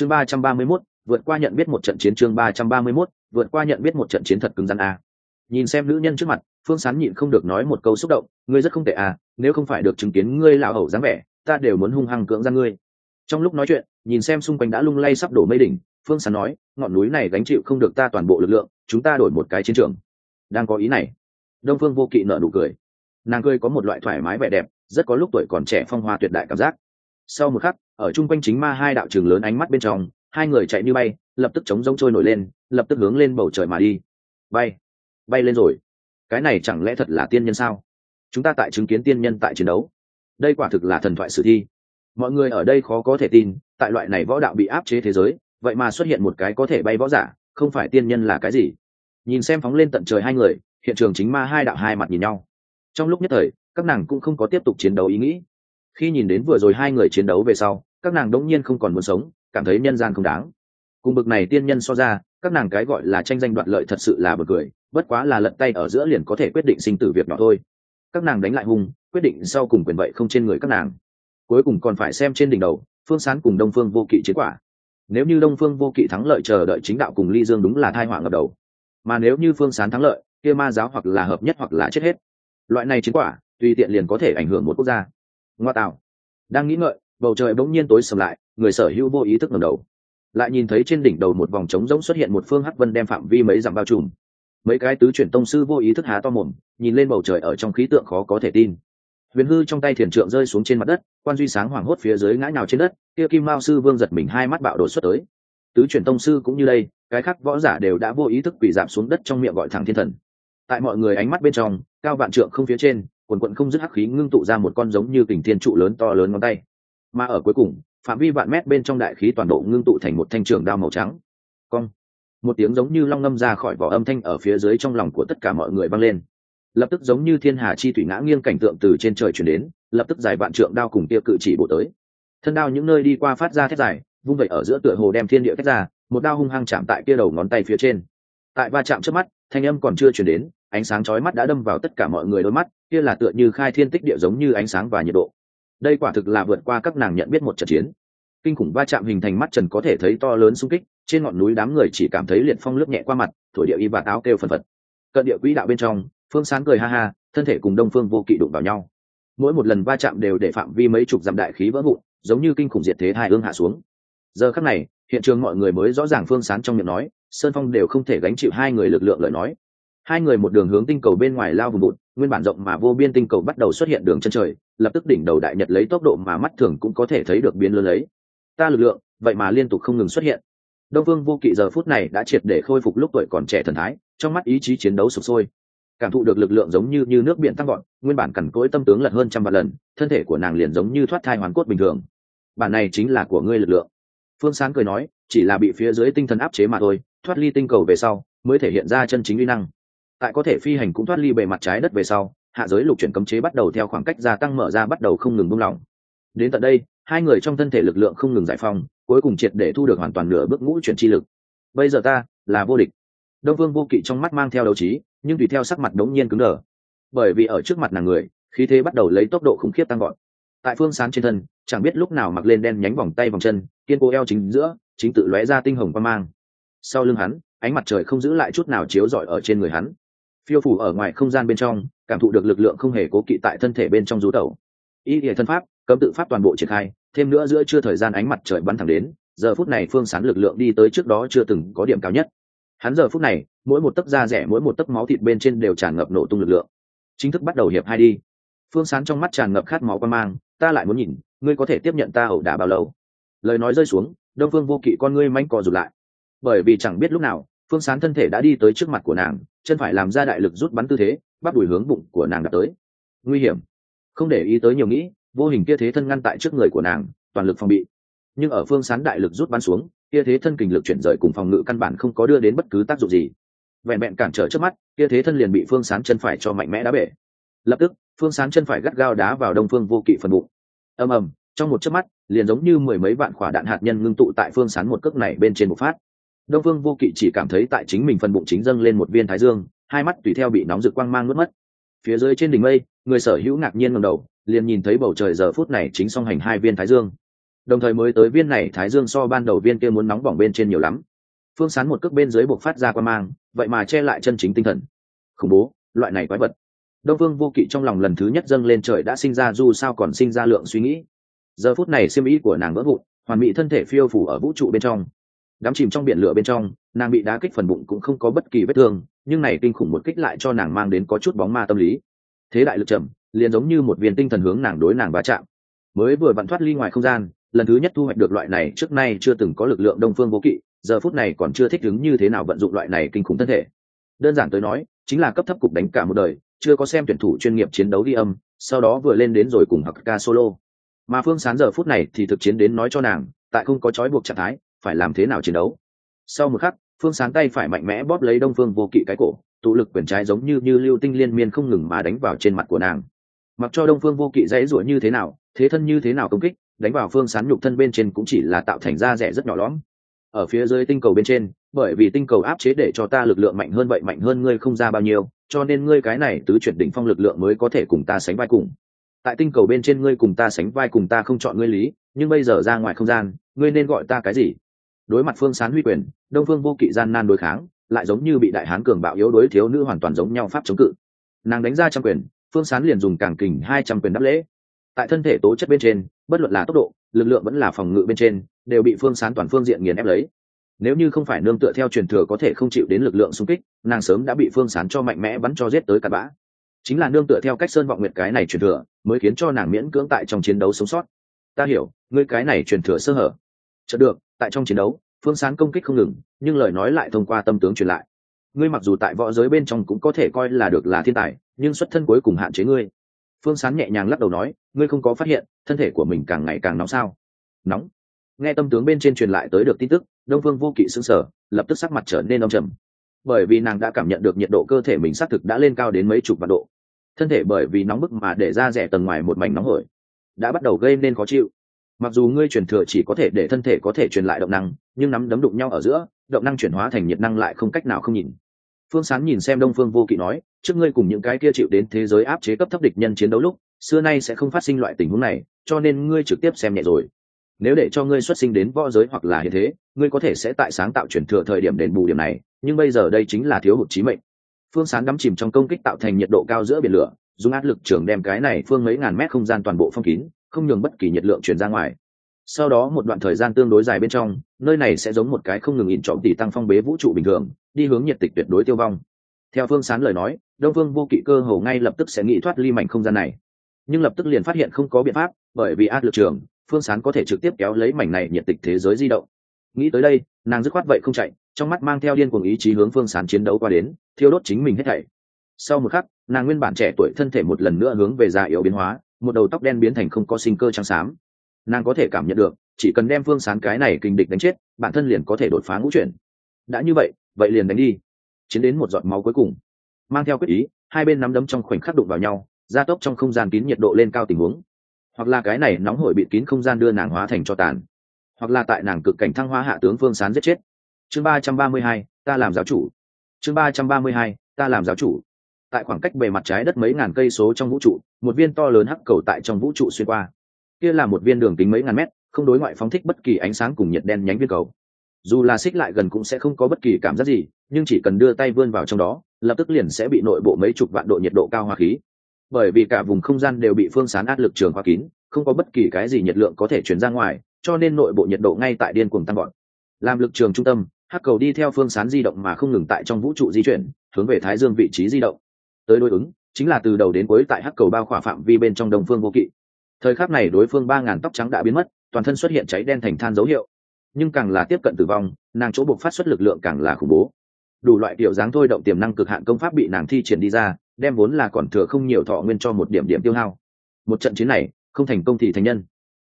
chương ba trăm ba mươi mốt, vượt qua nhận biết một trận chiến chương ba trăm ba mươi mốt, vượt qua nhận biết một trận chiến thật cứng rắn a. Nhìn xem nữ nhân trước mặt, phương sán nhịn không được nói một câu xúc động, ngươi rất không tệ à nếu không phải được chứng kiến ngươi lão hầu dáng vẻ, ta đều muốn hung hăng cưỡng ra ngươi. Trong lúc nói chuyện, nhìn xem xung quanh đã lung lay sắp đổ mây đỉnh, phương sán nói, ngọn núi này gánh chịu không được ta toàn bộ lực lượng, chúng ta đổi một cái chiến trường. Đang có ý này, đông phương vô kỵ nợ nụ cười. Nàng cười có một loại thoải mái vẻ đẹp, rất có lúc tuổi còn trẻ phong hoa tuyệt đại cảm giác sau một khắc, ở chung quanh chính ma hai đạo trường lớn ánh mắt bên trong, hai người chạy như bay, lập tức chống giống trôi nổi lên, lập tức hướng lên bầu trời mà đi. Bay bay lên rồi. Cái này chẳng lẽ thật là tiên nhân sao? Chúng ta tại chứng kiến tiên nhân tại chiến đấu. Đây quả thực là thần thoại sử thi. Mọi người ở đây khó có thể tin, tại loại này võ đạo bị áp chế thế giới, vậy mà xuất hiện một cái có thể bay võ giả, không phải tiên nhân là cái gì? Nhìn xem phóng lên tận trời hai người, hiện trường chính ma hai đạo hai mặt nhìn nhau. Trong lúc nhất thời, các nàng cũng không có tiếp tục chiến đấu ý nghĩ khi nhìn đến vừa rồi hai người chiến đấu về sau, các nàng đống nhiên không còn muốn sống, cảm thấy nhân gian không đáng. Cùng bực này tiên nhân so ra, các nàng cái gọi là tranh danh đoạt lợi thật sự là bực cười, bất quá là lận tay ở giữa liền có thể quyết định sinh tử việc nhỏ thôi. Các nàng đánh lại hung, quyết định sau cùng quyền vậy không trên người các nàng. Cuối cùng còn phải xem trên đỉnh đầu, phương sán cùng đông phương vô kỵ chiến quả. Nếu như đông phương vô kỵ thắng lợi chờ đợi chính đạo cùng ly dương đúng là thai họa ngập đầu. Mà nếu như phương sán thắng lợi, kia ma giáo hoặc là hợp nhất hoặc là chết hết. Loại này chiến quả, tùy tiện liền có thể ảnh hưởng một quốc gia ngoa tạo đang nghĩ ngợi, bầu trời bỗng nhiên tối sầm lại, người sở hữu vô ý thức ngầm đầu. Lại nhìn thấy trên đỉnh đầu một vòng trống rỗng xuất hiện một phương hắc vân đem phạm vi mấy dặm bao trùm. Mấy cái tứ chuyển tông sư vô ý thức há to mồm, nhìn lên bầu trời ở trong khí tượng khó có thể tin. Huyền hư trong tay thiền trượng rơi xuống trên mặt đất, quan duy sáng hoảng hốt phía dưới ngã nhào trên đất, kia kim mao sư vương giật mình hai mắt bạo đổ xuất tới. Tứ chuyển tông sư cũng như đây, cái khác võ giả đều đã vô ý thức bị giảm xuống đất trong miệng gọi thẳng thiên thần. Tại mọi người ánh mắt bên trong, cao vạn trượng không phía trên quần quận không dứt hắc khí ngưng tụ ra một con giống như kình thiên trụ lớn to lớn ngón tay. Mà ở cuối cùng, phạm vi vạn mét bên trong đại khí toàn bộ ngưng tụ thành một thanh trường đao màu trắng. Cong. Một tiếng giống như long ngâm ra khỏi vỏ âm thanh ở phía dưới trong lòng của tất cả mọi người vang lên. Lập tức giống như thiên hà chi thủy ngã nghiêng cảnh tượng từ trên trời chuyển đến, lập tức dài vạn trượng đao cùng tiêu cự chỉ bổ tới. Thân đao những nơi đi qua phát ra thét dài, vung vậy ở giữa tựa hồ đem thiên địa tách ra, một đao hung hăng chạm tại kia đầu ngón tay phía trên. Tại va chạm trước mắt, thanh âm còn chưa chuyển đến ánh sáng chói mắt đã đâm vào tất cả mọi người đôi mắt, kia là tựa như khai thiên tích địa giống như ánh sáng và nhiệt độ. Đây quả thực là vượt qua các nàng nhận biết một trận chiến. Kinh khủng va chạm hình thành mắt trần có thể thấy to lớn xung kích, trên ngọn núi đám người chỉ cảm thấy liệt phong lướt nhẹ qua mặt, thổi địa y và táo kêu phần phật. Cận địa quỹ đạo bên trong, phương sáng cười ha ha, thân thể cùng đông phương vô kỵ đụng vào nhau. Mỗi một lần va chạm đều để phạm vi mấy chục dặm đại khí vỡ vụn, giống như kinh khủng diệt thế hai ương hạ xuống. Giờ khắc này, hiện trường mọi người mới rõ ràng phương sán trong miệng nói, sơn phong đều không thể gánh chịu hai người lực lượng lời nói hai người một đường hướng tinh cầu bên ngoài lao vùng bụt nguyên bản rộng mà vô biên tinh cầu bắt đầu xuất hiện đường chân trời, lập tức đỉnh đầu đại nhật lấy tốc độ mà mắt thường cũng có thể thấy được biến lớn lấy. Ta lực lượng, vậy mà liên tục không ngừng xuất hiện. Đông vương vô kỵ giờ phút này đã triệt để khôi phục lúc tuổi còn trẻ thần thái, trong mắt ý chí chiến đấu sụp sôi. Cảm thụ được lực lượng giống như như nước biển tăng gọn nguyên bản cằn cỗi tâm tướng lật hơn trăm vạn lần, thân thể của nàng liền giống như thoát thai hoàn cốt bình thường. Bản này chính là của ngươi lực lượng. Phương sáng cười nói, chỉ là bị phía dưới tinh thần áp chế mà thôi, thoát ly tinh cầu về sau, mới thể hiện ra chân chính uy năng tại có thể phi hành cũng thoát ly bề mặt trái đất về sau, hạ giới lục chuyển cấm chế bắt đầu theo khoảng cách gia tăng mở ra bắt đầu không ngừng buông lỏng. Đến tận đây, hai người trong thân thể lực lượng không ngừng giải phong cuối cùng triệt để thu được hoàn toàn nửa bước ngũ chuyển chi lực. Bây giờ ta là vô địch. Đông vương vô kỵ trong mắt mang theo đấu trí, nhưng tùy theo sắc mặt đống nhiên cứng đờ. Bởi vì ở trước mặt nàng người, khí thế bắt đầu lấy tốc độ khủng khiếp tăng gọn tại phương sán trên thân, chẳng biết lúc nào mặc lên đen nhánh vòng tay vòng chân, kiên cố eo chính giữa, chính tự lóe ra tinh hồng qua mang. Sau lưng hắn, ánh mặt trời không giữ lại chút nào chiếu rọi ở trên người hắn phiêu phủ ở ngoài không gian bên trong, cảm thụ được lực lượng không hề cố kỵ tại thân thể bên trong rú tẩu. Y hệ thân pháp, cấm tự pháp toàn bộ triển khai, thêm nữa giữa chưa thời gian ánh mặt trời bắn thẳng đến, giờ phút này phương sán lực lượng đi tới trước đó chưa từng có điểm cao nhất. Hắn giờ phút này, mỗi một tấc da rẻ, mỗi một tấc máu thịt bên trên đều tràn ngập nổ tung lực lượng. Chính thức bắt đầu hiệp hai đi. Phương sán trong mắt tràn ngập khát máu quan mang, ta lại muốn nhìn, ngươi có thể tiếp nhận ta ẩu đả bao lâu? Lời nói rơi xuống, đông phương vô kỵ con ngươi manh cò rụt lại. Bởi vì chẳng biết lúc nào phương sán thân thể đã đi tới trước mặt của nàng, chân phải làm ra đại lực rút bắn tư thế bắt đùi hướng bụng của nàng đã tới. Nguy hiểm. Không để ý tới nhiều nghĩ, vô hình kia thế thân ngăn tại trước người của nàng, toàn lực phòng bị. Nhưng ở phương sán đại lực rút bắn xuống, kia thế thân kình lực chuyển rời cùng phòng ngự căn bản không có đưa đến bất cứ tác dụng gì. Vẹn vẹn cản trở trước mắt, kia thế thân liền bị phương sán chân phải cho mạnh mẽ đá bể. Lập tức, phương sán chân phải gắt gao đá vào đông phương vô kỵ phần bụng. Ầm ầm, trong một chớp mắt, liền giống như mười mấy vạn quả đạn hạt nhân ngưng tụ tại phương sán một cước này bên trên một phát đông phương vô kỵ chỉ cảm thấy tại chính mình phần bụng chính dâng lên một viên thái dương, hai mắt tùy theo bị nóng rực quang mang nuốt mất. Phía dưới trên đỉnh mây, người sở hữu ngạc nhiên ngầm đầu, liền nhìn thấy bầu trời giờ phút này chính song hành hai viên thái dương. Đồng thời mới tới viên này thái dương so ban đầu viên kia muốn nóng bỏng bên trên nhiều lắm. Phương sán một cước bên dưới buộc phát ra qua mang, vậy mà che lại chân chính tinh thần. Khủng bố, loại này quái vật. Đông phương vô kỵ trong lòng lần thứ nhất dâng lên trời đã sinh ra dù sao còn sinh ra lượng suy nghĩ. Giờ phút này siêm ý của nàng vỡ vụn, hoàn mỹ thân thể phiêu phủ ở vũ trụ bên trong đám chìm trong biển lửa bên trong, nàng bị đá kích phần bụng cũng không có bất kỳ vết thương, nhưng này kinh khủng một kích lại cho nàng mang đến có chút bóng ma tâm lý. Thế đại lực trầm liền giống như một viên tinh thần hướng nàng đối nàng va chạm. Mới vừa vặn thoát ly ngoài không gian, lần thứ nhất thu hoạch được loại này trước nay chưa từng có lực lượng đông phương vô kỵ, giờ phút này còn chưa thích ứng như thế nào vận dụng loại này kinh khủng thân thể. Đơn giản tới nói, chính là cấp thấp cục đánh cả một đời, chưa có xem tuyển thủ chuyên nghiệp chiến đấu đi âm, sau đó vừa lên đến rồi cùng hoặc ca solo. Mà phương sán giờ phút này thì thực chiến đến nói cho nàng, tại không có trói buộc trạng thái phải làm thế nào chiến đấu. Sau một khắc, phương sán tay phải mạnh mẽ bóp lấy đông phương vô kỵ cái cổ, tụ lực quyền trái giống như như lưu tinh liên miên không ngừng mà đánh vào trên mặt của nàng. Mặc cho đông phương vô kỵ dãy rủa như thế nào, thế thân như thế nào công kích, đánh vào phương sán nhục thân bên trên cũng chỉ là tạo thành da rẻ rất nhỏ lõm. Ở phía dưới tinh cầu bên trên, bởi vì tinh cầu áp chế để cho ta lực lượng mạnh hơn vậy mạnh hơn ngươi không ra bao nhiêu, cho nên ngươi cái này tứ chuyển đỉnh phong lực lượng mới có thể cùng ta sánh vai cùng. Tại tinh cầu bên trên ngươi cùng ta sánh vai cùng ta không chọn ngươi lý, nhưng bây giờ ra ngoài không gian, ngươi nên gọi ta cái gì? Đối mặt phương sán huy quyền, đông phương vô kỵ gian nan đối kháng, lại giống như bị đại hán cường bạo yếu đối thiếu nữ hoàn toàn giống nhau pháp chống cự. Nàng đánh ra trăm quyền, phương sán liền dùng càng kình hai trăm quyền đáp lễ. Tại thân thể tố chất bên trên, bất luận là tốc độ, lực lượng vẫn là phòng ngự bên trên, đều bị phương sán toàn phương diện nghiền ép lấy. Nếu như không phải nương tựa theo truyền thừa có thể không chịu đến lực lượng xung kích, nàng sớm đã bị phương sán cho mạnh mẽ bắn cho giết tới cặp bã. Chính là nương tựa theo cách sơn vọng nguyệt cái này truyền thừa, mới khiến cho nàng miễn cưỡng tại trong chiến đấu sống sót. Ta hiểu, ngươi cái này truyền thừa sơ hở. Chợt được tại trong chiến đấu, phương sán công kích không ngừng, nhưng lời nói lại thông qua tâm tướng truyền lại. Ngươi mặc dù tại võ giới bên trong cũng có thể coi là được là thiên tài, nhưng xuất thân cuối cùng hạn chế ngươi. Phương sán nhẹ nhàng lắc đầu nói, ngươi không có phát hiện, thân thể của mình càng ngày càng nóng sao? Nóng. Nghe tâm tướng bên trên truyền lại tới được tin tức, đông phương vô kỵ s ư n g sở lập tức sắc mặt trở nên đông trầm. Bởi vì nàng đã cảm nhận được nhiệt độ cơ thể mình xác thực đã lên cao đến mấy chục vạn độ. Thân thể bởi vì nóng bức mà để ra rẻ tầng ngoài một mảnh nóng hổi, đã bắt đầu gây nên khó chịu mặc dù ngươi truyền thừa chỉ có thể để thân thể có thể truyền lại động năng, nhưng nắm đấm đụng nhau ở giữa, động năng chuyển hóa thành nhiệt năng lại không cách nào không nhìn. Phương sán nhìn xem đông phương vô kỵ nói, trước ngươi cùng những cái kia chịu đến thế giới áp chế cấp thấp địch nhân chiến đấu lúc, xưa nay sẽ không phát sinh loại tình huống này, cho nên ngươi trực tiếp xem nhẹ rồi. Nếu để cho ngươi xuất sinh đến võ giới hoặc là như thế, ngươi có thể sẽ tại sáng tạo chuyển thừa thời điểm đền bù điểm này, nhưng bây giờ đây chính là thiếu hụt trí mệnh. Phương sán đắm chìm trong công kích tạo thành nhiệt độ cao giữa biển lửa, dùng áp lực trường đem cái này phương mấy ngàn mét không gian toàn bộ phong kín không nhường bất kỳ nhiệt lượng chuyển ra ngoài. Sau đó một đoạn thời gian tương đối dài bên trong, nơi này sẽ giống một cái không ngừng ỉn trọng tỷ tăng phong bế vũ trụ bình thường, đi hướng nhiệt tịch tuyệt đối tiêu vong. Theo phương sán lời nói, đông phương vô kỵ cơ hồ ngay lập tức sẽ nghĩ thoát ly mảnh không gian này. Nhưng lập tức liền phát hiện không có biện pháp, bởi vì áp lực trường, phương sán có thể trực tiếp kéo lấy mảnh này nhiệt tịch thế giới di động. Nghĩ tới đây, nàng dứt khoát vậy không chạy, trong mắt mang theo điên cuồng ý chí hướng phương sán chiến đấu qua đến, thiêu đốt chính mình hết thảy. Sau một khắc, nàng nguyên bản trẻ tuổi thân thể một lần nữa hướng về già yếu biến hóa một đầu tóc đen biến thành không có sinh cơ trắng xám. Nàng có thể cảm nhận được, chỉ cần đem phương sán cái này kinh địch đánh chết, bản thân liền có thể đột phá ngũ chuyển. Đã như vậy vậy liền đánh đi. Chiến đến một giọt máu cuối cùng. Mang theo quyết ý, hai bên nắm đấm trong khoảnh khắc đụng vào nhau, gia tốc trong không gian kín nhiệt độ lên cao tình huống. Hoặc là cái này nóng hổi bị kín không gian đưa nàng hóa thành cho tàn. Hoặc là tại nàng cực cảnh thăng hoa hạ tướng phương sán giết chết. Chương ba trăm ba mươi hai, ta làm giáo chủ. Chương ba trăm ba mươi hai, ta làm giáo chủ tại khoảng cách bề mặt trái đất mấy ngàn cây số trong vũ trụ, một viên to lớn hắc cầu tại trong vũ trụ xuyên qua. Kia là một viên đường kính mấy ngàn mét, không đối ngoại phóng thích bất kỳ ánh sáng cùng nhiệt đen nhánh viên cầu. Dù là xích lại gần cũng sẽ không có bất kỳ cảm giác gì, nhưng chỉ cần đưa tay vươn vào trong đó, lập tức liền sẽ bị nội bộ mấy chục vạn độ nhiệt độ cao hoa khí. Bởi vì cả vùng không gian đều bị phương sán áp lực trường hoa kín, không có bất kỳ cái gì nhiệt lượng có thể chuyển ra ngoài, cho nên nội bộ nhiệt độ ngay tại điên cuồng tăng gọn làm lực trường trung tâm, hắc cầu đi theo phương sán di động mà không ngừng tại trong vũ trụ di chuyển, hướng về thái dương vị trí di động tới đối ứng, chính là từ đầu đến cuối tại hắc cầu bao khỏa phạm vi bên trong đồng phương vô kỵ. Thời khắc này đối phương ba ngàn tóc trắng đã biến mất, toàn thân xuất hiện cháy đen thành than dấu hiệu. Nhưng càng là tiếp cận tử vong, nàng chỗ buộc phát xuất lực lượng càng là khủng bố. Đủ loại kiểu dáng thôi động tiềm năng cực hạn công pháp bị nàng thi triển đi ra, đem vốn là còn thừa không nhiều thọ nguyên cho một điểm điểm tiêu hao. Một trận chiến này, không thành công thì thành nhân.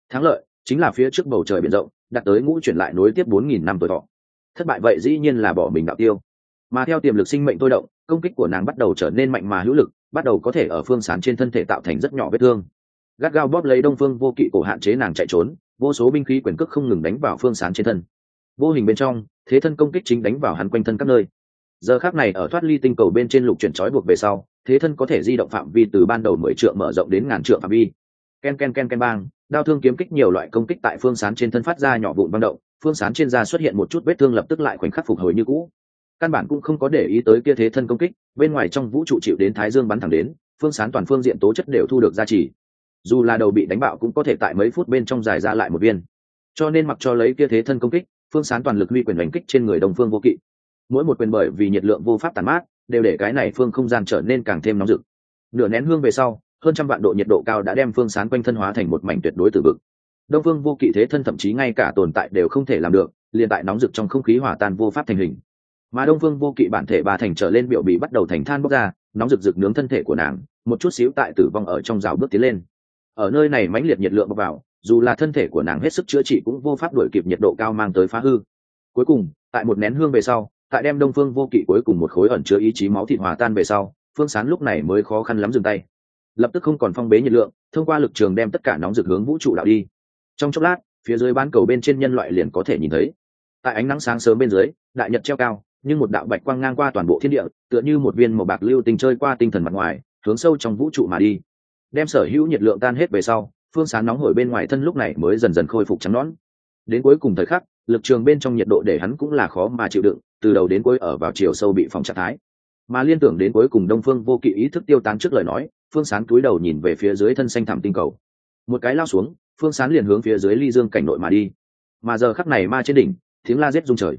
Thắng lợi, chính là phía trước bầu trời biển rộng đặt tới ngũ chuyển lại nối tiếp bốn nghìn năm tuổi thọ. Thất bại vậy dĩ nhiên là bỏ mình đạo tiêu mà theo tiềm lực sinh mệnh tôi động, công kích của nàng bắt đầu trở nên mạnh mà hữu lực, bắt đầu có thể ở phương sán trên thân thể tạo thành rất nhỏ vết thương. Gắt gao bóp lấy đông phương vô kỵ cổ hạn chế nàng chạy trốn, vô số binh khí quyền cước không ngừng đánh vào phương sán trên thân. Vô hình bên trong, thế thân công kích chính đánh vào hắn quanh thân các nơi. Giờ khác này ở thoát ly tinh cầu bên trên lục chuyển trói buộc về sau, thế thân có thể di động phạm vi từ ban đầu mười triệu mở rộng đến ngàn triệu phạm vi. Ken ken ken ken bang, đao thương kiếm kích nhiều loại công kích tại phương sán trên thân phát ra nhỏ vụn băng động, phương sán trên da xuất hiện một chút vết thương lập tức lại khoảnh khắc phục hồi như cũ căn bản cũng không có để ý tới kia thế thân công kích, bên ngoài trong vũ trụ chịu đến thái dương bắn thẳng đến, phương sán toàn phương diện tố chất đều thu được gia trì. Dù là đầu bị đánh bạo cũng có thể tại mấy phút bên trong giải ra lại một viên. Cho nên mặc cho lấy kia thế thân công kích, phương sán toàn lực huy quyền đánh kích trên người đồng phương vô kỵ. Mỗi một quyền bởi vì nhiệt lượng vô pháp tàn mát, đều để cái này phương không gian trở nên càng thêm nóng rực. Nửa nén hương về sau, hơn trăm vạn độ nhiệt độ cao đã đem phương sán quanh thân hóa thành một mảnh tuyệt đối từ vực. Đông phương vô kỵ thế thân thậm chí ngay cả tồn tại đều không thể làm được, liền tại nóng rực trong không khí hòa tan vô pháp thành hình mà đông phương vô kỵ bản thể bà thành trở lên biểu bị bắt đầu thành than bốc ra, nóng rực rực nướng thân thể của nàng, một chút xíu tại tử vong ở trong rào bước tiến lên. Ở nơi này mãnh liệt nhiệt lượng bốc vào, dù là thân thể của nàng hết sức chữa trị cũng vô pháp đuổi kịp nhiệt độ cao mang tới phá hư. Cuối cùng, tại một nén hương về sau, tại đem đông phương vô kỵ cuối cùng một khối ẩn chứa ý chí máu thịt hòa tan về sau, phương sán lúc này mới khó khăn lắm dừng tay. Lập tức không còn phong bế nhiệt lượng, thông qua lực trường đem tất cả nóng rực hướng vũ trụ đạo đi. Trong chốc lát, phía dưới bán cầu bên trên nhân loại liền có thể nhìn thấy. Tại ánh nắng sáng sớm bên dưới, đại nhật treo cao nhưng một đạo bạch quang ngang qua toàn bộ thiên địa, tựa như một viên màu bạc lưu tình chơi qua tinh thần mặt ngoài, hướng sâu trong vũ trụ mà đi. Đem sở hữu nhiệt lượng tan hết về sau, phương sáng nóng hổi bên ngoài thân lúc này mới dần dần khôi phục trắng nón đến cuối cùng thời khắc, lực trường bên trong nhiệt độ để hắn cũng là khó mà chịu đựng, từ đầu đến cuối ở vào chiều sâu bị phòng trạng thái. Mà liên tưởng đến cuối cùng đông phương vô kỵ ý thức tiêu tán trước lời nói, phương sán cúi đầu nhìn về phía dưới thân xanh thẳm tinh cầu. Một cái lao xuống, phương sán liền hướng phía dưới ly dương cảnh nội mà đi. Mà giờ khắc này ma trên đỉnh, tiếng la rết rung trời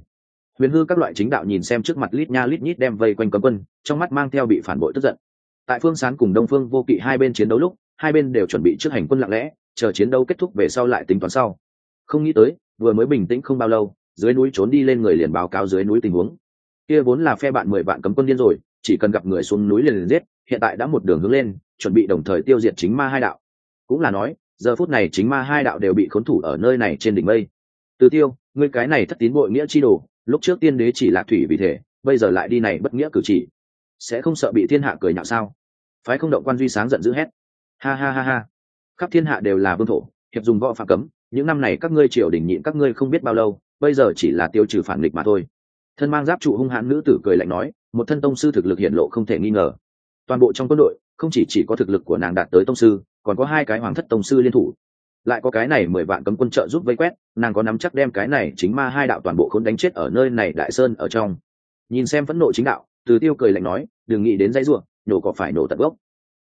huyền hư các loại chính đạo nhìn xem trước mặt lít nha lít nhít đem vây quanh cấm quân, trong mắt mang theo bị phản bội tức giận. Tại phương sán cùng đông phương vô kỵ hai bên chiến đấu lúc, hai bên đều chuẩn bị trước hành quân lặng lẽ, chờ chiến đấu kết thúc về sau lại tính toán sau. Không nghĩ tới, vừa mới bình tĩnh không bao lâu, dưới núi trốn đi lên người liền báo cáo dưới núi tình huống. Kia vốn là phe bạn mười vạn cấm quân điên rồi, chỉ cần gặp người xuống núi liền liền giết, hiện tại đã một đường hướng lên, chuẩn bị đồng thời tiêu diệt chính ma hai đạo. Cũng là nói, giờ phút này chính ma hai đạo đều bị khốn thủ ở nơi này trên đỉnh mây. Từ tiêu, ngươi cái này thất tín bội nghĩa chi đồ lúc trước tiên đế chỉ lạc thủy vì thể, bây giờ lại đi này bất nghĩa cử chỉ. Sẽ không sợ bị thiên hạ cười nhạo sao? Phái không động quan duy sáng giận dữ hét. Ha ha ha ha. Khắp thiên hạ đều là vương thổ, hiệp dùng võ phạm cấm, những năm này các ngươi triều đình nhịn các ngươi không biết bao lâu, bây giờ chỉ là tiêu trừ phản nghịch mà thôi. Thân mang giáp trụ hung hãn nữ tử cười lạnh nói, một thân tông sư thực lực hiện lộ không thể nghi ngờ. Toàn bộ trong quân đội, không chỉ chỉ có thực lực của nàng đạt tới tông sư, còn có hai cái hoàng thất tông sư liên thủ lại có cái này mười vạn cấm quân trợ giúp vây quét, nàng có nắm chắc đem cái này chính ma hai đạo toàn bộ khốn đánh chết ở nơi này đại sơn ở trong. Nhìn xem phẫn nộ chính đạo, từ tiêu cười lạnh nói, đừng nghĩ đến dãy ruộng nổ có phải nổ tận gốc.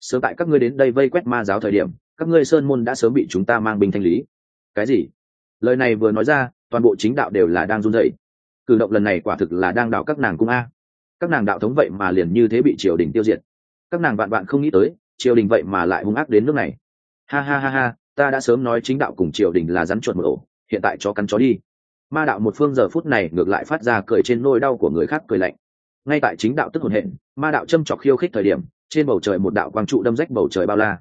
Sớm tại các ngươi đến đây vây quét ma giáo thời điểm, các ngươi sơn môn đã sớm bị chúng ta mang binh thanh lý. Cái gì? Lời này vừa nói ra, toàn bộ chính đạo đều là đang run rẩy. Cử động lần này quả thực là đang đạo các nàng cung a. Các nàng đạo thống vậy mà liền như thế bị triều đình tiêu diệt. Các nàng vạn vạn không nghĩ tới, triều đình vậy mà lại hung ác đến nước này. Ha ha ha ha ta đã sớm nói chính đạo cùng triều đình là rắn chuột một ổ, hiện tại cho cắn chó đi. Ma đạo một phương giờ phút này ngược lại phát ra cười trên nôi đau của người khác cười lạnh. Ngay tại chính đạo tức hồn hện ma đạo châm chọc khiêu khích thời điểm, trên bầu trời một đạo quang trụ đâm rách bầu trời bao la.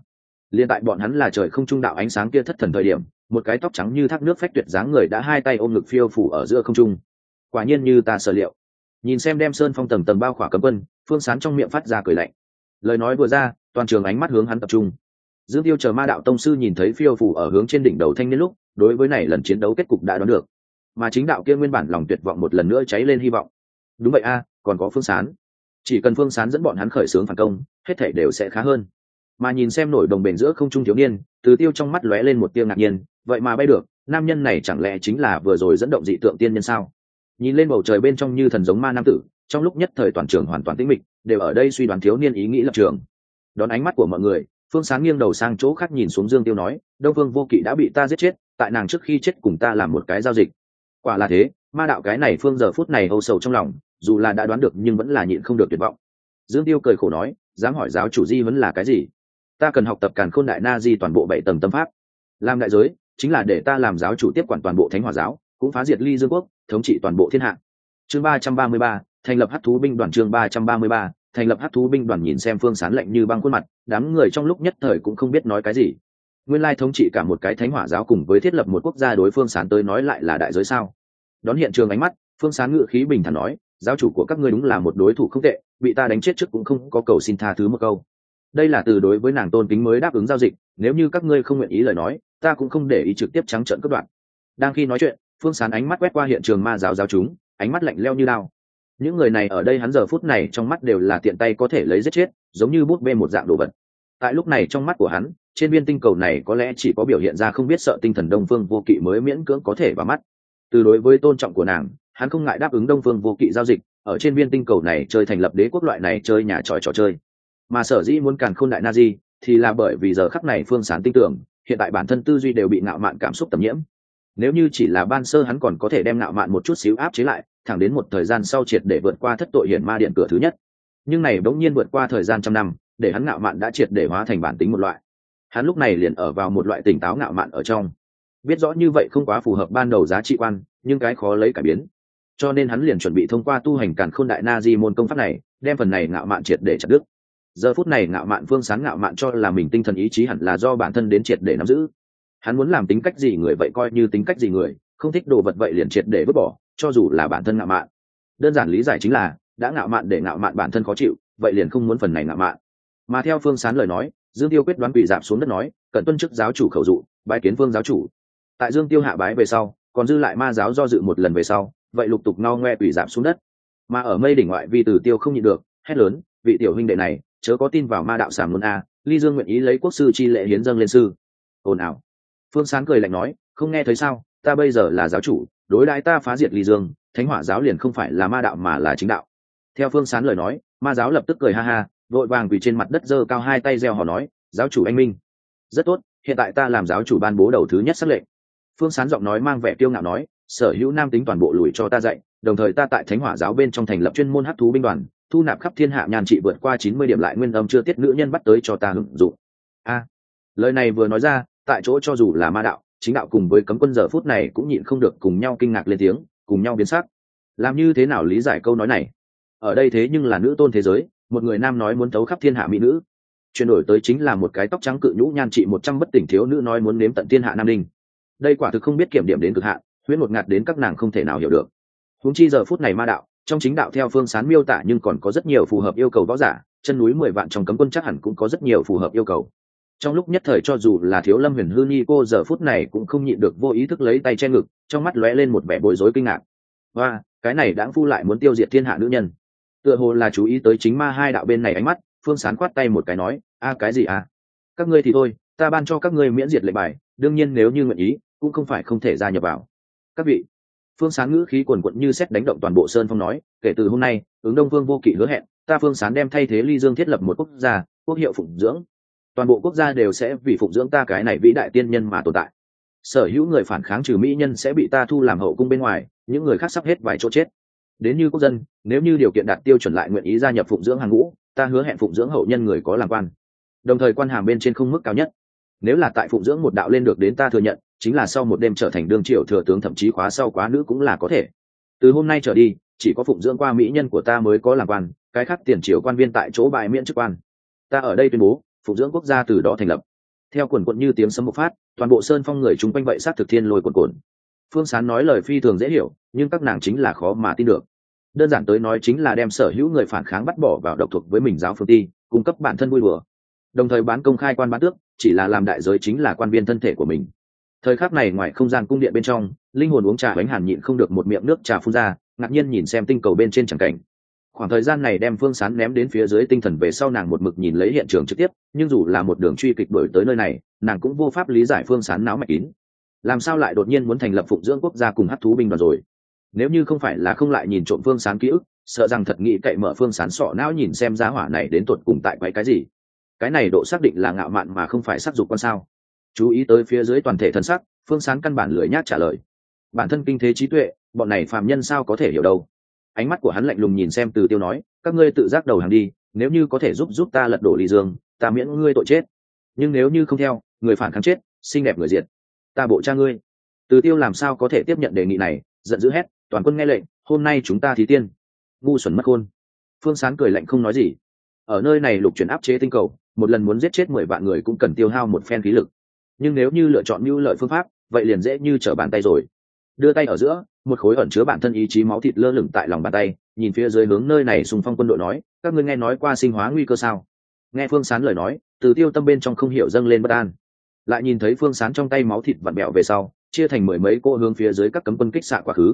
Liên tại bọn hắn là trời không trung đạo ánh sáng kia thất thần thời điểm, một cái tóc trắng như thác nước phách tuyệt dáng người đã hai tay ôm ngực phiêu phủ ở giữa không trung. Quả nhiên như ta sở liệu. Nhìn xem đem sơn phong tầng tầng bao khỏa cấm quân, phương sán trong miệng phát ra cười lạnh. Lời nói vừa ra, toàn trường ánh mắt hướng hắn tập trung dương tiêu chờ ma đạo tông sư nhìn thấy phiêu phủ ở hướng trên đỉnh đầu thanh niên lúc, đối với này lần chiến đấu kết cục đã đoán được. Mà chính đạo kia nguyên bản lòng tuyệt vọng một lần nữa cháy lên hy vọng. Đúng vậy a, còn có phương sán. Chỉ cần phương sán dẫn bọn hắn khởi xướng phản công, hết thể đều sẽ khá hơn. Mà nhìn xem nổi đồng bền giữa không trung thiếu niên, từ tiêu trong mắt lóe lên một tiêu ngạc nhiên, vậy mà bay được, nam nhân này chẳng lẽ chính là vừa rồi dẫn động dị tượng tiên nhân sao? Nhìn lên bầu trời bên trong như thần giống ma nam tử, trong lúc nhất thời toàn trường hoàn toàn tĩnh mịch, đều ở đây suy đoán thiếu niên ý nghĩ lập trường. Đón ánh mắt của mọi người phương sáng nghiêng đầu sang chỗ khác nhìn xuống dương tiêu nói, đông phương vô kỵ đã bị ta giết chết, tại nàng trước khi chết cùng ta làm một cái giao dịch. Quả là thế, ma đạo cái này phương giờ phút này âu sầu trong lòng, dù là đã đoán được nhưng vẫn là nhịn không được tuyệt vọng. Dương tiêu cười khổ nói, dám hỏi giáo chủ di vẫn là cái gì? Ta cần học tập càn khôn đại na di toàn bộ bảy tầng tâm pháp. Làm đại giới, chính là để ta làm giáo chủ tiếp quản toàn bộ thánh hòa giáo, cũng phá diệt ly dương quốc, thống trị toàn bộ thiên hạ. Chương ba trăm ba mươi ba, thành lập hát thú binh đoàn chương ba trăm ba mươi ba thành lập hát thú binh đoàn nhìn xem phương sán lạnh như băng khuôn mặt, đám người trong lúc nhất thời cũng không biết nói cái gì. Nguyên lai thống trị cả một cái thánh hỏa giáo cùng với thiết lập một quốc gia đối phương sán tới nói lại là đại giới sao? Đón hiện trường ánh mắt, phương sán ngự khí bình thản nói, giáo chủ của các ngươi đúng là một đối thủ không tệ, bị ta đánh chết trước cũng không có cầu xin tha thứ một câu. Đây là từ đối với nàng tôn kính mới đáp ứng giao dịch, nếu như các ngươi không nguyện ý lời nói, ta cũng không để ý trực tiếp trắng trợn cất đoạn đang khi nói chuyện, phương sán ánh mắt quét qua hiện trường ma giáo giáo chúng, ánh mắt lạnh leo như lao những người này ở đây hắn giờ phút này trong mắt đều là tiện tay có thể lấy giết chết, giống như bút bê một dạng đồ vật. Tại lúc này trong mắt của hắn, trên viên tinh cầu này có lẽ chỉ có biểu hiện ra không biết sợ tinh thần đông phương vô kỵ mới miễn cưỡng có thể vào mắt. Từ đối với tôn trọng của nàng, hắn không ngại đáp ứng đông phương vô kỵ giao dịch, ở trên viên tinh cầu này chơi thành lập đế quốc loại này chơi nhà tròi trò chơi. Mà sở dĩ muốn càn khôn đại na di, thì là bởi vì giờ khắc này phương sán tin tưởng, hiện tại bản thân tư duy đều bị ngạo mạn cảm xúc tầm nhiễm. Nếu như chỉ là ban sơ hắn còn có thể đem ngạo mạn một chút xíu áp chế lại thẳng đến một thời gian sau triệt để vượt qua thất tội hiển ma điện cửa thứ nhất. Nhưng này bỗng nhiên vượt qua thời gian trăm năm, để hắn ngạo mạn đã triệt để hóa thành bản tính một loại. Hắn lúc này liền ở vào một loại tỉnh táo ngạo mạn ở trong. Biết rõ như vậy không quá phù hợp ban đầu giá trị quan, nhưng cái khó lấy cải biến. Cho nên hắn liền chuẩn bị thông qua tu hành càn khôn đại na di môn công pháp này, đem phần này ngạo mạn triệt để chặt đứt. Giờ phút này ngạo mạn phương sáng ngạo mạn cho là mình tinh thần ý chí hẳn là do bản thân đến triệt để nắm giữ. Hắn muốn làm tính cách gì người vậy coi như tính cách gì người, không thích đồ vật vậy liền triệt để vứt bỏ cho dù là bản thân ngạo mạn. Đơn giản lý giải chính là, đã ngạo mạn để ngạo mạn bản thân khó chịu, vậy liền không muốn phần này ngạo mạn. Mà theo phương sán lời nói, dương tiêu quyết đoán quỳ dạp xuống đất nói cần tuân chức giáo chủ khẩu dụ, bái kiến phương giáo chủ. Tại dương tiêu hạ bái về sau, còn dư lại ma giáo do dự một lần về sau, vậy lục tục no ngoe quỳ dạp xuống đất. Mà ở mây đỉnh ngoại vì từ tiêu không nhịn được, hét lớn, vị tiểu huynh đệ này, chớ có tin vào ma đạo sàm luôn a, ly dương nguyện ý lấy quốc sư chi lệ hiến dâng lên sư. Ồn ào. Phương sán cười lạnh nói, không nghe thấy sao? Ta bây giờ là giáo chủ, đối đãi ta phá diệt ly dương, thánh hỏa giáo liền không phải là ma đạo mà là chính đạo. Theo phương sán lời nói, ma giáo lập tức cười ha ha, vội vàng quỳ trên mặt đất giơ cao hai tay reo họ nói, giáo chủ anh minh. Rất tốt, hiện tại ta làm giáo chủ ban bố đầu thứ nhất xác lệnh. Phương sán giọng nói mang vẻ tiêu ngạo nói, sở hữu nam tính toàn bộ lùi cho ta dạy, đồng thời ta tại thánh hỏa giáo bên trong thành lập chuyên môn hát thú binh đoàn, thu nạp khắp thiên hạ nhàn trị vượt qua chín mươi điểm lại nguyên âm chưa tiết nữ nhân bắt tới cho ta hưởng dụng. A, lời này vừa nói ra, tại chỗ cho dù là ma đạo chính đạo cùng với cấm quân giờ phút này cũng nhịn không được cùng nhau kinh ngạc lên tiếng, cùng nhau biến sắc. Làm như thế nào lý giải câu nói này? Ở đây thế nhưng là nữ tôn thế giới, một người nam nói muốn thấu khắp thiên hạ mỹ nữ. Chuyển đổi tới chính là một cái tóc trắng cự nhũ nhan trị một trăm bất tỉnh thiếu nữ nói muốn nếm tận thiên hạ nam ninh. Đây quả thực không biết kiểm điểm đến cực hạn, huyễn một ngạt đến các nàng không thể nào hiểu được. Huống chi giờ phút này ma đạo, trong chính đạo theo phương sán miêu tả nhưng còn có rất nhiều phù hợp yêu cầu võ giả, chân núi mười vạn trong cấm quân chắc hẳn cũng có rất nhiều phù hợp yêu cầu trong lúc nhất thời cho dù là thiếu lâm huyền hư ni cô giờ phút này cũng không nhịn được vô ý thức lấy tay che ngực, trong mắt lóe lên một vẻ bối rối kinh ngạc. Và cái này đáng phu lại muốn tiêu diệt thiên hạ nữ nhân. Tựa hồ là chú ý tới chính ma hai đạo bên này ánh mắt, phương sán khoát tay một cái nói, a, cái gì à các ngươi thì thôi, ta ban cho các ngươi miễn diệt lệnh bài, đương nhiên nếu như nguyện ý, cũng không phải không thể gia nhập vào. Các vị, phương sán ngữ khí quần quận như xét đánh động toàn bộ sơn phong nói, kể từ hôm nay, ứng đông vương vô kỵ hứa hẹn, ta phương sán đem thay thế ly dương thiết lập một quốc gia, quốc hiệu phụng dưỡng toàn bộ quốc gia đều sẽ vì phụng dưỡng ta cái này vĩ đại tiên nhân mà tồn tại. Sở hữu người phản kháng trừ mỹ nhân sẽ bị ta thu làm hậu cung bên ngoài, những người khác sắp hết vài chỗ chết. Đến như quốc dân, nếu như điều kiện đạt tiêu chuẩn lại nguyện ý gia nhập phụng dưỡng hàng ngũ, ta hứa hẹn phụng dưỡng hậu nhân người có làm quan. Đồng thời quan hàm bên trên không mức cao nhất. Nếu là tại phụng dưỡng một đạo lên được đến ta thừa nhận, chính là sau một đêm trở thành đương triều thừa tướng thậm chí khóa sau quá nữ cũng là có thể. Từ hôm nay trở đi, chỉ có phụng dưỡng qua mỹ nhân của ta mới có làm quan, cái khác tiền triều quan viên tại chỗ bài miễn chức quan. Ta ở đây tuyên bố phụng dưỡng quốc gia từ đó thành lập. Theo quần quận như tiếng sấm bộc phát, toàn bộ sơn phong người chúng quanh vậy sát thực thiên lôi quần quần phương sán nói lời phi thường dễ hiểu, nhưng các nàng chính là khó mà tin được. Đơn giản tới nói chính là đem sở hữu người phản kháng bắt bỏ vào độc thuộc với mình giáo phương ti, cung cấp bản thân vui bừa. đồng thời bán công khai quan bán tước, chỉ là làm đại giới chính là quan viên thân thể của mình. Thời khắc này ngoài không gian cung điện bên trong, linh hồn uống trà bánh hàn nhịn không được một miệng nước trà phun ra, ngạc nhiên nhìn xem tinh cầu bên trên tràng cảnh khoảng thời gian này đem phương sán ném đến phía dưới tinh thần về sau nàng một mực nhìn lấy hiện trường trực tiếp, nhưng dù là một đường truy kịch đổi tới nơi này, nàng cũng vô pháp lý giải phương sán náo mạch kín. Làm sao lại đột nhiên muốn thành lập phụng dưỡng quốc gia cùng hát thú binh đoàn rồi? Nếu như không phải là không lại nhìn trộm phương sán ký ức, sợ rằng thật nghĩ cậy mở phương sán sọ não nhìn xem giá hỏa này đến tột cùng tại quay cái gì. Cái này độ xác định là ngạo mạn mà không phải sắc dục con sao. Chú ý tới phía dưới toàn thể thân sắc, phương sán căn bản lười nhát trả lời. Bản thân kinh thế trí tuệ, bọn này phàm nhân sao có thể hiểu đâu? Ánh mắt của hắn lạnh lùng nhìn xem từ tiêu nói, các ngươi tự giác đầu hàng đi, nếu như có thể giúp giúp ta lật đổ ly dương, ta miễn ngươi tội chết. Nhưng nếu như không theo, người phản kháng chết, xinh đẹp người diệt. Ta bộ cha ngươi. Từ tiêu làm sao có thể tiếp nhận đề nghị này, giận dữ hét, toàn quân nghe lệnh, hôm nay chúng ta thí tiên. Ngu xuẩn mất khôn. Phương sán cười lạnh không nói gì. Ở nơi này lục chuyển áp chế tinh cầu, một lần muốn giết chết mười vạn người cũng cần tiêu hao một phen khí lực. Nhưng nếu như lựa chọn mưu lợi phương pháp, vậy liền dễ như trở bàn tay rồi đưa tay ở giữa, một khối ẩn chứa bản thân ý chí máu thịt lơ lửng tại lòng bàn tay, nhìn phía dưới hướng nơi này xung phong quân đội nói, các ngươi nghe nói qua sinh hóa nguy cơ sao? Nghe phương sán lời nói, từ tiêu tâm bên trong không hiểu dâng lên bất an. Lại nhìn thấy phương sán trong tay máu thịt vặn bẹo về sau, chia thành mười mấy cô hướng phía dưới các cấm quân kích xạ quá khứ.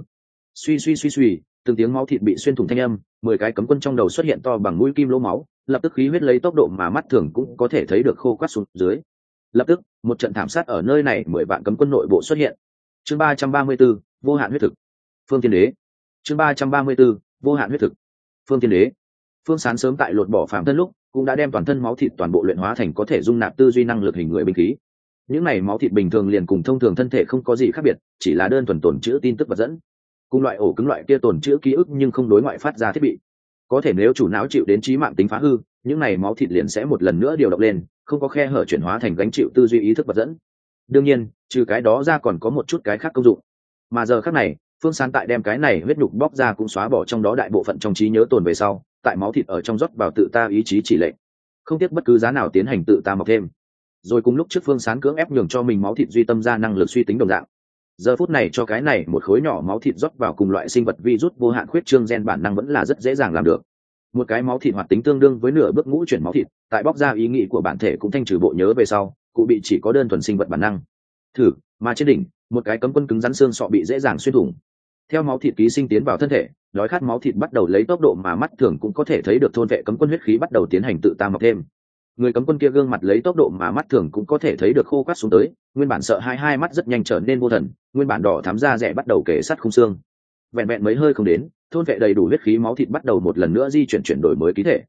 Suy suy suy suy, từng tiếng máu thịt bị xuyên thủng thanh âm, mười cái cấm quân trong đầu xuất hiện to bằng mũi kim lỗ máu, lập tức khí huyết lấy tốc độ mà mắt thường cũng có thể thấy được khô quát xuống dưới. Lập tức, một trận thảm sát ở nơi này mười vạn cấm quân nội bộ xuất hiện chương ba trăm ba mươi b ố vô hạn huyết thực. Phương tiên đế. Chương ba trăm ba mươi b ố vô hạn huyết thực. Phương tiên đế. Phương sán sớm tại lột bỏ phàm thân lúc, cũng đã đem toàn thân máu thịt toàn bộ luyện hóa thành có thể dung nạp tư duy năng lực hình người binh khí. Những này máu thịt bình thường liền cùng thông thường thân thể không có gì khác biệt, chỉ là đơn thuần tồn chữ tin tức vật dẫn. Cùng loại ổ cứng loại kia tồn chữ ký ức nhưng không đối ngoại phát ra thiết bị. Có thể nếu chủ não chịu đến trí mạng tính phá hư, những này máu thịt liền sẽ một lần nữa điều động lên, không có khe hở chuyển hóa thành gánh chịu tư duy ý thức vật dẫn. Đương nhiên trừ cái đó ra còn có một chút cái khác công dụng. Mà giờ khác này, phương sán tại đem cái này huyết nhục bóc ra cũng xóa bỏ trong đó đại bộ phận trong trí nhớ tồn về sau, tại máu thịt ở trong rót vào tự ta ý chí chỉ lệnh. Không tiếc bất cứ giá nào tiến hành tự ta mọc thêm. Rồi cùng lúc trước phương sán cưỡng ép nhường cho mình máu thịt duy tâm ra năng lực suy tính đồng dạng. Giờ phút này cho cái này một khối nhỏ máu thịt rót vào cùng loại sinh vật vi rút vô hạn khuyết trương gen bản năng vẫn là rất dễ dàng làm được. Một cái máu thịt hoạt tính tương đương với nửa bước ngũ chuyển máu thịt, tại bóc ra ý nghĩ của bản thể cũng thanh trừ bộ nhớ về sau, cụ bị chỉ có đơn thuần sinh vật bản năng thử, mà trên đỉnh, một cái cấm quân cứng rắn xương sọ bị dễ dàng xuyên thủng. Theo máu thịt ký sinh tiến vào thân thể, đói khát máu thịt bắt đầu lấy tốc độ mà mắt thường cũng có thể thấy được thôn vệ cấm quân huyết khí bắt đầu tiến hành tự ta mọc thêm. Người cấm quân kia gương mặt lấy tốc độ mà mắt thường cũng có thể thấy được khô quát xuống tới, nguyên bản sợ hai hai mắt rất nhanh trở nên vô thần, nguyên bản đỏ thám da rẻ bắt đầu kể sắt khung xương. Vẹn vẹn mấy hơi không đến, thôn vệ đầy đủ huyết khí máu thịt bắt đầu một lần nữa di chuyển chuyển đổi mới ký thể.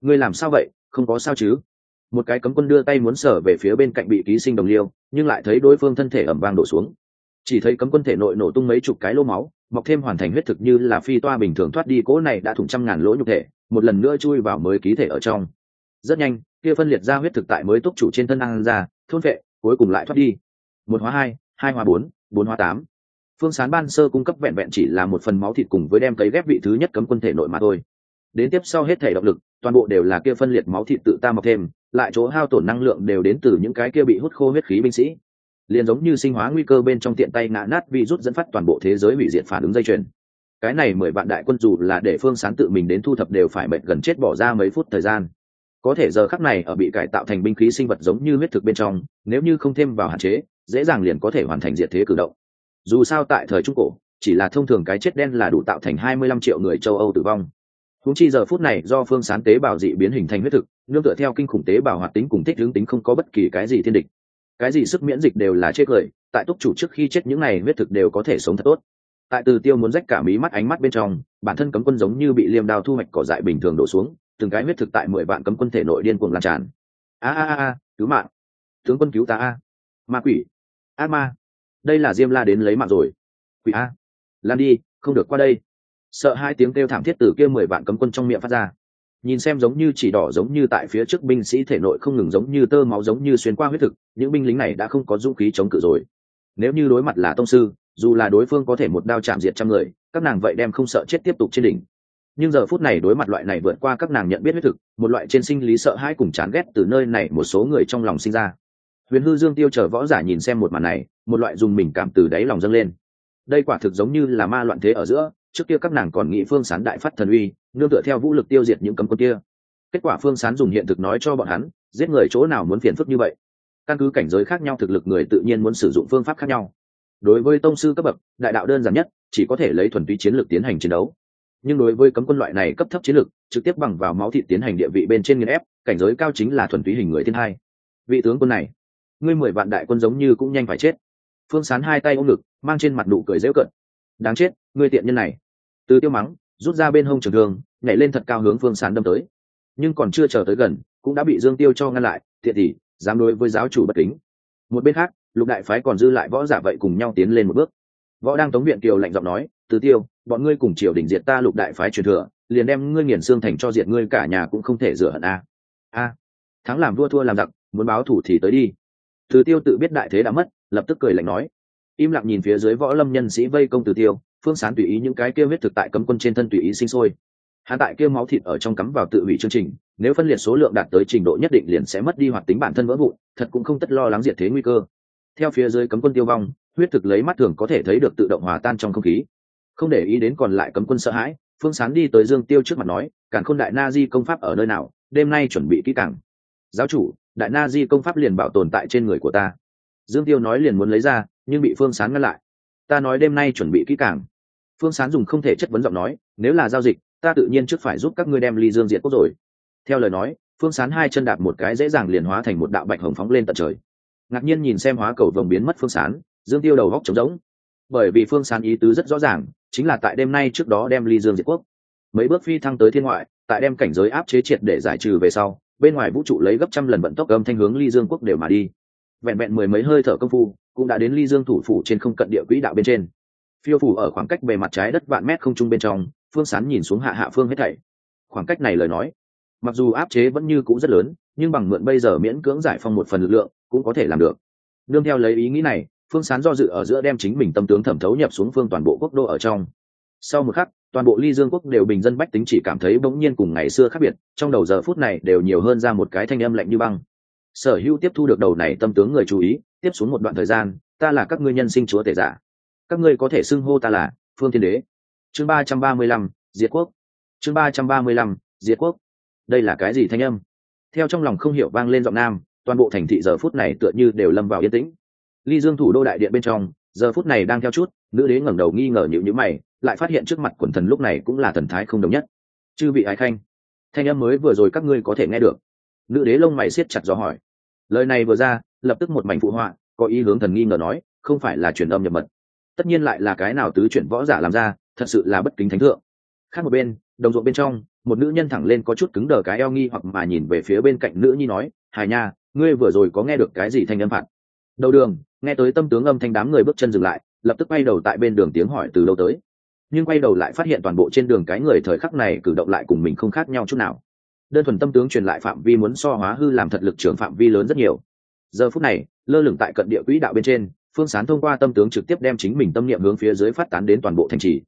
Ngươi làm sao vậy? Không có sao chứ? Một cái cấm quân đưa tay muốn sở về phía bên cạnh bị ký sinh đồng liêu, nhưng lại thấy đối phương thân thể ẩm vang đổ xuống. Chỉ thấy cấm quân thể nội nổ tung mấy chục cái lô máu, mọc thêm hoàn thành huyết thực như là phi toa bình thường thoát đi, cỗ này đã thủng trăm ngàn lỗ nhục thể, một lần nữa chui vào mới ký thể ở trong. Rất nhanh, kia phân liệt ra huyết thực tại mới túc chủ trên thân ăn ra, thôn vệ, cuối cùng lại thoát đi. Một hóa hai hai hóa bốn bốn hóa tám. Phương sán ban sơ cung cấp vẹn vẹn chỉ là một phần máu thịt cùng với đem cấy ghép vị thứ nhất cấm quân thể nội mà thôi đến tiếp sau hết thể động lực, toàn bộ đều là kia phân liệt máu thịt tự ta mọc thêm, lại chỗ hao tổn năng lượng đều đến từ những cái kia bị hút khô huyết khí binh sĩ. Liền giống như sinh hóa nguy cơ bên trong tiện tay ngã nát vì rút dẫn phát toàn bộ thế giới hủy diệt phản ứng dây chuyền. Cái này mười vạn đại quân dù là để phương sán tự mình đến thu thập đều phải mệt gần chết bỏ ra mấy phút thời gian. Có thể giờ khắc này ở bị cải tạo thành binh khí sinh vật giống như huyết thực bên trong, nếu như không thêm vào hạn chế, dễ dàng liền có thể hoàn thành diệt thế cử động. Dù sao tại thời trung cổ, chỉ là thông thường cái chết đen là đủ tạo thành hai mươi lăm triệu người châu âu tử vong húng chi giờ phút này do phương sán tế bào dị biến hình thành huyết thực, nương tựa theo kinh khủng tế bào hoạt tính cùng thích hướng tính không có bất kỳ cái gì thiên địch. Cái gì sức miễn dịch đều là chết cười, tại túc chủ trước khi chết những này huyết thực đều có thể sống thật tốt. Tại từ tiêu muốn rách cả mí mắt ánh mắt bên trong, bản thân cấm quân giống như bị liêm đao thu hoạch cỏ dại bình thường đổ xuống, từng cái huyết thực tại mười vạn cấm quân thể nội điên cuồng lan tràn. A a a, cứu mạng. Tướng quân cứu ta a. Ma quỷ. Ác ma. Đây là diêm la đến lấy mạng rồi. Quỷ a. Lan đi, không được qua đây sợ hai tiếng kêu thảm thiết từ kia mười vạn cấm quân trong miệng phát ra. Nhìn xem giống như chỉ đỏ giống như tại phía trước binh sĩ thể nội không ngừng giống như tơ máu giống như xuyên qua huyết thực, những binh lính này đã không có dũng khí chống cự rồi. Nếu như đối mặt là tông sư, dù là đối phương có thể một đao chạm diệt trăm người, các nàng vậy đem không sợ chết tiếp tục trên đỉnh. Nhưng giờ phút này đối mặt loại này vượt qua các nàng nhận biết huyết thực, một loại trên sinh lý sợ hãi cùng chán ghét từ nơi này một số người trong lòng sinh ra. Huyền hư dương tiêu chờ võ giả nhìn xem một màn này, một loại dùng mình cảm từ đáy lòng dâng lên. Đây quả thực giống như là ma loạn thế ở giữa trước kia các nàng còn nghĩ phương sán đại phát thần uy, nương tựa theo vũ lực tiêu diệt những cấm quân kia. Kết quả phương sán dùng hiện thực nói cho bọn hắn, giết người chỗ nào muốn phiền phức như vậy. Căn cứ cảnh giới khác nhau thực lực người tự nhiên muốn sử dụng phương pháp khác nhau. Đối với tông sư cấp bậc, đại đạo đơn giản nhất, chỉ có thể lấy thuần túy chiến lược tiến hành chiến đấu. Nhưng đối với cấm quân loại này cấp thấp chiến lược, trực tiếp bằng vào máu thịt tiến hành địa vị bên trên nghiên ép, cảnh giới cao chính là thuần túy hình người thiên hai. Vị tướng quân này, ngươi mười vạn đại quân giống như cũng nhanh phải chết. Phương sán hai tay ôm ngực, mang trên mặt nụ cười dễu cận đáng chết ngươi tiện nhân này. Từ tiêu mắng rút ra bên hông trường thương nhảy lên thật cao hướng phương sán đâm tới. Nhưng còn chưa chờ tới gần cũng đã bị dương tiêu cho ngăn lại thiện thì, dám đối với giáo chủ bất kính. Một bên khác lục đại phái còn dư lại võ giả vậy cùng nhau tiến lên một bước. Võ đang tống viện kiều lạnh giọng nói từ tiêu bọn ngươi cùng triều đình diệt ta lục đại phái truyền thừa liền đem ngươi nghiền xương thành cho diệt ngươi cả nhà cũng không thể rửa hận a. A thắng làm vua thua làm giặc muốn báo thủ thì tới đi. Từ tiêu tự biết đại thế đã mất lập tức cười lạnh nói im lặng nhìn phía dưới võ lâm nhân sĩ vây công từ tiêu, phương sán tùy ý những cái kia huyết thực tại cấm quân trên thân tùy ý sinh sôi. Hạ tại kia máu thịt ở trong cắm vào tự hủy chương trình, nếu phân liệt số lượng đạt tới trình độ nhất định liền sẽ mất đi hoạt tính bản thân vỡ vụn, thật cũng không tất lo lắng diệt thế nguy cơ. Theo phía dưới cấm quân tiêu vong, huyết thực lấy mắt thường có thể thấy được tự động hòa tan trong không khí. Không để ý đến còn lại cấm quân sợ hãi, phương sán đi tới dương tiêu trước mặt nói cản khôn đại na di công pháp ở nơi nào? Đêm nay chuẩn bị kỹ càng. Giáo chủ, đại na di công pháp liền bảo tồn tại trên người của ta. Dương tiêu nói liền muốn lấy ra nhưng bị phương sán ngăn lại. Ta nói đêm nay chuẩn bị kỹ càng. Phương sán dùng không thể chất vấn giọng nói, nếu là giao dịch, ta tự nhiên trước phải giúp các ngươi đem ly dương diện quốc rồi. Theo lời nói, phương sán hai chân đạp một cái dễ dàng liền hóa thành một đạo bạch hồng phóng lên tận trời. Ngạc nhiên nhìn xem hóa cầu vồng biến mất phương sán, dương tiêu đầu góc trống rỗng. Bởi vì phương sán ý tứ rất rõ ràng, chính là tại đêm nay trước đó đem ly dương diệt quốc mấy bước phi thăng tới thiên ngoại, tại đem cảnh giới áp chế triệt để giải trừ về sau, bên ngoài vũ trụ lấy gấp trăm lần vận tốc âm thanh hướng ly dương quốc đều mà đi vẹn vẹn mười mấy hơi thở công phu, cũng đã đến ly dương thủ phủ trên không cận địa quỹ đạo bên trên. Phiêu phủ ở khoảng cách bề mặt trái đất vạn mét không trung bên trong, phương sán nhìn xuống hạ hạ phương hết thảy. Khoảng cách này lời nói, mặc dù áp chế vẫn như cũ rất lớn, nhưng bằng mượn bây giờ miễn cưỡng giải phong một phần lực lượng, cũng có thể làm được. Nương theo lấy ý nghĩ này, phương sán do dự ở giữa đem chính mình tâm tướng thẩm thấu nhập xuống phương toàn bộ quốc đô ở trong. Sau một khắc, toàn bộ ly dương quốc đều bình dân bách tính chỉ cảm thấy bỗng nhiên cùng ngày xưa khác biệt, trong đầu giờ phút này đều nhiều hơn ra một cái thanh âm lạnh như băng sở hữu tiếp thu được đầu này tâm tướng người chú ý, tiếp xuống một đoạn thời gian, ta là các ngươi nhân sinh chúa tể giả. Các ngươi có thể xưng hô ta là phương thiên đế. Chương ba trăm ba mươi lăm, diệt quốc. Chương ba trăm ba mươi lăm, diệt quốc. Đây là cái gì thanh âm? Theo trong lòng không hiểu vang lên giọng nam, toàn bộ thành thị giờ phút này tựa như đều lâm vào yên tĩnh. Ly dương thủ đô đại điện bên trong, giờ phút này đang theo chút, nữ đế ngẩng đầu nghi ngờ nhịu nhữ mày, lại phát hiện trước mặt quần thần lúc này cũng là thần thái không đồng nhất. Chư vị ái khanh, thanh âm mới vừa rồi các ngươi có thể nghe được. Nữ đế lông mày siết chặt gió hỏi lời này vừa ra, lập tức một mảnh phụ họa, có ý hướng thần nghi ngờ nói, không phải là truyền âm nhập mật. Tất nhiên lại là cái nào tứ chuyển võ giả làm ra, thật sự là bất kính thánh thượng. Khác một bên, đồng ruộng bên trong, một nữ nhân thẳng lên có chút cứng đờ cái eo nghi hoặc mà nhìn về phía bên cạnh nữ nhi nói hài nha, ngươi vừa rồi có nghe được cái gì thanh âm phạt? Đầu đường, nghe tới tâm tướng âm thanh đám người bước chân dừng lại, lập tức quay đầu tại bên đường tiếng hỏi từ lâu tới. Nhưng quay đầu lại phát hiện toàn bộ trên đường cái người thời khắc này cử động lại cùng mình không khác nhau chút nào đơn thuần tâm tướng truyền lại phạm vi muốn so hóa hư làm thật lực trưởng phạm vi lớn rất nhiều. Giờ phút này, lơ lửng tại cận địa quỹ đạo bên trên, phương sán thông qua tâm tướng trực tiếp đem chính mình tâm niệm hướng phía dưới phát tán đến toàn bộ thành trì.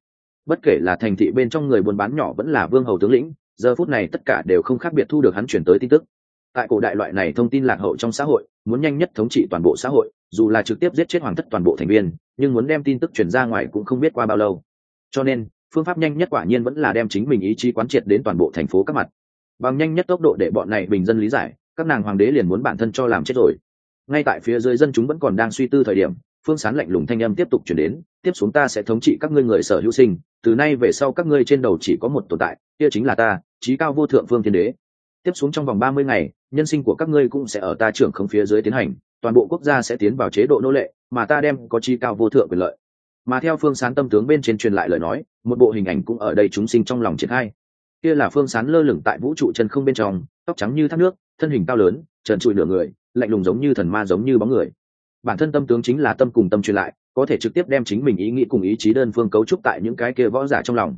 Bất kể là thành thị bên trong người buôn bán nhỏ vẫn là vương hầu tướng lĩnh, giờ phút này tất cả đều không khác biệt thu được hắn chuyển tới tin tức. Tại cổ đại loại này thông tin lạc hậu trong xã hội, muốn nhanh nhất thống trị toàn bộ xã hội, dù là trực tiếp giết chết hoàng thất toàn bộ thành viên, nhưng muốn đem tin tức truyền ra ngoài cũng không biết qua bao lâu. Cho nên, phương pháp nhanh nhất quả nhiên vẫn là đem chính mình ý chí quán triệt đến toàn bộ thành phố các mặt bằng nhanh nhất tốc độ để bọn này bình dân lý giải, các nàng hoàng đế liền muốn bản thân cho làm chết rồi. Ngay tại phía dưới dân chúng vẫn còn đang suy tư thời điểm, phương sán lạnh lùng thanh âm tiếp tục chuyển đến, tiếp xuống ta sẽ thống trị các ngươi người sở hữu sinh, từ nay về sau các ngươi trên đầu chỉ có một tồn tại, kia chính là ta trí cao vô thượng phương thiên đế. Tiếp xuống trong vòng ba mươi ngày, nhân sinh của các ngươi cũng sẽ ở ta trưởng không phía dưới tiến hành, toàn bộ quốc gia sẽ tiến vào chế độ nô lệ, mà ta đem có trí cao vô thượng quyền lợi. Mà theo phương sán tâm tướng bên trên truyền lại lời nói, một bộ hình ảnh cũng ở đây chúng sinh trong lòng triển khai kia là phương sán lơ lửng tại vũ trụ chân không bên trong, tóc trắng như thác nước, thân hình cao lớn, trần trụi nửa người, lạnh lùng giống như thần ma giống như bóng người. Bản thân tâm tướng chính là tâm cùng tâm truyền lại, có thể trực tiếp đem chính mình ý nghĩ cùng ý chí đơn phương cấu trúc tại những cái kia võ giả trong lòng.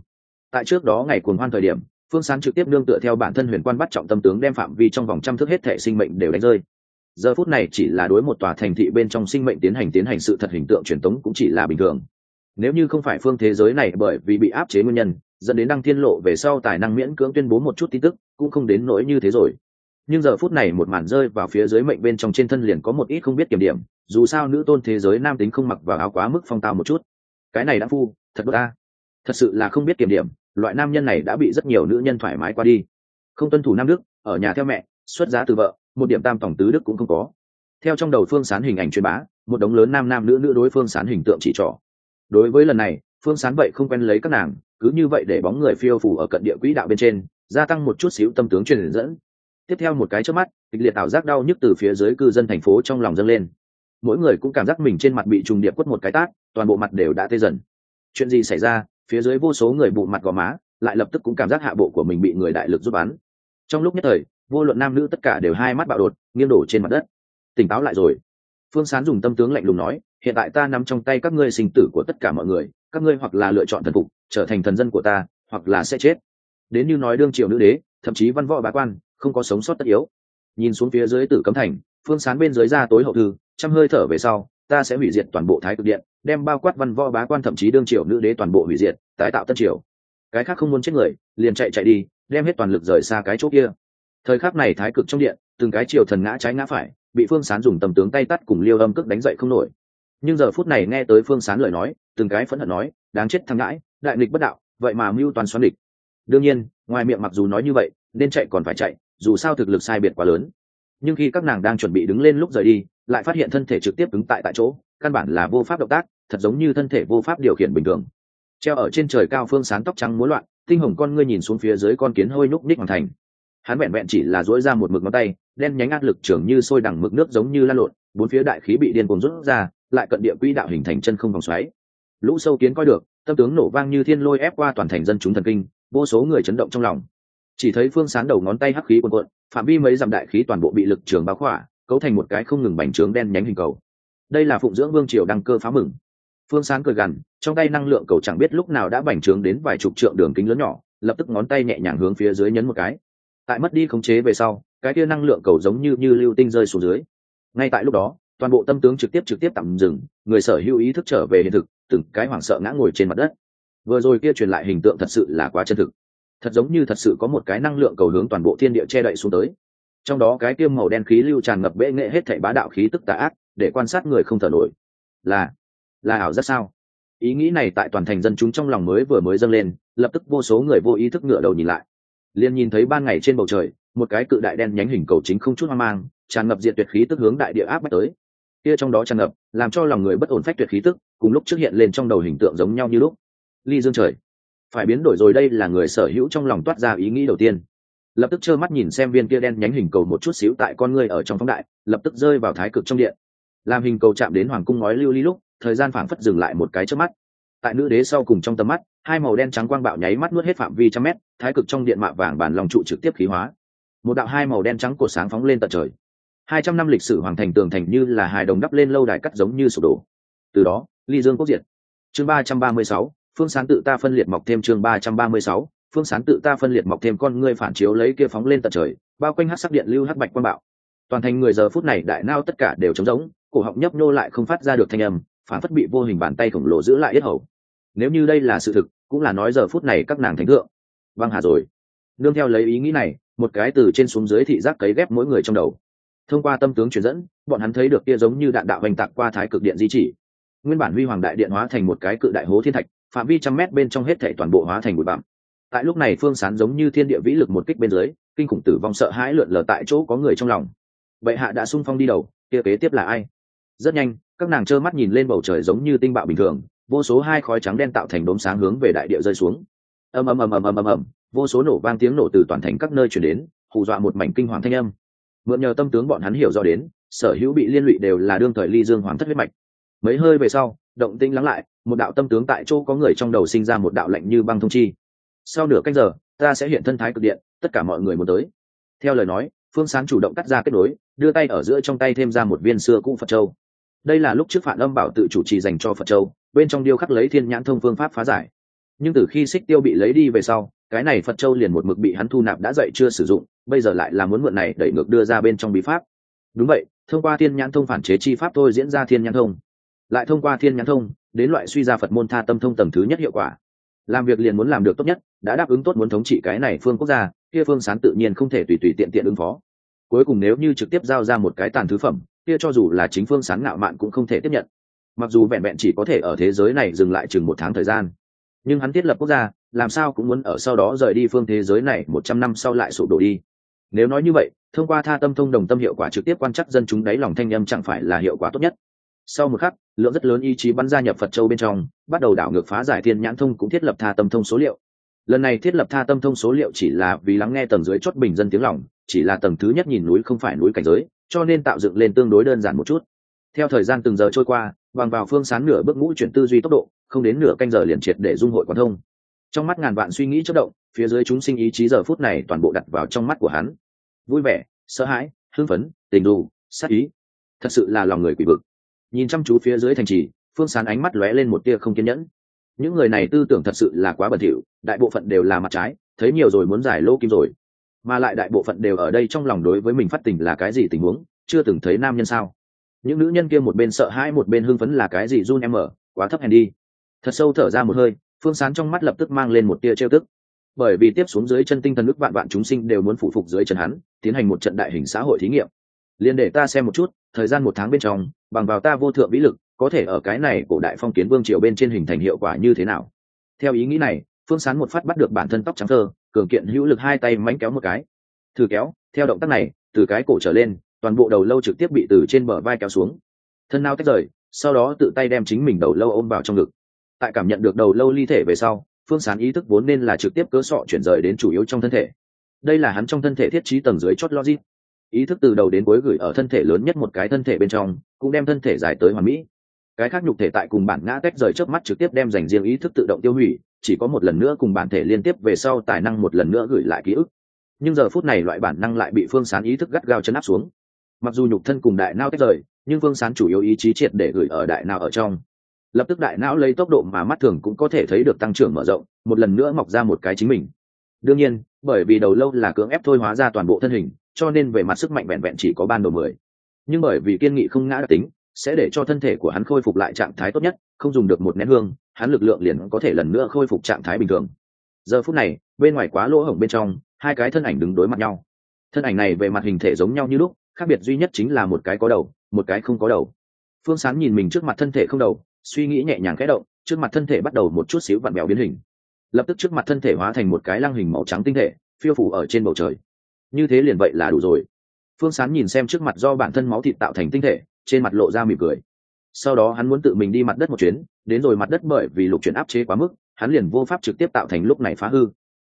Tại trước đó ngày cuồng hoan thời điểm, phương sán trực tiếp nương tựa theo bản thân huyền quan bắt trọng tâm tướng đem phạm vi trong vòng trăm thước hết thể sinh mệnh đều đánh rơi. Giờ phút này chỉ là đối một tòa thành thị bên trong sinh mệnh tiến hành tiến hành sự thật hình tượng truyền tống cũng chỉ là bình thường. Nếu như không phải phương thế giới này bởi vì bị áp chế nguyên nhân dẫn đến đăng thiên lộ về sau tài năng miễn cưỡng tuyên bố một chút tin tức, cũng không đến nỗi như thế rồi. Nhưng giờ phút này một màn rơi vào phía dưới mệnh bên trong trên thân liền có một ít không biết kiểm điểm, dù sao nữ tôn thế giới nam tính không mặc vào áo quá mức phong tao một chút. Cái này đã phu, thật bất ta thật sự là không biết kiểm điểm, loại nam nhân này đã bị rất nhiều nữ nhân thoải mái qua đi. Không tuân thủ nam đức, ở nhà theo mẹ, xuất giá từ vợ, một điểm tam tổng tứ đức cũng không có. Theo trong đầu phương sán hình ảnh truyền bá, một đống lớn nam nam nữ nữ đối phương sán hình tượng chỉ trỏ. Đối với lần này, phương sán vậy không quen lấy các nàng cứ như vậy để bóng người phiêu phủ ở cận địa quỹ đạo bên trên, gia tăng một chút xíu tâm tướng truyền dẫn. Tiếp theo một cái trước mắt, kịch liệt ảo giác đau nhức từ phía dưới cư dân thành phố trong lòng dâng lên. Mỗi người cũng cảm giác mình trên mặt bị trùng điệp quất một cái tát, toàn bộ mặt đều đã tê dần. Chuyện gì xảy ra, phía dưới vô số người bụ mặt gò má, lại lập tức cũng cảm giác hạ bộ của mình bị người đại lực giúp bắn. Trong lúc nhất thời, vô luận nam nữ tất cả đều hai mắt bạo đột, nghiêng đổ trên mặt đất. Tỉnh táo lại rồi. Phương sán dùng tâm tướng lạnh lùng nói hiện tại ta nắm trong tay các ngươi sinh tử của tất cả mọi người, các ngươi hoặc là lựa chọn thần phục, trở thành thần dân của ta, hoặc là sẽ chết. Đến như nói đương triều nữ đế, thậm chí văn võ bá quan, không có sống sót tất yếu. Nhìn xuống phía dưới tử cấm thành, phương sán bên dưới ra tối hậu thư chăm hơi thở về sau, ta sẽ hủy diệt toàn bộ thái cực điện, đem bao quát văn võ bá quan thậm chí đương triều nữ đế toàn bộ hủy diệt, tái tạo tân triều. Cái khác không muốn chết người, liền chạy chạy đi, đem hết toàn lực rời xa cái chỗ kia. Thời khắc này thái cực trong điện, từng cái triều thần ngã trái ngã phải, bị phương sán dùng tầm tướng tay tắt cùng liêu âm cước đánh dậy không nổi nhưng giờ phút này nghe tới phương sán lời nói, từng cái phẫn hận nói, đáng chết thằng ngãi đại nghịch bất đạo, vậy mà mưu toàn xoắn địch. Đương nhiên, ngoài miệng mặc dù nói như vậy, nên chạy còn phải chạy, dù sao thực lực sai biệt quá lớn. Nhưng khi các nàng đang chuẩn bị đứng lên lúc rời đi, lại phát hiện thân thể trực tiếp ứng tại tại chỗ, căn bản là vô pháp động tác, thật giống như thân thể vô pháp điều khiển bình thường. Treo ở trên trời cao phương sán tóc trắng múa loạn, tinh hồng con ngươi nhìn xuống phía dưới con kiến hơi nhúc ních hoàn thành. Hắn vẹn vẹn chỉ là dỗi ra một mực ngón tay, đen nhánh áp lực trưởng như sôi đằng mực nước giống như lan lộn, bốn phía đại khí bị điên cuồng rút ra lại cận địa quỹ đạo hình thành chân không vòng xoáy. Lũ sâu kiến coi được, tâm tướng nổ vang như thiên lôi ép qua toàn thành dân chúng thần kinh, vô số người chấn động trong lòng. Chỉ thấy phương sán đầu ngón tay hắc khí quần quận phạm vi mấy dặm đại khí toàn bộ bị lực trường bao khỏa, cấu thành một cái không ngừng bành trướng đen nhánh hình cầu. Đây là phụng dưỡng vương triều đăng cơ phá mừng. Phương sán cười gằn, trong tay năng lượng cầu chẳng biết lúc nào đã bành trướng đến vài chục trượng đường kính lớn nhỏ, lập tức ngón tay nhẹ nhàng hướng phía dưới nhấn một cái. Tại mất đi khống chế về sau, cái kia năng lượng cầu giống như như lưu tinh rơi xuống dưới. Ngay tại lúc đó toàn bộ tâm tướng trực tiếp trực tiếp tạm dừng, người sở hữu ý thức trở về hiện thực, từng cái hoảng sợ ngã ngồi trên mặt đất. Vừa rồi kia truyền lại hình tượng thật sự là quá chân thực. Thật giống như thật sự có một cái năng lượng cầu hướng toàn bộ thiên địa che đậy xuống tới. Trong đó cái kia màu đen khí lưu tràn ngập bệ nghệ hết thảy bá đạo khí tức tà ác, để quan sát người không thở nổi. Là là ảo rất sao? Ý nghĩ này tại toàn thành dân chúng trong lòng mới vừa mới dâng lên, lập tức vô số người vô ý thức ngựa đầu nhìn lại. Liền nhìn thấy ban ngày trên bầu trời, một cái cự đại đen nhánh hình cầu chính không chút hoang mang, tràn ngập diện tuyệt khí tức hướng đại địa áp bách tới kia trong đó tràn ngập, làm cho lòng người bất ổn phách tuyệt khí tức, cùng lúc trước hiện lên trong đầu hình tượng giống nhau như lúc. Ly dương trời. Phải biến đổi rồi đây là người sở hữu trong lòng toát ra ý nghĩ đầu tiên. Lập tức trơ mắt nhìn xem viên kia đen nhánh hình cầu một chút xíu tại con người ở trong phóng đại, lập tức rơi vào thái cực trong điện. Làm hình cầu chạm đến hoàng cung ngói lưu ly lúc, thời gian phảng phất dừng lại một cái trước mắt. Tại nữ đế sau cùng trong tầm mắt, hai màu đen trắng quang bạo nháy mắt nuốt hết phạm vi trăm mét, thái cực trong điện mạ vàng bản lòng trụ trực tiếp khí hóa. Một đạo hai màu đen trắng cột sáng phóng lên tận trời hai trăm năm lịch sử hoàng thành tường thành như là hài đồng đắp lên lâu đài cắt giống như sụp đổ. Từ đó, ly dương quốc diệt. Chương ba trăm ba mươi sáu, phương sán tự ta phân liệt mọc thêm chương ba trăm ba mươi sáu, phương sán tự ta phân liệt mọc thêm con ngươi phản chiếu lấy kia phóng lên tận trời, bao quanh hát sắc điện lưu hát bạch quang bạo. Toàn thành người giờ phút này đại nao tất cả đều trống rỗng, cổ họng nhấp nhô lại không phát ra được thanh âm, phản phất bị vô hình bàn tay khổng lồ giữ lại yết hầu. Nếu như đây là sự thực, cũng là nói giờ phút này các nàng thánh thượng. Băng hà rồi. Nương theo lấy ý nghĩ này, một cái từ trên xuống dưới thị giác cấy ghép mỗi người trong đầu thông qua tâm tướng truyền dẫn, bọn hắn thấy được kia giống như đạn đạo hành tạc qua thái cực điện di chỉ. Nguyên bản huy hoàng đại điện hóa thành một cái cự đại hố thiên thạch, phạm vi trăm mét bên trong hết thể toàn bộ hóa thành bụi bặm. Tại lúc này phương sán giống như thiên địa vĩ lực một kích bên dưới, kinh khủng tử vong sợ hãi lượn lờ tại chỗ có người trong lòng. Vậy hạ đã sung phong đi đầu, kia kế tiếp là ai? Rất nhanh, các nàng trơ mắt nhìn lên bầu trời giống như tinh bạo bình thường, vô số hai khói trắng đen tạo thành đốm sáng hướng về đại địa rơi xuống. Ầm ầm ầm ầm ầm ầm ầm, vô số nổ vang tiếng nổ từ toàn thành các nơi chuyển đến, hù dọa một mảnh kinh hoàng thanh âm mượn nhờ tâm tướng bọn hắn hiểu rõ đến, sở hữu bị liên lụy đều là đương thời ly dương hoàng thất huyết mạch. Mấy hơi về sau, động tinh lắng lại, một đạo tâm tướng tại chỗ có người trong đầu sinh ra một đạo lệnh như băng thông chi. Sau nửa canh giờ, ta sẽ hiện thân thái cực điện, tất cả mọi người muốn tới. Theo lời nói, phương sáng chủ động cắt ra kết nối, đưa tay ở giữa trong tay thêm ra một viên xưa cũ phật châu. Đây là lúc trước phản âm bảo tự chủ trì dành cho phật châu, bên trong điêu khắc lấy thiên nhãn thông phương pháp phá giải. Nhưng từ khi xích tiêu bị lấy đi về sau cái này phật châu liền một mực bị hắn thu nạp đã dậy chưa sử dụng, bây giờ lại là muốn mượn này đẩy ngược đưa ra bên trong bí pháp. Đúng vậy, thông qua thiên nhãn thông phản chế chi pháp thôi diễn ra thiên nhãn thông. Lại thông qua thiên nhãn thông, đến loại suy ra phật môn tha tâm thông tầng thứ nhất hiệu quả. Làm việc liền muốn làm được tốt nhất, đã đáp ứng tốt muốn thống trị cái này phương quốc gia, kia phương sán tự nhiên không thể tùy tùy tiện tiện ứng phó. Cuối cùng nếu như trực tiếp giao ra một cái tàn thứ phẩm, kia cho dù là chính phương sán ngạo mạn cũng không thể tiếp nhận. Mặc dù vẹn vẹn chỉ có thể ở thế giới này dừng lại chừng một tháng thời gian, nhưng hắn thiết lập quốc gia làm sao cũng muốn ở sau đó rời đi phương thế giới này một trăm năm sau lại sụp đổ đi. Nếu nói như vậy, thông qua tha tâm thông đồng tâm hiệu quả trực tiếp quan chắc dân chúng đáy lòng thanh âm chẳng phải là hiệu quả tốt nhất. Sau một khắc, lượng rất lớn ý chí bắn ra nhập phật châu bên trong, bắt đầu đảo ngược phá giải thiên nhãn thông cũng thiết lập tha tâm thông số liệu. Lần này thiết lập tha tâm thông số liệu chỉ là vì lắng nghe tầng dưới chốt bình dân tiếng lòng, chỉ là tầng thứ nhất nhìn núi không phải núi cảnh giới, cho nên tạo dựng lên tương đối đơn giản một chút. Theo thời gian từng giờ trôi qua, bằng vào phương sán nửa bước ngũ chuyển tư duy tốc độ, không đến nửa canh giờ liền triệt để dung hội quán thông trong mắt ngàn vạn suy nghĩ chất động, phía dưới chúng sinh ý chí giờ phút này toàn bộ đặt vào trong mắt của hắn. Vui vẻ, sợ hãi, hưng phấn, tình đù sát ý. Thật sự là lòng người quỷ vực. Nhìn chăm chú phía dưới thành trì, phương sán ánh mắt lóe lên một tia không kiên nhẫn. Những người này tư tưởng thật sự là quá bẩn thỉu, đại bộ phận đều là mặt trái, thấy nhiều rồi muốn giải lô kim rồi. Mà lại đại bộ phận đều ở đây trong lòng đối với mình phát tình là cái gì tình huống, chưa từng thấy nam nhân sao. Những nữ nhân kia một bên sợ hãi một bên hưng phấn là cái gì run em ở quá thấp hèn đi. Thật sâu thở ra một hơi phương sán trong mắt lập tức mang lên một tia trêu tức. Bởi vì tiếp xuống dưới chân tinh thần ức vạn vạn chúng sinh đều muốn phụ phục dưới chân hắn, tiến hành một trận đại hình xã hội thí nghiệm. Liền để ta xem một chút, thời gian một tháng bên trong, bằng vào ta vô thượng vĩ lực, có thể ở cái này cổ đại phong kiến vương triều bên trên hình thành hiệu quả như thế nào? Theo ý nghĩ này, phương sán một phát bắt được bản thân tóc trắng thơ, cường kiện hữu lực hai tay mánh kéo một cái. Thử kéo, theo động tác này, từ cái cổ trở lên, toàn bộ đầu lâu trực tiếp bị từ trên bờ vai kéo xuống. Thân nao tách rời, sau đó tự tay đem chính mình đầu lâu ôm vào trong ngực tại cảm nhận được đầu lâu ly thể về sau, phương sán ý thức vốn nên là trực tiếp cỡ sọ chuyển rời đến chủ yếu trong thân thể. Đây là hắn trong thân thể thiết trí tầng dưới chót logic. Ý thức từ đầu đến cuối gửi ở thân thể lớn nhất một cái thân thể bên trong, cũng đem thân thể dài tới hoàn mỹ. Cái khác nhục thể tại cùng bản ngã tách rời trước mắt trực tiếp đem dành riêng ý thức tự động tiêu hủy, chỉ có một lần nữa cùng bản thể liên tiếp về sau tài năng một lần nữa gửi lại ký ức. Nhưng giờ phút này loại bản năng lại bị phương sán ý thức gắt gao chấn áp xuống. Mặc dù nhục thân cùng đại nao tách rời, nhưng phương sán chủ yếu ý chí triệt để gửi ở đại nào ở trong lập tức đại não lấy tốc độ mà mắt thường cũng có thể thấy được tăng trưởng mở rộng, một lần nữa mọc ra một cái chính mình. Đương nhiên, bởi vì đầu lâu là cưỡng ép thôi hóa ra toàn bộ thân hình, cho nên về mặt sức mạnh vẹn vẹn chỉ có ban đầu mười. Nhưng bởi vì kiên nghị không ngã đặc tính, sẽ để cho thân thể của hắn khôi phục lại trạng thái tốt nhất, không dùng được một nén hương, hắn lực lượng liền có thể lần nữa khôi phục trạng thái bình thường. Giờ phút này, bên ngoài quá lỗ hổng bên trong, hai cái thân ảnh đứng đối mặt nhau. Thân ảnh này về mặt hình thể giống nhau như lúc, khác biệt duy nhất chính là một cái có đầu, một cái không có đầu. Phương sán nhìn mình trước mặt thân thể không đầu suy nghĩ nhẹ nhàng khẽ động, trước mặt thân thể bắt đầu một chút xíu vặn vẹo biến hình. Lập tức trước mặt thân thể hóa thành một cái lăng hình màu trắng tinh thể, phiêu phủ ở trên bầu trời. Như thế liền vậy là đủ rồi. Phương sán nhìn xem trước mặt do bản thân máu thịt tạo thành tinh thể, trên mặt lộ ra mỉm cười. Sau đó hắn muốn tự mình đi mặt đất một chuyến, đến rồi mặt đất bởi vì lục chuyển áp chế quá mức, hắn liền vô pháp trực tiếp tạo thành lúc này phá hư.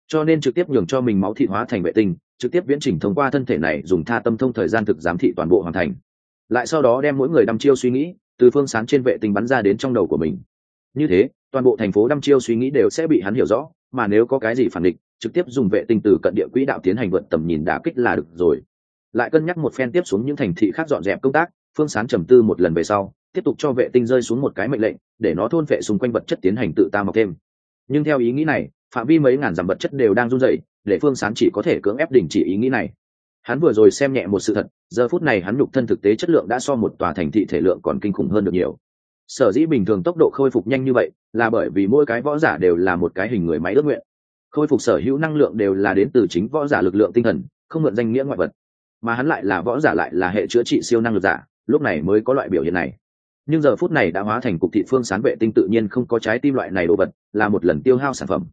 Cho nên trực tiếp nhường cho mình máu thịt hóa thành vệ tinh, trực tiếp viễn trình thông qua thân thể này dùng tha tâm thông thời gian thực giám thị toàn bộ hoàn thành. Lại sau đó đem mỗi người đăm chiêu suy nghĩ từ phương sáng trên vệ tinh bắn ra đến trong đầu của mình. Như thế, toàn bộ thành phố đăm chiêu suy nghĩ đều sẽ bị hắn hiểu rõ, mà nếu có cái gì phản định trực tiếp dùng vệ tinh từ cận địa quỹ đạo tiến hành vượt tầm nhìn đả kích là được rồi. Lại cân nhắc một phen tiếp xuống những thành thị khác dọn dẹp công tác, phương sán trầm tư một lần về sau, tiếp tục cho vệ tinh rơi xuống một cái mệnh lệnh, để nó thôn vệ xung quanh vật chất tiến hành tự ta mọc thêm. Nhưng theo ý nghĩ này, phạm vi mấy ngàn dặm vật chất đều đang run rẩy, để phương sán chỉ có thể cưỡng ép đình chỉ ý nghĩ này hắn vừa rồi xem nhẹ một sự thật, giờ phút này hắn nhục thân thực tế chất lượng đã so một tòa thành thị thể lượng còn kinh khủng hơn được nhiều. Sở dĩ bình thường tốc độ khôi phục nhanh như vậy, là bởi vì mỗi cái võ giả đều là một cái hình người máy ước nguyện. Khôi phục sở hữu năng lượng đều là đến từ chính võ giả lực lượng tinh thần, không mượn danh nghĩa ngoại vật. Mà hắn lại là võ giả lại là hệ chữa trị siêu năng lực giả, lúc này mới có loại biểu hiện này. Nhưng giờ phút này đã hóa thành cục thị phương sán vệ tinh tự nhiên không có trái tim loại này đồ vật, là một lần tiêu hao sản phẩm.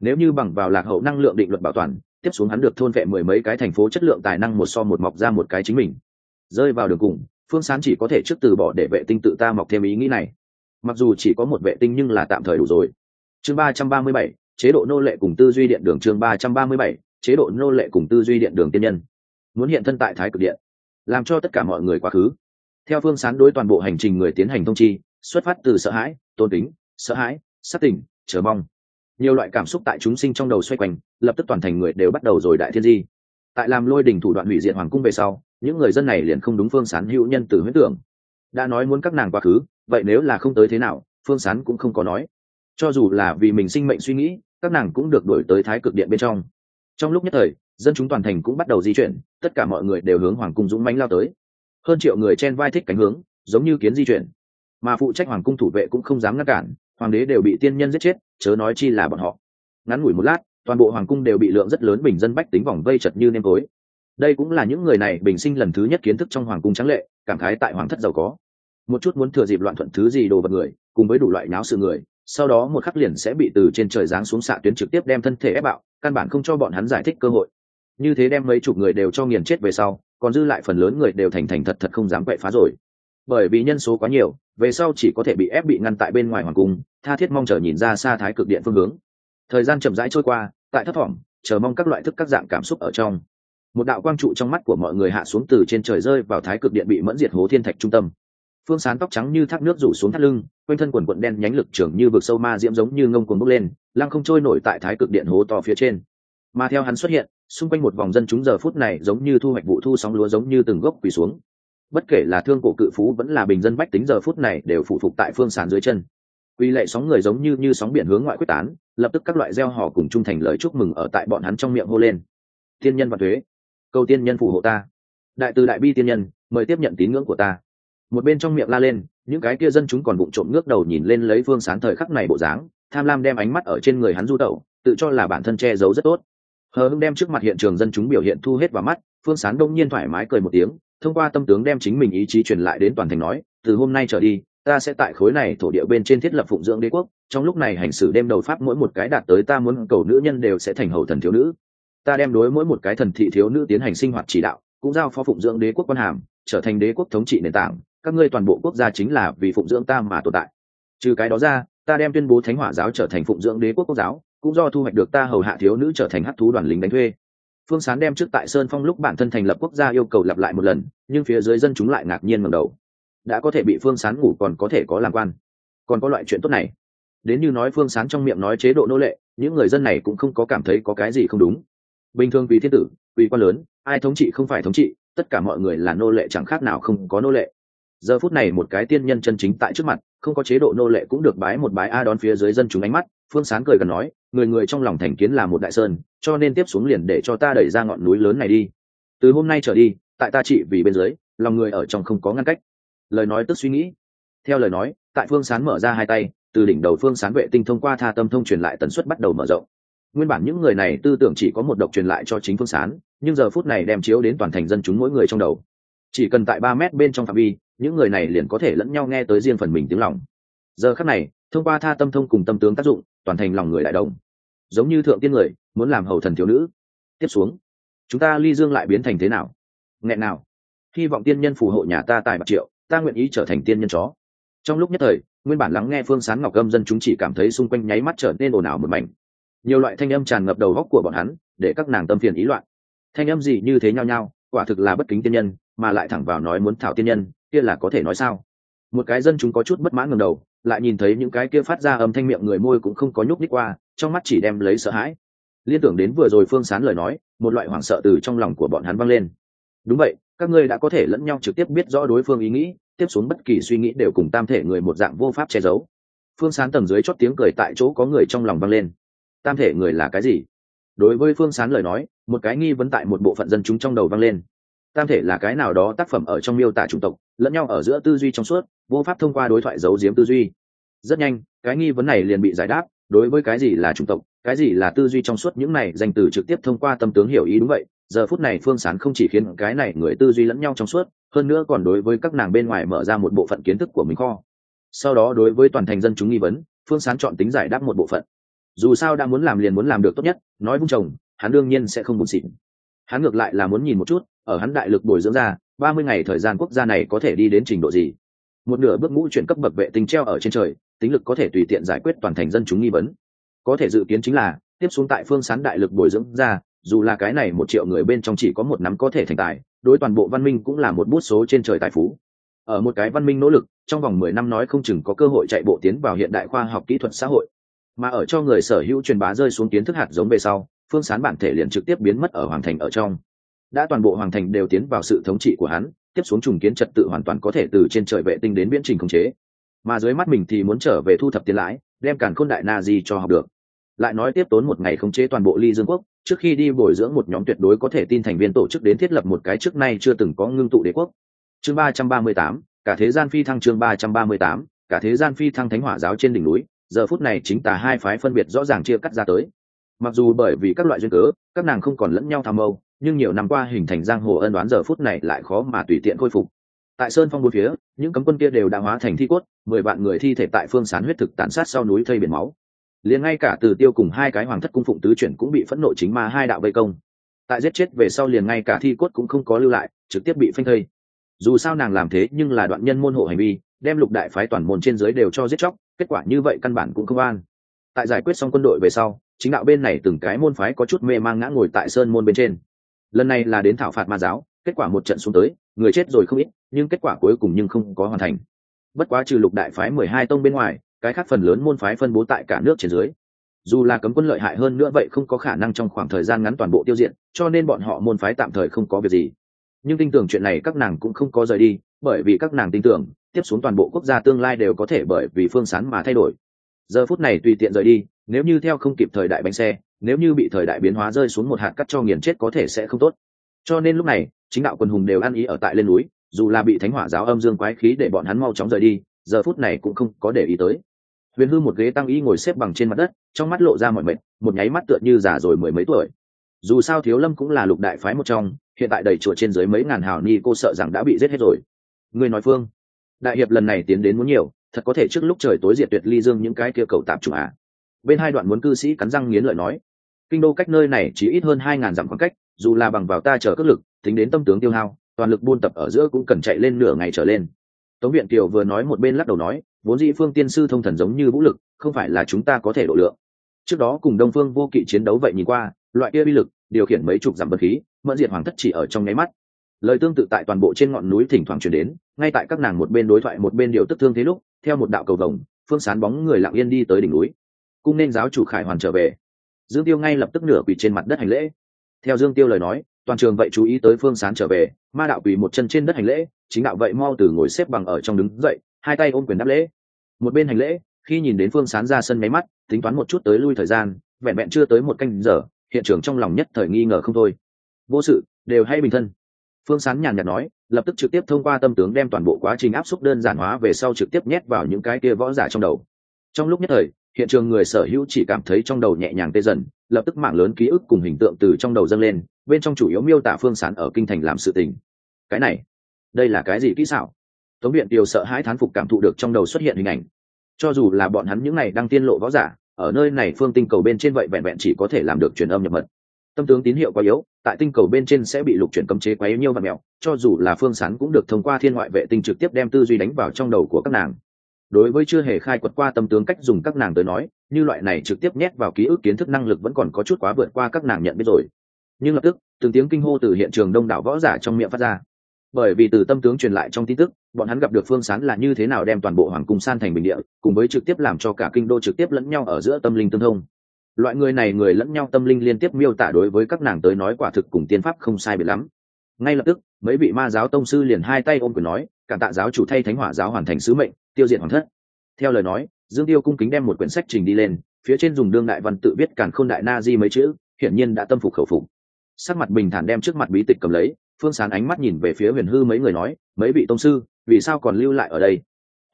Nếu như bằng vào lạc hậu năng lượng định luật bảo toàn tiếp xuống hắn được thôn vệ mười mấy cái thành phố chất lượng tài năng một so một mọc ra một cái chính mình. Rơi vào đường cùng, phương sán chỉ có thể trước từ bỏ để vệ tinh tự ta mọc thêm ý nghĩ này. Mặc dù chỉ có một vệ tinh nhưng là tạm thời đủ rồi. Chương ba trăm ba mươi bảy, chế độ nô lệ cùng tư duy điện đường chương ba trăm ba mươi bảy, chế độ nô lệ cùng tư duy điện đường tiên nhân. Muốn hiện thân tại thái cực điện, làm cho tất cả mọi người quá khứ. Theo phương sán đối toàn bộ hành trình người tiến hành thông chi, xuất phát từ sợ hãi, tôn kính, sợ hãi, sát tình, chờ mong nhiều loại cảm xúc tại chúng sinh trong đầu xoay quanh, lập tức toàn thành người đều bắt đầu rồi đại thiên di. Tại làm lôi đình thủ đoạn hủy diện hoàng cung về sau, những người dân này liền không đúng phương sán hữu nhân từ huyết tưởng. Đã nói muốn các nàng quá khứ, vậy nếu là không tới thế nào, phương sán cũng không có nói. Cho dù là vì mình sinh mệnh suy nghĩ, các nàng cũng được đổi tới thái cực điện bên trong. Trong lúc nhất thời, dân chúng toàn thành cũng bắt đầu di chuyển, tất cả mọi người đều hướng hoàng cung dũng mánh lao tới. Hơn triệu người chen vai thích cánh hướng, giống như kiến di chuyển. Mà phụ trách hoàng cung thủ vệ cũng không dám ngăn cản hoàng đế đều bị tiên nhân giết chết, chớ nói chi là bọn họ. Ngắn ngủi một lát, toàn bộ hoàng cung đều bị lượng rất lớn bình dân bách tính vòng vây chật như nêm tối. Đây cũng là những người này bình sinh lần thứ nhất kiến thức trong hoàng cung trắng lệ, cảm khái tại hoàng thất giàu có. Một chút muốn thừa dịp loạn thuận thứ gì đồ vật người, cùng với đủ loại náo sự người, sau đó một khắc liền sẽ bị từ trên trời giáng xuống xạ tuyến trực tiếp đem thân thể ép bạo, căn bản không cho bọn hắn giải thích cơ hội. Như thế đem mấy chục người đều cho nghiền chết về sau, còn dư lại phần lớn người đều thành thành thật thật không dám quậy phá rồi bởi vì nhân số quá nhiều, về sau chỉ có thể bị ép bị ngăn tại bên ngoài hoàng cung, tha thiết mong chờ nhìn ra xa thái cực điện phương hướng. Thời gian chậm rãi trôi qua, tại thấp thỏm, chờ mong các loại thức các dạng cảm xúc ở trong. Một đạo quang trụ trong mắt của mọi người hạ xuống từ trên trời rơi vào thái cực điện bị mẫn diệt hố thiên thạch trung tâm. Phương sán tóc trắng như thác nước rủ xuống thắt lưng, quanh thân quần quận đen nhánh lực trưởng như vực sâu ma diễm giống như ngông cuồng bốc lên, lăng không trôi nổi tại thái cực điện hố to phía trên. Mà theo hắn xuất hiện, xung quanh một vòng dân chúng giờ phút này giống như thu hoạch vụ thu sóng lúa giống như từng gốc quỳ xuống bất kể là thương cổ cự phú vẫn là bình dân bách tính giờ phút này đều phụ phục tại phương sán dưới chân. Quy lệ sóng người giống như như sóng biển hướng ngoại quyết tán, lập tức các loại gieo họ cùng trung thành lời chúc mừng ở tại bọn hắn trong miệng hô lên. Tiên nhân và thuế câu tiên nhân phù hộ ta. Đại từ đại bi tiên nhân, mời tiếp nhận tín ngưỡng của ta. Một bên trong miệng la lên, những cái kia dân chúng còn bụng trộm ngước đầu nhìn lên lấy phương sán thời khắc này bộ dáng, tham lam đem ánh mắt ở trên người hắn du tẩu, tự cho là bản thân che giấu rất tốt. Hờ hưng đem trước mặt hiện trường dân chúng biểu hiện thu hết vào mắt, phương sán đông nhiên thoải mái cười một tiếng thông qua tâm tướng đem chính mình ý chí truyền lại đến toàn thành nói, từ hôm nay trở đi, ta sẽ tại khối này thổ địa bên trên thiết lập phụng dưỡng đế quốc, trong lúc này hành xử đêm đầu pháp mỗi một cái đạt tới ta muốn cầu nữ nhân đều sẽ thành hầu thần thiếu nữ. Ta đem đối mỗi một cái thần thị thiếu nữ tiến hành sinh hoạt chỉ đạo, cũng giao phó phụng dưỡng đế quốc quan hàm, trở thành đế quốc thống trị nền tảng, các ngươi toàn bộ quốc gia chính là vì phụng dưỡng ta mà tồn tại. Trừ cái đó ra, ta đem tuyên bố thánh hỏa giáo trở thành phụng dưỡng đế quốc quốc giáo, cũng do thu hoạch được ta hầu hạ thiếu nữ trở thành hát thú đoàn lính đánh thuê phương sán đem trước tại sơn phong lúc bản thân thành lập quốc gia yêu cầu lặp lại một lần, nhưng phía dưới dân chúng lại ngạc nhiên ngầm đầu. Đã có thể bị phương sán ngủ còn có thể có làm quan. Còn có loại chuyện tốt này. Đến như nói phương sán trong miệng nói chế độ nô lệ, những người dân này cũng không có cảm thấy có cái gì không đúng. Bình thường vì thiên tử, vì quan lớn, ai thống trị không phải thống trị, tất cả mọi người là nô lệ chẳng khác nào không có nô lệ. Giờ phút này một cái tiên nhân chân chính tại trước mặt, không có chế độ nô lệ cũng được bái một bái a đón phía dưới dân chúng ánh mắt phương sán cười gần nói, người người trong lòng thành kiến là một đại sơn, cho nên tiếp xuống liền để cho ta đẩy ra ngọn núi lớn này đi. Từ hôm nay trở đi, tại ta trị vì bên dưới, lòng người ở trong không có ngăn cách. Lời nói tức suy nghĩ. Theo lời nói, tại phương sán mở ra hai tay, từ đỉnh đầu phương sán vệ tinh thông qua tha tâm thông truyền lại tần suất bắt đầu mở rộng. Nguyên bản những người này tư tưởng chỉ có một độc truyền lại cho chính phương sán, nhưng giờ phút này đem chiếu đến toàn thành dân chúng mỗi người trong đầu. Chỉ cần tại ba mét bên trong phạm vi, những người này liền có thể lẫn nhau nghe tới riêng phần mình tiếng lòng. Giờ khắc này thông qua tha tâm thông cùng tâm tướng tác dụng, toàn thành lòng người đại đồng. Giống như thượng tiên người, muốn làm hầu thần thiếu nữ. Tiếp xuống, chúng ta ly dương lại biến thành thế nào? Nghẹn nào? Hy vọng tiên nhân phù hộ nhà ta tài bạc triệu, ta nguyện ý trở thành tiên nhân chó. Trong lúc nhất thời, nguyên bản lắng nghe phương sán ngọc âm dân chúng chỉ cảm thấy xung quanh nháy mắt trở nên ồn ào một mảnh. Nhiều loại thanh âm tràn ngập đầu góc của bọn hắn, để các nàng tâm phiền ý loạn. Thanh âm gì như thế nhau nhau, quả thực là bất kính tiên nhân, mà lại thẳng vào nói muốn thảo tiên nhân, kia là có thể nói sao? Một cái dân chúng có chút bất mãn ngầm đầu lại nhìn thấy những cái kia phát ra âm thanh miệng người môi cũng không có nhúc nhích qua, trong mắt chỉ đem lấy sợ hãi. Liên tưởng đến vừa rồi phương sán lời nói, một loại hoảng sợ từ trong lòng của bọn hắn vang lên. Đúng vậy, các ngươi đã có thể lẫn nhau trực tiếp biết rõ đối phương ý nghĩ, tiếp xuống bất kỳ suy nghĩ đều cùng tam thể người một dạng vô pháp che giấu. Phương sán tầng dưới chót tiếng cười tại chỗ có người trong lòng vang lên. Tam thể người là cái gì? Đối với phương sán lời nói, một cái nghi vấn tại một bộ phận dân chúng trong đầu vang lên tam thể là cái nào đó tác phẩm ở trong miêu tả chủng tộc, lẫn nhau ở giữa tư duy trong suốt, vô pháp thông qua đối thoại giấu giếm tư duy. Rất nhanh, cái nghi vấn này liền bị giải đáp, đối với cái gì là chủng tộc, cái gì là tư duy trong suốt, những này dành từ trực tiếp thông qua tâm tướng hiểu ý đúng vậy, giờ phút này phương sán không chỉ khiến cái này người tư duy lẫn nhau trong suốt, hơn nữa còn đối với các nàng bên ngoài mở ra một bộ phận kiến thức của mình kho. Sau đó đối với toàn thành dân chúng nghi vấn, phương sán chọn tính giải đáp một bộ phận. Dù sao đã muốn làm liền muốn làm được tốt nhất, nói vung chồng, hắn đương nhiên sẽ không buồn xịn. Hắn ngược lại là muốn nhìn một chút ở hắn đại lực bồi dưỡng ra, ba mươi ngày thời gian quốc gia này có thể đi đến trình độ gì? Một nửa bước ngũ chuyển cấp bậc vệ tinh treo ở trên trời, tính lực có thể tùy tiện giải quyết toàn thành dân chúng nghi vấn. Có thể dự kiến chính là, tiếp xuống tại phương sán đại lực bồi dưỡng ra, dù là cái này một triệu người bên trong chỉ có một nắm có thể thành tài, đối toàn bộ văn minh cũng là một bút số trên trời tài phú. Ở một cái văn minh nỗ lực, trong vòng mười năm nói không chừng có cơ hội chạy bộ tiến vào hiện đại khoa học kỹ thuật xã hội. Mà ở cho người sở hữu truyền bá rơi xuống kiến thức hạt giống về sau, phương sán bản thể liền trực tiếp biến mất ở hoàng thành ở trong đã toàn bộ hoàng thành đều tiến vào sự thống trị của hắn, tiếp xuống trùng kiến trật tự hoàn toàn có thể từ trên trời vệ tinh đến viễn trình khống chế. Mà dưới mắt mình thì muốn trở về thu thập tiền lãi, đem càn khôn đại na di cho học được. Lại nói tiếp tốn một ngày khống chế toàn bộ ly dương quốc, trước khi đi bồi dưỡng một nhóm tuyệt đối có thể tin thành viên tổ chức đến thiết lập một cái trước nay chưa từng có ngưng tụ đế quốc. Chương ba trăm ba mươi tám, cả thế gian phi thăng chương ba trăm ba mươi tám, cả thế gian phi thăng thánh hỏa giáo trên đỉnh núi, giờ phút này chính tà hai phái phân biệt rõ ràng chia cắt ra tới. Mặc dù bởi vì các loại duyên cớ, các nàng không còn lẫn nhau tham mâu nhưng nhiều năm qua hình thành giang hồ ân đoán giờ phút này lại khó mà tùy tiện khôi phục. Tại sơn phong bốn phía, những cấm quân kia đều đã hóa thành thi cốt, mười vạn người thi thể tại phương sán huyết thực tàn sát sau núi thây biển máu. Liền ngay cả từ tiêu cùng hai cái hoàng thất cung phụng tứ chuyển cũng bị phẫn nộ chính ma hai đạo vây công. Tại giết chết về sau liền ngay cả thi cốt cũng không có lưu lại, trực tiếp bị phanh thây. Dù sao nàng làm thế nhưng là đoạn nhân môn hộ hành vi, đem lục đại phái toàn môn trên dưới đều cho giết chóc, kết quả như vậy căn bản cũng không an. Tại giải quyết xong quân đội về sau, chính đạo bên này từng cái môn phái có chút mê mang ngã ngồi tại sơn môn bên trên lần này là đến thảo phạt ma giáo, kết quả một trận xuống tới, người chết rồi không ít, nhưng kết quả cuối cùng nhưng không có hoàn thành. Bất quá trừ lục đại phái mười hai tông bên ngoài, cái khác phần lớn môn phái phân bố tại cả nước trên dưới. Dù là cấm quân lợi hại hơn nữa vậy không có khả năng trong khoảng thời gian ngắn toàn bộ tiêu diệt, cho nên bọn họ môn phái tạm thời không có việc gì. Nhưng tin tưởng chuyện này các nàng cũng không có rời đi, bởi vì các nàng tin tưởng, tiếp xuống toàn bộ quốc gia tương lai đều có thể bởi vì phương sán mà thay đổi giờ phút này tùy tiện rời đi, nếu như theo không kịp thời đại bánh xe, nếu như bị thời đại biến hóa rơi xuống một hạt cắt cho nghiền chết có thể sẽ không tốt. Cho nên lúc này, chính đạo quân hùng đều ăn ý ở tại lên núi, dù là bị thánh hỏa giáo âm dương quái khí để bọn hắn mau chóng rời đi, giờ phút này cũng không có để ý tới. Huyền hư một ghế tăng y ngồi xếp bằng trên mặt đất, trong mắt lộ ra mọi mệt, một nháy mắt tựa như già rồi mười mấy tuổi. Dù sao thiếu lâm cũng là lục đại phái một trong, hiện tại đầy chùa trên dưới mấy ngàn hào ni cô sợ rằng đã bị giết hết rồi. Người nói phương, đại hiệp lần này tiến đến muốn nhiều thật có thể trước lúc trời tối diệt tuyệt ly dương những cái kia cầu tạp chủ à. bên hai đoạn muốn cư sĩ cắn răng nghiến lợi nói, kinh đô cách nơi này chỉ ít hơn hai ngàn dặm khoảng cách, dù là bằng vào ta chờ cất lực, tính đến tâm tướng tiêu hao, toàn lực buôn tập ở giữa cũng cần chạy lên nửa ngày trở lên. Tống viện kiều vừa nói một bên lắc đầu nói, vốn dĩ phương tiên sư thông thần giống như vũ lực, không phải là chúng ta có thể độ lượng. Trước đó cùng đông phương vô kỵ chiến đấu vậy nhìn qua, loại kia bi lực, điều khiển mấy chục dặm vật khí, mẫn diệt hoàng thất chỉ ở trong nháy mắt. Lời tương tự tại toàn bộ trên ngọn núi thỉnh thoảng truyền đến ngay tại các nàng một bên đối thoại một bên điều tức thương thế lúc, theo một đạo cầu vồng, phương sán bóng người lặng yên đi tới đỉnh núi. Cung nên giáo chủ khải hoàn trở về. Dương tiêu ngay lập tức nửa quỳ trên mặt đất hành lễ. Theo dương tiêu lời nói, toàn trường vậy chú ý tới phương sán trở về, ma đạo quỳ một chân trên đất hành lễ, chính đạo vậy mau từ ngồi xếp bằng ở trong đứng dậy, hai tay ôm quyền đáp lễ. Một bên hành lễ, khi nhìn đến phương sán ra sân máy mắt, tính toán một chút tới lui thời gian, vẹn vẹn chưa tới một canh giờ, hiện trường trong lòng nhất thời nghi ngờ không thôi. Vô sự, đều hay bình thân phương sán nhàn nhạt nói, lập tức trực tiếp thông qua tâm tướng đem toàn bộ quá trình áp suất đơn giản hóa về sau trực tiếp nhét vào những cái kia võ giả trong đầu. Trong lúc nhất thời, hiện trường người sở hữu chỉ cảm thấy trong đầu nhẹ nhàng tê dần, lập tức mạng lớn ký ức cùng hình tượng từ trong đầu dâng lên, bên trong chủ yếu miêu tả phương sán ở kinh thành làm sự tình. Cái này, đây là cái gì kỹ xảo? Tống viện Tiều sợ hãi thán phục cảm thụ được trong đầu xuất hiện hình ảnh. Cho dù là bọn hắn những này đang tiên lộ võ giả, ở nơi này phương tinh cầu bên trên vậy vẹn vẹn chỉ có thể làm được truyền âm nhập mật. Tâm tướng tín hiệu quá yếu tại tinh cầu bên trên sẽ bị lục chuyển cấm chế quá yếu nhiều và mẹo, cho dù là phương sán cũng được thông qua thiên ngoại vệ tinh trực tiếp đem tư duy đánh vào trong đầu của các nàng. Đối với chưa hề khai quật qua tâm tướng cách dùng các nàng tới nói, như loại này trực tiếp nhét vào ký ức kiến thức năng lực vẫn còn có chút quá vượt qua các nàng nhận biết rồi. Nhưng lập tức, từng tiếng kinh hô từ hiện trường đông đảo võ giả trong miệng phát ra. Bởi vì từ tâm tướng truyền lại trong tin tức, bọn hắn gặp được phương sán là như thế nào đem toàn bộ hoàng cung san thành bình địa, cùng với trực tiếp làm cho cả kinh đô trực tiếp lẫn nhau ở giữa tâm linh tương thông loại người này người lẫn nhau tâm linh liên tiếp miêu tả đối với các nàng tới nói quả thực cùng tiên pháp không sai biệt lắm. Ngay lập tức, mấy vị ma giáo tông sư liền hai tay ôm quyền nói cả tạ giáo chủ thay thánh hỏa giáo hoàn thành sứ mệnh, tiêu diệt hoàng thất. Theo lời nói, dương tiêu cung kính đem một quyển sách trình đi lên, phía trên dùng đương đại văn tự viết càn khôn đại na di mấy chữ, hiển nhiên đã tâm phục khẩu phục. Sắc mặt bình thản đem trước mặt bí tịch cầm lấy, phương sán ánh mắt nhìn về phía huyền hư mấy người nói, mấy vị tông sư, vì sao còn lưu lại ở đây?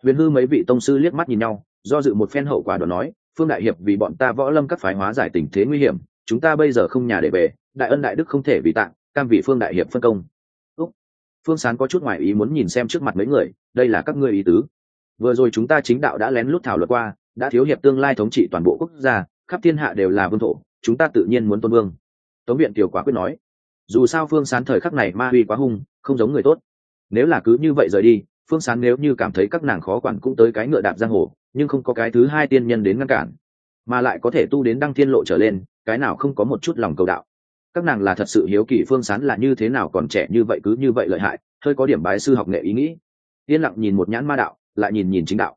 Huyền hư mấy vị tông sư liếc mắt nhìn nhau, do dự một phen hậu quả đó nói phương đại hiệp, vì bọn ta võ lâm các phái hóa giải tình thế nguy hiểm, chúng ta bây giờ không nhà để về, đại ân đại đức không thể vì tạng, cam vị phương đại hiệp phân công. Úc. phương sán có chút ngoài ý muốn nhìn xem trước mặt mấy người, đây là các ngươi ý tứ. Vừa rồi chúng ta chính đạo đã lén lút thảo luận qua, đã thiếu hiệp tương lai thống trị toàn bộ quốc gia, khắp thiên hạ đều là vương thổ, chúng ta tự nhiên muốn tôn vương. Tống viện tiểu quả quyết nói. Dù sao phương sán thời khắc này ma uy quá hung, không giống người tốt. Nếu là cứ như vậy rời đi, phương sán nếu như cảm thấy các nàng khó quản cũng tới cái ngựa đạp giang hồ nhưng không có cái thứ hai tiên nhân đến ngăn cản, mà lại có thể tu đến đăng thiên lộ trở lên, cái nào không có một chút lòng cầu đạo. Các nàng là thật sự hiếu kỳ phương sán là như thế nào còn trẻ như vậy cứ như vậy lợi hại, hơi có điểm bái sư học nghệ ý nghĩ. Yên lặng nhìn một nhãn ma đạo, lại nhìn nhìn chính đạo.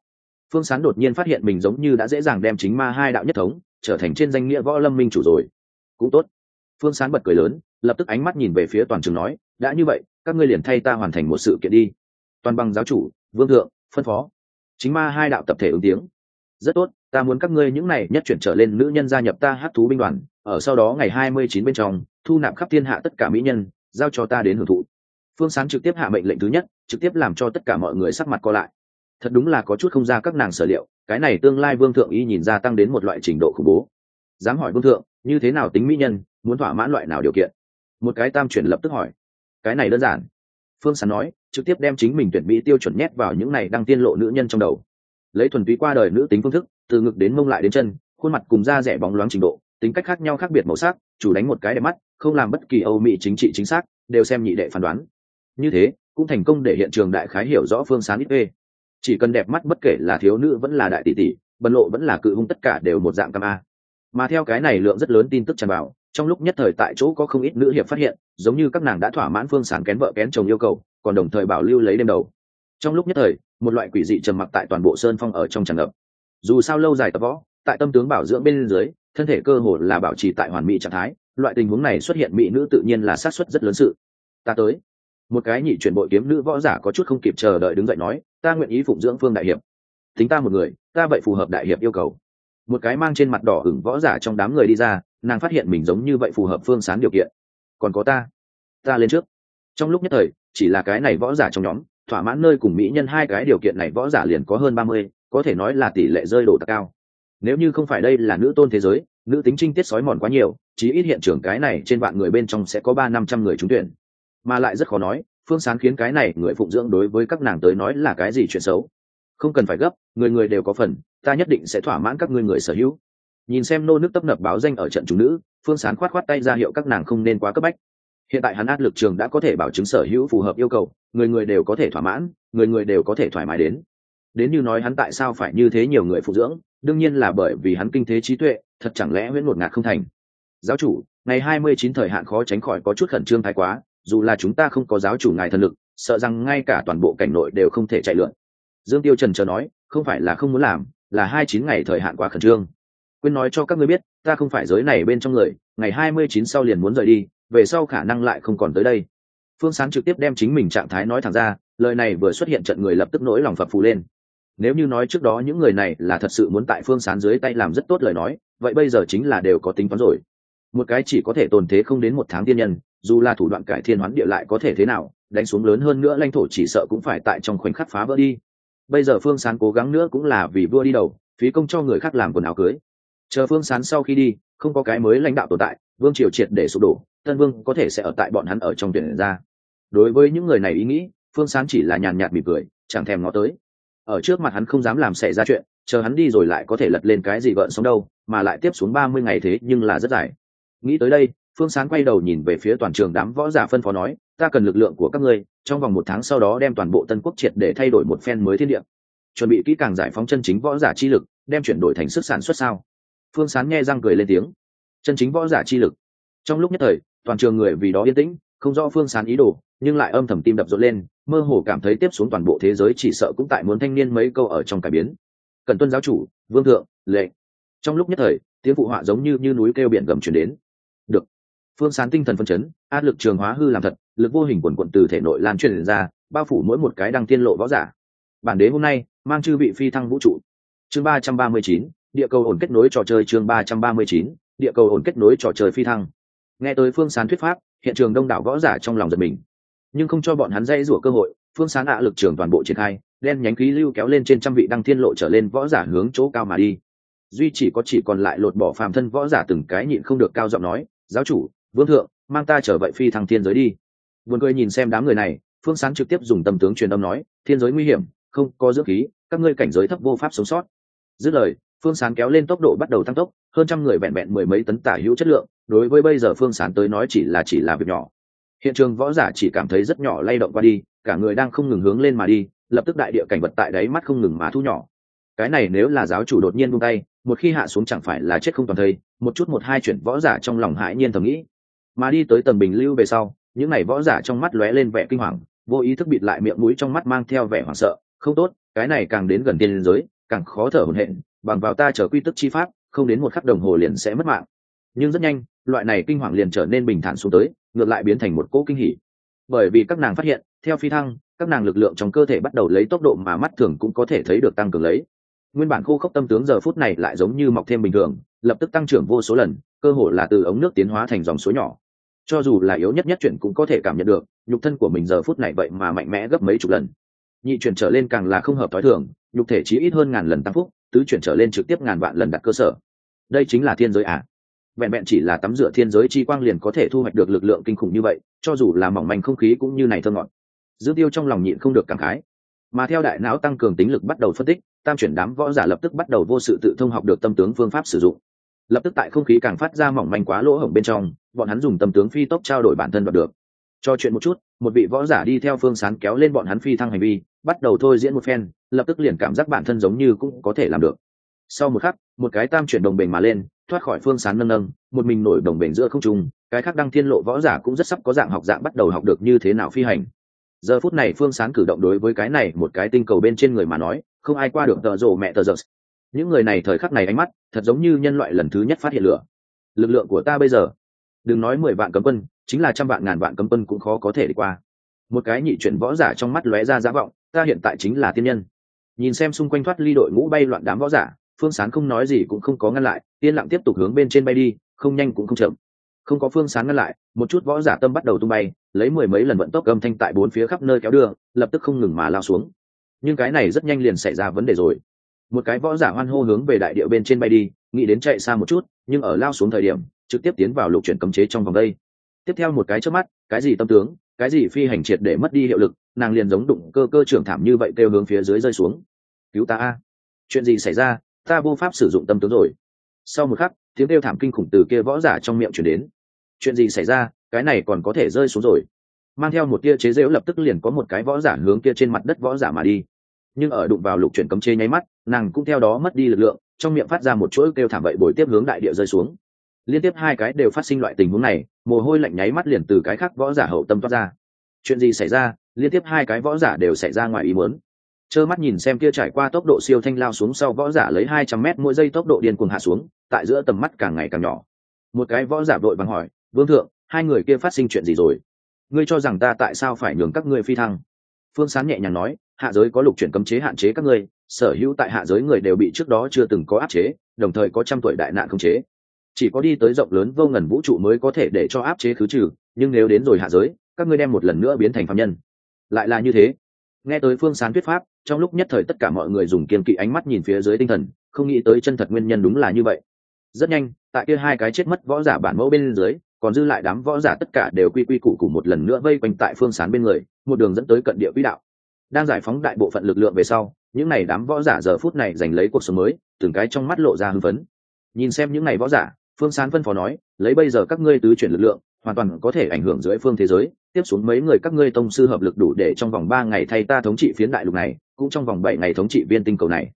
Phương sán đột nhiên phát hiện mình giống như đã dễ dàng đem chính ma hai đạo nhất thống, trở thành trên danh nghĩa võ lâm minh chủ rồi. Cũng tốt. Phương sán bật cười lớn, lập tức ánh mắt nhìn về phía toàn trường nói, đã như vậy, các ngươi liền thay ta hoàn thành một sự kiện đi. Toàn bằng giáo chủ, vương thượng, phân phó chính ma hai đạo tập thể ứng tiếng. Rất tốt, ta muốn các ngươi những này nhất chuyển trở lên nữ nhân gia nhập ta hát thú binh đoàn, ở sau đó ngày hai mươi chín bên trong, thu nạp khắp thiên hạ tất cả mỹ nhân, giao cho ta đến hưởng thụ. Phương sán trực tiếp hạ mệnh lệnh thứ nhất, trực tiếp làm cho tất cả mọi người sắc mặt co lại. Thật đúng là có chút không ra các nàng sở liệu, cái này tương lai vương thượng y nhìn ra tăng đến một loại trình độ khủng bố. Dám hỏi vương thượng, như thế nào tính mỹ nhân, muốn thỏa mãn loại nào điều kiện? Một cái tam chuyển lập tức hỏi. Cái này đơn giản. Phương sán nói trực tiếp đem chính mình tuyển mỹ tiêu chuẩn nhét vào những này đang tiên lộ nữ nhân trong đầu. Lấy thuần túy qua đời nữ tính phương thức, từ ngực đến mông lại đến chân, khuôn mặt cùng da rẻ bóng loáng trình độ, tính cách khác nhau khác biệt màu sắc, chủ đánh một cái đẹp mắt, không làm bất kỳ âu mỹ chính trị chính xác, đều xem nhị đệ phán đoán. Như thế, cũng thành công để hiện trường đại khái hiểu rõ phương sán ít ê. Chỉ cần đẹp mắt bất kể là thiếu nữ vẫn là đại tỷ tỷ, bần lộ vẫn là cự hung tất cả đều một dạng cam a. Mà theo cái này lượng rất lớn tin tức tràn vào, trong lúc nhất thời tại chỗ có không ít nữ hiệp phát hiện, giống như các nàng đã thỏa mãn phương sản kén vợ kén chồng yêu cầu còn đồng thời bảo lưu lấy đêm đầu. Trong lúc nhất thời, một loại quỷ dị trầm mặc tại toàn bộ sơn phong ở trong tràn ngập. Dù sao lâu dài tập võ, tại tâm tướng bảo dưỡng bên dưới, thân thể cơ hồ là bảo trì tại hoàn mỹ trạng thái, loại tình huống này xuất hiện mỹ nữ tự nhiên là sát xuất rất lớn sự. Ta tới. Một cái nhị chuyển bội kiếm nữ võ giả có chút không kịp chờ đợi đứng dậy nói, ta nguyện ý phụng dưỡng phương đại hiệp. Tính ta một người, ta vậy phù hợp đại hiệp yêu cầu. Một cái mang trên mặt đỏ hửng võ giả trong đám người đi ra, nàng phát hiện mình giống như vậy phù hợp phương sán điều kiện. Còn có ta. Ta lên trước. Trong lúc nhất thời chỉ là cái này võ giả trong nhóm, thỏa mãn nơi cùng mỹ nhân hai cái điều kiện này võ giả liền có hơn ba mươi, có thể nói là tỷ lệ rơi đổ tạc cao. Nếu như không phải đây là nữ tôn thế giới, nữ tính trinh tiết sói mòn quá nhiều, chí ít hiện trường cái này trên vạn người bên trong sẽ có ba năm trăm người trúng tuyển. Mà lại rất khó nói, phương sán khiến cái này người phụng dưỡng đối với các nàng tới nói là cái gì chuyện xấu. Không cần phải gấp, người người đều có phần, ta nhất định sẽ thỏa mãn các ngươi người sở hữu. Nhìn xem nô nước tấp nập báo danh ở trận chủ nữ, phương sán khoát khoát tay ra hiệu các nàng không nên quá cấp bách hiện tại hắn áp lực trường đã có thể bảo chứng sở hữu phù hợp yêu cầu, người người đều có thể thỏa mãn, người người đều có thể thoải mái đến. Đến như nói hắn tại sao phải như thế nhiều người phụ dưỡng, đương nhiên là bởi vì hắn kinh thế trí tuệ, thật chẳng lẽ nguyễn một ngạt không thành. Giáo chủ, ngày hai mươi chín thời hạn khó tránh khỏi có chút khẩn trương thái quá, dù là chúng ta không có giáo chủ ngài thần lực, sợ rằng ngay cả toàn bộ cảnh nội đều không thể chạy lượn. Dương tiêu trần chờ nói, không phải là không muốn làm, là hai chín ngày thời hạn quá khẩn trương. Quên nói cho các ngươi biết, ta không phải giới này bên trong người, ngày hai mươi chín sau liền muốn rời đi về sau khả năng lại không còn tới đây. Phương sán trực tiếp đem chính mình trạng thái nói thẳng ra, lời này vừa xuất hiện trận người lập tức nỗi lòng phập phù lên. Nếu như nói trước đó những người này là thật sự muốn tại phương sán dưới tay làm rất tốt lời nói, vậy bây giờ chính là đều có tính toán rồi. Một cái chỉ có thể tồn thế không đến một tháng tiên nhân, dù là thủ đoạn cải thiên hoán địa lại có thể thế nào, đánh xuống lớn hơn nữa lãnh thổ chỉ sợ cũng phải tại trong khoảnh khắc phá vỡ đi. Bây giờ phương sán cố gắng nữa cũng là vì vua đi đầu, phí công cho người khác làm quần áo cưới. Chờ phương sán sau khi đi, không có cái mới lãnh đạo tồn tại, vương triều triệt để sụp đổ tân vương có thể sẽ ở tại bọn hắn ở trong tuyển ra. Đối với những người này ý nghĩ, phương sán chỉ là nhàn nhạt mỉm cười, chẳng thèm ngó tới. Ở trước mặt hắn không dám làm xảy ra chuyện, chờ hắn đi rồi lại có thể lật lên cái gì gợn sống đâu, mà lại tiếp xuống ba mươi ngày thế nhưng là rất dài. Nghĩ tới đây, phương sán quay đầu nhìn về phía toàn trường đám võ giả phân phó nói, ta cần lực lượng của các ngươi, trong vòng một tháng sau đó đem toàn bộ tân quốc triệt để thay đổi một phen mới thiên địa. Chuẩn bị kỹ càng giải phóng chân chính võ giả chi lực, đem chuyển đổi thành sức sản xuất sao? Phương sán nghe răng cười lên tiếng. Chân chính võ giả chi lực. Trong lúc nhất thời toàn trường người vì đó yên tĩnh, không rõ phương sán ý đồ, nhưng lại âm thầm tim đập rộn lên, mơ hồ cảm thấy tiếp xuống toàn bộ thế giới chỉ sợ cũng tại muốn thanh niên mấy câu ở trong cải biến. Cần tuân giáo chủ, vương thượng, lệ. Trong lúc nhất thời, tiếng phụ họa giống như như núi kêu biển gầm chuyển đến. Được. Phương sán tinh thần phân chấn, áp lực trường hóa hư làm thật, lực vô hình quần quận từ thể nội lan truyền ra, bao phủ mỗi một cái đang tiên lộ võ giả. Bản đế hôm nay, mang chư bị phi thăng vũ trụ. Chương ba trăm ba mươi chín, địa cầu ổn kết nối trò chơi chương ba trăm ba mươi chín, địa cầu ổn kết nối trò chơi phi thăng nghe tới phương sán thuyết pháp, hiện trường đông đảo võ giả trong lòng giật mình. Nhưng không cho bọn hắn dây rủa cơ hội, phương sán ạ à lực trường toàn bộ triển khai, đen nhánh khí lưu kéo lên trên trăm vị đăng thiên lộ trở lên võ giả hướng chỗ cao mà đi. Duy chỉ có chỉ còn lại lột bỏ phàm thân võ giả từng cái nhịn không được cao giọng nói, giáo chủ, vương thượng, mang ta trở vậy phi thăng thiên giới đi. Vườn cười nhìn xem đám người này, phương sán trực tiếp dùng tâm tướng truyền âm nói, thiên giới nguy hiểm, không có dưỡng khí, các ngươi cảnh giới thấp vô pháp sống sót. Dứt lời phương sán kéo lên tốc độ bắt đầu tăng tốc, hơn trăm người vẹn vẹn mười mấy tấn tả hữu chất lượng, đối với bây giờ phương sán tới nói chỉ là chỉ là việc nhỏ. Hiện trường võ giả chỉ cảm thấy rất nhỏ lay động qua đi, cả người đang không ngừng hướng lên mà đi, lập tức đại địa cảnh vật tại đáy mắt không ngừng mà thu nhỏ. Cái này nếu là giáo chủ đột nhiên buông tay, một khi hạ xuống chẳng phải là chết không toàn thây, một chút một hai chuyện võ giả trong lòng hãi nhiên thầm nghĩ. Mà đi tới tầng bình lưu về sau, những n à y võ giả trong mắt lóe lên vẻ kinh hoàng, vô ý thức bịt lại miệng mũi trong mắt mang theo vẻ hoảng sợ. Không tốt, cái này càng đến gần tiên giới, càng khó thở hổn hển bằng vào ta chờ quy tức chi pháp, không đến một khắc đồng hồ liền sẽ mất mạng. Nhưng rất nhanh, loại này kinh hoàng liền trở nên bình thản xuống tới, ngược lại biến thành một cỗ kinh hỉ. Bởi vì các nàng phát hiện, theo phi thăng, các nàng lực lượng trong cơ thể bắt đầu lấy tốc độ mà mắt thường cũng có thể thấy được tăng cường lấy. Nguyên bản khô khốc tâm tướng giờ phút này lại giống như mọc thêm bình thường, lập tức tăng trưởng vô số lần, cơ hồ là từ ống nước tiến hóa thành dòng suối nhỏ. Cho dù là yếu nhất nhất chuyển cũng có thể cảm nhận được, nhục thân của mình giờ phút này vậy mà mạnh mẽ gấp mấy chục lần. Nhị chuyển trở lên càng là không hợp t h ó i thường, nhục thể chí ít hơn ngàn lần tăng phúc tứ chuyển trở lên trực tiếp ngàn vạn lần đặt cơ sở. Đây chính là thiên giới à? Vẹn vẹn chỉ là tắm rửa thiên giới chi quang liền có thể thu hoạch được lực lượng kinh khủng như vậy, cho dù là mỏng manh không khí cũng như này thơ ngọt. Dương tiêu trong lòng nhịn không được cảm khái. Mà theo đại não tăng cường tính lực bắt đầu phân tích, tam chuyển đám võ giả lập tức bắt đầu vô sự tự thông học được tâm tướng phương pháp sử dụng. Lập tức tại không khí càng phát ra mỏng manh quá lỗ hổng bên trong, bọn hắn dùng tâm tướng phi tốc trao đổi bản thân đoạt được cho chuyện một chút, một vị võ giả đi theo phương sán kéo lên bọn hắn phi thăng hành vi, bắt đầu thôi diễn một phen, lập tức liền cảm giác bản thân giống như cũng có thể làm được. Sau một khắc, một cái tam chuyển đồng bền mà lên, thoát khỏi phương sán nâng nâng, một mình nổi đồng bền giữa không trung, cái khác đăng thiên lộ võ giả cũng rất sắp có dạng học dạng bắt đầu học được như thế nào phi hành. Giờ phút này phương sán cử động đối với cái này một cái tinh cầu bên trên người mà nói, không ai qua được tờ rồ mẹ tờ giật những người này thời khắc này ánh mắt, thật giống như nhân loại lần thứ nhất phát hiện lửa. Lực lượng của ta bây giờ, đừng nói mười vạn cấm quân chính là trăm vạn ngàn vạn cấm quân cũng khó có thể đi qua. Một cái nhị chuyển võ giả trong mắt lóe ra giá vọng, ta hiện tại chính là tiên nhân. Nhìn xem xung quanh thoát ly đội ngũ bay loạn đám võ giả, phương sán không nói gì cũng không có ngăn lại, yên lặng tiếp tục hướng bên trên bay đi, không nhanh cũng không chậm. Không có phương sán ngăn lại, một chút võ giả tâm bắt đầu tung bay, lấy mười mấy lần vận tốc âm thanh tại bốn phía khắp nơi kéo đưa, lập tức không ngừng mà lao xuống. Nhưng cái này rất nhanh liền xảy ra vấn đề rồi. Một cái võ giả hoan hô hướng về đại địa bên trên bay đi, nghĩ đến chạy xa một chút, nhưng ở lao xuống thời điểm, trực tiếp tiến vào lục chuyển cấm chế trong vòng đây tiếp theo một cái trước mắt, cái gì tâm tướng, cái gì phi hành triệt để mất đi hiệu lực, nàng liền giống đụng cơ cơ trưởng thảm như vậy kêu hướng phía dưới rơi xuống. Cứu ta a. Chuyện gì xảy ra? Ta vô pháp sử dụng tâm tướng rồi. Sau một khắc, tiếng kêu thảm kinh khủng từ kia võ giả trong miệng chuyển đến. Chuyện gì xảy ra? Cái này còn có thể rơi xuống rồi. Mang theo một tia chế rễu lập tức liền có một cái võ giả hướng kia trên mặt đất võ giả mà đi. Nhưng ở đụng vào lục chuyển cấm chế nháy mắt, nàng cũng theo đó mất đi lực lượng, trong miệng phát ra một chuỗi kêu thảm vậy bồi tiếp hướng đại địa rơi xuống liên tiếp hai cái đều phát sinh loại tình huống này, mồ hôi lạnh nháy mắt liền từ cái khác võ giả hậu tâm toát ra. Chuyện gì xảy ra? Liên tiếp hai cái võ giả đều xảy ra ngoài ý muốn. Trơ mắt nhìn xem kia trải qua tốc độ siêu thanh lao xuống sau võ giả lấy hai trăm mét mỗi giây tốc độ điên cuồng hạ xuống, tại giữa tầm mắt càng ngày càng nhỏ. Một cái võ giả đội bằng hỏi, vương thượng, hai người kia phát sinh chuyện gì rồi? Ngươi cho rằng ta tại sao phải nhường các ngươi phi thăng? Phương sán nhẹ nhàng nói, hạ giới có lục chuyển cấm chế hạn chế các ngươi, sở hữu tại hạ giới người đều bị trước đó chưa từng có áp chế, đồng thời có trăm tuổi đại nạn không chế chỉ có đi tới rộng lớn vô ngần vũ trụ mới có thể để cho áp chế khứ trừ, nhưng nếu đến rồi hạ giới, các ngươi đem một lần nữa biến thành phạm nhân. Lại là như thế. Nghe tới phương sán thuyết pháp, trong lúc nhất thời tất cả mọi người dùng kiên kỵ ánh mắt nhìn phía dưới tinh thần, không nghĩ tới chân thật nguyên nhân đúng là như vậy. Rất nhanh, tại kia hai cái chết mất võ giả bản mẫu bên dưới, còn dư lại đám võ giả tất cả đều quy quy củ củ một lần nữa vây quanh tại phương sán bên người, một đường dẫn tới cận địa quỹ đạo. Đang giải phóng đại bộ phận lực lượng về sau, những n à y đám võ giả giờ phút này giành lấy cuộc sống mới, từng cái trong mắt lộ ra hưng phấn. Nhìn xem những n à y võ giả phương sán phân phó nói, lấy bây giờ các ngươi tứ chuyển lực lượng, hoàn toàn có thể ảnh hưởng dưới phương thế giới. Tiếp xuống mấy người các ngươi tông sư hợp lực đủ để trong vòng ba ngày thay ta thống trị phiến đại lục này, cũng trong vòng bảy ngày thống trị viên tinh cầu này.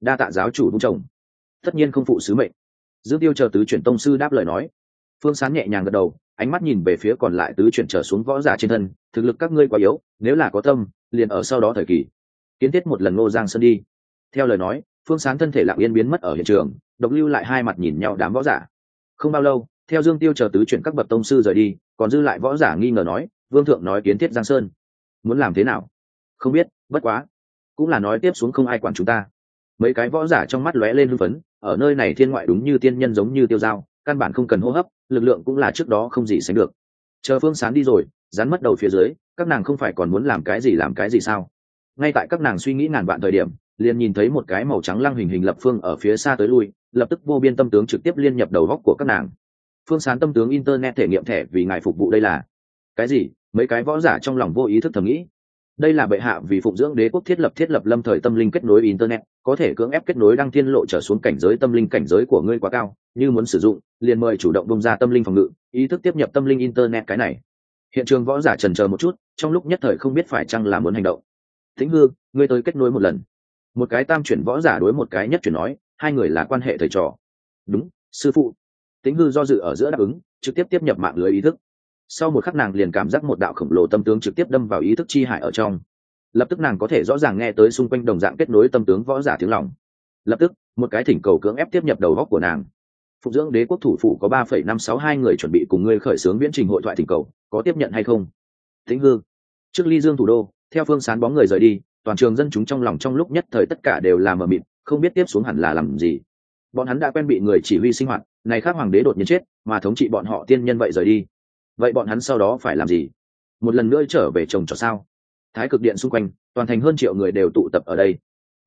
Đa tạ giáo chủ đúng chồng tất nhiên không phụ sứ mệnh. Dương tiêu chờ tứ chuyển tông sư đáp lời nói. Phương sán nhẹ nhàng gật đầu, ánh mắt nhìn về phía còn lại tứ chuyển trở xuống võ giả trên thân, thực lực các ngươi quá yếu, nếu là có tâm, liền ở sau đó thời kỳ. Kiến thiết một lần ngô giang sơn đi. Theo lời nói, phương sán thân thể lặng yên biến mất ở hiện trường, độc lưu lại hai mặt nhìn nhau đám võ giả không bao lâu, theo dương tiêu chờ tứ chuyển các bậc tông sư rời đi, còn dư lại võ giả nghi ngờ nói, vương thượng nói kiến thiết giang sơn. Muốn làm thế nào? Không biết, bất quá. Cũng là nói tiếp xuống không ai quản chúng ta. Mấy cái võ giả trong mắt lóe lên hưng phấn, ở nơi này thiên ngoại đúng như tiên nhân giống như tiêu dao, căn bản không cần hô hấp, lực lượng cũng là trước đó không gì sánh được. Chờ phương sán đi rồi, rắn mất đầu phía dưới, các nàng không phải còn muốn làm cái gì làm cái gì sao? Ngay tại các nàng suy nghĩ ngàn vạn thời điểm, liền nhìn thấy một cái màu trắng lăng hình hình lập phương ở phía xa tới lui lập tức vô biên tâm tướng trực tiếp liên nhập đầu góc của các nàng. Phương sán tâm tướng internet thể nghiệm thẻ vì ngài phục vụ đây là. Cái gì? Mấy cái võ giả trong lòng vô ý thức thầm nghĩ. Đây là bệ hạ vì phụng dưỡng đế quốc thiết lập thiết lập lâm thời tâm linh kết nối internet, có thể cưỡng ép kết nối đăng thiên lộ trở xuống cảnh giới tâm linh cảnh giới của ngươi quá cao, như muốn sử dụng, liền mời chủ động bông ra tâm linh phòng ngự, ý thức tiếp nhập tâm linh internet cái này. Hiện trường võ giả trần chờ một chút, trong lúc nhất thời không biết phải chăng là muốn hành động. Thính hư, ngươi tới kết nối một lần. Một cái tam chuyển võ giả đối một cái nhất chuyển nói hai người là quan hệ thầy trò. Đúng, sư phụ. Tĩnh hư do dự ở giữa đáp ứng, trực tiếp tiếp nhập mạng lưới ý thức. Sau một khắc nàng liền cảm giác một đạo khổng lồ tâm tướng trực tiếp đâm vào ý thức chi hải ở trong. Lập tức nàng có thể rõ ràng nghe tới xung quanh đồng dạng kết nối tâm tướng võ giả tiếng lòng. Lập tức, một cái thỉnh cầu cưỡng ép tiếp nhập đầu góc của nàng. Phục dưỡng đế quốc thủ phủ có ba phẩy năm sáu hai người chuẩn bị cùng ngươi khởi xướng viễn trình hội thoại thỉnh cầu, có tiếp nhận hay không? Tĩnh ngư trước ly dương thủ đô, theo phương sán bóng người rời đi, toàn trường dân chúng trong lòng trong lúc nhất thời tất cả đều là mờ mịt không biết tiếp xuống hẳn là làm gì. Bọn hắn đã quen bị người chỉ huy sinh hoạt, này khác hoàng đế đột nhiên chết, mà thống trị bọn họ tiên nhân vậy rời đi. Vậy bọn hắn sau đó phải làm gì? Một lần nữa trở về trồng trò sao? Thái cực điện xung quanh, toàn thành hơn triệu người đều tụ tập ở đây.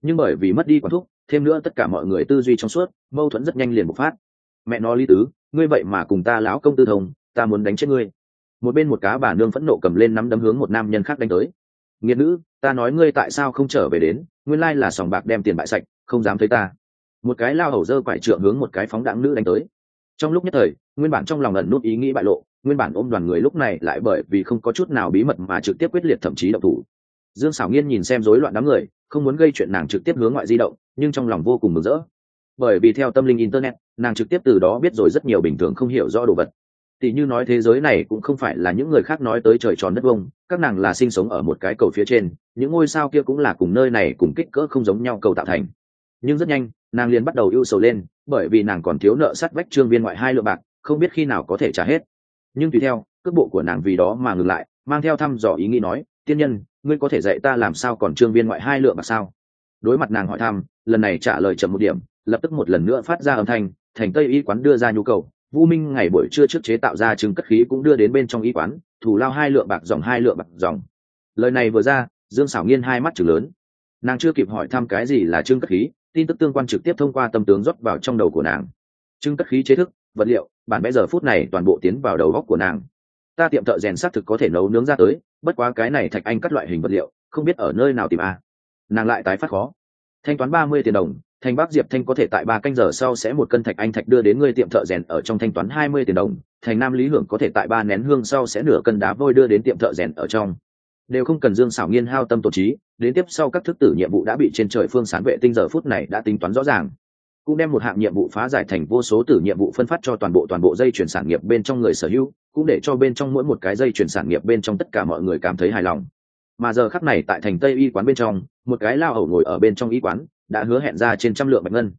Nhưng bởi vì mất đi quản thúc, thêm nữa tất cả mọi người tư duy trong suốt, mâu thuẫn rất nhanh liền bộc phát. Mẹ nó lý tứ, ngươi vậy mà cùng ta lão công tư thông, ta muốn đánh chết ngươi. Một bên một cá bà nương phẫn nộ cầm lên nắm đấm hướng một nam nhân khác đánh tới. Nghiệt nữ, ta nói ngươi tại sao không trở về đến? Nguyên lai là sòng bạc đem tiền bại sạch, không dám thấy ta. Một cái lao hầu dơ quải trượng hướng một cái phóng đạn nữ đánh tới. Trong lúc nhất thời, nguyên bản trong lòng ẩn nút ý nghĩ bại lộ, nguyên bản ôm đoàn người lúc này lại bởi vì không có chút nào bí mật mà trực tiếp quyết liệt thậm chí động thủ. Dương xảo nghiên nhìn xem rối loạn đám người, không muốn gây chuyện nàng trực tiếp hướng ngoại di động, nhưng trong lòng vô cùng mừng rỡ. Bởi vì theo tâm linh internet, nàng trực tiếp từ đó biết rồi rất nhiều bình thường không hiểu rõ đồ vật. Tỷ như nói thế giới này cũng không phải là những người khác nói tới trời tròn đất vông, các nàng là sinh sống ở một cái cầu phía trên những ngôi sao kia cũng là cùng nơi này cùng kích cỡ không giống nhau cầu tạo thành. Nhưng rất nhanh, nàng liền bắt đầu ưu sầu lên, bởi vì nàng còn thiếu nợ sắt vách trương viên ngoại hai lượng bạc, không biết khi nào có thể trả hết. Nhưng tùy theo, cước bộ của nàng vì đó mà ngừng lại, mang theo thăm dò ý nghĩ nói, tiên nhân, ngươi có thể dạy ta làm sao còn trương viên ngoại hai lượng bạc sao? Đối mặt nàng hỏi thăm, lần này trả lời chậm một điểm, lập tức một lần nữa phát ra âm thanh, thành tây y quán đưa ra nhu cầu. Vu minh ngày buổi trưa trước chế tạo ra trứng cất khí cũng đưa đến bên trong y quán thủ lao hai lượng bạc dòng hai lượng bạc dòng. Lời này vừa ra dương xảo nghiên hai mắt chừng lớn. Nàng chưa kịp hỏi thăm cái gì là trưng cất khí, tin tức tương quan trực tiếp thông qua tâm tướng rót vào trong đầu của nàng. Trưng cất khí chế thức, vật liệu, bản vẽ giờ phút này toàn bộ tiến vào đầu góc của nàng. Ta tiệm thợ rèn xác thực có thể nấu nướng ra tới, bất quá cái này thạch anh cắt loại hình vật liệu, không biết ở nơi nào tìm a à. nàng lại tái phát khó. Thanh toán ba mươi tiền đồng thành bắc diệp thanh có thể tại ba canh giờ sau sẽ một cân thạch anh thạch đưa đến người tiệm thợ rèn ở trong thanh toán hai mươi tiền đồng, thành nam lý hưởng có thể tại ba nén hương sau sẽ nửa cân đá vôi đưa đến tiệm thợ rèn ở trong đều không cần dương xảo nghiên hao tâm tổ trí, đến tiếp sau các thức tử nhiệm vụ đã bị trên trời phương sán vệ tinh giờ phút này đã tính toán rõ ràng. Cũng đem một hạng nhiệm vụ phá giải thành vô số tử nhiệm vụ phân phát cho toàn bộ toàn bộ dây chuyển sản nghiệp bên trong người sở hữu, cũng để cho bên trong mỗi một cái dây chuyển sản nghiệp bên trong tất cả mọi người cảm thấy hài lòng. Mà giờ khắc này tại thành tây y quán bên trong, một cái lao hầu ngồi ở bên trong y quán, đã hứa hẹn ra trên trăm lượng bạch ngân.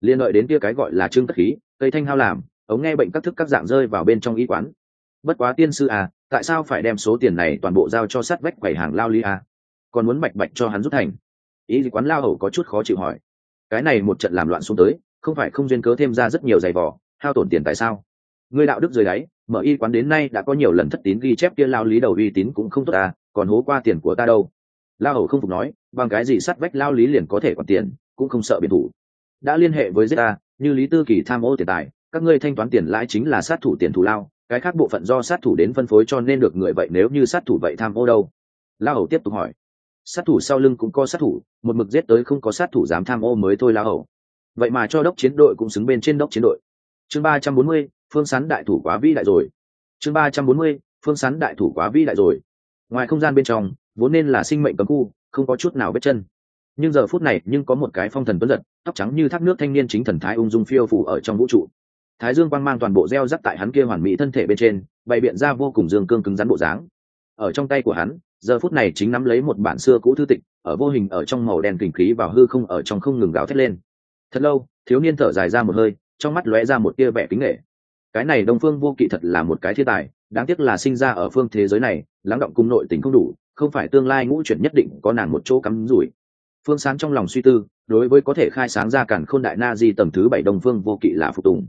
Liên lợi đến kia cái gọi là trương tất khí, cây thanh hao làm, ống nghe bệnh các thức các dạng rơi vào bên trong y quán bất quá tiên sư à tại sao phải đem số tiền này toàn bộ giao cho sát vách quầy hàng lao ly à? Còn muốn bạch bạch cho hắn rút thành. Ý quán lao hầu có chút khó chịu hỏi. Cái này một trận làm loạn xuống tới, không phải không duyên cớ thêm ra rất nhiều giày vỏ hao tổn tiền tại sao? Người đạo đức dưới đáy, mở y quán đến nay đã có nhiều lần thất tín ghi chép kia lao lý đầu uy tín cũng không tốt à còn hố qua tiền của ta đâu. Lao hầu không phục nói, bằng cái gì sát vách lao lý liền có thể còn tiền, cũng không sợ biệt thủ. Đã liên hệ với ta như lý tư kỳ tham ô tiền tài, các ngươi thanh toán tiền lãi chính là sát thủ tiền thù lao cái khác bộ phận do sát thủ đến phân phối cho nên được người vậy nếu như sát thủ vậy tham ô đâu? La hầu tiếp tục hỏi. Sát thủ sau lưng cũng có sát thủ, một mực giết tới không có sát thủ dám tham ô mới thôi La hầu. Vậy mà cho đốc chiến đội cũng xứng bên trên đốc chiến đội. Chương ba trăm bốn mươi, phương sán đại thủ quá vĩ đại rồi. Chương ba trăm bốn mươi, phương sán đại thủ quá vĩ đại rồi. Ngoài không gian bên trong, vốn nên là sinh mệnh cấm khu, không có chút nào vết chân. Nhưng giờ phút này nhưng có một cái phong thần tuấn giật, tóc trắng như thác nước thanh niên chính thần thái ung dung phiêu phủ ở trong vũ trụ thái dương quang mang toàn bộ gieo rắc tại hắn kia hoàn mỹ thân thể bên trên, bày biện ra vô cùng dương cương cứng rắn bộ dáng. Ở trong tay của hắn, giờ phút này chính nắm lấy một bản xưa cũ thư tịch, ở vô hình ở trong màu đen kình khí vào hư không ở trong không ngừng gào thét lên. Thật lâu, thiếu niên thở dài ra một hơi, trong mắt lóe ra một tia vẻ kính nghệ. Cái này đông phương vô kỵ thật là một cái thiên tài, đáng tiếc là sinh ra ở phương thế giới này, lắng động cung nội tình không đủ, không phải tương lai ngũ chuyển nhất định có nàng một chỗ cắm rủi. Phương sáng trong lòng suy tư, đối với có thể khai sáng ra cản khôn đại na di tầng thứ bảy đông phương vô kỵ là phục tùng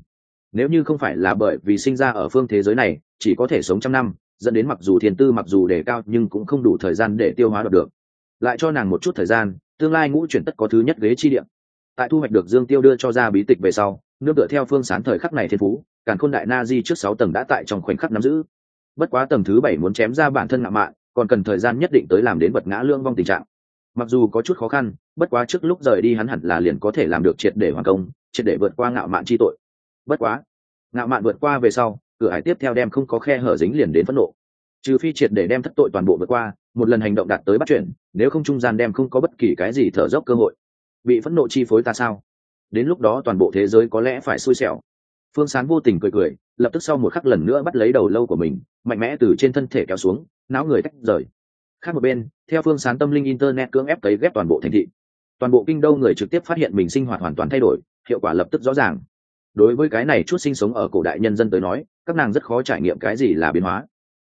nếu như không phải là bởi vì sinh ra ở phương thế giới này, chỉ có thể sống trăm năm, dẫn đến mặc dù thiên tư mặc dù đề cao nhưng cũng không đủ thời gian để tiêu hóa được lại cho nàng một chút thời gian, tương lai ngũ chuyển tất có thứ nhất ghế chi điểm tại thu hoạch được dương tiêu đưa cho ra bí tịch về sau nương tựa theo phương sán thời khắc này thiên phú, càn khôn đại na di trước sáu tầng đã tại trong khoảnh khắc nắm giữ. Bất quá tầng thứ bảy muốn chém ra bản thân ngạo mạn, còn cần thời gian nhất định tới làm đến vật ngã lương vong tình trạng. Mặc dù có chút khó khăn, bất quá trước lúc rời đi hắn hẳn là liền có thể làm được triệt để hoàn công, triệt để vượt qua ngạo mạn chi tội bất quá, ngạo mạn vượt qua về sau, cửa hải tiếp theo đem không có khe hở dính liền đến phẫn nộ. Trừ phi triệt để đem thất tội toàn bộ vượt qua, một lần hành động đạt tới bắt chuyển nếu không trung gian đem không có bất kỳ cái gì thở dốc cơ hội. Bị phẫn nộ chi phối ta sao? Đến lúc đó toàn bộ thế giới có lẽ phải xui xẻo. Phương sán vô tình cười cười, lập tức sau một khắc lần nữa bắt lấy đầu lâu của mình, mạnh mẽ từ trên thân thể kéo xuống, não người tách rời. Khác một bên, theo phương sán tâm linh internet cưỡng ép cấy ghép toàn bộ thành thị, toàn bộ kinh đô người trực tiếp phát hiện mình sinh hoạt hoàn toàn thay đổi, hiệu quả lập tức rõ ràng đối với cái này chút sinh sống ở cổ đại nhân dân tới nói, các nàng rất khó trải nghiệm cái gì là biến hóa.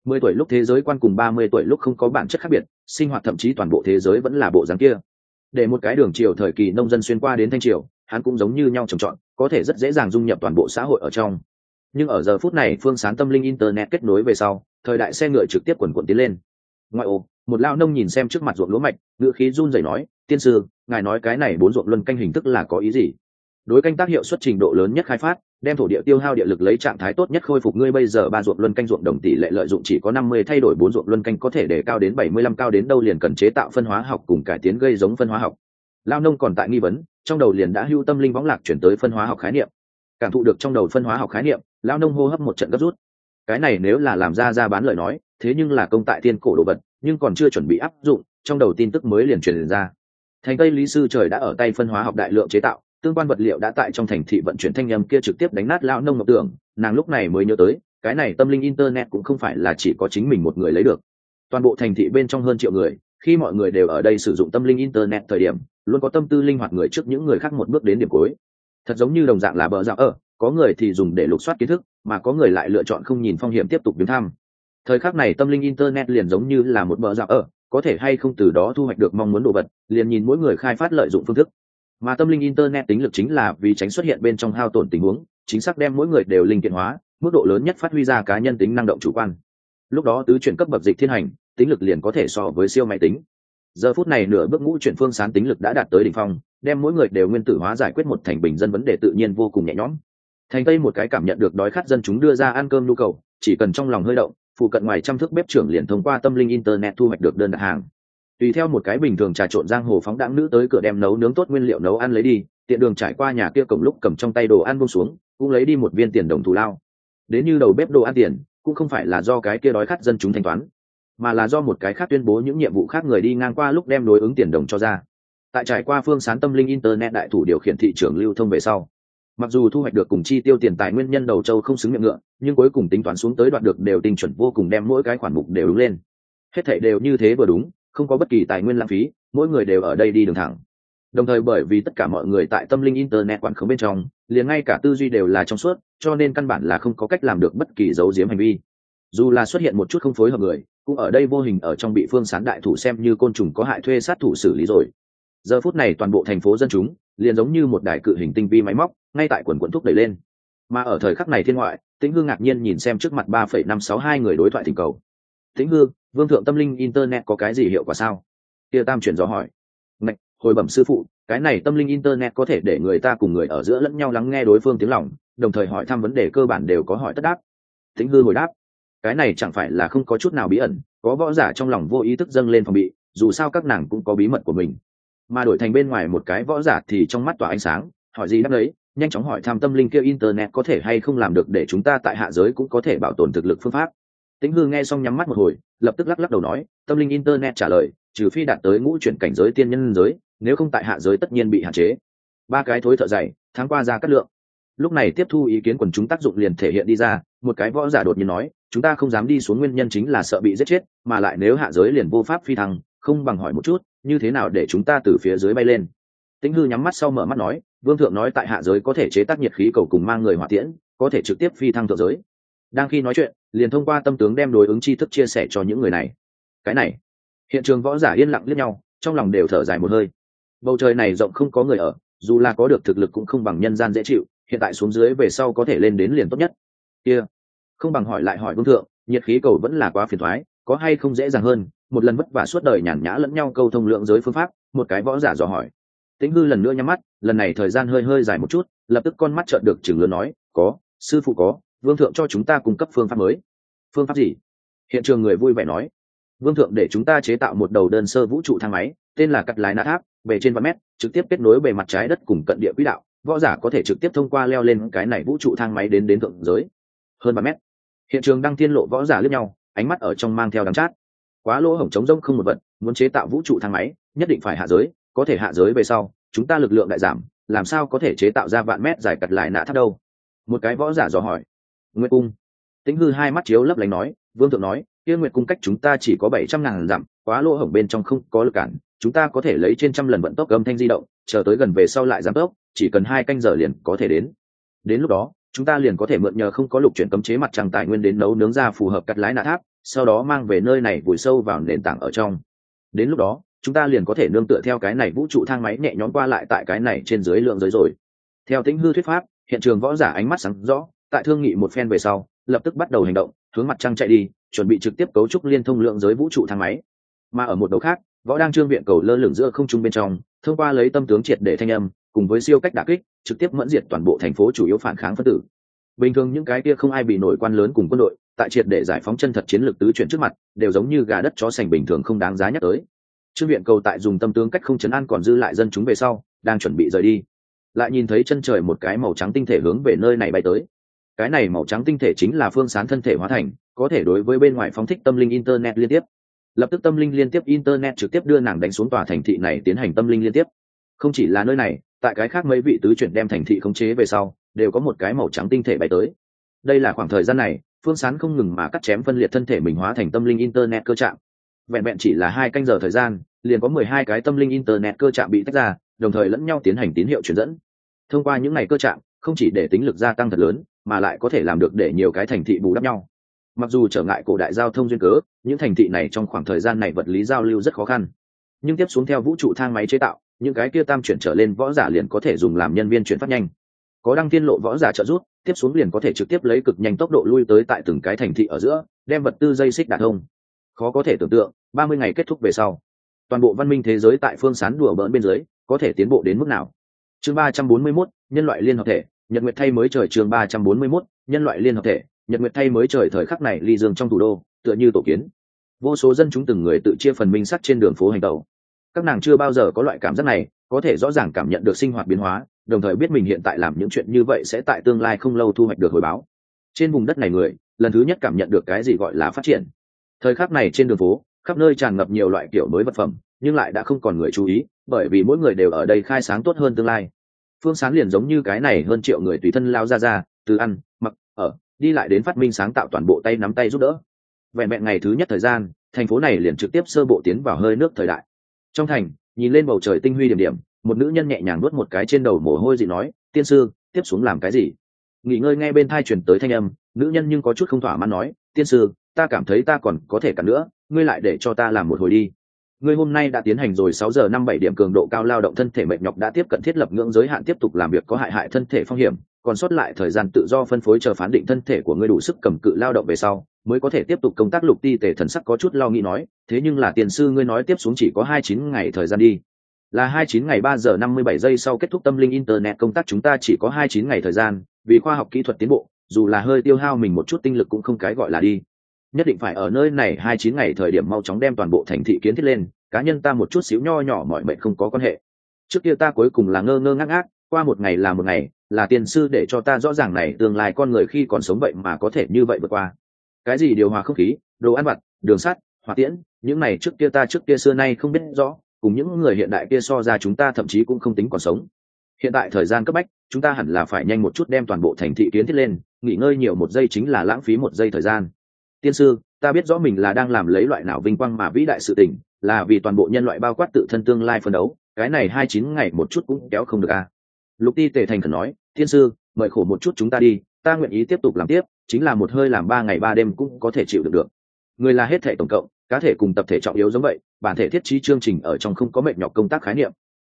Mười tuổi lúc thế giới quan cùng ba mươi tuổi lúc không có bản chất khác biệt, sinh hoạt thậm chí toàn bộ thế giới vẫn là bộ dáng kia. Để một cái đường triều thời kỳ nông dân xuyên qua đến thanh triều, hắn cũng giống như nhau trồng trọt, có thể rất dễ dàng dung nhập toàn bộ xã hội ở trong. Nhưng ở giờ phút này, phương sán tâm linh internet kết nối về sau, thời đại xe ngựa trực tiếp quần quần tiến lên. Ngoại ô, một lao nông nhìn xem trước mặt ruộng lúa mạch ngựa khí run rẩy nói, tiên sư, ngài nói cái này bốn ruộng luân canh hình thức là có ý gì? Đối canh tác hiệu suất trình độ lớn nhất khai phát, đem thổ địa tiêu hao địa lực lấy trạng thái tốt nhất khôi phục. Ngươi bây giờ ba ruộng luân canh ruộng đồng tỷ lệ lợi dụng chỉ có năm mươi, thay đổi bốn ruộng luân canh có thể để cao đến bảy mươi lăm, cao đến đâu liền cần chế tạo phân hóa học cùng cải tiến gây giống phân hóa học. Lao nông còn tại nghi vấn, trong đầu liền đã hưu tâm linh võng lạc chuyển tới phân hóa học khái niệm. Cảm thụ được trong đầu phân hóa học khái niệm, lao nông hô hấp một trận gấp rút. Cái này nếu là làm ra ra bán lời nói, thế nhưng là công tại tiên cổ đồ vật, nhưng còn chưa chuẩn bị áp dụng, trong đầu tin tức mới liền truyền ra. Thành tây lý sư trời đã ở tay phân hóa học đại lượng chế tạo tương quan vật liệu đã tại trong thành thị vận chuyển thanh nhầm kia trực tiếp đánh nát lão nông ngọc tưởng nàng lúc này mới nhớ tới, cái này tâm linh internet cũng không phải là chỉ có chính mình một người lấy được. Toàn bộ thành thị bên trong hơn triệu người, khi mọi người đều ở đây sử dụng tâm linh internet thời điểm, luôn có tâm tư linh hoạt người trước những người khác một bước đến điểm cuối. Thật giống như đồng dạng là bờ dạo ở ờ, có người thì dùng để lục soát kiến thức, mà có người lại lựa chọn không nhìn phong hiểm tiếp tục viếng thăm. Thời khắc này tâm linh internet liền giống như là một bờ dạo ở ờ, có thể hay không từ đó thu hoạch được mong muốn đồ vật, liền nhìn mỗi người khai phát lợi dụng phương thức mà tâm linh internet tính lực chính là vì tránh xuất hiện bên trong hao tổn tình huống, chính xác đem mỗi người đều linh kiện hóa, mức độ lớn nhất phát huy ra cá nhân tính năng động chủ quan. Lúc đó tứ chuyển cấp bậc dịch thiên hành, tính lực liền có thể so với siêu máy tính. Giờ phút này nửa bước ngũ chuyển phương sán tính lực đã đạt tới đỉnh phong, đem mỗi người đều nguyên tử hóa giải quyết một thành bình dân vấn đề tự nhiên vô cùng nhẹ nhõm. Thành tây một cái cảm nhận được đói khát dân chúng đưa ra ăn cơm nhu cầu, chỉ cần trong lòng hơi động, phụ cận ngoài trăm thước bếp trưởng liền thông qua tâm linh internet thu hoạch được đơn đặt hàng tùy theo một cái bình thường trà trộn giang hồ phóng đãng nữ tới cửa đem nấu nướng tốt nguyên liệu nấu ăn lấy đi, tiện đường trải qua nhà kia cổng lúc cầm trong tay đồ ăn bông xuống, cũng lấy đi một viên tiền đồng thù lao. Đến như đầu bếp đồ ăn tiền, cũng không phải là do cái kia đói khát dân chúng thanh toán, mà là do một cái khác tuyên bố những nhiệm vụ khác người đi ngang qua lúc đem đối ứng tiền đồng cho ra. Tại trải qua phương sán tâm linh internet đại thủ điều khiển thị trường lưu thông về sau, mặc dù thu hoạch được cùng chi tiêu tiền tài nguyên nhân đầu châu không xứng miệng ngựa, nhưng cuối cùng tính toán xuống tới đoạn được đều tinh chuẩn vô cùng đem mỗi cái khoản mục đều đúng lên. Hết thảy đều như thế vừa đúng không có bất kỳ tài nguyên lãng phí, mỗi người đều ở đây đi đường thẳng. Đồng thời bởi vì tất cả mọi người tại tâm linh internet quản khống bên trong, liền ngay cả tư duy đều là trong suốt, cho nên căn bản là không có cách làm được bất kỳ dấu diếm hành vi. Dù là xuất hiện một chút không phối hợp người, cũng ở đây vô hình ở trong bị phương sán đại thủ xem như côn trùng có hại thuê sát thủ xử lý rồi. Giờ phút này toàn bộ thành phố dân chúng, liền giống như một đài cự hình tinh vi máy móc, ngay tại quần quận thúc đẩy lên. Mà ở thời khắc này thiên ngoại, tĩnh hương ngạc nhiên nhìn xem trước mặt ba phẩy năm sáu hai người đối thoại thỉnh cầu tĩnh hư vương thượng tâm linh internet có cái gì hiệu quả sao? Tia tam chuyển gió hỏi. Ngạch, hồi bẩm sư phụ cái này tâm linh internet có thể để người ta cùng người ở giữa lẫn nhau lắng nghe đối phương tiếng lòng đồng thời hỏi thăm vấn đề cơ bản đều có hỏi tất đáp. Tĩnh hư hồi đáp. Cái này chẳng phải là không có chút nào bí ẩn có võ giả trong lòng vô ý thức dâng lên phòng bị dù sao các nàng cũng có bí mật của mình. Mà đổi thành bên ngoài một cái võ giả thì trong mắt tỏa ánh sáng hỏi gì đáp lấy, nhanh chóng hỏi thăm tâm linh kia internet có thể hay không làm được để chúng ta tại hạ giới cũng có thể bảo tồn thực lực phương pháp tĩnh hư nghe xong nhắm mắt một hồi, lập tức lắc lắc đầu nói, tâm linh internet trả lời, trừ phi đạt tới ngũ chuyển cảnh giới tiên nhân giới, nếu không tại hạ giới tất nhiên bị hạn chế. Ba cái thối thợ dày tháng qua ra cắt lượng. Lúc này tiếp thu ý kiến quần chúng tác dụng liền thể hiện đi ra, một cái võ giả đột nhiên nói, chúng ta không dám đi xuống nguyên nhân chính là sợ bị giết chết, mà lại nếu hạ giới liền vô pháp phi thăng, không bằng hỏi một chút, như thế nào để chúng ta từ phía dưới bay lên? Tĩnh hư nhắm mắt sau mở mắt nói, vương thượng nói tại hạ giới có thể chế tác nhiệt khí cầu cùng mang người hỏa tiễn, có thể trực tiếp phi thăng thượng giới. Đang khi nói chuyện liền thông qua tâm tướng đem đối ứng tri thức chia sẻ cho những người này. Cái này, hiện trường võ giả yên lặng liếc nhau, trong lòng đều thở dài một hơi. Bầu trời này rộng không có người ở, dù là có được thực lực cũng không bằng nhân gian dễ chịu, hiện tại xuống dưới về sau có thể lên đến liền tốt nhất. Kia、yeah. không bằng hỏi lại hỏi vương thượng, nhiệt khí cầu vẫn là quá phiền thoái, có hay không dễ dàng hơn? Một lần vất vả suốt đời nhàn nhã lẫn nhau câu thông lượng giới phương pháp, một cái võ giả dò hỏi. Tĩnh hư lần nữa nhắm mắt, lần này thời gian hơi hơi dài một chút, lập tức con mắt trợn được chừng lớn nói, có, sư phụ có vương thượng cho chúng ta cung cấp phương pháp mới. Phương pháp gì? Hiện trường người vui vẻ nói. Vương thượng để chúng ta chế tạo một đầu đơn sơ vũ trụ thang máy, tên là cắt lái nã tháp về trên vạn mét, trực tiếp kết nối bề mặt trái đất cùng cận địa quỹ đạo. Võ giả có thể trực tiếp thông qua leo lên cái này vũ trụ thang máy đến đến thượng giới. Hơn ba mét. Hiện trường đang tiên lộ võ giả lướt nhau, ánh mắt ở trong mang theo đám chát. Quá lỗ hổng trống rông không một vật, muốn chế tạo vũ trụ thang máy, nhất định phải hạ giới, có thể hạ giới về sau, chúng ta lực lượng đại giảm, làm sao có thể chế tạo ra vạn mét dài cặt lại nã tháp đâu? Một cái võ giả dò hỏi nguyệt cung. Tĩnh hư hai mắt chiếu lấp lánh nói, vương thượng nói, kia nguyệt cung cách chúng ta chỉ có bảy trăm ngàn dặm, quá lỗ hổng bên trong không có lực cản, chúng ta có thể lấy trên trăm lần vận tốc âm thanh di động, chờ tới gần về sau lại giảm tốc, chỉ cần hai canh giờ liền có thể đến. Đến lúc đó, chúng ta liền có thể mượn nhờ không có lục chuyển cấm chế mặt trăng tài nguyên đến nấu nướng ra phù hợp cắt lái nạ tháp, sau đó mang về nơi này vùi sâu vào nền tảng ở trong. Đến lúc đó, chúng ta liền có thể nương tựa theo cái này vũ trụ thang máy nhẹ nhõm qua lại tại cái này trên dưới lượng giới rồi. Theo Tĩnh hư thuyết pháp, hiện trường võ giả ánh mắt sáng rõ tại thương nghị một phen về sau, lập tức bắt đầu hành động, hướng mặt trăng chạy đi, chuẩn bị trực tiếp cấu trúc liên thông lượng giới vũ trụ thang máy. Mà ở một đầu khác, võ đang trương viện cầu lơ lửng giữa không trung bên trong, thông qua lấy tâm tướng triệt để thanh âm, cùng với siêu cách đả kích, trực tiếp mẫn diệt toàn bộ thành phố chủ yếu phản kháng phân tử. Bình thường những cái kia không ai bị nổi quan lớn cùng quân đội, tại triệt để giải phóng chân thật chiến lược tứ chuyển trước mặt, đều giống như gà đất chó sành bình thường không đáng giá nhắc tới. Trương viện cầu tại dùng tâm tướng cách không chấn an còn dư lại dân chúng về sau, đang chuẩn bị rời đi. Lại nhìn thấy chân trời một cái màu trắng tinh thể hướng về nơi này bay tới cái này màu trắng tinh thể chính là phương sán thân thể hóa thành, có thể đối với bên ngoài phóng thích tâm linh internet liên tiếp. Lập tức tâm linh liên tiếp internet trực tiếp đưa nàng đánh xuống tòa thành thị này tiến hành tâm linh liên tiếp. Không chỉ là nơi này, tại cái khác mấy vị tứ chuyển đem thành thị khống chế về sau, đều có một cái màu trắng tinh thể bay tới. Đây là khoảng thời gian này, phương sán không ngừng mà cắt chém phân liệt thân thể mình hóa thành tâm linh internet cơ trạng vẹn vẹn chỉ là hai canh giờ thời gian, liền có mười hai cái tâm linh internet cơ trạng bị tách ra, đồng thời lẫn nhau tiến hành tín hiệu truyền dẫn. Thông qua những ngày cơ trạng không chỉ để tính lực gia tăng thật lớn mà lại có thể làm được để nhiều cái thành thị bù đắp nhau. Mặc dù trở ngại cổ đại giao thông duyên cớ những thành thị này trong khoảng thời gian này vật lý giao lưu rất khó khăn. Nhưng tiếp xuống theo vũ trụ thang máy chế tạo những cái kia tam chuyển trở lên võ giả liền có thể dùng làm nhân viên chuyển phát nhanh. Có đăng tiên lộ võ giả trợ giúp tiếp xuống liền có thể trực tiếp lấy cực nhanh tốc độ lui tới tại từng cái thành thị ở giữa đem vật tư dây xích đạt thông. Khó có thể tưởng tượng ba mươi ngày kết thúc về sau toàn bộ văn minh thế giới tại phương sán đùa bỡn bên dưới có thể tiến bộ đến mức nào? Chương ba trăm bốn mươi 341, nhân loại liên hợp thể nhật nguyệt thay mới trời chương ba trăm bốn mươi 341, nhân loại liên hợp thể nhật nguyệt thay mới trời thời khắc này ly dương trong thủ đô tựa như tổ kiến. Vô số dân chúng từng người tự chia phần minh sắt trên đường phố hành tẩu. Các nàng chưa bao giờ có loại cảm giác này có thể rõ ràng cảm nhận được sinh hoạt biến hóa đồng thời biết mình hiện tại làm những chuyện như vậy sẽ tại tương lai không lâu thu hoạch được hồi báo. Trên vùng đất này người lần thứ nhất cảm nhận được cái gì gọi là phát triển. Thời khắc này trên đường phố khắp nơi tràn ngập nhiều loại kiểu mới vật phẩm nhưng lại đã không còn người chú ý bởi vì mỗi người đều ở đây khai sáng tốt hơn tương lai phương sáng liền giống như cái này hơn triệu người tùy thân lao ra ra, từ ăn, mặc, ở, đi lại đến phát minh sáng tạo toàn bộ tay nắm tay giúp đỡ. Vẹn vẹn ngày thứ nhất thời gian, thành phố này liền trực tiếp sơ bộ tiến vào hơi nước thời đại. Trong thành, nhìn lên bầu trời tinh huy điểm điểm, một nữ nhân nhẹ nhàng nuốt một cái trên đầu mồ hôi dị nói, tiên sư, tiếp xuống làm cái gì? Nghỉ ngơi ngay bên thai truyền tới thanh âm, nữ nhân nhưng có chút không thỏa mãn nói, tiên sư, ta cảm thấy ta còn có thể cả nữa, ngươi lại để cho ta làm một hồi đi ngươi hôm nay đã tiến hành rồi sáu giờ năm bảy điểm cường độ cao lao động thân thể mệt nhọc đã tiếp cận thiết lập ngưỡng giới hạn tiếp tục làm việc có hại hại thân thể phong hiểm, còn sót lại thời gian tự do phân phối chờ phán định thân thể của ngươi đủ sức cầm cự lao động về sau, mới có thể tiếp tục công tác lục ti tề thần sắc có chút lo nghĩ nói, thế nhưng là tiền sư ngươi nói tiếp xuống chỉ có hai chín ngày thời gian đi. Là hai chín ngày ba giờ năm mươi bảy giây sau kết thúc tâm linh internet công tác chúng ta chỉ có hai chín ngày thời gian, vì khoa học kỹ thuật tiến bộ, dù là hơi tiêu hao mình một chút tinh lực cũng không cái gọi là đi nhất định phải ở nơi này hai chín ngày thời điểm mau chóng đem toàn bộ thành thị kiến thiết lên, cá nhân ta một chút xíu nho nhỏ mọi mệnh không có quan hệ. Trước kia ta cuối cùng là ngơ ngơ ngác ngác, qua một ngày là một ngày, là tiền sư để cho ta rõ ràng này tương lai con người khi còn sống vậy mà có thể như vậy vượt qua. Cái gì điều hòa không khí, đồ ăn vặt, đường sắt, hỏa tiễn, những này trước kia ta trước kia xưa nay không biết rõ, cùng những người hiện đại kia so ra chúng ta thậm chí cũng không tính còn sống. Hiện tại thời gian cấp bách, chúng ta hẳn là phải nhanh một chút đem toàn bộ thành thị kiến thiết lên, nghỉ ngơi nhiều một giây chính là lãng phí một giây thời gian tiên sư, ta biết rõ mình là đang làm lấy loại nào vinh quang mà vĩ đại sự tình, là vì toàn bộ nhân loại bao quát tự thân tương lai phân đấu, cái này hai chín ngày một chút cũng kéo không được à. lục ti tề thành khẩn nói, tiên sư, mời khổ một chút chúng ta đi, ta nguyện ý tiếp tục làm tiếp, chính là một hơi làm ba ngày ba đêm cũng có thể chịu được được. Người là hết thể tổng cộng, cá thể cùng tập thể trọng yếu giống vậy, bản thể thiết trí chương trình ở trong không có mệt nhọc công tác khái niệm.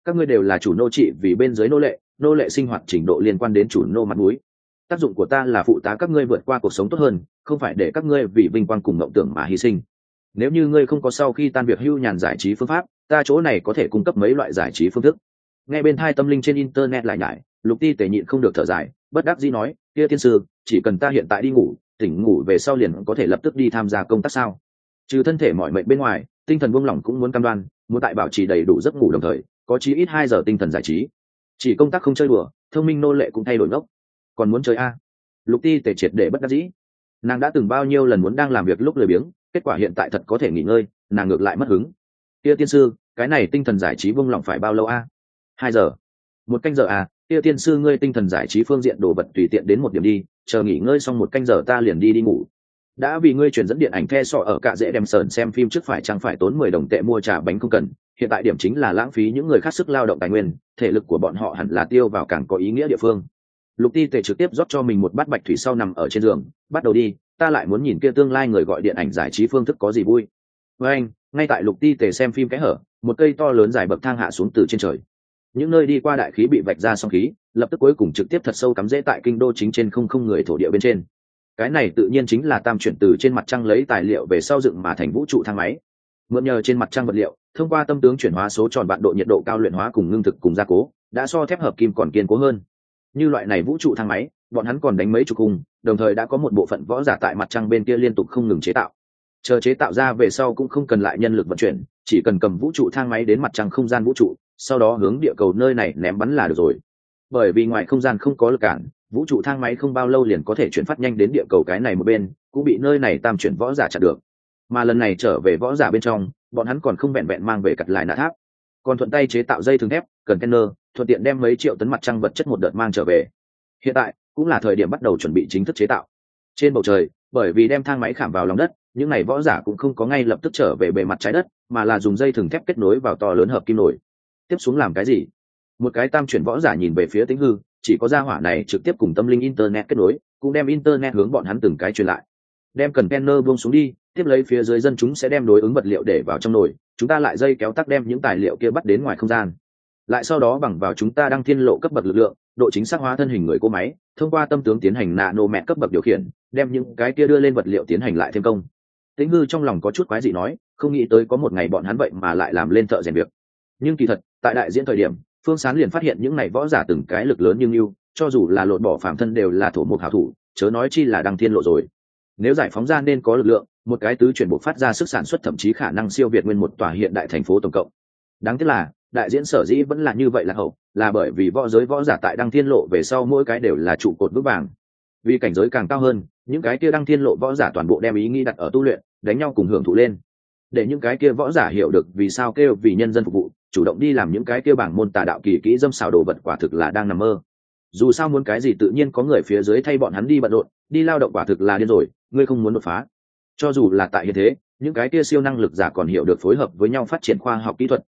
Các ngươi đều là chủ nô trị vì bên dưới nô lệ nô lệ sinh hoạt trình độ liên quan đến chủ nô mặt mũi tác dụng của ta là phụ tá các ngươi vượt qua cuộc sống tốt hơn, không phải để các ngươi vì vinh quang cùng mộng tưởng mà hy sinh. Nếu như ngươi không có sau khi tan việc hưu nhàn giải trí phương pháp, ta chỗ này có thể cung cấp mấy loại giải trí phương thức. Ngay bên hai tâm linh trên internet lại nhải, lục ti tể nhịn không được thở dài, bất đắc dĩ nói, kia tiên sư, chỉ cần ta hiện tại đi ngủ, tỉnh ngủ về sau liền có thể lập tức đi tham gia công tác sao? Trừ thân thể mọi mệnh bên ngoài, tinh thần buông lỏng cũng muốn cam đoan, muốn tại bảo trì đầy đủ giấc ngủ đồng thời, có chí ít hai giờ tinh thần giải trí. Chỉ công tác không chơi đùa, thông minh nô lệ cũng thay đổi ngốc còn muốn chơi a? Lục ti tể triệt để bất đắc dĩ. Nàng đã từng bao nhiêu lần muốn đang làm việc lúc lười biếng, kết quả hiện tại thật có thể nghỉ ngơi, nàng ngược lại mất hứng. Tia tiên sư, cái này tinh thần giải trí vung lòng phải bao lâu a? Hai giờ. Một canh giờ à tia tiên sư ngươi tinh thần giải trí phương diện đồ vật tùy tiện đến một điểm đi, chờ nghỉ ngơi xong một canh giờ ta liền đi đi ngủ. Đã vì ngươi truyền dẫn điện ảnh the sọ ở cạ dễ đem sờn xem phim trước phải chẳng phải tốn mười đồng tệ mua trà bánh không cần, hiện tại điểm chính là lãng phí những người khác sức lao động tài nguyên, thể lực của bọn họ hẳn là tiêu vào càng có ý nghĩa địa phương lục ti tề trực tiếp rót cho mình một bát bạch thủy sau nằm ở trên giường, bắt đầu đi, ta lại muốn nhìn kia tương lai người gọi điện ảnh giải trí phương thức có gì vui. Với anh, ngay tại lục ti tề xem phim cái hở, một cây to lớn dài bậc thang hạ xuống từ trên trời. Những nơi đi qua đại khí bị vạch ra song khí, lập tức cuối cùng trực tiếp thật sâu cắm rễ tại kinh đô chính trên không không người thổ địa bên trên. Cái này tự nhiên chính là tam chuyển từ trên mặt trăng lấy tài liệu về sau dựng mà thành vũ trụ thang máy. Mượn nhờ trên mặt trăng vật liệu, thông qua tâm tướng chuyển hóa số tròn bạn độ nhiệt độ cao luyện hóa cùng ngưng thực cùng gia cố, đã so thép hợp kim còn kiên cố hơn như loại này vũ trụ thang máy, bọn hắn còn đánh mấy chục cung đồng thời đã có một bộ phận võ giả tại mặt trăng bên kia liên tục không ngừng chế tạo. Chờ chế tạo ra về sau cũng không cần lại nhân lực vận chuyển, chỉ cần cầm vũ trụ thang máy đến mặt trăng không gian vũ trụ, sau đó hướng địa cầu nơi này ném bắn là được rồi. Bởi vì ngoài không gian không có lực cản, vũ trụ thang máy không bao lâu liền có thể chuyển phát nhanh đến địa cầu cái này một bên, cũng bị nơi này tam chuyển võ giả chặn được. Mà lần này trở về võ giả bên trong, bọn hắn còn không vẹn vẹn mang về cặt lại nạ tháp. Còn thuận tay chế tạo dây thường thép cần kenner thuận tiện đem mấy triệu tấn mặt trăng vật chất một đợt mang trở về. Hiện tại, cũng là thời điểm bắt đầu chuẩn bị chính thức chế tạo. Trên bầu trời, bởi vì đem thang máy khảm vào lòng đất, những n à y võ giả cũng không có ngay lập tức trở về bề mặt trái đất, mà là dùng dây thừng thép kết nối vào to lớn hợp kim nổi tiếp xuống làm cái gì? Một cái tam chuyển võ giả nhìn về phía tính hư, chỉ có gia hỏa này trực tiếp cùng tâm linh internet kết nối, cũng đem internet hướng bọn hắn từng cái truyền lại. Đem cần penner buông xuống đi, tiếp lấy phía dưới dân chúng sẽ đem đối ứng vật liệu để vào trong nồi, chúng ta lại dây kéo tắc đem những tài liệu kia bắt đến ngoài không gian lại sau đó bằng vào chúng ta đang thiên lộ cấp bậc lực lượng, độ chính xác hóa thân hình người cô máy, thông qua tâm tướng tiến hành nạ nô mẹ cấp bậc điều khiển, đem những cái kia đưa lên vật liệu tiến hành lại thêm công. Tĩnh ngư trong lòng có chút quái gì nói, không nghĩ tới có một ngày bọn hắn vậy mà lại làm lên thợ rèn việc. Nhưng kỳ thật, tại đại diễn thời điểm, phương sán liền phát hiện những này võ giả từng cái lực lớn như yêu cho dù là lột bỏ phạm thân đều là thổ mục hảo thủ, chớ nói chi là đăng thiên lộ rồi. Nếu giải phóng ra nên có lực lượng, một cái tứ chuyển bộ phát ra sức sản xuất thậm chí khả năng siêu việt nguyên một tòa hiện đại thành phố tổng cộng. Đáng tiếc là đại diễn sở dĩ vẫn là như vậy là hậu, là bởi vì võ giới võ giả tại đăng thiên lộ về sau mỗi cái đều là trụ cột vững vàng. Vì cảnh giới càng cao hơn, những cái kia đăng thiên lộ võ giả toàn bộ đem ý nghĩ đặt ở tu luyện, đánh nhau cùng hưởng thụ lên. Để những cái kia võ giả hiểu được vì sao kêu vì nhân dân phục vụ, chủ động đi làm những cái kia bảng môn tà đạo kỳ kỹ dâm xào đồ vật quả thực là đang nằm mơ. Dù sao muốn cái gì tự nhiên có người phía dưới thay bọn hắn đi bận rộn, đi lao động quả thực là điên rồi, ngươi không muốn đột phá. Cho dù là tại hiện thế, những cái kia siêu năng lực giả còn hiểu được phối hợp với nhau phát triển khoa học kỹ thuật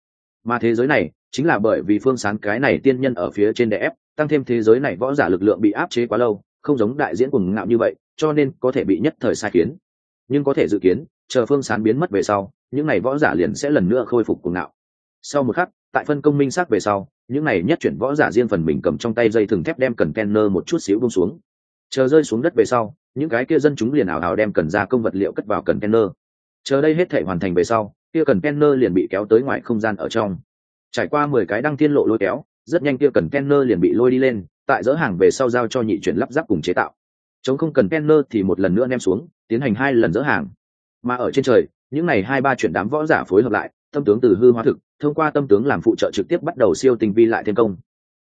mà thế giới này, chính là bởi vì phương sán cái này tiên nhân ở phía trên đè ép, tăng thêm thế giới này võ giả lực lượng bị áp chế quá lâu, không giống đại diễn cùng ngạo như vậy, cho nên có thể bị nhất thời sai kiến. Nhưng có thể dự kiến, chờ phương sán biến mất về sau, những này võ giả liền sẽ lần nữa khôi phục cùng ngạo. Sau một khắc, tại phân công minh xác về sau, những này nhất chuyển võ giả riêng phần mình cầm trong tay dây thừng thép đem cần kenner một chút xíu bông xuống. Chờ rơi xuống đất về sau, những cái kia dân chúng liền ảo ảo đem cần ra công vật liệu cất vào cần kenner. Chờ đây hết thể hoàn thành về sau kia cần kenner liền bị kéo tới ngoài không gian ở trong. Trải qua mười cái đăng tiên lộ lôi kéo, rất nhanh kia cần kenner liền bị lôi đi lên, tại dỡ hàng về sau giao cho nhị chuyển lắp ráp cùng chế tạo. Chống không cần kenner thì một lần nữa ném xuống, tiến hành hai lần dỡ hàng. Mà ở trên trời, những này hai ba chuyển đám võ giả phối hợp lại, tâm tướng từ hư hóa thực, thông qua tâm tướng làm phụ trợ trực tiếp bắt đầu siêu tinh vi lại thêm công.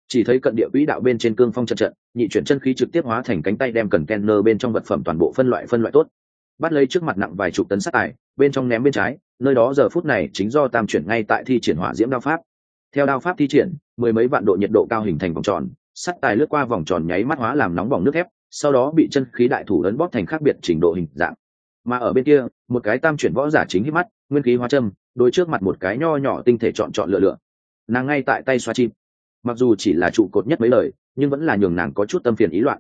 Chỉ thấy cận địa quỹ đạo bên trên cương phong trận trận, nhị chuyển chân khí trực tiếp hóa thành cánh tay đem cần kenner bên trong vật phẩm toàn bộ phân loại phân loại tốt. Bắt lấy trước mặt nặng vài chục tấn sắt tài bên trong ném bên trái, nơi đó giờ phút này chính do tam chuyển ngay tại thi triển hỏa diễm đao pháp. Theo đao pháp thi triển, mười mấy vạn độ nhiệt độ cao hình thành vòng tròn, sắt tài lướt qua vòng tròn nháy mắt hóa làm nóng bỏng nước thép, sau đó bị chân khí đại thủ ấn bóp thành khác biệt trình độ hình dạng. Mà ở bên kia, một cái tam chuyển võ giả chính hít mắt, nguyên khí hóa châm, đôi trước mặt một cái nho nhỏ tinh thể chọn chọn lựa lựa. Nàng ngay tại tay xoa chim. Mặc dù chỉ là trụ cột nhất mấy lời, nhưng vẫn là nhường nàng có chút tâm phiền ý loạn.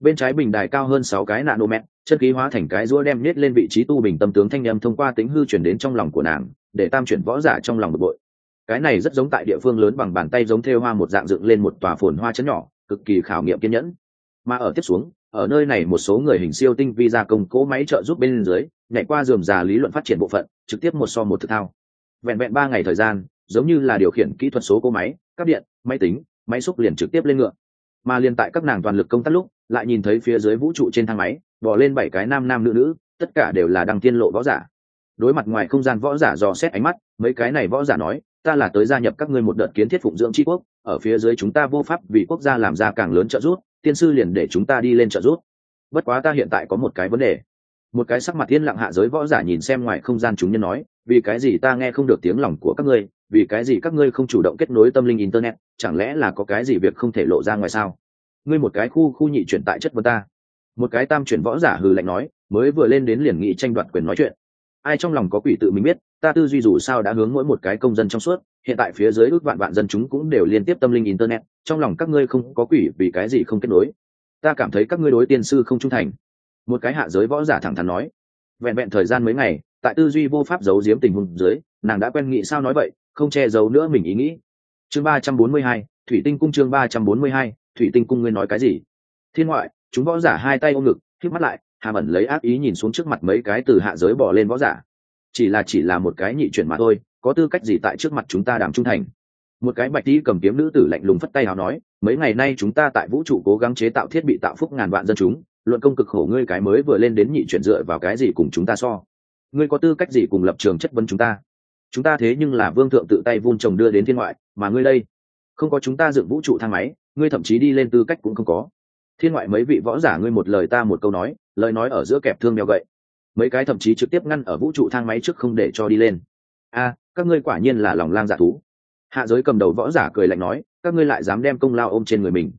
Bên trái bình đài cao hơn sáu cái nano mét chân khí hóa thành cái rũa đem niết lên vị trí tu bình tâm tướng thanh â thông qua tính hư chuyển đến trong lòng của nàng, để tam chuyển võ giả trong lòng bực bội. Cái này rất giống tại địa phương lớn bằng bàn tay giống thêu hoa một dạng dựng lên một tòa phồn hoa chấn nhỏ, cực kỳ khảo nghiệm kiên nhẫn. Mà ở tiếp xuống, ở nơi này một số người hình siêu tinh vi gia công cố máy trợ giúp bên dưới, nhảy qua dườm già lý luận phát triển bộ phận, trực tiếp một so một thực thao. Vẹn vẹn ba ngày thời gian, giống như là điều khiển kỹ thuật số cố máy cắp điện, máy tính, máy xúc liền trực tiếp lên ngựa. Mà liền tại các nàng toàn lực công tác lúc, lại nhìn thấy phía dưới vũ trụ trên thang máy bỏ lên bảy cái nam nam nữ nữ, tất cả đều là đăng tiên lộ võ giả. Đối mặt ngoài không gian võ giả dò xét ánh mắt, mấy cái này võ giả nói, ta là tới gia nhập các ngươi một đợt kiến thiết phụng dưỡng tri quốc, ở phía dưới chúng ta vô pháp vì quốc gia làm ra càng lớn trợ giúp, tiên sư liền để chúng ta đi lên trợ giúp. Bất quá ta hiện tại có một cái vấn đề. Một cái sắc mặt yên lặng hạ giới võ giả nhìn xem ngoài không gian chúng nhân nói, vì cái gì ta nghe không được tiếng lòng của các ngươi? Vì cái gì các ngươi không chủ động kết nối tâm linh internet? Chẳng lẽ là có cái gì việc không thể lộ ra ngoài sao? Ngươi một cái khu khu nhị chuyển tại chất vấn ta một cái tam chuyển võ giả hừ lạnh nói, mới vừa lên đến liền nghị tranh đoạt quyền nói chuyện. Ai trong lòng có quỷ tự mình biết, ta tư duy dù sao đã hướng mỗi một cái công dân trong suốt, hiện tại phía dưới ước vạn vạn dân chúng cũng đều liên tiếp tâm linh internet, trong lòng các ngươi không có quỷ vì cái gì không kết nối. Ta cảm thấy các ngươi đối tiên sư không trung thành. Một cái hạ giới võ giả thẳng thắn nói, vẹn vẹn thời gian mấy ngày, tại tư duy vô pháp giấu giếm tình huống dưới, nàng đã quen nghĩ sao nói vậy, không che giấu nữa mình ý nghĩ. Chương ba trăm bốn mươi hai, thủy tinh cung chương ba trăm bốn mươi hai, thủy tinh cung ngươi nói cái gì? Thiên ngoại chúng võ giả hai tay ôm ngực hít mắt lại, hàm ẩn lấy ác ý nhìn xuống trước mặt mấy cái từ hạ giới bỏ lên võ giả. Chỉ là chỉ là một cái nhị chuyển mà thôi, có tư cách gì tại trước mặt chúng ta đảm trung thành? Một cái bạch tí cầm kiếm nữ tử lạnh lùng phất tay nào nói, mấy ngày nay chúng ta tại vũ trụ cố gắng chế tạo thiết bị tạo phúc ngàn vạn dân chúng, luận công cực khổ ngươi cái mới vừa lên đến nhị chuyển dựa vào cái gì cùng chúng ta so? Ngươi có tư cách gì cùng lập trường chất vấn chúng ta? Chúng ta thế nhưng là vương thượng tự tay vun trồng đưa đến thiên ngoại, mà ngươi đây, không có chúng ta dựng vũ trụ thang máy, ngươi thậm chí đi lên tư cách cũng không có thiên ngoại mấy vị võ giả ngươi một lời ta một câu nói, lời nói ở giữa kẹp thương mèo gậy. Mấy cái thậm chí trực tiếp ngăn ở vũ trụ thang máy trước không để cho đi lên. A à, các ngươi quả nhiên là lòng lang dạ thú. Hạ giới cầm đầu võ giả cười lạnh nói, các ngươi lại dám đem công lao ôm trên người mình.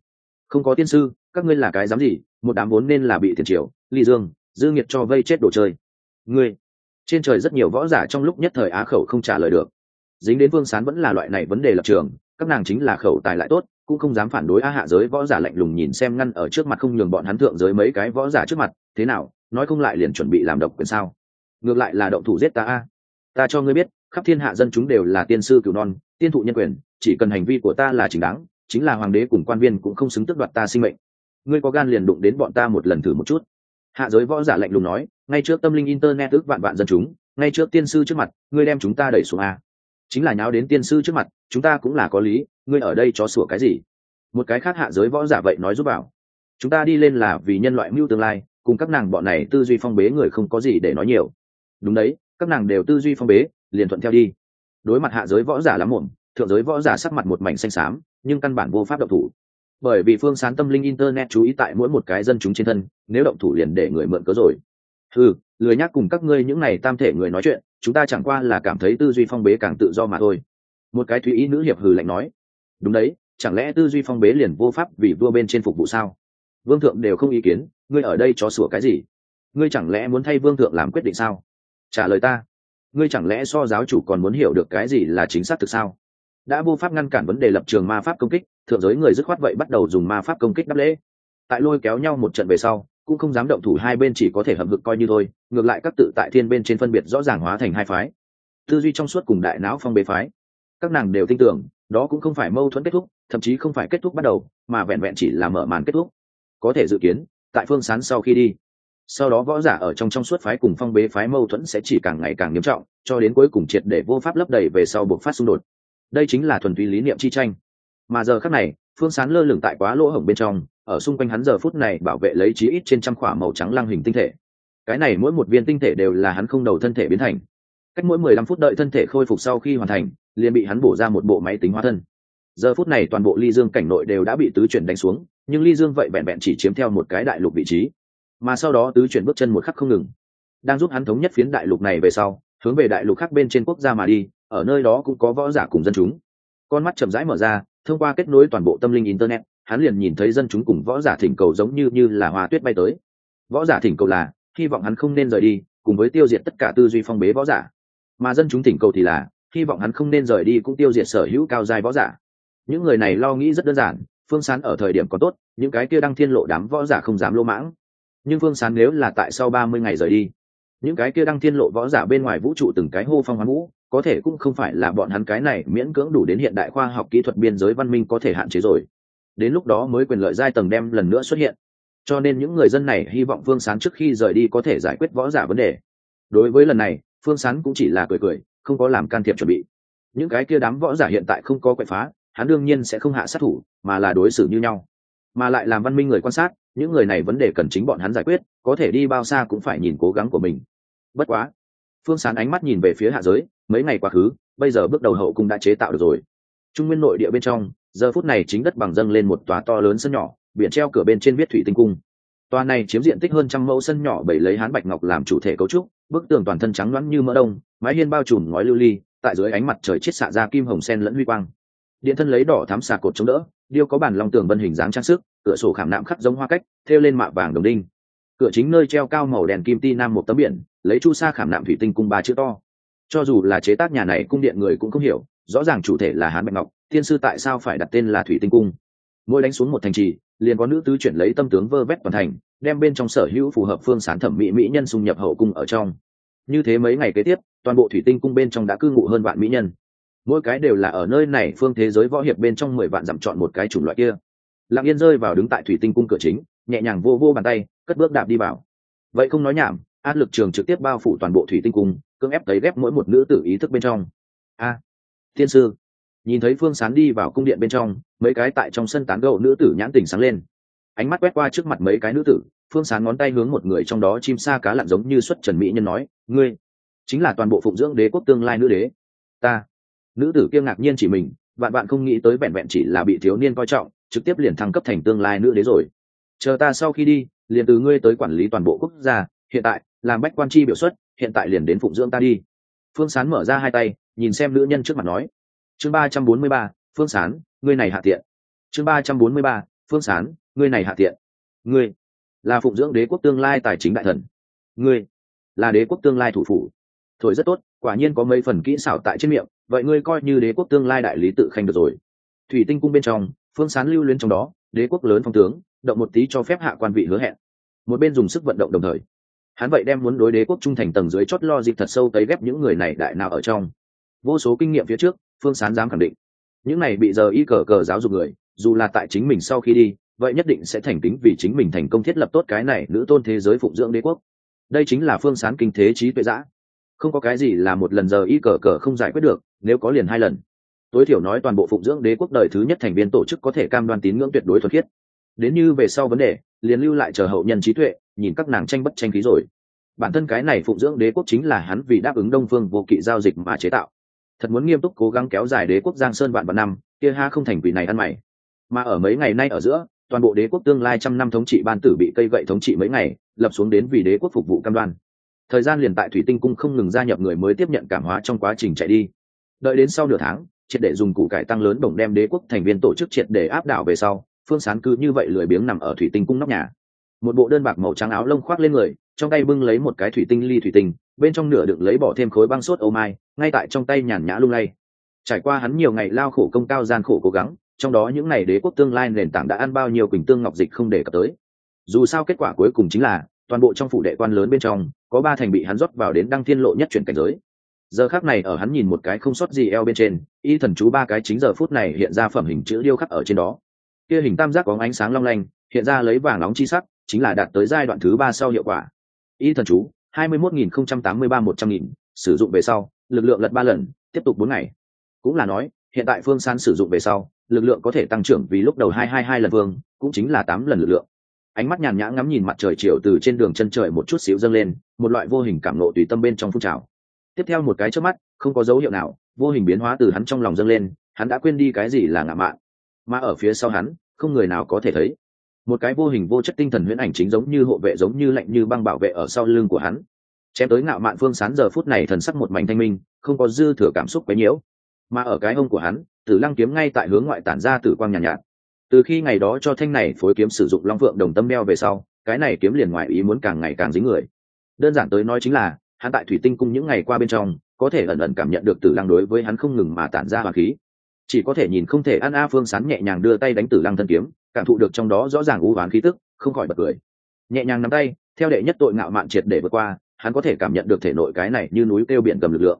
Không có tiên sư, các ngươi là cái dám gì, một đám vốn nên là bị thiền triều, ly dương, dư nghiệt cho vây chết đồ chơi. Ngươi, trên trời rất nhiều võ giả trong lúc nhất thời á khẩu không trả lời được. Dính đến vương sán vẫn là loại này vấn đề lập trường, các nàng chính là khẩu tài lại tốt cũng không dám phản đối a hạ giới võ giả lạnh lùng nhìn xem ngăn ở trước mặt không nhường bọn hắn thượng giới mấy cái võ giả trước mặt, thế nào, nói không lại liền chuẩn bị làm độc quyền sao? Ngược lại là động thủ giết ta a. Ta cho ngươi biết, khắp thiên hạ dân chúng đều là tiên sư cửu non, tiên thụ nhân quyền, chỉ cần hành vi của ta là chính đáng, chính là hoàng đế cùng quan viên cũng không xứng tước đoạt ta sinh mệnh. Ngươi có gan liền đụng đến bọn ta một lần thử một chút. Hạ giới võ giả lạnh lùng nói, ngay trước tâm linh internet ước vạn vạn dân chúng, ngay trước tiên sư trước mặt, ngươi đem chúng ta đẩy xuống a. Chính là nháo đến tiên sư trước mặt, chúng ta cũng là có lý ngươi ở đây cho sủa cái gì? Một cái khác hạ giới võ giả vậy nói giúp bảo. Chúng ta đi lên là vì nhân loại mưu tương lai, cùng các nàng bọn này tư duy phong bế người không có gì để nói nhiều. Đúng đấy, các nàng đều tư duy phong bế, liền thuận theo đi. Đối mặt hạ giới võ giả lắm muộn, thượng giới võ giả sắc mặt một mảnh xanh xám, nhưng căn bản vô pháp động thủ. Bởi vì phương sán tâm linh internet chú ý tại mỗi một cái dân chúng trên thân, nếu động thủ liền để người mượn cớ rồi. Ừ lười nhắc cùng các ngươi những này tam thể người nói chuyện, chúng ta chẳng qua là cảm thấy tư duy phong bế càng tự do mà thôi. Một cái thúy ý nữ hiệp hừ lạnh nói đúng đấy, chẳng lẽ tư duy phong bế liền vô pháp vì vua bên trên phục vụ sao? Vương thượng đều không ý kiến, ngươi ở đây cho sủa cái gì? Ngươi chẳng lẽ muốn thay vương thượng làm quyết định sao? Trả lời ta, ngươi chẳng lẽ so giáo chủ còn muốn hiểu được cái gì là chính xác thực sao? Đã vô pháp ngăn cản vấn đề lập trường ma pháp công kích, thượng giới người dứt khoát vậy bắt đầu dùng ma pháp công kích đáp lễ. Tại lôi kéo nhau một trận về sau, cũng không dám động thủ hai bên chỉ có thể hầm hực coi như thôi, ngược lại các tự tại thiên bên trên phân biệt rõ ràng hóa thành hai phái. Tư duy trong suốt cùng đại não phong bế phái. Các nàng đều tin tưởng đó cũng không phải mâu thuẫn kết thúc, thậm chí không phải kết thúc bắt đầu, mà vẹn vẹn chỉ là mở màn kết thúc. Có thể dự kiến, tại phương sán sau khi đi, sau đó võ giả ở trong trong suốt phái cùng phong bế phái mâu thuẫn sẽ chỉ càng ngày càng nghiêm trọng, cho đến cuối cùng triệt để vô pháp lấp đầy về sau buộc phát xung đột. Đây chính là thuần túy lý niệm chi tranh. Mà giờ khác này, phương sán lơ lửng tại quá lỗ hổng bên trong, ở xung quanh hắn giờ phút này bảo vệ lấy chí ít trên trăm khỏa màu trắng lăng hình tinh thể. Cái này mỗi một viên tinh thể đều là hắn không đầu thân thể biến thành cách mỗi mười lăm phút đợi thân thể khôi phục sau khi hoàn thành, liền bị hắn bổ ra một bộ máy tính hóa thân. Giờ phút này toàn bộ ly dương cảnh nội đều đã bị tứ chuyển đánh xuống, nhưng ly dương vậy vẹn vẹn chỉ chiếm theo một cái đại lục vị trí. Mà sau đó tứ chuyển bước chân một khắc không ngừng. Đang giúp hắn thống nhất phiến đại lục này về sau, hướng về đại lục khác bên trên quốc gia mà đi, ở nơi đó cũng có võ giả cùng dân chúng. Con mắt chậm rãi mở ra, thông qua kết nối toàn bộ tâm linh internet, hắn liền nhìn thấy dân chúng cùng võ giả thỉnh cầu giống như như là hoa tuyết bay tới. Võ giả thỉnh cầu là, hy vọng hắn không nên rời đi, cùng với tiêu diệt tất cả tư duy phong bế võ giả mà dân chúng tỉnh cầu thì là, hy vọng hắn không nên rời đi cũng tiêu diệt sở hữu cao dài võ giả. Những người này lo nghĩ rất đơn giản, phương sán ở thời điểm có tốt, những cái kia đang thiên lộ đám võ giả không dám lô mãng. Nhưng phương sán nếu là tại sau ba mươi ngày rời đi, những cái kia đang thiên lộ võ giả bên ngoài vũ trụ từng cái hô phong hoán vũ, có thể cũng không phải là bọn hắn cái này miễn cưỡng đủ đến hiện đại khoa học kỹ thuật biên giới văn minh có thể hạn chế rồi. Đến lúc đó mới quyền lợi giai tầng đem lần nữa xuất hiện. Cho nên những người dân này hy vọng phương sán trước khi rời đi có thể giải quyết võ giả vấn đề. Đối với lần này phương sán cũng chỉ là cười cười, không có làm can thiệp chuẩn bị. Những cái kia đám võ giả hiện tại không có quậy phá, hắn đương nhiên sẽ không hạ sát thủ, mà là đối xử như nhau. Mà lại làm văn minh người quan sát, những người này vấn đề cần chính bọn hắn giải quyết, có thể đi bao xa cũng phải nhìn cố gắng của mình. Bất quá, phương sán ánh mắt nhìn về phía hạ giới, mấy ngày quá khứ, bây giờ bước đầu hậu cung đã chế tạo được rồi. Trung nguyên nội địa bên trong, giờ phút này chính đất bằng dâng lên một tòa to lớn sân nhỏ, biển treo cửa bên trên viết thủy tinh cung. Tòa này chiếm diện tích hơn trăm mẫu sân nhỏ bảy lấy hán bạch ngọc làm chủ thể cấu trúc bức tường toàn thân trắng loãng như mỡ đông, mái hiên bao trùm ngói lưu ly, tại dưới ánh mặt trời chiết xạ ra kim hồng sen lẫn huy quang. Điện thân lấy đỏ thám xà cột chống đỡ, điêu có bản lòng tường bân hình dáng trang sức, cửa sổ khảm nạm khắc giống hoa cách, thêu lên mạ vàng đồng đinh. Cửa chính nơi treo cao màu đèn kim ti nam một tấm biển, lấy chu sa khảm nạm thủy tinh cung ba chữ to. Cho dù là chế tác nhà này cung điện người cũng không hiểu, rõ ràng chủ thể là hán bạch ngọc, thiên sư tại sao phải đặt tên là thủy tinh cung? Mỗi đánh xuống một thành trì, liền có nữ tứ chuyển lấy tâm tướng vơ vét toàn thành đem bên trong sở hữu phù hợp phương sán thẩm mỹ mỹ nhân xung nhập hậu cung ở trong. Như thế mấy ngày kế tiếp, toàn bộ thủy tinh cung bên trong đã cư ngụ hơn vạn mỹ nhân. Mỗi cái đều là ở nơi này phương thế giới võ hiệp bên trong mười vạn dặm chọn một cái chủng loại kia. Lặng yên rơi vào đứng tại thủy tinh cung cửa chính, nhẹ nhàng vô vô bàn tay, cất bước đạp đi vào. Vậy không nói nhảm, áp lực trường trực tiếp bao phủ toàn bộ thủy tinh cung, cưỡng ép cấy ghép mỗi một nữ tử ý thức bên trong. A thiên sư. Nhìn thấy phương sán đi vào cung điện bên trong, mấy cái tại trong sân tán gậu nữ tử nhãn tình sáng lên ánh mắt quét qua trước mặt mấy cái nữ tử, phương sán ngón tay hướng một người trong đó chim sa cá lặn giống như xuất trần mỹ nhân nói, ngươi chính là toàn bộ phụng dưỡng đế quốc tương lai nữ đế. Ta. Nữ tử kia ngạc nhiên chỉ mình bạn bạn không nghĩ tới vẹn vẹn chỉ là bị thiếu niên coi trọng, trực tiếp liền thăng cấp thành tương lai nữ đế rồi. Chờ ta sau khi đi, liền từ ngươi tới quản lý toàn bộ quốc gia, hiện tại, làm bách quan chi biểu xuất, hiện tại liền đến phụng dưỡng ta đi. Phương sán mở ra hai tay, nhìn xem nữ nhân trước mặt nói, chương ba trăm bốn mươi ba, phương sán, ngươi này hạ tiện. Chương ba trăm bốn mươi ba, phương sán ngươi này hạ tiện. Ngươi là phụng dưỡng đế quốc tương lai tài chính đại thần. Ngươi là đế quốc tương lai thủ phủ. Thổi rất tốt, quả nhiên có mấy phần kỹ xảo tại trên miệng, vậy ngươi coi như đế quốc tương lai đại lý tự khanh được rồi. Thủy tinh cung bên trong, phương sán lưu luyến trong đó, đế quốc lớn phong tướng, động một tí cho phép hạ quan vị hứa hẹn. Một bên dùng sức vận động đồng thời, hắn vậy đem muốn đối đế quốc trung thành tầng dưới chót lo dịp thật sâu tới ghép những người này đại nào ở trong. Vô số kinh nghiệm phía trước, phương sán dám khẳng định, những này bị giờ y cờ cờ giáo dục người, dù là tại chính mình sau khi đi vậy nhất định sẽ thành kính vì chính mình thành công thiết lập tốt cái này nữ tôn thế giới phụng dưỡng đế quốc. Đây chính là phương sán kinh thế trí tuệ giã. Không có cái gì là một lần giờ y cờ cờ không giải quyết được, nếu có liền hai lần. Tối thiểu nói toàn bộ phụng dưỡng đế quốc đời thứ nhất thành viên tổ chức có thể cam đoan tín ngưỡng tuyệt đối thuật khiết. Đến như về sau vấn đề, liền lưu lại chờ hậu nhân trí tuệ, nhìn các nàng tranh bất tranh khí rồi. Bản thân cái này phụng dưỡng đế quốc chính là hắn vì đáp ứng đông phương vô kỵ giao dịch mà chế tạo. Thật muốn nghiêm túc cố gắng kéo dài đế quốc giang sơn vạn vạn năm, kia ha không thành vì này ăn mày. Mà ở mấy ngày nay ở giữa toàn bộ đế quốc tương lai trăm năm thống trị ban tử bị cây gậy thống trị mấy ngày, lập xuống đến vì đế quốc phục vụ cam đoan. Thời gian liền tại thủy tinh cung không ngừng gia nhập người mới tiếp nhận cảm hóa trong quá trình chạy đi. Đợi đến sau nửa tháng, triệt để dùng củ cải tăng lớn đồng đem đế quốc thành viên tổ chức triệt để áp đảo về sau, phương sán cứ như vậy lười biếng nằm ở thủy tinh cung nóc nhà. Một bộ đơn bạc màu trắng áo lông khoác lên người, trong tay bưng lấy một cái thủy tinh ly thủy tinh, bên trong nửa đựng lấy bỏ thêm khối băng sốt ô mai, ngay tại trong tay nhàn nhã lung lay. Trải qua hắn nhiều ngày lao khổ công cao gian khổ cố gắng trong đó những ngày đế quốc tương lai nền tảng đã ăn bao nhiêu quỳnh tương ngọc dịch không để cập tới. Dù sao kết quả cuối cùng chính là, toàn bộ trong phụ đệ quan lớn bên trong, có ba thành bị hắn rót vào đến đăng thiên lộ nhất chuyển cảnh giới. Giờ khác này ở hắn nhìn một cái không sót gì eo bên trên, y thần chú ba cái chính giờ phút này hiện ra phẩm hình chữ điêu khắc ở trên đó. Kia hình tam giác có ánh sáng long lanh, hiện ra lấy vàng nóng chi sắc, chính là đạt tới giai đoạn thứ ba sau hiệu quả. Y thần chú, hai mươi mốt nghìn không trăm tám mươi ba một trăm nghìn, sử dụng về sau, lực lượng lật ba lần, tiếp tục bốn ngày. Cũng là nói, hiện tại phương san sử dụng về sau lực lượng có thể tăng trưởng vì lúc đầu hai hai hai lần vương, cũng chính là tám lần lực lượng. Ánh mắt nhàn nhã ngắm nhìn mặt trời chiều từ trên đường chân trời một chút xíu dâng lên, một loại vô hình cảm nộ tùy tâm bên trong phun trào. Tiếp theo một cái trước mắt, không có dấu hiệu nào, vô hình biến hóa từ hắn trong lòng dâng lên, hắn đã quên đi cái gì là ngạo mạn. Mà ở phía sau hắn, không người nào có thể thấy. Một cái vô hình vô chất tinh thần huyễn ảnh chính giống như hộ vệ giống như lạnh như băng bảo vệ ở sau lưng của hắn. Chém tới ngạo mạn phương sán giờ phút này thần sắc một mảnh thanh minh, không có dư thừa cảm xúc quấy nhiễu. Mà ở cái ông của hắn tử lăng kiếm ngay tại hướng ngoại tản ra tử quang nhàn nhạt, nhạt. Từ khi ngày đó cho thanh này phối kiếm sử dụng long phượng đồng tâm đeo về sau cái này kiếm liền ngoại ý muốn càng ngày càng dính người. Đơn giản tới nói chính là hắn tại thủy tinh cung những ngày qua bên trong có thể ẩn ẩn cảm nhận được tử lăng đối với hắn không ngừng mà tản ra hoàng khí. Chỉ có thể nhìn không thể ăn a phương sán nhẹ nhàng đưa tay đánh tử lăng thân kiếm cảm thụ được trong đó rõ ràng u hoán khí tức không khỏi bật cười. Nhẹ nhàng nắm tay theo đệ nhất tội ngạo mạn triệt để vượt qua hắn có thể cảm nhận được thể nội cái này như núi kêu biển cầm lực lượng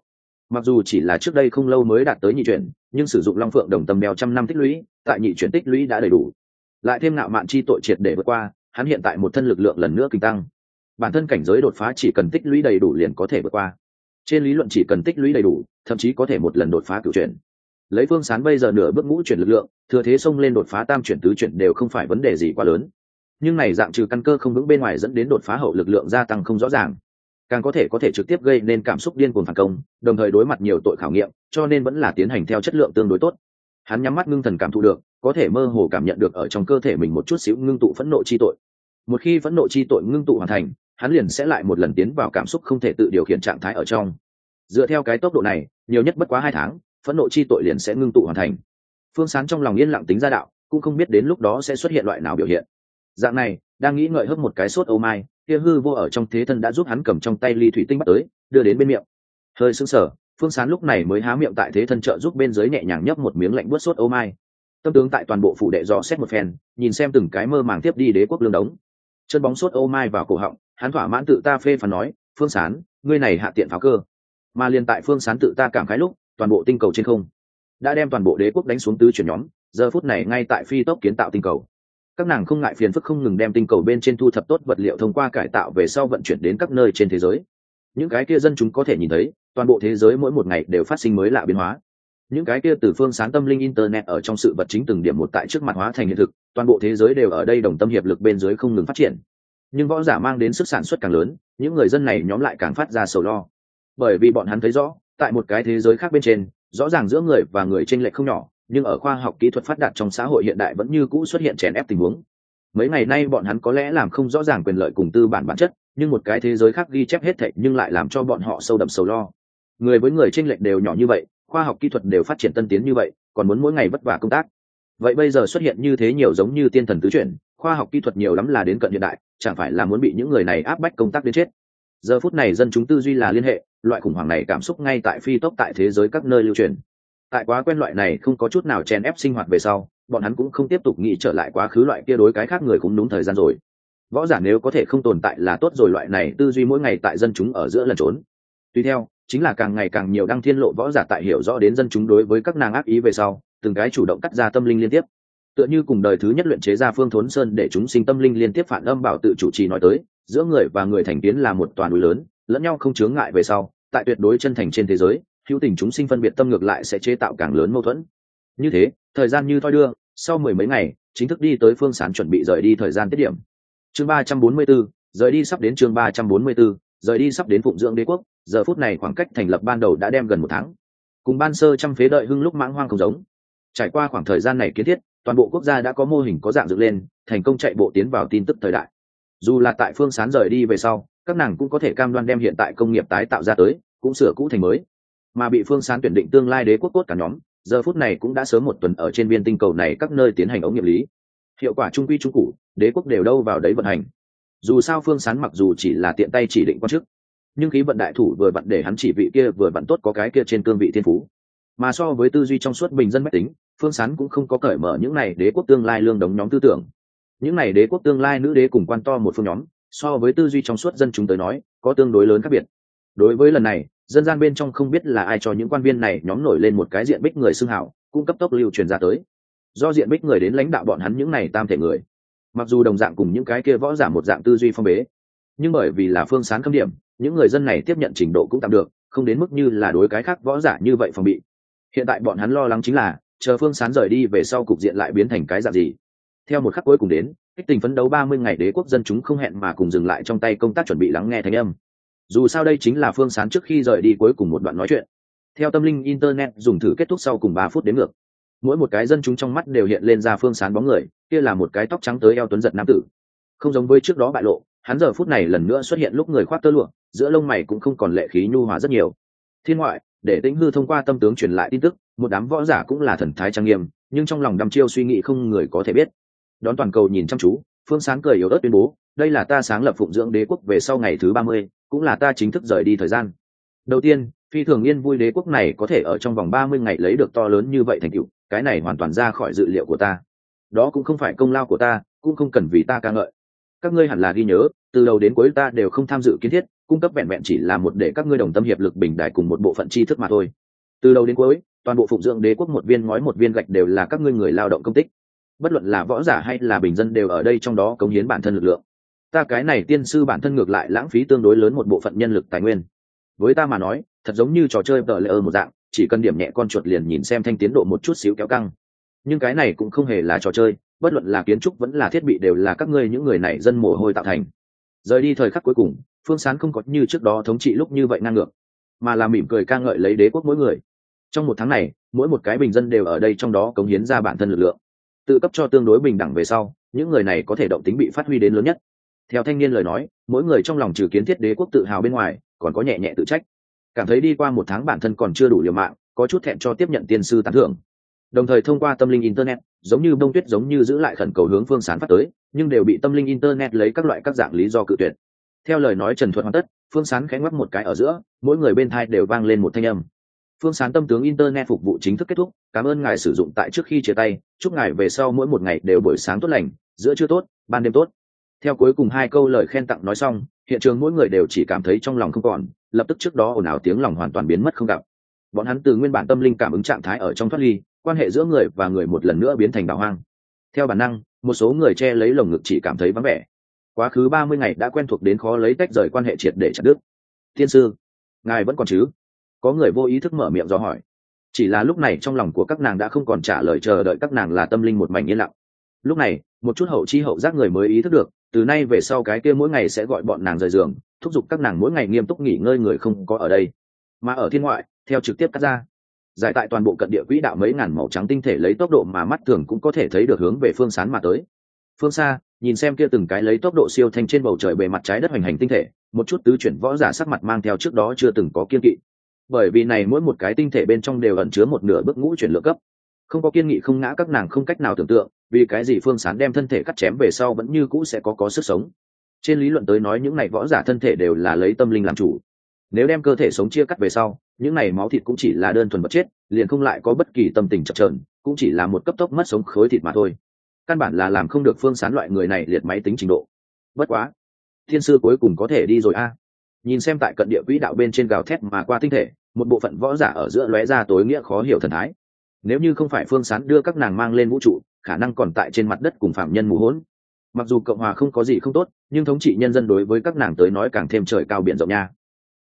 mặc dù chỉ là trước đây không lâu mới đạt tới nhị chuyển, nhưng sử dụng long phượng đồng tâm đeo trăm năm tích lũy, tại nhị chuyển tích lũy đã đầy đủ. Lại thêm ngạo mạn chi tội triệt để vượt qua, hắn hiện tại một thân lực lượng lần nữa kinh tăng. Bản thân cảnh giới đột phá chỉ cần tích lũy đầy đủ liền có thể vượt qua. Trên lý luận chỉ cần tích lũy đầy đủ, thậm chí có thể một lần đột phá cửu chuyển. Lấy phương sán bây giờ nửa bước ngũ chuyển lực lượng, thừa thế xông lên đột phá tam chuyển tứ chuyển đều không phải vấn đề gì quá lớn. Nhưng này dạng trừ căn cơ không vững bên ngoài dẫn đến đột phá hậu lực lượng gia tăng không rõ ràng càng có thể có thể trực tiếp gây nên cảm xúc điên cuồng phản công, đồng thời đối mặt nhiều tội khảo nghiệm, cho nên vẫn là tiến hành theo chất lượng tương đối tốt. Hắn nhắm mắt ngưng thần cảm thụ được, có thể mơ hồ cảm nhận được ở trong cơ thể mình một chút xíu ngưng tụ phẫn nộ chi tội. Một khi phẫn nộ chi tội ngưng tụ hoàn thành, hắn liền sẽ lại một lần tiến vào cảm xúc không thể tự điều khiển trạng thái ở trong. Dựa theo cái tốc độ này, nhiều nhất bất quá hai tháng, phẫn nộ chi tội liền sẽ ngưng tụ hoàn thành. Phương sán trong lòng yên lặng tính ra đạo, cũng không biết đến lúc đó sẽ xuất hiện loại nào biểu hiện. Dạng này, đang nghĩ ngợi hấp một cái sốt, ô mai kia hư vô ở trong thế thân đã giúp hắn cầm trong tay ly thủy tinh bắt tới, đưa đến bên miệng. Hơi sững sờ, phương sán lúc này mới há miệng tại thế thân trợ giúp bên dưới nhẹ nhàng nhấp một miếng lạnh bớt sốt ô mai. Tâm tướng tại toàn bộ phủ đệ dò xét một phen, nhìn xem từng cái mơ màng tiếp đi đế quốc lương đống. Chân bóng sốt ô mai vào cổ họng, hắn thỏa mãn tự ta phê phán nói, phương sán, ngươi này hạ tiện pháo cơ. Mà liền tại phương sán tự ta cảm khái lúc, toàn bộ tinh cầu trên không đã đem toàn bộ đế quốc đánh xuống tứ chuyển nhóm, giờ phút này ngay tại phi tốc kiến tạo tinh cầu các nàng không ngại phiền phức không ngừng đem tinh cầu bên trên thu thập tốt vật liệu thông qua cải tạo về sau vận chuyển đến các nơi trên thế giới. Những cái kia dân chúng có thể nhìn thấy, toàn bộ thế giới mỗi một ngày đều phát sinh mới lạ biến hóa. Những cái kia từ phương sáng tâm linh internet ở trong sự vật chính từng điểm một tại trước mặt hóa thành hiện thực, toàn bộ thế giới đều ở đây đồng tâm hiệp lực bên dưới không ngừng phát triển. Nhưng võ giả mang đến sức sản xuất càng lớn, những người dân này nhóm lại càng phát ra sầu lo. Bởi vì bọn hắn thấy rõ, tại một cái thế giới khác bên trên, rõ ràng giữa người và người tranh lệch không nhỏ nhưng ở khoa học kỹ thuật phát đạt trong xã hội hiện đại vẫn như cũ xuất hiện chèn ép tình huống. Mấy ngày nay bọn hắn có lẽ làm không rõ ràng quyền lợi cùng tư bản bản chất, nhưng một cái thế giới khác ghi chép hết thệ nhưng lại làm cho bọn họ sâu đậm sầu lo. Người với người tranh lệch đều nhỏ như vậy, khoa học kỹ thuật đều phát triển tân tiến như vậy, còn muốn mỗi ngày vất vả công tác. Vậy bây giờ xuất hiện như thế nhiều giống như tiên thần tứ chuyển, khoa học kỹ thuật nhiều lắm là đến cận hiện đại, chẳng phải là muốn bị những người này áp bách công tác đến chết? Giờ phút này dân chúng tư duy là liên hệ, loại khủng hoảng này cảm xúc ngay tại phi tốc tại thế giới các nơi lưu truyền tại quá quen loại này không có chút nào chèn ép sinh hoạt về sau, bọn hắn cũng không tiếp tục nghĩ trở lại quá khứ loại kia đối cái khác người cũng đúng thời gian rồi. Võ giả nếu có thể không tồn tại là tốt rồi, loại này tư duy mỗi ngày tại dân chúng ở giữa lần trốn. Tuy theo, chính là càng ngày càng nhiều đăng thiên lộ võ giả tại hiểu rõ đến dân chúng đối với các nàng ác ý về sau, từng cái chủ động cắt ra tâm linh liên tiếp. Tựa như cùng đời thứ nhất luyện chế ra phương thốn sơn để chúng sinh tâm linh liên tiếp phản âm bảo tự chủ trì nói tới, giữa người và người thành kiến là một toàn núi lớn, lẫn nhau không chướng ngại về sau, tại tuyệt đối chân thành trên thế giới hữu tình chúng sinh phân biệt tâm ngược lại sẽ chế tạo càng lớn mâu thuẫn. Như thế thời gian như thoi đưa sau mười mấy ngày chính thức đi tới phương sán chuẩn bị rời đi thời gian tiết điểm. Chương ba trăm bốn mươi 344, rời đi sắp đến chương ba trăm bốn mươi 344, rời đi sắp đến phụng dưỡng đế quốc giờ phút này khoảng cách thành lập ban đầu đã đem gần một tháng. Cùng ban sơ trăm phế đợi hưng lúc mãng hoang không giống. Trải qua khoảng thời gian này kiến thiết toàn bộ quốc gia đã có mô hình có dạng dựng lên thành công chạy bộ tiến vào tin tức thời đại. Dù là tại phương sán rời đi về sau các nàng cũng có thể cam đoan đem hiện tại công nghiệp tái tạo ra tới cũng sửa cũ thành mới mà bị phương sán tuyển định tương lai đế quốc cốt cả nhóm, giờ phút này cũng đã sớm một tuần ở trên viên tinh cầu này các nơi tiến hành ống nghiệm lý. Hiệu quả trung quy trung cụ đế quốc đều đâu vào đấy vận hành. Dù sao phương sán mặc dù chỉ là tiện tay chỉ định quan chức, nhưng khí vận đại thủ vừa vặn để hắn chỉ vị kia vừa vặn tốt có cái kia trên cương vị thiên phú. Mà so với tư duy trong suốt bình dân mách tính, phương sán cũng không có cởi mở những này đế quốc tương lai lương đống nhóm tư tưởng. Những này đế quốc tương lai nữ đế cùng quan to một phương nhóm, so với tư duy trong suốt dân chúng tới nói, có tương đối lớn khác biệt. Đối với lần này dân gian bên trong không biết là ai cho những quan viên này nhóm nổi lên một cái diện bích người xưng hảo, cung cấp tốc lưu truyền ra tới. Do diện bích người đến lãnh đạo bọn hắn những này tam thể người. Mặc dù đồng dạng cùng những cái kia võ giả một dạng tư duy phong bế, nhưng bởi vì là phương sán khâm điểm, những người dân này tiếp nhận trình độ cũng tạm được, không đến mức như là đối cái khác võ giả như vậy phòng bị. Hiện tại bọn hắn lo lắng chính là, chờ phương sán rời đi về sau cục diện lại biến thành cái dạng gì. Theo một khắc cuối cùng đến, kích tình phấn đấu ba mươi ngày đế quốc dân chúng không hẹn mà cùng dừng lại trong tay công tác chuẩn bị lắng nghe thanh âm dù sao đây chính là phương sán trước khi rời đi cuối cùng một đoạn nói chuyện. Theo tâm linh internet dùng thử kết thúc sau cùng ba phút đến ngược. Mỗi một cái dân chúng trong mắt đều hiện lên ra phương sán bóng người, kia là một cái tóc trắng tới eo tuấn giật nam tử. Không giống với trước đó bại lộ, hắn giờ phút này lần nữa xuất hiện lúc người khoác tơ lụa, giữa lông mày cũng không còn lệ khí nhu hòa rất nhiều. Thiên ngoại, để tĩnh hư thông qua tâm tướng truyền lại tin tức, một đám võ giả cũng là thần thái trang nghiêm, nhưng trong lòng đăm chiêu suy nghĩ không người có thể biết. Đón toàn cầu nhìn chăm chú phương sáng cười yếu ớt tuyên bố, đây là ta sáng lập phụng dưỡng đế quốc về sau ngày thứ ba mươi, cũng là ta chính thức rời đi thời gian. Đầu tiên, phi thường yên vui đế quốc này có thể ở trong vòng ba mươi ngày lấy được to lớn như vậy thành tựu, cái này hoàn toàn ra khỏi dự liệu của ta. Đó cũng không phải công lao của ta, cũng không cần vì ta ca ngợi. Các ngươi hẳn là ghi nhớ, từ đầu đến cuối ta đều không tham dự kiến thiết, cung cấp vẹn vẹn chỉ là một để các ngươi đồng tâm hiệp lực bình đại cùng một bộ phận tri thức mà thôi. Từ đầu đến cuối, toàn bộ phụng dưỡng đế quốc một viên ngói một viên gạch đều là các ngươi người lao động công tích bất luận là võ giả hay là bình dân đều ở đây trong đó cống hiến bản thân lực lượng. Ta cái này tiên sư bản thân ngược lại lãng phí tương đối lớn một bộ phận nhân lực tài nguyên. Với ta mà nói, thật giống như trò chơi tờ ơ một dạng, chỉ cần điểm nhẹ con chuột liền nhìn xem thanh tiến độ một chút xíu kéo căng. Nhưng cái này cũng không hề là trò chơi, bất luận là kiến trúc vẫn là thiết bị đều là các ngươi những người này dân mồ hôi tạo thành. Rời đi thời khắc cuối cùng, phương sán không có như trước đó thống trị lúc như vậy ngang ngược, mà là mỉm cười ca ngợi lấy đế quốc mỗi người. Trong một tháng này, mỗi một cái bình dân đều ở đây trong đó cống hiến ra bản thân lực lượng tự cấp cho tương đối bình đẳng về sau, những người này có thể động tính bị phát huy đến lớn nhất. Theo thanh niên lời nói, mỗi người trong lòng trừ kiến thiết đế quốc tự hào bên ngoài, còn có nhẹ nhẹ tự trách. Cảm thấy đi qua một tháng bản thân còn chưa đủ liều mạng, có chút thẹn cho tiếp nhận tiên sư tán thưởng. Đồng thời thông qua tâm linh internet, giống như bông tuyết giống như giữ lại khẩn cầu hướng phương sán phát tới, nhưng đều bị tâm linh internet lấy các loại các dạng lý do cự tuyệt. Theo lời nói trần thuận hoàn tất, phương sán khẽ ngoắc một cái ở giữa, mỗi người bên thai đều vang lên một thanh âm phương sán tâm tướng internet phục vụ chính thức kết thúc. Cảm ơn ngài sử dụng tại trước khi chia tay. Chúc ngài về sau mỗi một ngày đều buổi sáng tốt lành, giữa trưa tốt, ban đêm tốt. Theo cuối cùng hai câu lời khen tặng nói xong, hiện trường mỗi người đều chỉ cảm thấy trong lòng không còn, lập tức trước đó ồn ào tiếng lòng hoàn toàn biến mất không gặp. Bọn hắn từ nguyên bản tâm linh cảm ứng trạng thái ở trong thoát ly, quan hệ giữa người và người một lần nữa biến thành đảo hoang. Theo bản năng, một số người che lấy lồng ngực chỉ cảm thấy vắng vẻ. Quá khứ ba mươi ngày đã quen thuộc đến khó lấy tách rời quan hệ triệt để chặt đứt. Thiên sư, ngài vẫn còn chứ? Có người vô ý thức mở miệng do hỏi. Chỉ là lúc này trong lòng của các nàng đã không còn trả lời chờ đợi các nàng là tâm linh một mảnh yên lặng. Lúc này, một chút hậu chi hậu giác người mới ý thức được, từ nay về sau cái kia mỗi ngày sẽ gọi bọn nàng rời giường, thúc giục các nàng mỗi ngày nghiêm túc nghỉ ngơi người không có ở đây. Mà ở thiên ngoại, theo trực tiếp cắt ra, giải tại toàn bộ cận địa quỹ đạo mấy ngàn màu trắng tinh thể lấy tốc độ mà mắt thường cũng có thể thấy được hướng về phương sán mà tới. Phương xa, nhìn xem kia từng cái lấy tốc độ siêu thanh trên bầu trời bề mặt trái đất hoành hành tinh thể, một chút tứ chuyển võ giả sắc mặt mang theo trước đó chưa từng có kiên kỵ bởi vì này mỗi một cái tinh thể bên trong đều ẩn chứa một nửa bước ngũ chuyển lượng cấp. Không có kiên nghị không ngã các nàng không cách nào tưởng tượng, vì cái gì phương sán đem thân thể cắt chém về sau vẫn như cũ sẽ có có sức sống. Trên lý luận tới nói những này võ giả thân thể đều là lấy tâm linh làm chủ. Nếu đem cơ thể sống chia cắt về sau, những này máu thịt cũng chỉ là đơn thuần vật chết, liền không lại có bất kỳ tâm tình chập trờn cũng chỉ là một cấp tốc mất sống khối thịt mà thôi. Căn bản là làm không được phương sán loại người này liệt máy tính trình độ. Bất quá, thiên sư cuối cùng có thể đi rồi a nhìn xem tại cận địa quỹ đạo bên trên gào thét mà qua tinh thể, một bộ phận võ giả ở giữa lóe ra tối nghĩa khó hiểu thần thái. Nếu như không phải phương sán đưa các nàng mang lên vũ trụ, khả năng còn tại trên mặt đất cùng phạm nhân mù hỗn. Mặc dù cộng hòa không có gì không tốt, nhưng thống trị nhân dân đối với các nàng tới nói càng thêm trời cao biển rộng nha.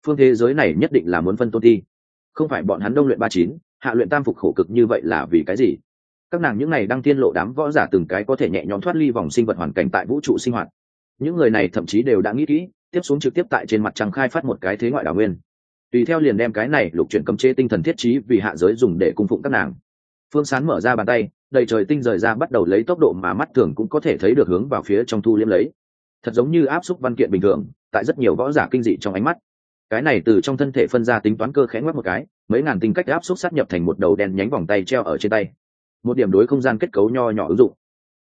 Phương thế giới này nhất định là muốn phân tôn thi. Không phải bọn hắn đông luyện ba chín, hạ luyện tam phục khổ cực như vậy là vì cái gì? Các nàng những này đang tiên lộ đám võ giả từng cái có thể nhẹ nhõm thoát ly vòng sinh vật hoàn cảnh tại vũ trụ sinh hoạt. Những người này thậm chí đều đã nghĩ kỹ tiếp xuống trực tiếp tại trên mặt trăng khai phát một cái thế ngoại đảo nguyên. Tùy theo liền đem cái này lục chuyển cấm chế tinh thần thiết trí vì hạ giới dùng để cung phụng các nàng. Phương sán mở ra bàn tay, đầy trời tinh rời ra bắt đầu lấy tốc độ mà mắt thường cũng có thể thấy được hướng vào phía trong thu liếm lấy. Thật giống như áp xúc văn kiện bình thường, tại rất nhiều võ giả kinh dị trong ánh mắt. Cái này từ trong thân thể phân ra tính toán cơ khẽ ngoắc một cái, mấy ngàn tinh cách áp xúc sát nhập thành một đầu đen nhánh vòng tay treo ở trên tay. Một điểm đối không gian kết cấu nho nhỏ ứng dụng.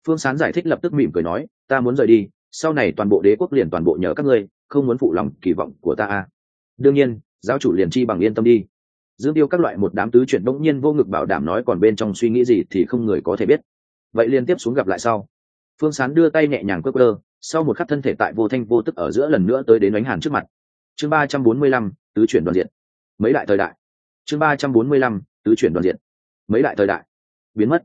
Phương sán giải thích lập tức mỉm cười nói, ta muốn rời đi, sau này toàn bộ đế quốc liền toàn bộ nhờ các ngươi không muốn phụ lòng kỳ vọng của ta a đương nhiên, giáo chủ liền chi bằng yên tâm đi. Dương tiêu các loại một đám tứ chuyện bỗng nhiên vô ngực bảo đảm nói còn bên trong suy nghĩ gì thì không người có thể biết. Vậy liên tiếp xuống gặp lại sau. Phương sán đưa tay nhẹ nhàng quơ quơ, sau một khắc thân thể tại vô thanh vô tức ở giữa lần nữa tới đến đánh hàn trước mặt. Chương ba trăm bốn mươi lăm, tứ chuyển đoàn diện. Mấy đại thời đại. Chương ba trăm bốn mươi lăm, tứ chuyển đoàn diện. Mấy đại thời đại. Biến mất.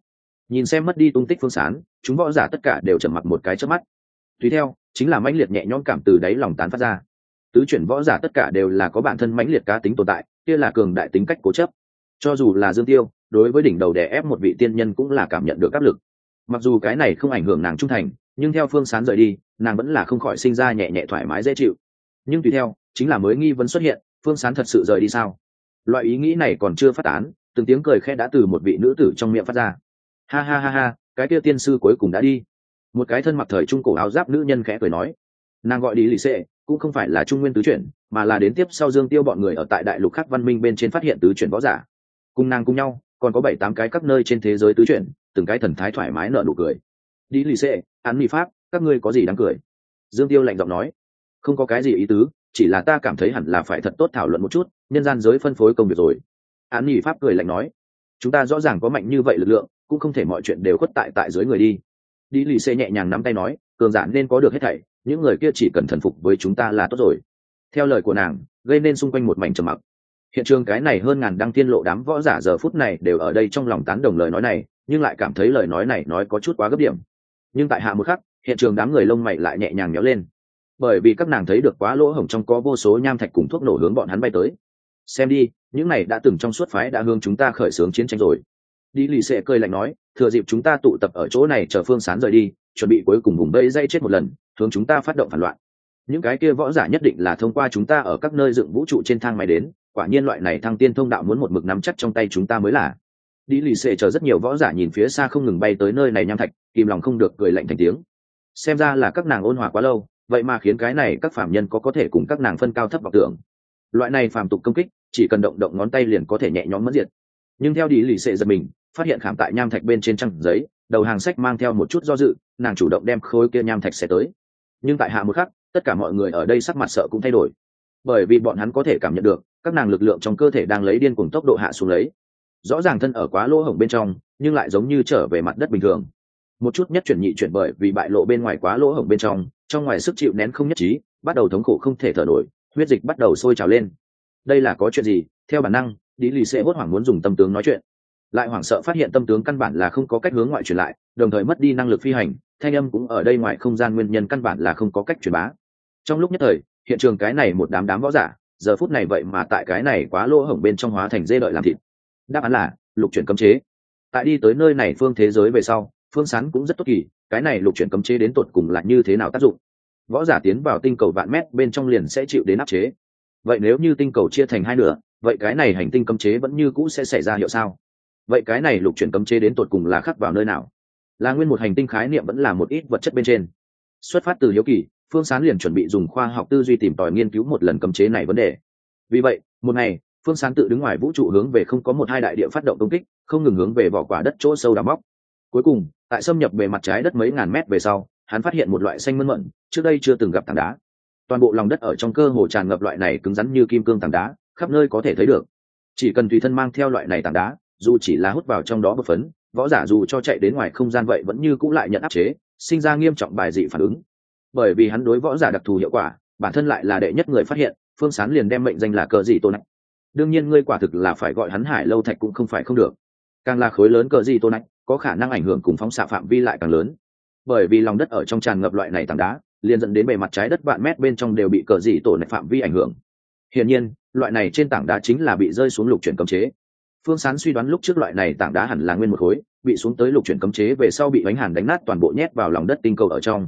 Nhìn xem mất đi tung tích phương sán, chúng võ giả tất cả đều trầm mặc một cái trước mắt tùy theo, chính là mãnh liệt nhẹ nhõm cảm từ đáy lòng tán phát ra. Tứ chuyển võ giả tất cả đều là có bản thân mãnh liệt cá tính tồn tại, kia là cường đại tính cách cố chấp. Cho dù là dương tiêu, đối với đỉnh đầu đè ép một vị tiên nhân cũng là cảm nhận được áp lực. Mặc dù cái này không ảnh hưởng nàng trung thành, nhưng theo phương sán rời đi, nàng vẫn là không khỏi sinh ra nhẹ nhẹ thoải mái dễ chịu. Nhưng tùy theo, chính là mới nghi vấn xuất hiện, phương sán thật sự rời đi sao? Loại ý nghĩ này còn chưa phát tán, từng tiếng cười khe đã từ một vị nữ tử trong miệng phát ra. Ha ha ha ha, cái kia tiên sư cuối cùng đã đi một cái thân mặc thời trung cổ áo giáp nữ nhân khẽ cười nói, nàng gọi đi lì xệ cũng không phải là trung nguyên tứ chuyển, mà là đến tiếp sau dương tiêu bọn người ở tại đại lục khắc văn minh bên trên phát hiện tứ chuyển võ giả. Cùng nàng cùng nhau, còn có bảy tám cái các nơi trên thế giới tứ chuyển, từng cái thần thái thoải mái nở nụ cười. Đi lì xệ án mỹ pháp, các ngươi có gì đáng cười? Dương tiêu lạnh giọng nói, không có cái gì ý tứ, chỉ là ta cảm thấy hẳn là phải thật tốt thảo luận một chút, nhân gian giới phân phối công việc rồi. Án mỹ pháp cười lạnh nói, chúng ta rõ ràng có mạnh như vậy lực lượng, cũng không thể mọi chuyện đều khuất tại tại dưới người đi đi lì xê nhẹ nhàng nắm tay nói, cường giản nên có được hết thảy, những người kia chỉ cần thần phục với chúng ta là tốt rồi. Theo lời của nàng, gây nên xung quanh một mảnh trầm mặc. Hiện trường cái này hơn ngàn đăng tiên lộ đám võ giả giờ phút này đều ở đây trong lòng tán đồng lời nói này, nhưng lại cảm thấy lời nói này nói có chút quá gấp điểm. Nhưng tại hạ một khắc, hiện trường đám người lông mày lại nhẹ nhàng nhéo lên. Bởi vì các nàng thấy được quá lỗ hổng trong có vô số nham thạch cùng thuốc nổ hướng bọn hắn bay tới. Xem đi, những này đã từng trong suốt phái đã hướng chúng ta khởi xướng chiến tranh rồi. Đi lì xệ cơi lạnh nói thừa dịp chúng ta tụ tập ở chỗ này chờ phương sán rời đi, chuẩn bị cuối cùng vùng bẫy dây chết một lần, hướng chúng ta phát động phản loạn. Những cái kia võ giả nhất định là thông qua chúng ta ở các nơi dựng vũ trụ trên thang máy đến, quả nhiên loại này thăng tiên thông đạo muốn một mực nắm chắc trong tay chúng ta mới là. Đi lì xệ chờ rất nhiều võ giả nhìn phía xa không ngừng bay tới nơi này nham thạch, kìm lòng không được cười lạnh thành tiếng. Xem ra là các nàng ôn hòa quá lâu, vậy mà khiến cái này các phạm nhân có có thể cùng các nàng phân cao thấp vào tưởng. Loại này phàm tục công kích, chỉ cần động động ngón tay liền có thể nhẹ nhõm mất diệt. Nhưng theo đi lì xệ giật mình phát hiện khảm tại nham thạch bên trên trang giấy, đầu hàng sách mang theo một chút do dự, nàng chủ động đem khối kia nham thạch sẽ tới. Nhưng tại hạ một khắc, tất cả mọi người ở đây sắc mặt sợ cũng thay đổi. Bởi vì bọn hắn có thể cảm nhận được, các nàng lực lượng trong cơ thể đang lấy điên cùng tốc độ hạ xuống lấy. Rõ ràng thân ở quá lỗ hổng bên trong, nhưng lại giống như trở về mặt đất bình thường. Một chút nhất chuyển nhị chuyển bởi vì bại lộ bên ngoài quá lỗ hổng bên trong trong ngoài sức chịu nén không nhất trí, bắt đầu thống khổ không thể thở nổi, huyết dịch bắt đầu sôi trào lên. Đây là có chuyện gì? Theo bản năng đi lì sẽ hốt hoảng muốn dùng tâm tướng nói chuyện lại hoảng sợ phát hiện tâm tướng căn bản là không có cách hướng ngoại truyền lại, đồng thời mất đi năng lực phi hành, thanh âm cũng ở đây ngoài không gian nguyên nhân căn bản là không có cách truyền bá. Trong lúc nhất thời, hiện trường cái này một đám đám võ giả, giờ phút này vậy mà tại cái này quá lỗ hổng bên trong hóa thành dê đợi làm thịt. Đáp án là, lục chuyển cấm chế. Tại đi tới nơi này phương thế giới về sau, phương sán cũng rất tốt kỳ, cái này lục chuyển cấm chế đến tột cùng là như thế nào tác dụng? Võ giả tiến vào tinh cầu vạn mét bên trong liền sẽ chịu đến áp chế. Vậy nếu như tinh cầu chia thành hai nửa, vậy cái này hành tinh cấm chế vẫn như cũ sẽ xảy ra hiệu sao? Vậy cái này lục chuyển cấm chế đến tột cùng là khắc vào nơi nào? Là nguyên một hành tinh khái niệm vẫn là một ít vật chất bên trên? Xuất phát từ hiếu kỳ, phương sán liền chuẩn bị dùng khoa học tư duy tìm tòi nghiên cứu một lần cấm chế này vấn đề. Vì vậy, một ngày, phương sán tự đứng ngoài vũ trụ hướng về không có một hai đại địa phát động công kích, không ngừng hướng về vỏ quả đất chỗ sâu đào móc. Cuối cùng, tại xâm nhập về mặt trái đất mấy ngàn mét về sau, hắn phát hiện một loại xanh mơn mận, trước đây chưa từng gặp tảng đá. Toàn bộ lòng đất ở trong cơ hồ tràn ngập loại này cứng rắn như kim cương tảng đá, khắp nơi có thể thấy được. Chỉ cần tùy thân mang theo loại này tảng đá dù chỉ là hút vào trong đó một phấn võ giả dù cho chạy đến ngoài không gian vậy vẫn như cũng lại nhận áp chế sinh ra nghiêm trọng bài dị phản ứng. Bởi vì hắn đối võ giả đặc thù hiệu quả bản thân lại là đệ nhất người phát hiện phương sán liền đem mệnh danh là cờ dị tôn nạnh. đương nhiên ngươi quả thực là phải gọi hắn hải lâu thạch cũng không phải không được. Càng là khối lớn cờ dị tôn nạnh, có khả năng ảnh hưởng cùng phóng xạ phạm vi lại càng lớn. Bởi vì lòng đất ở trong tràn ngập loại này tảng đá liền dẫn đến bề mặt trái đất vạn mét bên trong đều bị cờ dị tổ này phạm vi ảnh hưởng. Hiển nhiên loại này trên tảng đá chính là bị rơi xuống lục chuyển cấm chế phương sán suy đoán lúc trước loại này tảng đá hẳn là nguyên một khối, bị xuống tới lục chuyển cấm chế về sau bị bánh hàn đánh nát toàn bộ nhét vào lòng đất tinh cầu ở trong.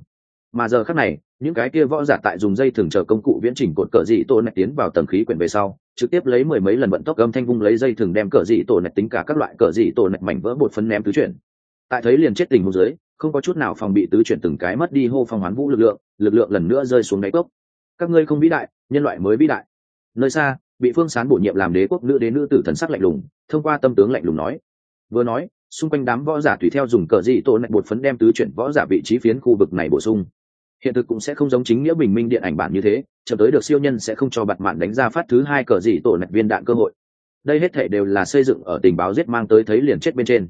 Mà giờ khác này, những cái kia võ giả tại dùng dây thường chờ công cụ viễn trình cột cờ dị tổ nạch tiến vào tầng khí quyển về sau, trực tiếp lấy mười mấy lần vận tốc âm thanh vung lấy dây thường đem cờ dị tổ nạch tính cả các loại cờ dị tổ nạch mảnh vỡ bột phấn ném tứ chuyển. Tại thấy liền chết tình hô dưới, không có chút nào phòng bị tứ chuyển từng cái mất đi hô phong hoán vũ lực lượng lực lượng lần nữa rơi xuống đáy cốc. Các ngươi không vĩ đại, nhân loại mới vĩ đại. Nơi xa bị phương sán bổ nhiệm làm đế quốc nữ đế nữ tử thần sắc lạnh lùng, thông qua tâm tướng lạnh lùng nói. Vừa nói, xung quanh đám võ giả tùy theo dùng cờ dị tổ nạch bột phấn đem tứ chuyển võ giả vị trí phiến khu vực này bổ sung. Hiện thực cũng sẽ không giống chính nghĩa bình minh điện ảnh bản như thế, chậm tới được siêu nhân sẽ không cho bặt mạn đánh ra phát thứ hai cờ dị tổ nạch viên đạn cơ hội. Đây hết thể đều là xây dựng ở tình báo giết mang tới thấy liền chết bên trên.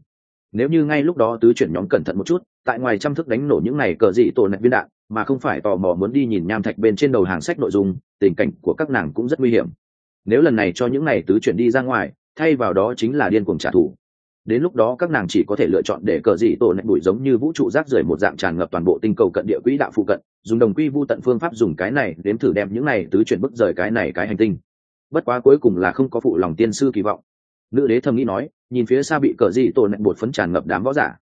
Nếu như ngay lúc đó tứ chuyển nhóm cẩn thận một chút, tại ngoài trăm thức đánh nổ những này cờ dị tổ nạch viên đạn, mà không phải tò mò muốn đi nhìn nham thạch bên trên đầu hàng sách nội dung, tình cảnh của các nàng cũng rất nguy hiểm nếu lần này cho những này tứ chuyển đi ra ngoài, thay vào đó chính là điên cuồng trả thù. Đến lúc đó các nàng chỉ có thể lựa chọn để cờ dị tổ nạnh bụi giống như vũ trụ rác rưởi một dạng tràn ngập toàn bộ tinh cầu cận địa quỹ đạo phụ cận, dùng đồng quy vu tận phương pháp dùng cái này đến thử đem những này tứ chuyển bức rời cái này cái hành tinh. Bất quá cuối cùng là không có phụ lòng tiên sư kỳ vọng. Nữ đế thầm nghĩ nói, nhìn phía xa bị cờ dị tổ nạnh bột phấn tràn ngập đám võ giả.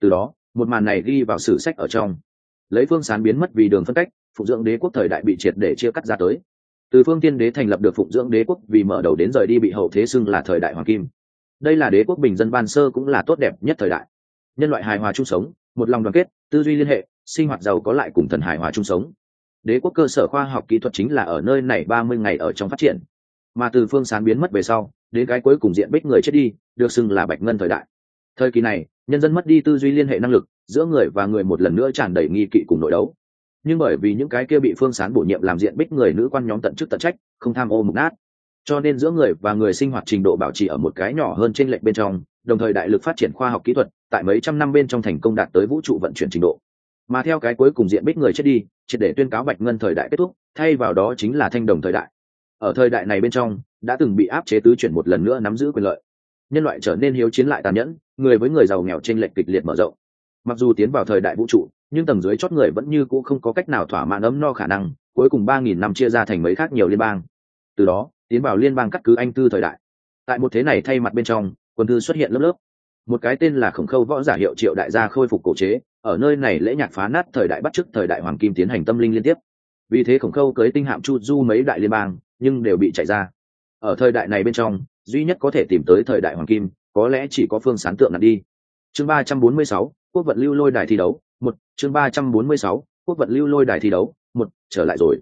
Từ đó, một màn này ghi vào sử sách ở trong. Lấy phương sán biến mất vì đường phân cách phụ dưỡng đế quốc thời đại bị triệt để chia cắt ra tới từ phương tiên đế thành lập được phụng dưỡng đế quốc vì mở đầu đến rời đi bị hậu thế xưng là thời đại hoàng kim. Đây là đế quốc bình dân ban sơ cũng là tốt đẹp nhất thời đại. Nhân loại hài hòa chung sống, một lòng đoàn kết, tư duy liên hệ, sinh hoạt giàu có lại cùng thần hài hòa chung sống. Đế quốc cơ sở khoa học kỹ thuật chính là ở nơi này ba mươi ngày ở trong phát triển. Mà từ phương sán biến mất về sau, đến cái cuối cùng diện bích người chết đi, được xưng là bạch ngân thời đại. Thời kỳ này, nhân dân mất đi tư duy liên hệ năng lực, giữa người và người một lần nữa tràn đầy nghi kỵ cùng nội đấu nhưng bởi vì những cái kia bị phương sán bổ nhiệm làm diện bích người nữ quan nhóm tận chức tận trách, không tham ô mục nát. Cho nên giữa người và người sinh hoạt trình độ bảo trì ở một cái nhỏ hơn trên lệnh bên trong, đồng thời đại lực phát triển khoa học kỹ thuật, tại mấy trăm năm bên trong thành công đạt tới vũ trụ vận chuyển trình độ. Mà theo cái cuối cùng diện bích người chết đi, triệt để tuyên cáo bạch ngân thời đại kết thúc, thay vào đó chính là thanh đồng thời đại. Ở thời đại này bên trong, đã từng bị áp chế tứ chuyển một lần nữa nắm giữ quyền lợi. Nhân loại trở nên hiếu chiến lại tàn nhẫn, người với người giàu nghèo trên lệnh kịch liệt mở rộng. Mặc dù tiến vào thời đại vũ trụ nhưng tầng dưới chót người vẫn như cũ không có cách nào thỏa mãn ấm no khả năng, cuối cùng ba nghìn năm chia ra thành mấy khác nhiều liên bang. Từ đó, tiến vào liên bang cắt cứ anh tư thời đại. Tại một thế này thay mặt bên trong, quân thư xuất hiện lớp lớp. Một cái tên là khổng khâu võ giả hiệu triệu đại gia khôi phục cổ chế, ở nơi này lễ nhạc phá nát thời đại bắt chước thời đại hoàng kim tiến hành tâm linh liên tiếp. Vì thế khổng khâu cưới tinh hạm chu du mấy đại liên bang, nhưng đều bị chạy ra. Ở thời đại này bên trong, duy nhất có thể tìm tới thời đại hoàng kim, có lẽ chỉ có phương sán tượng nặng đi. Chương ba trăm bốn mươi sáu quốc vận lưu lôi đài thi đấu, một, chương ba trăm bốn mươi sáu, quốc vận lưu lôi đài thi đấu, một, trở lại rồi.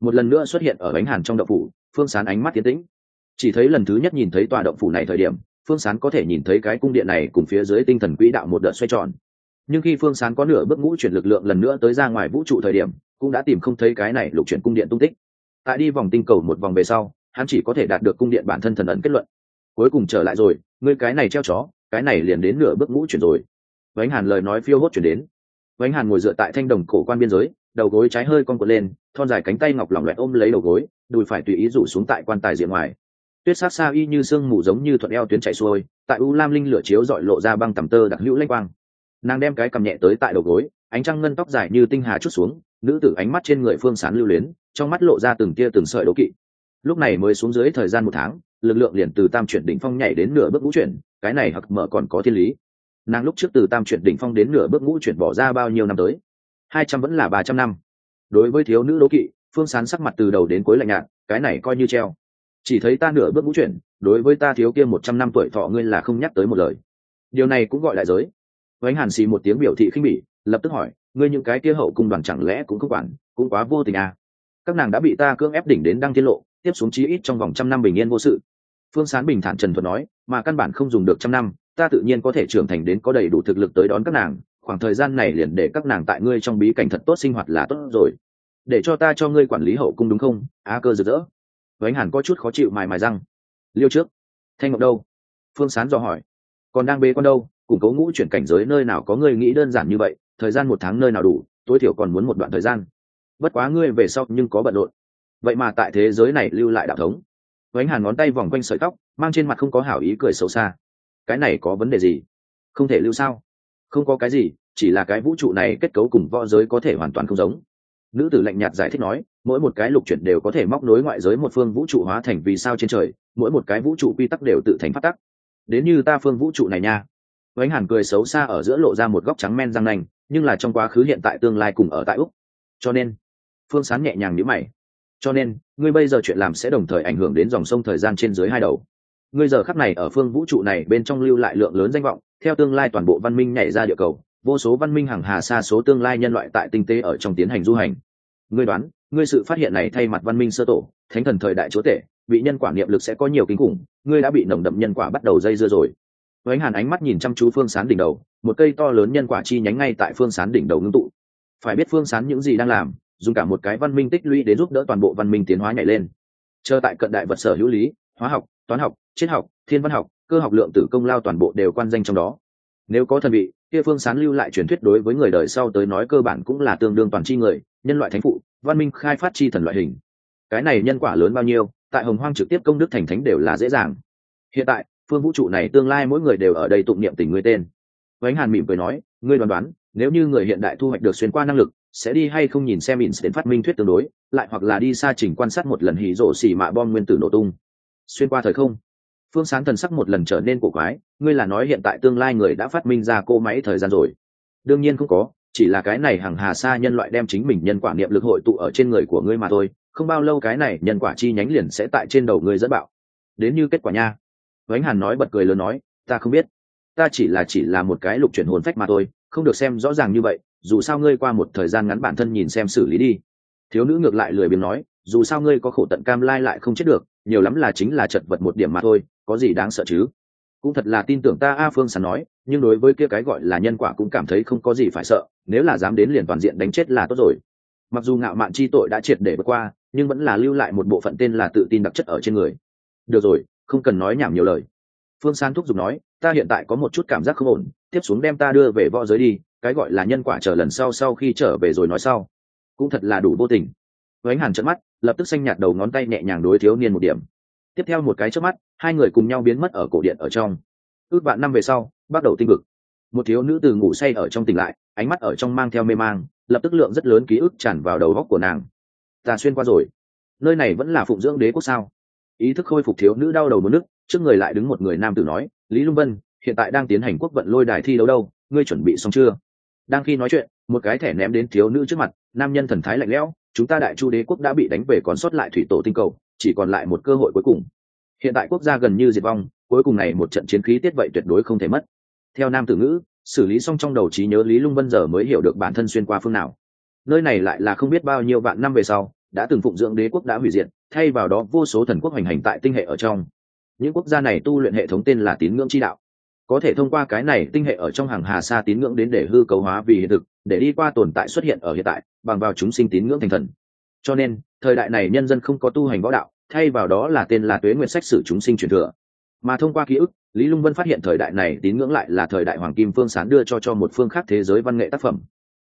Một lần nữa xuất hiện ở bánh hàn trong đậu phủ, phương sán ánh mắt tiến tĩnh. Chỉ thấy lần thứ nhất nhìn thấy tòa động phủ này thời điểm, phương sán có thể nhìn thấy cái cung điện này cùng phía dưới tinh thần quỹ đạo một đợt xoay tròn. Nhưng khi phương sán có nửa bước ngũ chuyển lực lượng lần nữa tới ra ngoài vũ trụ thời điểm, cũng đã tìm không thấy cái này lục chuyển cung điện tung tích. Tại đi vòng tinh cầu một vòng về sau, hắn chỉ có thể đạt được cung điện bản thân thần ấn kết luận. Cuối cùng trở lại rồi, ngươi cái này treo chó, cái này liền đến nửa bước ngũ chuyển rồi vánh hàn lời nói phiêu hốt chuyển đến. Vánh hàn ngồi dựa tại thanh đồng cổ quan biên giới, đầu gối trái hơi con cuộn lên, thon dài cánh tay ngọc lỏng loẹt ôm lấy đầu gối, đùi phải tùy ý rủ xuống tại quan tài diện ngoài. Tuyết sát xa y như sương mù giống như thuận eo tuyến chạy xuôi, tại u lam linh lửa chiếu dọi lộ ra băng tầm tơ đặc hữu lanh quang. Nàng đem cái cầm nhẹ tới tại đầu gối, ánh trăng ngân tóc dài như tinh hà chút xuống, nữ tử ánh mắt trên người phương sán lưu luyến, trong mắt lộ ra từng tia từng sợi đố kỵ. Lúc này mới xuống dưới thời gian một tháng, lực lượng liền từ tam chuyển đỉnh phong nhảy đến nửa bước vũ chuyển, cái này hặc mở còn có thiên lý nàng lúc trước từ tam chuyển đỉnh phong đến nửa bước ngũ chuyển bỏ ra bao nhiêu năm tới? Hai trăm vẫn là ba trăm năm. Đối với thiếu nữ đố kỵ, phương sán sắc mặt từ đầu đến cuối lạnh nhạt, cái này coi như treo. Chỉ thấy ta nửa bước ngũ chuyển, đối với ta thiếu kia một trăm năm tuổi thọ ngươi là không nhắc tới một lời. Điều này cũng gọi lại giới. Vánh hàn xì một tiếng biểu thị khinh bỉ, lập tức hỏi, ngươi những cái kia hậu cung đoàn chẳng lẽ cũng không quản, cũng quá vô tình à? Các nàng đã bị ta cưỡng ép đỉnh đến đăng tiết lộ, tiếp xuống chí ít trong vòng trăm năm bình yên vô sự. Phương sán bình thản trần thuật nói, mà căn bản không dùng được trăm năm ta tự nhiên có thể trưởng thành đến có đầy đủ thực lực tới đón các nàng, khoảng thời gian này liền để các nàng tại ngươi trong bí cảnh thật tốt sinh hoạt là tốt rồi. Để cho ta cho ngươi quản lý hậu cung đúng không? Á cơ rực rỡ. Vánh hàn có chút khó chịu mài mài răng. Liêu trước. Thanh ngọc đâu? Phương sán dò hỏi. Còn đang bế con đâu? Củng cố ngũ chuyển cảnh giới nơi nào có ngươi nghĩ đơn giản như vậy? Thời gian một tháng nơi nào đủ? Tối thiểu còn muốn một đoạn thời gian. Bất quá ngươi về sau nhưng có bận rộn. Vậy mà tại thế giới này lưu lại đạo thống. Vánh hàn ngón tay vòng quanh sợi tóc, mang trên mặt không có hảo ý cười xấu xa cái này có vấn đề gì? Không thể lưu sao? Không có cái gì, chỉ là cái vũ trụ này kết cấu cùng võ giới có thể hoàn toàn không giống. Nữ tử lạnh nhạt giải thích nói, mỗi một cái lục chuyển đều có thể móc nối ngoại giới một phương vũ trụ hóa thành vì sao trên trời, mỗi một cái vũ trụ quy tắc đều tự thành phát tắc. Đến như ta phương vũ trụ này nha. Vánh hàn cười xấu xa ở giữa lộ ra một góc trắng men răng nanh, nhưng là trong quá khứ hiện tại tương lai cùng ở tại úc. Cho nên, phương sán nhẹ nhàng nhữ mày. Cho nên, ngươi bây giờ chuyện làm sẽ đồng thời ảnh hưởng đến dòng sông thời gian trên dưới hai đầu ngươi giờ khắc này ở phương vũ trụ này bên trong lưu lại lượng lớn danh vọng, theo tương lai toàn bộ văn minh nhảy ra địa cầu, vô số văn minh hàng hà xa số tương lai nhân loại tại tinh tế ở trong tiến hành du hành. Ngươi đoán, ngươi sự phát hiện này thay mặt văn minh sơ tổ, thánh thần thời đại chúa tể bị nhân quả niệm lực sẽ có nhiều kinh khủng, ngươi đã bị nồng đậm nhân quả bắt đầu dây dưa rồi. Với hàn ánh mắt nhìn chăm chú phương sán đỉnh đầu, một cây to lớn nhân quả chi nhánh ngay tại phương sán đỉnh đầu ngưng tụ. Phải biết phương sán những gì đang làm, dùng cả một cái văn minh tích lũy đến giúp đỡ toàn bộ văn minh tiến hóa nhảy lên. Chờ tại cận đại vật sở hữu lý hóa học, toán học, triết học, thiên văn học, cơ học lượng tử công lao toàn bộ đều quan danh trong đó. Nếu có thần vị, kia phương sán lưu lại truyền thuyết đối với người đời sau tới nói cơ bản cũng là tương đương toàn c h i người, nhân loại thánh phụ, văn minh khai phát chi thần loại hình. Cái này nhân quả lớn bao nhiêu, tại hồng hoang trực tiếp công đức thành thánh đều là dễ dàng. Hiện tại, phương vũ trụ này tương lai mỗi người đều ở đây tụng niệm tình người tên. Vánh hàn mỉm cười nói, ngươi đoán đoán, nếu như người hiện đại thu hoạch được xuyên qua năng lực, sẽ đi hay không nhìn xem đến phát minh thuyết tương đối, lại hoặc là đi xa trình quan sát một lần hì rổ xỉ mạ bom nguyên tử nổ tung xuyên qua thời không. Phương sáng thần sắc một lần trở nên cổ quái, ngươi là nói hiện tại tương lai người đã phát minh ra cô máy thời gian rồi. Đương nhiên không có, chỉ là cái này hàng hà xa nhân loại đem chính mình nhân quả niệm lực hội tụ ở trên người của ngươi mà thôi, không bao lâu cái này nhân quả chi nhánh liền sẽ tại trên đầu ngươi dẫn bạo. Đến như kết quả nha. Vánh hàn nói bật cười lớn nói, ta không biết. Ta chỉ là chỉ là một cái lục chuyển hồn phách mà thôi, không được xem rõ ràng như vậy, dù sao ngươi qua một thời gian ngắn bản thân nhìn xem xử lý đi. Thiếu nữ ngược lại lười biếng nói, dù sao ngươi có khổ tận cam lai lại không chết được nhiều lắm là chính là chật vật một điểm mà thôi, có gì đáng sợ chứ? Cũng thật là tin tưởng ta a phương sán nói, nhưng đối với kia cái gọi là nhân quả cũng cảm thấy không có gì phải sợ, nếu là dám đến liền toàn diện đánh chết là tốt rồi. Mặc dù ngạo mạn chi tội đã triệt để vượt qua, nhưng vẫn là lưu lại một bộ phận tên là tự tin đặc chất ở trên người. Được rồi, không cần nói nhảm nhiều lời. Phương san thúc giục nói, ta hiện tại có một chút cảm giác không ổn, tiếp xuống đem ta đưa về võ giới đi, cái gọi là nhân quả chờ lần sau sau khi trở về rồi nói sau. Cũng thật là đủ vô tình. Với ánh hàn trận mắt lập tức xanh nhạt đầu ngón tay nhẹ nhàng đối thiếu niên một điểm. Tiếp theo một cái trước mắt, hai người cùng nhau biến mất ở cổ điện ở trong. Ước vạn năm về sau, bắt đầu tinh vực. Một thiếu nữ từ ngủ say ở trong tỉnh lại, ánh mắt ở trong mang theo mê mang, lập tức lượng rất lớn ký ức tràn vào đầu góc của nàng. Ta xuyên qua rồi. Nơi này vẫn là phụng dưỡng đế quốc sao? Ý thức khôi phục thiếu nữ đau đầu một nước, trước người lại đứng một người nam tử nói, lý lung vân, hiện tại đang tiến hành quốc vận lôi đài thi đấu đâu, ngươi chuẩn bị xong chưa? Đang khi nói chuyện, một cái thẻ ném đến thiếu nữ trước mặt, nam nhân thần thái lạnh lẽo chúng ta đại chu đế quốc đã bị đánh về còn sót lại thủy tổ tinh cầu, chỉ còn lại một cơ hội cuối cùng. Hiện tại quốc gia gần như diệt vong, cuối cùng này một trận chiến khí tiết vậy tuyệt đối không thể mất. Theo nam tử ngữ, xử lý xong trong đầu trí nhớ lý lung vân giờ mới hiểu được bản thân xuyên qua phương nào. Nơi này lại là không biết bao nhiêu vạn năm về sau, đã từng phụng dưỡng đế quốc đã hủy diệt, thay vào đó vô số thần quốc hoành hành tại tinh hệ ở trong. Những quốc gia này tu luyện hệ thống tên là tín ngưỡng chi đạo. Có thể thông qua cái này tinh hệ ở trong hàng hà sa tín ngưỡng đến để hư cấu hóa vì hiện thực để đi qua tồn tại xuất hiện ở hiện tại, bằng vào chúng sinh tín ngưỡng thành thần. Cho nên, thời đại này nhân dân không có tu hành võ đạo, thay vào đó là tên là tuế nguyện sách sử chúng sinh truyền thừa. Mà thông qua ký ức, lý lung vân phát hiện thời đại này tín ngưỡng lại là thời đại hoàng kim phương sán đưa cho cho một phương khác thế giới văn nghệ tác phẩm.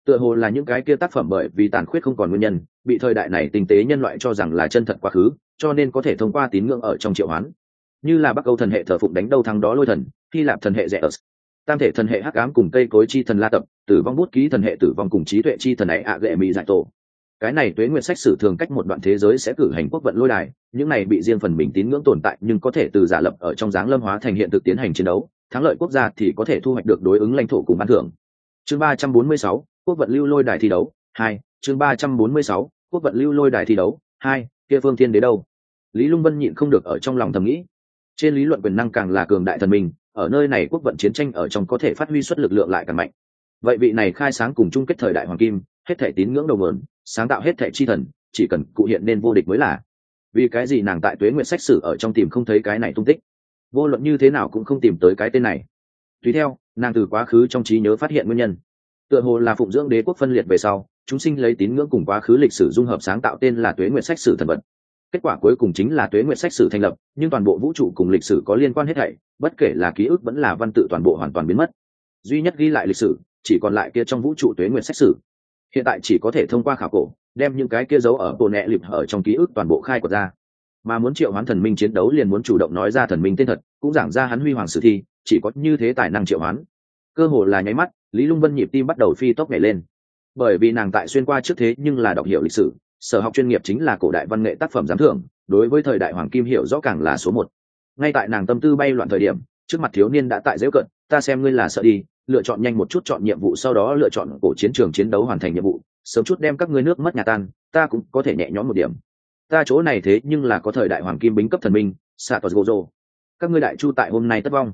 Tựa hồ là những cái kia tác phẩm bởi vì tàn khuyết không còn nguyên nhân, bị thời đại này tinh tế nhân loại cho rằng là chân thật quá khứ, cho nên có thể thông qua tín ngưỡng ở trong triệu hoán. Như là bắc âu thần hệ thờ phụng đánh đâu thắng đó lôi thần, hy lạp thần hệ rẻ ớt tam thể thần hệ hắc ám cùng cây cối chi thần la tập, tử vong bút ký thần hệ tử vong cùng trí tuệ chi thần ấy ạ gệ mỹ giải tổ. Cái này tuế nguyện sách sử thường cách một đoạn thế giới sẽ cử hành quốc vận lôi đài, những này bị riêng phần mình tín ngưỡng tồn tại nhưng có thể từ giả lập ở trong dáng lâm hóa thành hiện thực tiến hành chiến đấu, thắng lợi quốc gia thì có thể thu hoạch được đối ứng lãnh thổ cùng ban thưởng. Chương ba trăm bốn mươi sáu, quốc vận lưu lôi đài thi đấu, hai, chương ba trăm bốn mươi sáu, quốc vận lưu lôi đài thi đấu, hai, kia phương thiên đế đâu? Lý lung vân nhịn không được ở trong lòng thầm nghĩ. Trên lý luận quyền năng càng là cường đại thần mình ở nơi này quốc vận chiến tranh ở trong có thể phát huy xuất lực lượng lại càng mạnh. Vậy vị này khai sáng cùng chung kết thời đại hoàng kim, hết thể tín ngưỡng đầu mượn sáng tạo hết thể chi thần, chỉ cần cụ hiện nên vô địch mới là. Vì cái gì nàng tại tuế nguyện sách sử ở trong tìm không thấy cái này tung tích? Vô luận như thế nào cũng không tìm tới cái tên này. Tùy theo, nàng từ quá khứ trong trí nhớ phát hiện nguyên nhân. Tựa hồ là phụng dưỡng đế quốc phân liệt về sau, chúng sinh lấy tín ngưỡng cùng quá khứ lịch sử dung hợp sáng tạo tên là tuế nguyện sách sử thần vật. Kết quả cuối cùng chính là tuế nguyện sách sử thành lập, nhưng toàn bộ vũ trụ cùng lịch sử có liên quan hết thảy bất kể là ký ức vẫn là văn tự toàn bộ hoàn toàn biến mất. Duy nhất ghi lại lịch sử, chỉ còn lại kia trong vũ trụ tuế nguyện sách sử. Hiện tại chỉ có thể thông qua khảo cổ, đem những cái kia giấu ở bộ nẹ lịp ở trong ký ức toàn bộ khai quật ra. Mà muốn triệu hoán thần minh chiến đấu liền muốn chủ động nói ra thần minh tên thật, cũng giảng ra hắn huy hoàng sử thi, chỉ có như thế tài năng triệu hoán. Cơ hồ là nháy mắt, lý lung vân nhịp tim bắt đầu phi tốc nhảy lên. Bởi vì nàng tại xuyên qua trước thế nhưng là đọc hiểu lịch sử, sở học chuyên nghiệp chính là cổ đại văn nghệ tác phẩm giám thưởng, đối với thời đại hoàng kim hiểu rõ càng là số một ngay tại nàng tâm tư bay loạn thời điểm, trước mặt thiếu niên đã tại dễu cận ta xem ngươi là sợ đi, lựa chọn nhanh một chút chọn nhiệm vụ sau đó lựa chọn cổ chiến trường chiến đấu hoàn thành nhiệm vụ, sớm chút đem các ngươi nước mất nhà tan, ta cũng có thể nhẹ nhõm một điểm. Ta chỗ này thế nhưng là có thời đại hoàng kim bính cấp thần minh xạ tos gozo các ngươi đại chu tại hôm nay tất vong.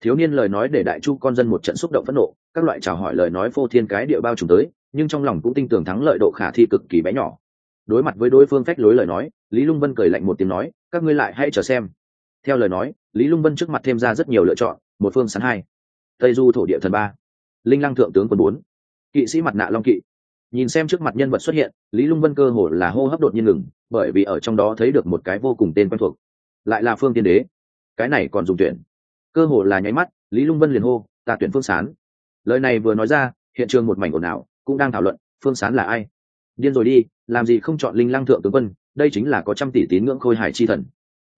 Thiếu niên lời nói để đại chu con dân một trận xúc động phẫn nộ, các loại chào hỏi lời nói phô thiên cái địa bao trùm tới, nhưng trong lòng cũng tin tưởng thắng lợi độ khả thi cực kỳ bé nhỏ. Đối mặt với đối phương phách lối lời nói, lý lung vân cười lạnh một tiếng nói, các ngươi lại hãy chờ xem theo lời nói, lý lung vân trước mặt thêm ra rất nhiều lựa chọn, một phương sán hai. Tây du thổ địa thần ba, linh lăng thượng tướng quân bốn, kỵ sĩ mặt nạ long kỵ. Nhìn xem trước mặt nhân vật xuất hiện, lý lung vân cơ hồ là hô hấp đột nhiên ngừng, bởi vì ở trong đó thấy được một cái vô cùng tên quen thuộc. Lại là phương tiên đế. Cái này còn dùng tuyển. Cơ hồ là nháy mắt, lý lung vân liền hô, ta tuyển phương sán. Lời này vừa nói ra, hiện trường một mảnh ồn ào, cũng đang thảo luận, phương sán là ai? Điên rồi đi, làm gì không chọn linh lăng thượng tướng quân, đây chính là có trăm tỷ tín ngưỡng khôi hải chi thần.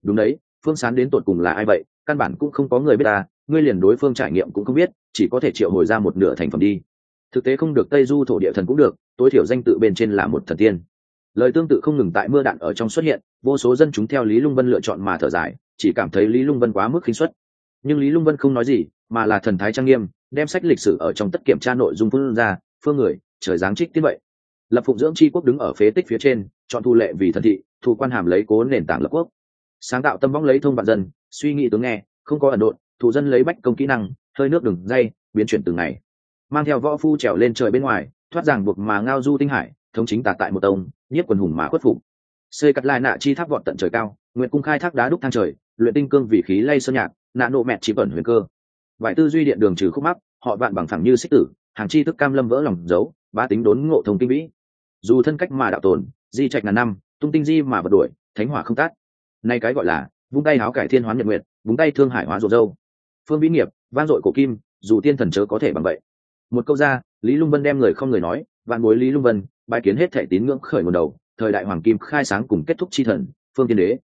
Đúng đấy phương sán đến tột cùng là ai vậy? Căn bản cũng không có người biết ta, ngươi liền đối phương trải nghiệm cũng không biết, chỉ có thể triệu hồi ra một nửa thành phẩm đi. Thực tế không được, tây du thổ địa thần cũng được, tối thiểu danh tự bên trên là một thần tiên. Lời tương tự không ngừng tại mưa đạn ở trong xuất hiện, vô số dân chúng theo lý lung vân lựa chọn mà thở dài, chỉ cảm thấy lý lung vân quá mức khinh xuất nhưng lý lung vân không nói gì, mà là thần thái trang nghiêm, đem sách lịch sử ở trong tất kiểm tra nội dung phương ra, phương người, trời giáng trích tiết vậy. Lập phụng dưỡng tri quốc đứng ở phế tích phía trên, chọn thu lệ vì thần thị, thu quan hàm lấy cố nền tảng lập quốc sáng tạo tâm võng lấy thông vạn dân, suy nghĩ tướng nghe, không có ẩn độn thủ dân lấy bách công kỹ năng, hơi nước đừng dây, biến chuyển từng ngày. Mang theo võ phu trèo lên trời bên ngoài, thoát ràng buộc mà ngao du tinh hải, thống chính tà tại một tông, nhiếp quần hùng mà khuất phục. Xây cắt lai nạ chi tháp vọt tận trời cao, nguyện cung khai thác đá đúc thang trời, luyện tinh cương vì khí lay sơn nhạc, nạ nộ mẹ chỉ bẩn huyền cơ. Vải tư duy điện đường trừ khúc mắc, họ vạn bằng thẳng như xích tử, hàng chi thức cam lâm vỡ lòng giấu ba tính đốn ngộ thông kinh vĩ. Dù thân cách mà đạo tồn, di trạch ngàn năm, tung tinh di mà vật đuổi, thánh hỏa không tát nay cái gọi là vung tay háo cải thiên hoán nhật nguyệt vung tay thương hải hóa rộ dâu. Phương vĩ nghiệp van dội cổ kim, dù tiên thần chớ có thể bằng vậy. Một câu ra, lý lung vân đem người không người nói, vạn bối lý lung vân bài kiến hết thể tín ngưỡng khởi nguồn đầu, thời đại hoàng kim khai sáng cùng kết thúc chi thần, phương tiên đế.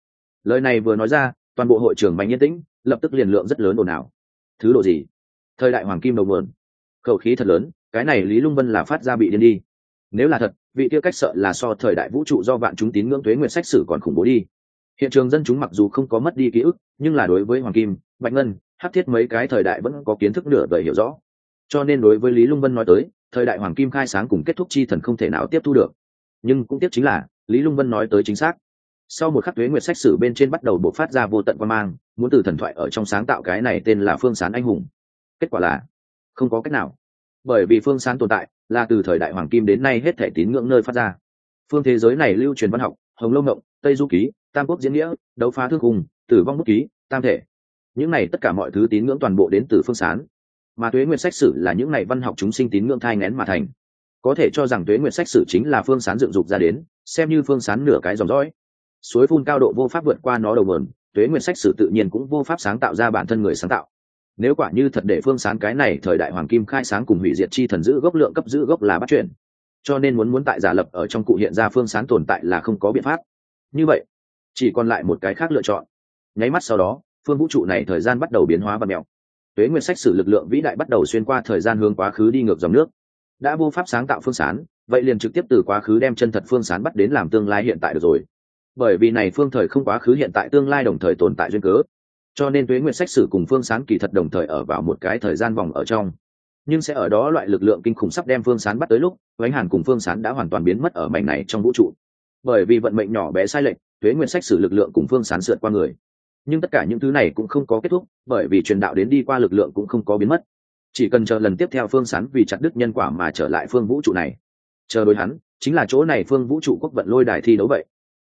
Lời này vừa nói ra, toàn bộ hội trường mạnh yên tĩnh, lập tức liền lượng rất lớn ồn ào. Thứ độ gì? Thời đại hoàng kim đầu nguồn. Khẩu khí thật lớn, cái này lý lung vân là phát ra bị điên đi. Nếu là thật, vị tiêu cách sợ là so thời đại vũ trụ do vạn chúng tín ngưỡng thuế nguyện sách sử còn khủng bố đi hiện trường dân chúng mặc dù không có mất đi ký ức, nhưng là đối với hoàng kim, bạch ngân hát thiết mấy cái thời đại vẫn có kiến thức nửa đời hiểu rõ. Cho nên đối với lý lung vân nói tới, thời đại hoàng kim khai sáng cùng kết thúc chi thần không thể nào tiếp thu được. Nhưng cũng tiếp chính là, lý lung vân nói tới chính xác. Sau một khắc thuế nguyệt sách sử bên trên bắt đầu bộc phát ra vô tận quan mang, muốn từ thần thoại ở trong sáng tạo cái này tên là phương sán anh hùng. Kết quả là, không có cách nào. Bởi vì phương sán tồn tại, là từ thời đại hoàng kim đến nay hết thể tín ngưỡng nơi phát ra. Phương thế giới này lưu truyền văn học, hồng lâu động tây du ký, tam quốc diễn nghĩa, đấu phá thương cùng tử vong bút ký, tam thể. Những này tất cả mọi thứ tín ngưỡng toàn bộ đến từ phương sán. Mà tuế nguyệt sách sử là những này văn học chúng sinh tín ngưỡng thai ngén mà thành. Có thể cho rằng tuế nguyệt sách sử chính là phương sán dựng dục ra đến, xem như phương sán nửa cái dòng dõi. Suối phun cao độ vô pháp vượt qua nó đầu mườn tuế nguyệt sách sử tự nhiên cũng vô pháp sáng tạo ra bản thân người sáng tạo. Nếu quả như thật để phương sán cái này thời đại hoàng kim khai sáng cùng hủy diệt chi thần giữ gốc lượng cấp giữ gốc là bắt chuyển cho nên muốn muốn tại giả lập ở trong cụ hiện ra phương sán tồn tại là không có biện pháp như vậy, chỉ còn lại một cái khác lựa chọn. Nháy mắt sau đó, phương vũ trụ này thời gian bắt đầu biến hóa và mèo tuế nguyên sách sử lực lượng vĩ đại bắt đầu xuyên qua thời gian hướng quá khứ đi ngược dòng nước. Đã vô pháp sáng tạo phương sán, vậy liền trực tiếp từ quá khứ đem chân thật phương sán bắt đến làm tương lai hiện tại được rồi. Bởi vì này phương thời không quá khứ hiện tại tương lai đồng thời tồn tại duyên cớ. Cho nên tuế Nguyên sách sử cùng phương sán kỳ thật đồng thời ở vào một cái thời gian vòng ở trong. Nhưng sẽ ở đó loại lực lượng kinh khủng sắp đem phương sán bắt tới lúc ánh hàn cùng phương sán đã hoàn toàn biến mất ở mảnh này trong vũ trụ bởi vì vận mệnh nhỏ bé sai lệch, thuế nguyên sách sử lực lượng cùng phương sán sượt qua người. Nhưng tất cả những thứ này cũng không có kết thúc, bởi vì truyền đạo đến đi qua lực lượng cũng không có biến mất. Chỉ cần chờ lần tiếp theo phương sán vì chặt đứt nhân quả mà trở lại phương vũ trụ này. Chờ đối hắn, chính là chỗ này phương vũ trụ quốc vận lôi đài thi đấu vậy.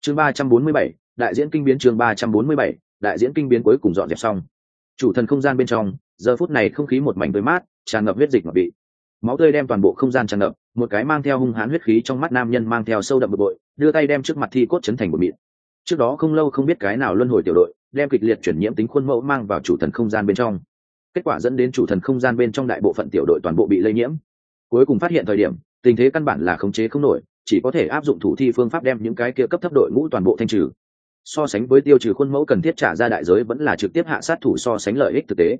Chương ba trăm bốn mươi bảy, đại diễn kinh biến chương ba trăm bốn mươi bảy, đại diễn kinh biến cuối cùng dọn dẹp xong. Chủ thần không gian bên trong, giờ phút này không khí một mảnh tươi mát, tràn ngập huyết dịch mà bị. Máu tươi đem toàn bộ không gian tràn ngập một cái mang theo hung hãn huyết khí trong mắt nam nhân mang theo sâu đậm bực bội, đưa tay đem trước mặt thi cốt chấn thành một mịn. Trước đó không lâu không biết cái nào luân hồi tiểu đội, đem kịch liệt chuyển nhiễm tính khuôn mẫu mang vào chủ thần không gian bên trong. Kết quả dẫn đến chủ thần không gian bên trong đại bộ phận tiểu đội toàn bộ bị lây nhiễm. Cuối cùng phát hiện thời điểm, tình thế căn bản là khống chế không nổi, chỉ có thể áp dụng thủ thi phương pháp đem những cái kia cấp thấp đội ngũ toàn bộ thanh trừ. So sánh với tiêu trừ khuôn mẫu cần thiết trả ra đại giới vẫn là trực tiếp hạ sát thủ so sánh lợi ích thực tế.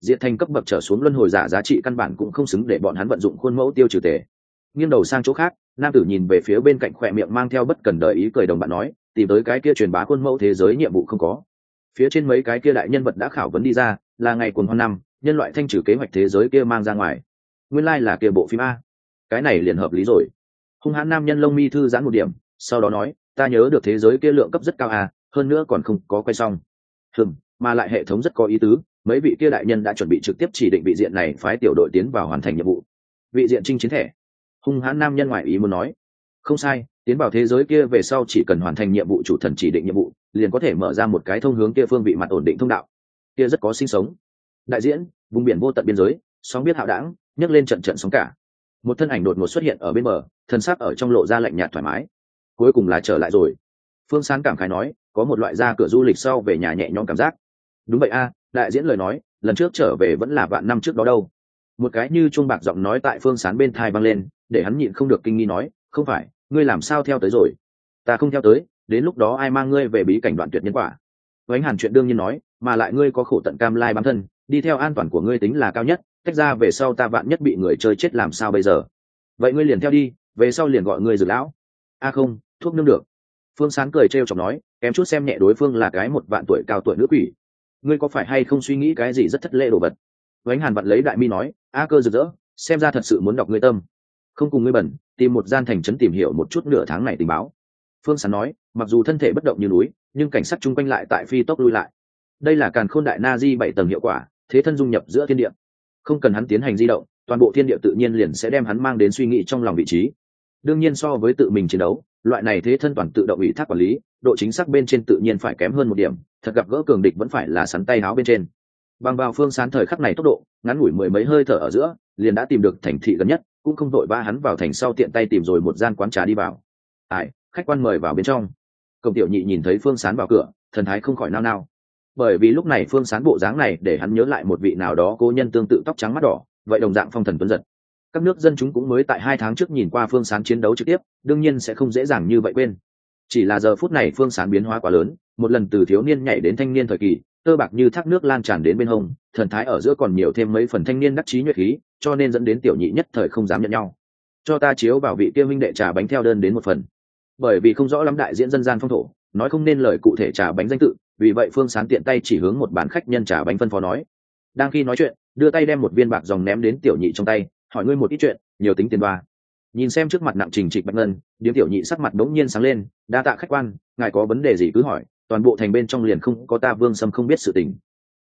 Diện thành cấp bậc trở xuống luân hồi giả giá trị căn bản cũng không xứng để bọn hắn vận dụng khuôn mẫu tiêu trừ tề nghiêng đầu sang chỗ khác, nam tử nhìn về phía bên cạnh khỏe miệng mang theo bất cần đợi ý cười đồng bạn nói, tìm tới cái kia truyền bá khuôn mẫu thế giới nhiệm vụ không có. Phía trên mấy cái kia đại nhân vật đã khảo vấn đi ra, là ngày cuồng hoan năm, nhân loại thanh trừ kế hoạch thế giới kia mang ra ngoài. Nguyên lai、like、là kia bộ phim a. Cái này liền hợp lý rồi. Hung hãn nam nhân lông mi thư giãn một điểm, sau đó nói, ta nhớ được thế giới kia lượng cấp rất cao à hơn nữa còn không có quay xong. Hừm, mà lại hệ thống rất có ý tứ, mấy vị kia đại nhân đã chuẩn bị trực tiếp chỉ định vị diện này phái tiểu đội tiến vào hoàn thành nhiệm vụ. Vị diện trinh chiến thẻ hung hãn nam nhân ngoại ý muốn nói. Không sai, tiến vào thế giới kia về sau chỉ cần hoàn thành nhiệm vụ chủ thần chỉ định nhiệm vụ, liền có thể mở ra một cái thông hướng kia phương vị mặt ổn định thông đạo. Kia rất có sinh sống. Đại diễn, vùng biển vô tận biên giới, sóng biết hạo đảng, nhấc lên trận trận sóng cả. Một thân ảnh đột ngột xuất hiện ở bên bờ, thân xác ở trong lộ ra lạnh nhạt thoải mái. Cuối cùng là trở lại rồi. Phương sán cảm khái nói, có một loại ra cửa du lịch sau về nhà nhẹ nhõm cảm giác. Đúng vậy a, đại diễn lời nói, lần trước trở về vẫn là vạn năm trước đó đâu. Một cái như chuông bạc giọng nói tại phương sán bên thai vang lên để hắn nhịn không được kinh nghi nói, không phải, ngươi làm sao theo tới rồi? Ta không theo tới, đến lúc đó ai mang ngươi về bí cảnh đoạn tuyệt nhân quả? Vánh hàn chuyện đương nhiên nói, mà lại ngươi có khổ tận cam lai bám thân, đi theo an toàn của ngươi tính là cao nhất, tách ra về sau ta vạn nhất bị người chơi chết làm sao bây giờ? Vậy ngươi liền theo đi, về sau liền gọi ngươi dược lão. A không, thuốc nương được. Phương sán cười trêu chọc nói, kém chút xem nhẹ đối phương là cái một vạn tuổi cao tuổi nữ quỷ. Ngươi có phải hay không suy nghĩ cái gì rất thất lễ đồ vật? Vánh hàn vặn lấy đại mi nói, a cơ rực rỡ, xem ra thật sự muốn đọc ngươi tâm không cùng ngươi bẩn, tìm một gian thành trấn tìm hiểu một chút nửa tháng này tình báo. Phương sán nói, mặc dù thân thể bất động như núi, nhưng cảnh sát chung quanh lại tại phi tốc lui lại. Đây là càn khôn đại na di bảy tầng hiệu quả, thế thân dung nhập giữa thiên địa. Không cần hắn tiến hành di động, toàn bộ thiên địa tự nhiên liền sẽ đem hắn mang đến suy nghĩ trong lòng vị trí. Đương nhiên so với tự mình chiến đấu, loại này thế thân toàn tự động ủy thác quản lý, độ chính xác bên trên tự nhiên phải kém hơn một điểm, thật gặp gỡ cường địch vẫn phải là sắn tay áo bên trên. Bằng vào phương sán thời khắc này tốc độ, ngắn ngủi mười mấy hơi thở ở giữa, liền đã tìm được thành thị gần nhất cũng không đội ba hắn vào thành sau tiện tay tìm rồi một gian quán trà đi vào. Ai, khách quan mời vào bên trong. Cổng tiểu nhị nhìn thấy phương sán vào cửa, thần thái không khỏi nao nao. Bởi vì lúc này phương sán bộ dáng này để hắn nhớ lại một vị nào đó cố nhân tương tự tóc trắng mắt đỏ, vậy đồng dạng phong thần tuấn giật. Các nước dân chúng cũng mới tại hai tháng trước nhìn qua phương sán chiến đấu trực tiếp, đương nhiên sẽ không dễ dàng như vậy quên. Chỉ là giờ phút này phương sán biến hóa quá lớn, một lần từ thiếu niên nhảy đến thanh niên thời kỳ tơ bạc như thác nước lan tràn đến bên hông, thần thái ở giữa còn nhiều thêm mấy phần thanh niên đắc chí nhuệ khí, cho nên dẫn đến tiểu nhị nhất thời không dám nhận nhau. Cho ta chiếu vào vị kia minh đệ trà bánh theo đơn đến một phần. Bởi vì không rõ lắm đại diễn dân gian phong thổ, nói không nên lời cụ thể trà bánh danh tự, vì vậy phương sán tiện tay chỉ hướng một bán khách nhân trà bánh phân phó nói. Đang khi nói chuyện, đưa tay đem một viên bạc dòng ném đến tiểu nhị trong tay, hỏi ngươi một ít chuyện, nhiều tính tiền đoa. Nhìn xem trước mặt nặng trình trịch bạch ngân, điếm tiểu nhị sắc mặt đống nhiên sáng lên, đa tạ khách quan, ngài có vấn đề gì cứ hỏi toàn bộ thành bên trong liền không có ta vương sâm không biết sự tình.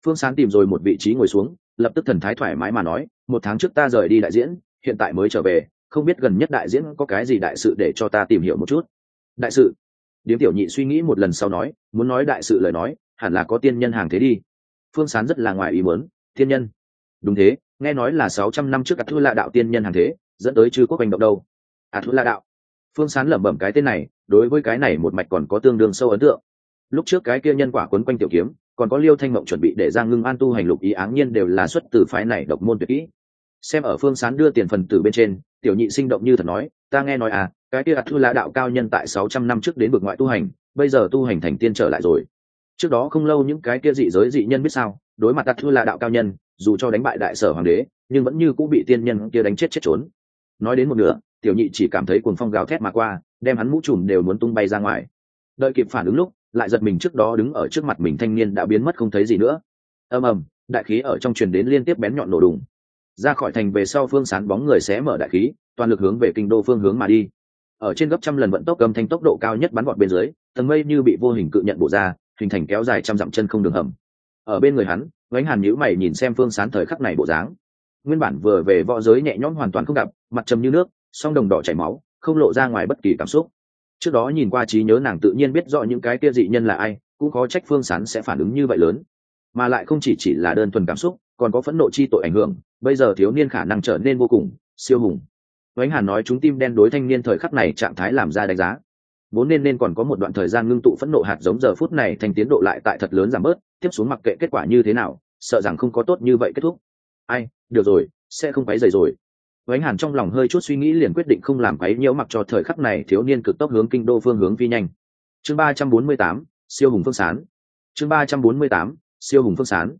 Phương sán tìm rồi một vị trí ngồi xuống, lập tức thần thái thoải mái mà nói, một tháng trước ta rời đi đại diễn, hiện tại mới trở về, không biết gần nhất đại diễn có cái gì đại sự để cho ta tìm hiểu một chút. Đại sự? Điếm tiểu nhị suy nghĩ một lần sau nói, muốn nói đại sự lời nói, hẳn là có tiên nhân hàng thế đi. Phương sán rất là ngoài ý muốn, tiên nhân? Đúng thế, nghe nói là sáu trăm năm trước ạt thu la đạo tiên nhân hàng thế, dẫn tới chư quốc hành động đâu? Ạt thu la đạo? Phương sán lẩm bẩm cái tên này, đối với cái này một mạch còn có tương đương sâu ấn tượng lúc trước cái kia nhân quả quấn quanh tiểu kiếm, còn có liêu thanh mộng chuẩn bị để ra ngưng an tu hành lục ý áng nhiên đều là xuất từ phái này độc môn tuyệt kỹ. Xem ở phương sán đưa tiền phần tử bên trên, tiểu nhị sinh động như thật nói, ta nghe nói à cái kia ạt thư la đạo cao nhân tại sáu trăm năm trước đến vực ngoại tu hành, bây giờ tu hành thành tiên trở lại rồi. Trước đó không lâu những cái kia dị giới dị nhân biết sao, đối mặt ạt thư la đạo cao nhân, dù cho đánh bại đại sở hoàng đế, nhưng vẫn như cũng bị tiên nhân kia đánh chết chết trốn. Nói đến một nửa, tiểu nhị chỉ cảm thấy cuồng phong gào thét mà qua, đem hắn mũ trùm đều muốn tung bay ra ngoài. Đợi kịp phản ứng lúc lại giật mình trước đó đứng ở trước mặt mình thanh niên đã biến mất không thấy gì nữa. Ầm ầm, đại khí ở trong truyền đến liên tiếp bén nhọn nổ đùng. Ra khỏi thành về sau phương sán bóng người xé mở đại khí, toàn lực hướng về kinh đô phương hướng mà đi. Ở trên gấp trăm lần vận tốc cầm thanh tốc độ cao nhất bắn gọn bên dưới, tầng mây như bị vô hình cự nhận bổ ra, hình thành kéo dài trăm dặm chân không đường hầm. Ở bên người hắn gánh hàn nhữ mày nhìn xem phương sán thời khắc này bộ dáng. Nguyên bản vừa về võ giới nhẹ nhõm hoàn toàn không gặp, mặt trầm như nước, song đồng đỏ chảy máu, không lộ ra ngoài bất kỳ cảm xúc trước đó nhìn qua trí nhớ nàng tự nhiên biết rõ những cái kia dị nhân là ai, cũng có trách phương sán sẽ phản ứng như vậy lớn. Mà lại không chỉ chỉ là đơn thuần cảm xúc, còn có phẫn nộ chi tội ảnh hưởng, bây giờ thiếu niên khả năng trở nên vô cùng, siêu hùng. Ánh hàn nói chúng tim đen đối thanh niên thời khắc này trạng thái làm ra đánh giá. Vốn nên nên còn có một đoạn thời gian ngưng tụ phẫn nộ hạt giống, giờ phút này thành tiến độ lại tại thật lớn giảm bớt, tiếp xuống mặc kệ kết quả như thế nào, sợ rằng không có tốt như vậy kết thúc. Ai, được rồi, sẽ không quấy dày rồi vánh hàn trong lòng hơi chút suy nghĩ liền quyết định không làm quấy nhiễu mặc cho thời khắc này thiếu niên cực tốc hướng kinh đô phương hướng phi nhanh. Chương ba trăm bốn mươi tám, siêu hùng phương sán. Chương ba trăm bốn mươi tám, siêu hùng phương sán.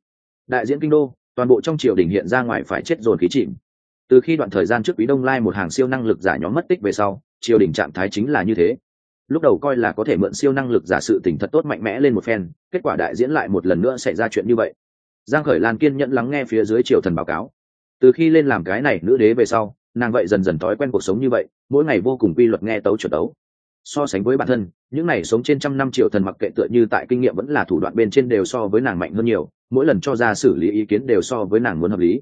Đại diễn kinh đô, toàn bộ trong triều đình hiện ra ngoài phải chết dồn khí chìm. Từ khi đoạn thời gian trước quý đông lai một hàng siêu năng lực giả nhóm mất tích về sau, triều đình trạng thái chính là như thế. Lúc đầu coi là có thể mượn siêu năng lực giả sự tình thật tốt mạnh mẽ lên một phen, kết quả đại diễn lại một lần nữa xảy ra chuyện như vậy. Giang khởi lan kiên nhẫn lắng nghe phía dưới triều thần báo cáo từ khi lên làm cái này nữ đế về sau, nàng vậy dần dần thói quen cuộc sống như vậy, mỗi ngày vô cùng quy luật nghe tấu chuẩn tấu. So sánh với bản thân, những này sống trên trăm năm triệu thần mặc kệ tựa như tại kinh nghiệm vẫn là thủ đoạn bên trên đều so với nàng mạnh hơn nhiều, mỗi lần cho ra xử lý ý kiến đều so với nàng muốn hợp lý.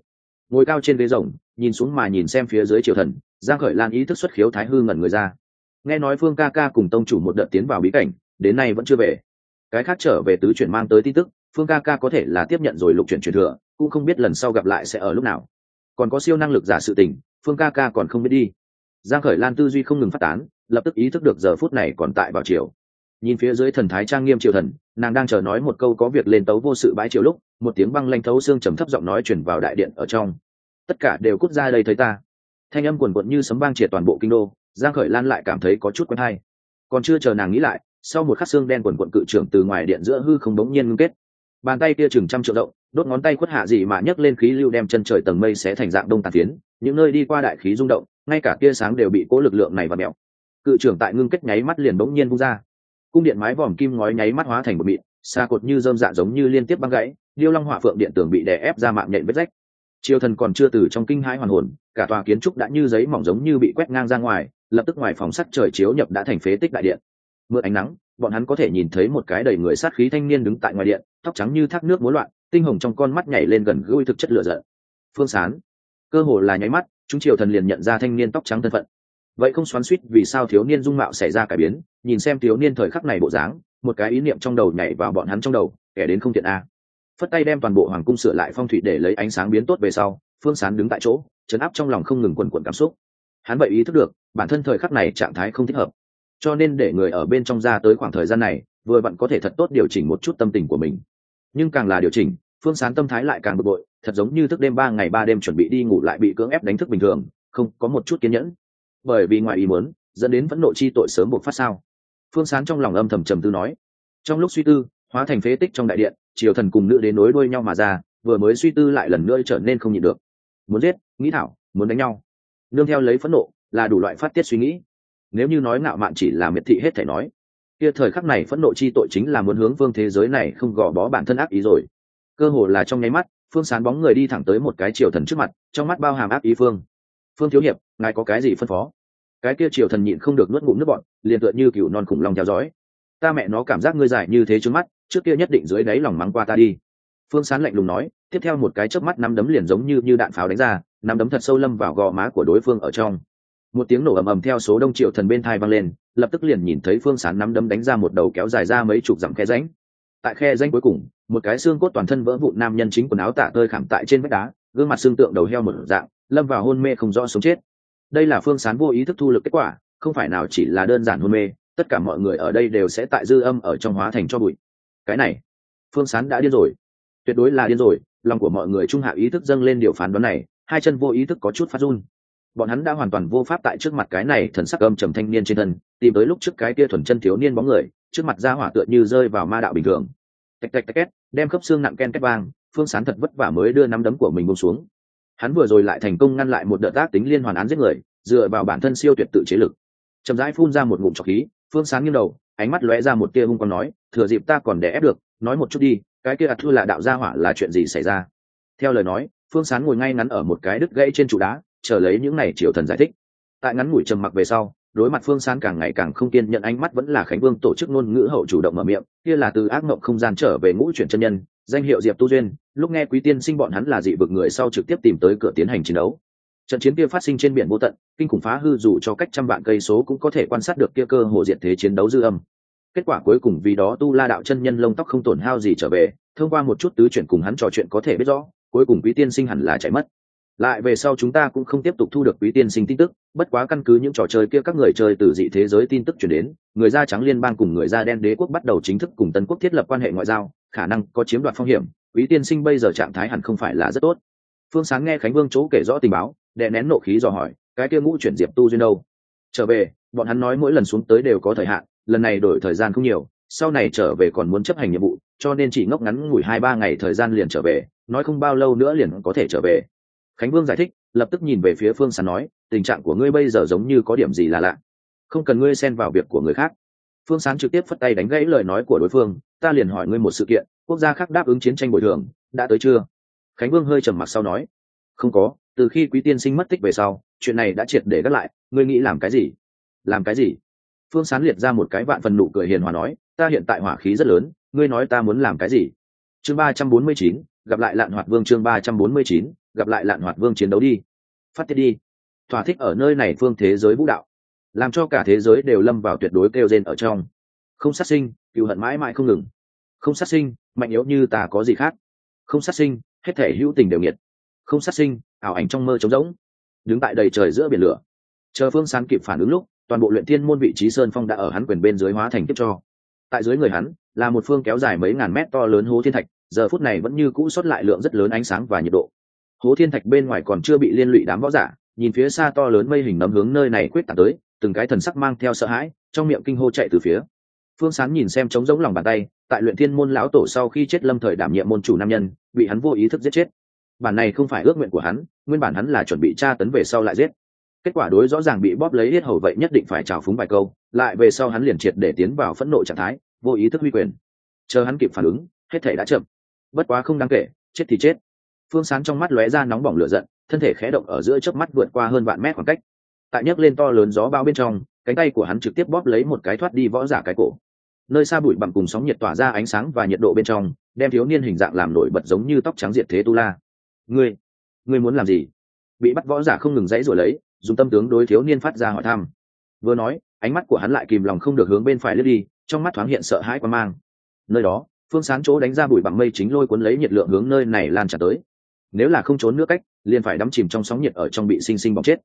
Ngồi cao trên ghế rồng, nhìn xuống mà nhìn xem phía dưới triều thần, giang khởi lan ý thức xuất khiếu thái hư ngẩn người ra. Nghe nói phương ca ca cùng tông chủ một đợt tiến vào bí cảnh, đến nay vẫn chưa về. Cái khác trở về tứ chuyển mang tới tin tức, phương ca ca có thể là tiếp nhận rồi lục chuyển truyền thừa, cũng không biết lần sau gặp lại sẽ ở lúc nào còn có siêu năng lực giả sự tình, phương ca ca còn không biết đi. Giang khởi lan tư duy không ngừng phát tán, lập tức ý thức được giờ phút này còn tại vào chiều. Nhìn phía dưới thần thái trang nghiêm triều thần, nàng đang chờ nói một câu có việc lên tấu vô sự bãi chiều lúc, một tiếng băng lanh thấu xương trầm thấp giọng nói chuyển vào đại điện ở trong. Tất cả đều cút ra đây thấy ta. Thanh âm quần quận như sấm vang triệt toàn bộ kinh đô, giang khởi lan lại cảm thấy có chút quen hay. Còn chưa chờ nàng nghĩ lại, sau một khắc xương đen quần quận cự trưởng từ ngoài điện giữa hư không đống nhiên ngưng kết. Bàn tay kia chừng trăm triệu động đốt ngón tay khuất hạ gì mà nhấc lên khí lưu đem chân trời tầng mây sẽ thành dạng đông tàn tiến những nơi đi qua đại khí rung động, ngay cả tia sáng đều bị cố lực lượng này và mẹo cự trưởng tại ngưng kết nháy mắt liền bỗng nhiên vung ra. Cung điện mái vòm kim ngói nháy mắt hóa thành một mịn xa cột như dơm dạ giống như liên tiếp băng gãy, điêu long hỏa phượng điện tường bị đè ép ra mạng nhện vết rách. Triều thần còn chưa từ trong kinh hãi hoàn hồn, cả tòa kiến trúc đã như giấy mỏng giống như bị quét ngang ra ngoài, lập tức ngoài phòng sắt trời chiếu nhập đã thành phế tích đại điện. Mượn ánh nắng, bọn hắn có thể nhìn thấy một cái đầy người sát khí thanh niên đứng tại ngoài điện, tóc trắng như thác nước múa loạn tinh hồng trong con mắt nhảy lên gần gũi thực chất lửa giận. Phương sán. Cơ hồ là nháy mắt, chúng triều thần liền nhận ra thanh niên tóc trắng thân phận. Vậy không xoắn suýt vì sao thiếu niên dung mạo xảy ra cải biến, nhìn xem thiếu niên thời khắc này bộ dáng, một cái ý niệm trong đầu nhảy vào bọn hắn trong đầu, kẻ đến không thiện a. Phất tay đem toàn bộ hoàng cung sửa lại phong thủy để lấy ánh sáng biến tốt về sau, phương sán đứng tại chỗ chấn áp trong lòng không ngừng quần quần cảm xúc. Hắn vậy ý thức được, bản thân thời khắc này trạng thái không thích hợp. Cho nên để người ở bên trong ra tới khoảng thời gian này, vừa bạn có thể thật tốt điều chỉnh một chút tâm tình của mình. Nhưng càng là điều chỉnh phương sán tâm thái lại càng bực bội, thật giống như thức đêm ba ngày ba đêm chuẩn bị đi ngủ lại bị cưỡng ép đánh thức bình thường, không, có một chút kiên nhẫn. Bởi vì ngoài ý muốn, dẫn đến vẫn nộ chi tội sớm buộc phát sao? Phương sán trong lòng âm thầm trầm tư nói. Trong lúc suy tư, hóa thành phế tích trong đại điện, triều thần cùng nữ đến nối đuôi nhau mà ra, vừa mới suy tư lại lần nữa trở nên không nhịn được. Muốn giết, nghĩ thảo, muốn đánh nhau. Nương theo lấy phẫn nộ, là đủ loại phát tiết suy nghĩ. Nếu như nói ngạo mạn chỉ là miệt thị hết thể nói, kia thời khắc này phẫn nộ chi tội chính là muốn hướng phương thế giới này không gò bó bản thân ác ý rồi cơ hồ là trong nháy mắt, phương sán bóng người đi thẳng tới một cái triều thần trước mặt, trong mắt bao hàm ác ý phương. Phương thiếu hiệp, ngài có cái gì phân phó? Cái kia triều thần nhịn không được nuốt ngụm nước bọn liền tựa như cựu non khủng long theo dõi. Ta mẹ nó cảm giác ngươi dài như thế trước mắt, trước kia nhất định dưới đáy lòng mắng qua ta đi. Phương sán lạnh lùng nói, tiếp theo một cái chớp mắt nắm đấm liền giống như như đạn pháo đánh ra, nắm đấm thật sâu lâm vào gò má của đối phương ở trong. Một tiếng nổ ầm ầm theo số đông triệu thần bên thai vang lên, lập tức liền nhìn thấy phương sán nắm đấm đánh ra một đầu kéo dài ra mấy chục dặm khe ránh tại khe ránh cuối cùng một cái xương cốt toàn thân vỡ vụn nam nhân chính quần áo tạ tơi khảm tại trên vách đá, gương mặt xương tượng đầu heo một dạng, lâm vào hôn mê không rõ sống chết. Đây là phương sán vô ý thức thu lực kết quả, không phải nào chỉ là đơn giản hôn mê, tất cả mọi người ở đây đều sẽ tại dư âm ở trong hóa thành cho bụi. Cái này, phương sán đã điên rồi. Tuyệt đối là điên rồi, lòng của mọi người trung hạ ý thức dâng lên điều phán đoán này, hai chân vô ý thức có chút phát run. Bọn hắn đã hoàn toàn vô pháp tại trước mặt cái này thần sắc âm trầm thanh niên trên thân, tìm tới lúc trước cái kia thuần chân thiếu niên bóng người, trước mặt ra hỏa tựa như rơi vào ma đạo bình thường tạch tạch tạch, két, đem khớp xương nặng ken két vang, phương sán thật vất vả mới đưa nắm đấm của mình bông xuống. Hắn vừa rồi lại thành công ngăn lại một đợt tác tính liên hoàn án giết người, dựa vào bản thân siêu tuyệt tự chế lực. Chậm rãi phun ra một ngụm trọc khí, phương sán nghiêng đầu, ánh mắt lóe ra một tia hung còn nói, thừa dịp ta còn đè ép được, nói một chút đi, cái kia ạt thua là đạo gia hỏa là chuyện gì xảy ra? Theo lời nói, phương sán ngồi ngay ngắn ở một cái đứt gãy trên trụ đá, chờ lấy những này triều thần giải thích. Tại ngắn ngủi trầm mặc về sau đối mặt phương sán càng ngày càng không kiên nhận ánh mắt vẫn là khánh vương tổ chức ngôn ngữ hậu chủ động mở miệng, kia là từ ác mộng không gian trở về ngũ chuyển chân nhân, danh hiệu diệp tu duyên, lúc nghe quý tiên sinh bọn hắn là dị vực người sau trực tiếp tìm tới cửa tiến hành chiến đấu. Trận chiến kia phát sinh trên biển vô tận, kinh khủng phá hư dù cho cách trăm vạn cây số cũng có thể quan sát được kia cơ hồ diện thế chiến đấu dư âm. Kết quả cuối cùng vì đó tu la đạo chân nhân lông tóc không tổn hao gì trở về, thông qua một chút tứ chuyển cùng hắn trò chuyện có thể biết rõ, cuối cùng quý tiên sinh hẳn là chạy mất lại về sau chúng ta cũng không tiếp tục thu được quý tiên sinh tin tức, bất quá căn cứ những trò chơi kia các người chơi từ dị thế giới tin tức chuyển đến, người da trắng liên bang cùng người da đen đế quốc bắt đầu chính thức cùng tân quốc thiết lập quan hệ ngoại giao, khả năng có chiếm đoạt phong hiểm, quý tiên sinh bây giờ trạng thái hẳn không phải là rất tốt. Phương sáng nghe khánh vương chỗ kể rõ tình báo, đè nén nộ khí dò hỏi, cái kia ngũ chuyển diệp tu duyên đâu? Trở về, bọn hắn nói mỗi lần xuống tới đều có thời hạn, lần này đổi thời gian không nhiều, sau này trở về còn muốn chấp hành nhiệm vụ, cho nên chỉ ngốc ngắn ngủi hai ba ngày thời gian liền trở về, nói không bao lâu nữa liền có thể trở về khánh vương giải thích, lập tức nhìn về phía phương sán nói, tình trạng của ngươi bây giờ giống như có điểm gì là lạ. Không cần ngươi xen vào việc của người khác. Phương sán trực tiếp phất tay đánh gãy lời nói của đối phương, ta liền hỏi ngươi một sự kiện, quốc gia khác đáp ứng chiến tranh bồi thường, đã tới chưa? Khánh vương hơi trầm mặc sau nói, không có, từ khi quý tiên sinh mất tích về sau, chuyện này đã triệt để gác lại, ngươi nghĩ làm cái gì? Làm cái gì? Phương sán liệt ra một cái vạn phần nụ cười hiền hòa nói, ta hiện tại hỏa khí rất lớn, ngươi nói ta muốn làm cái gì? Chương ba trăm bốn mươi chín, gặp lại lạn hoạt vương chương ba trăm bốn mươi chín gặp lại lạn hoạt vương chiến đấu đi. Phát tiết đi. Thỏa thích ở nơi này phương thế giới vũ đạo. Làm cho cả thế giới đều lâm vào tuyệt đối kêu rên ở trong. Không sát sinh cựu hận mãi mãi không ngừng. Không sát sinh, mạnh yếu như ta có gì khác? Không sát sinh, hết thể hữu tình đều nghiệt. Không sát sinh, ảo ảnh trong mơ trống rỗng. Đứng tại đầy trời giữa biển lửa. Chờ phương sán kịp phản ứng lúc, toàn bộ luyện thiên môn vị trí sơn phong đã ở hắn quyền bên dưới hóa thành tiếp cho. Tại dưới người hắn, là một phương kéo dài mấy ngàn mét to lớn hố thiên thạch, giờ phút này vẫn như cũ xuất lại lượng rất lớn ánh sáng và nhiệt độ hố thiên thạch bên ngoài còn chưa bị liên lụy đám võ giả, nhìn phía xa to lớn mây hình nấm hướng nơi này quyết tản tới, từng cái thần sắc mang theo sợ hãi, trong miệng kinh hô chạy từ phía. Phương sán nhìn xem trống giống lòng bàn tay, tại luyện thiên môn lão tổ sau khi chết lâm thời đảm nhiệm môn chủ nam nhân, bị hắn vô ý thức giết chết. Bản này không phải ước nguyện của hắn, nguyên bản hắn là chuẩn bị tra tấn về sau lại giết. Kết quả đối rõ ràng bị bóp lấy hết hầu vậy nhất định phải trào phúng vài câu, lại về sau hắn liền triệt để tiến vào phẫn nộ trạng thái, vô ý thức huy quyền. Chờ hắn kịp phản ứng, hết thể đã chậm. Bất quá không đáng kể, chết thì chết phương sán trong mắt lóe ra nóng bỏng lửa giận, thân thể khé động ở giữa chớp mắt vượt qua hơn vạn mét khoảng cách. Tại nhấc lên to lớn gió bao bên trong, cánh tay của hắn trực tiếp bóp lấy một cái thoát đi võ giả cái cổ. Nơi xa bụi bặm cùng sóng nhiệt tỏa ra ánh sáng và nhiệt độ bên trong, đem thiếu niên hình dạng làm nổi bật giống như tóc trắng diệt thế tu la. Ngươi ngươi muốn làm gì? Bị bắt võ giả không ngừng dãy rồi lấy, dùng tâm tướng đối thiếu niên phát ra hỏi thăm. Vừa nói, ánh mắt của hắn lại kìm lòng không được hướng bên phải lướt đi, trong mắt thoáng hiện sợ hãi quan mang. Nơi đó, phương sán chỗ đánh ra bụi bằng mây chính lôi cuốn lấy nhiệt lượng hướng nơi này lan tràn tới nếu là không trốn nước cách, liền phải đắm chìm trong sóng nhiệt ở trong bị sinh sinh bỏng chết.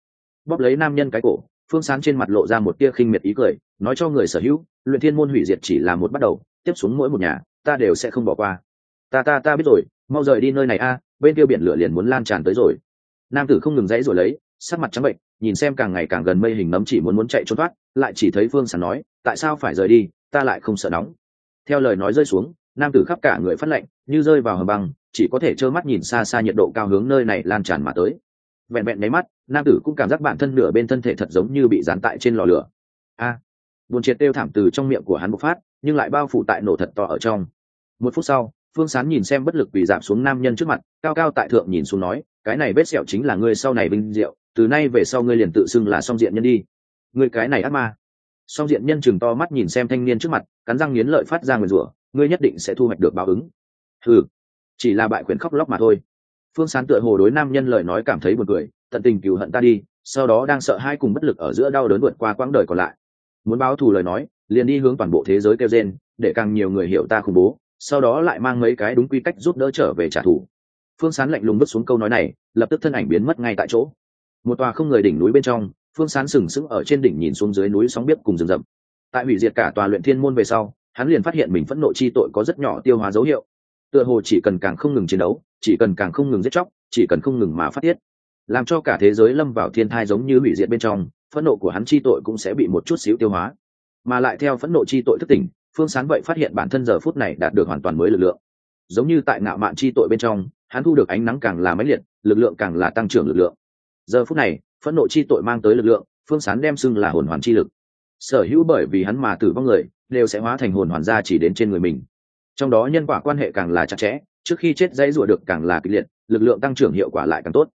Bóp lấy nam nhân cái cổ, phương sán trên mặt lộ ra một tia khinh miệt ý cười, nói cho người sở hữu, luyện thiên môn hủy diệt chỉ là một bắt đầu, tiếp xuống mỗi một nhà, ta đều sẽ không bỏ qua. Ta ta ta biết rồi, mau rời đi nơi này a à, bên kia biển lửa liền muốn lan tràn tới rồi. Nam tử không ngừng dãy rồi lấy, sắc mặt trắng bệnh, nhìn xem càng ngày càng gần mây hình nấm chỉ muốn muốn chạy trốn thoát, lại chỉ thấy phương sán nói, tại sao phải rời đi, ta lại không sợ nóng. Theo lời nói rơi xuống, nam tử khắp cả người phát lạnh như rơi vào hầm băng chỉ có thể trơ mắt nhìn xa xa nhiệt độ cao hướng nơi này lan tràn mà tới. Vẹn vẹn nháy mắt nam tử cũng cảm giác bản thân nửa bên thân thể thật giống như bị dán tại trên lò lửa. A à, buồn triệt đêu thảm từ trong miệng của hắn bộc phát nhưng lại bao phủ tại nổ thật to ở trong. Một phút sau phương sán nhìn xem bất lực bị giảm xuống nam nhân trước mặt cao cao tại thượng nhìn xuống nói cái này vết sẹo chính là ngươi sau này vinh diệu từ nay về sau ngươi liền tự xưng là song diện nhân đi. Ngươi cái này ác ma. Song diện nhân chừng to mắt nhìn xem thanh niên trước mặt cắn răng nghiến lợi phát ra nguyền rủa ngươi nhất định sẽ thu hoạch được báo ứng. Thử chỉ là bại quyền khóc lóc mà thôi. Phương sán tựa hồ đối nam nhân lời nói cảm thấy buồn cười, tận tình cừu hận ta đi, sau đó đang sợ hai cùng bất lực ở giữa đau đớn vượt qua quãng đời còn lại. Muốn báo thù lời nói, liền đi hướng toàn bộ thế giới kêu gen để càng nhiều người hiểu ta khủng bố, sau đó lại mang mấy cái đúng quy cách giúp đỡ trở về trả thù. Phương sán lạnh lùng bước xuống câu nói này, lập tức thân ảnh biến mất ngay tại chỗ. Một tòa không người đỉnh núi bên trong, phương sán sừng sững ở trên đỉnh nhìn xuống dưới núi sóng biết cùng rừng rậm. Tại hủy diệt cả tòa luyện thiên môn về sau, hắn liền phát hiện mình phẫn nộ chi tội có rất nhỏ tiêu hóa dấu hiệu tựa hồ chỉ cần càng không ngừng chiến đấu, chỉ cần càng không ngừng giết chóc, chỉ cần không ngừng mà phát tiết. Làm cho cả thế giới lâm vào thiên thai giống như hủy diệt bên trong, phẫn nộ của hắn chi tội cũng sẽ bị một chút xíu tiêu hóa. Mà lại theo phẫn nộ chi tội thức tỉnh, phương sán vậy phát hiện bản thân giờ phút này đạt được hoàn toàn mới lực lượng. Giống như tại ngạo mạn chi tội bên trong, hắn thu được ánh nắng càng là máy liệt, lực lượng càng là tăng trưởng lực lượng. Giờ phút này, phẫn nộ chi tội mang tới lực lượng, phương sán đem xưng là hồn hoàn chi lực. Sở hữu bởi vì hắn mà tử vong người, đều sẽ hóa thành hồn hoàn gia chỉ đến trên người mình trong đó nhân quả quan hệ càng là chặt chẽ, trước khi chết dãy rủa được càng là kịch liệt, lực lượng tăng trưởng hiệu quả lại càng tốt.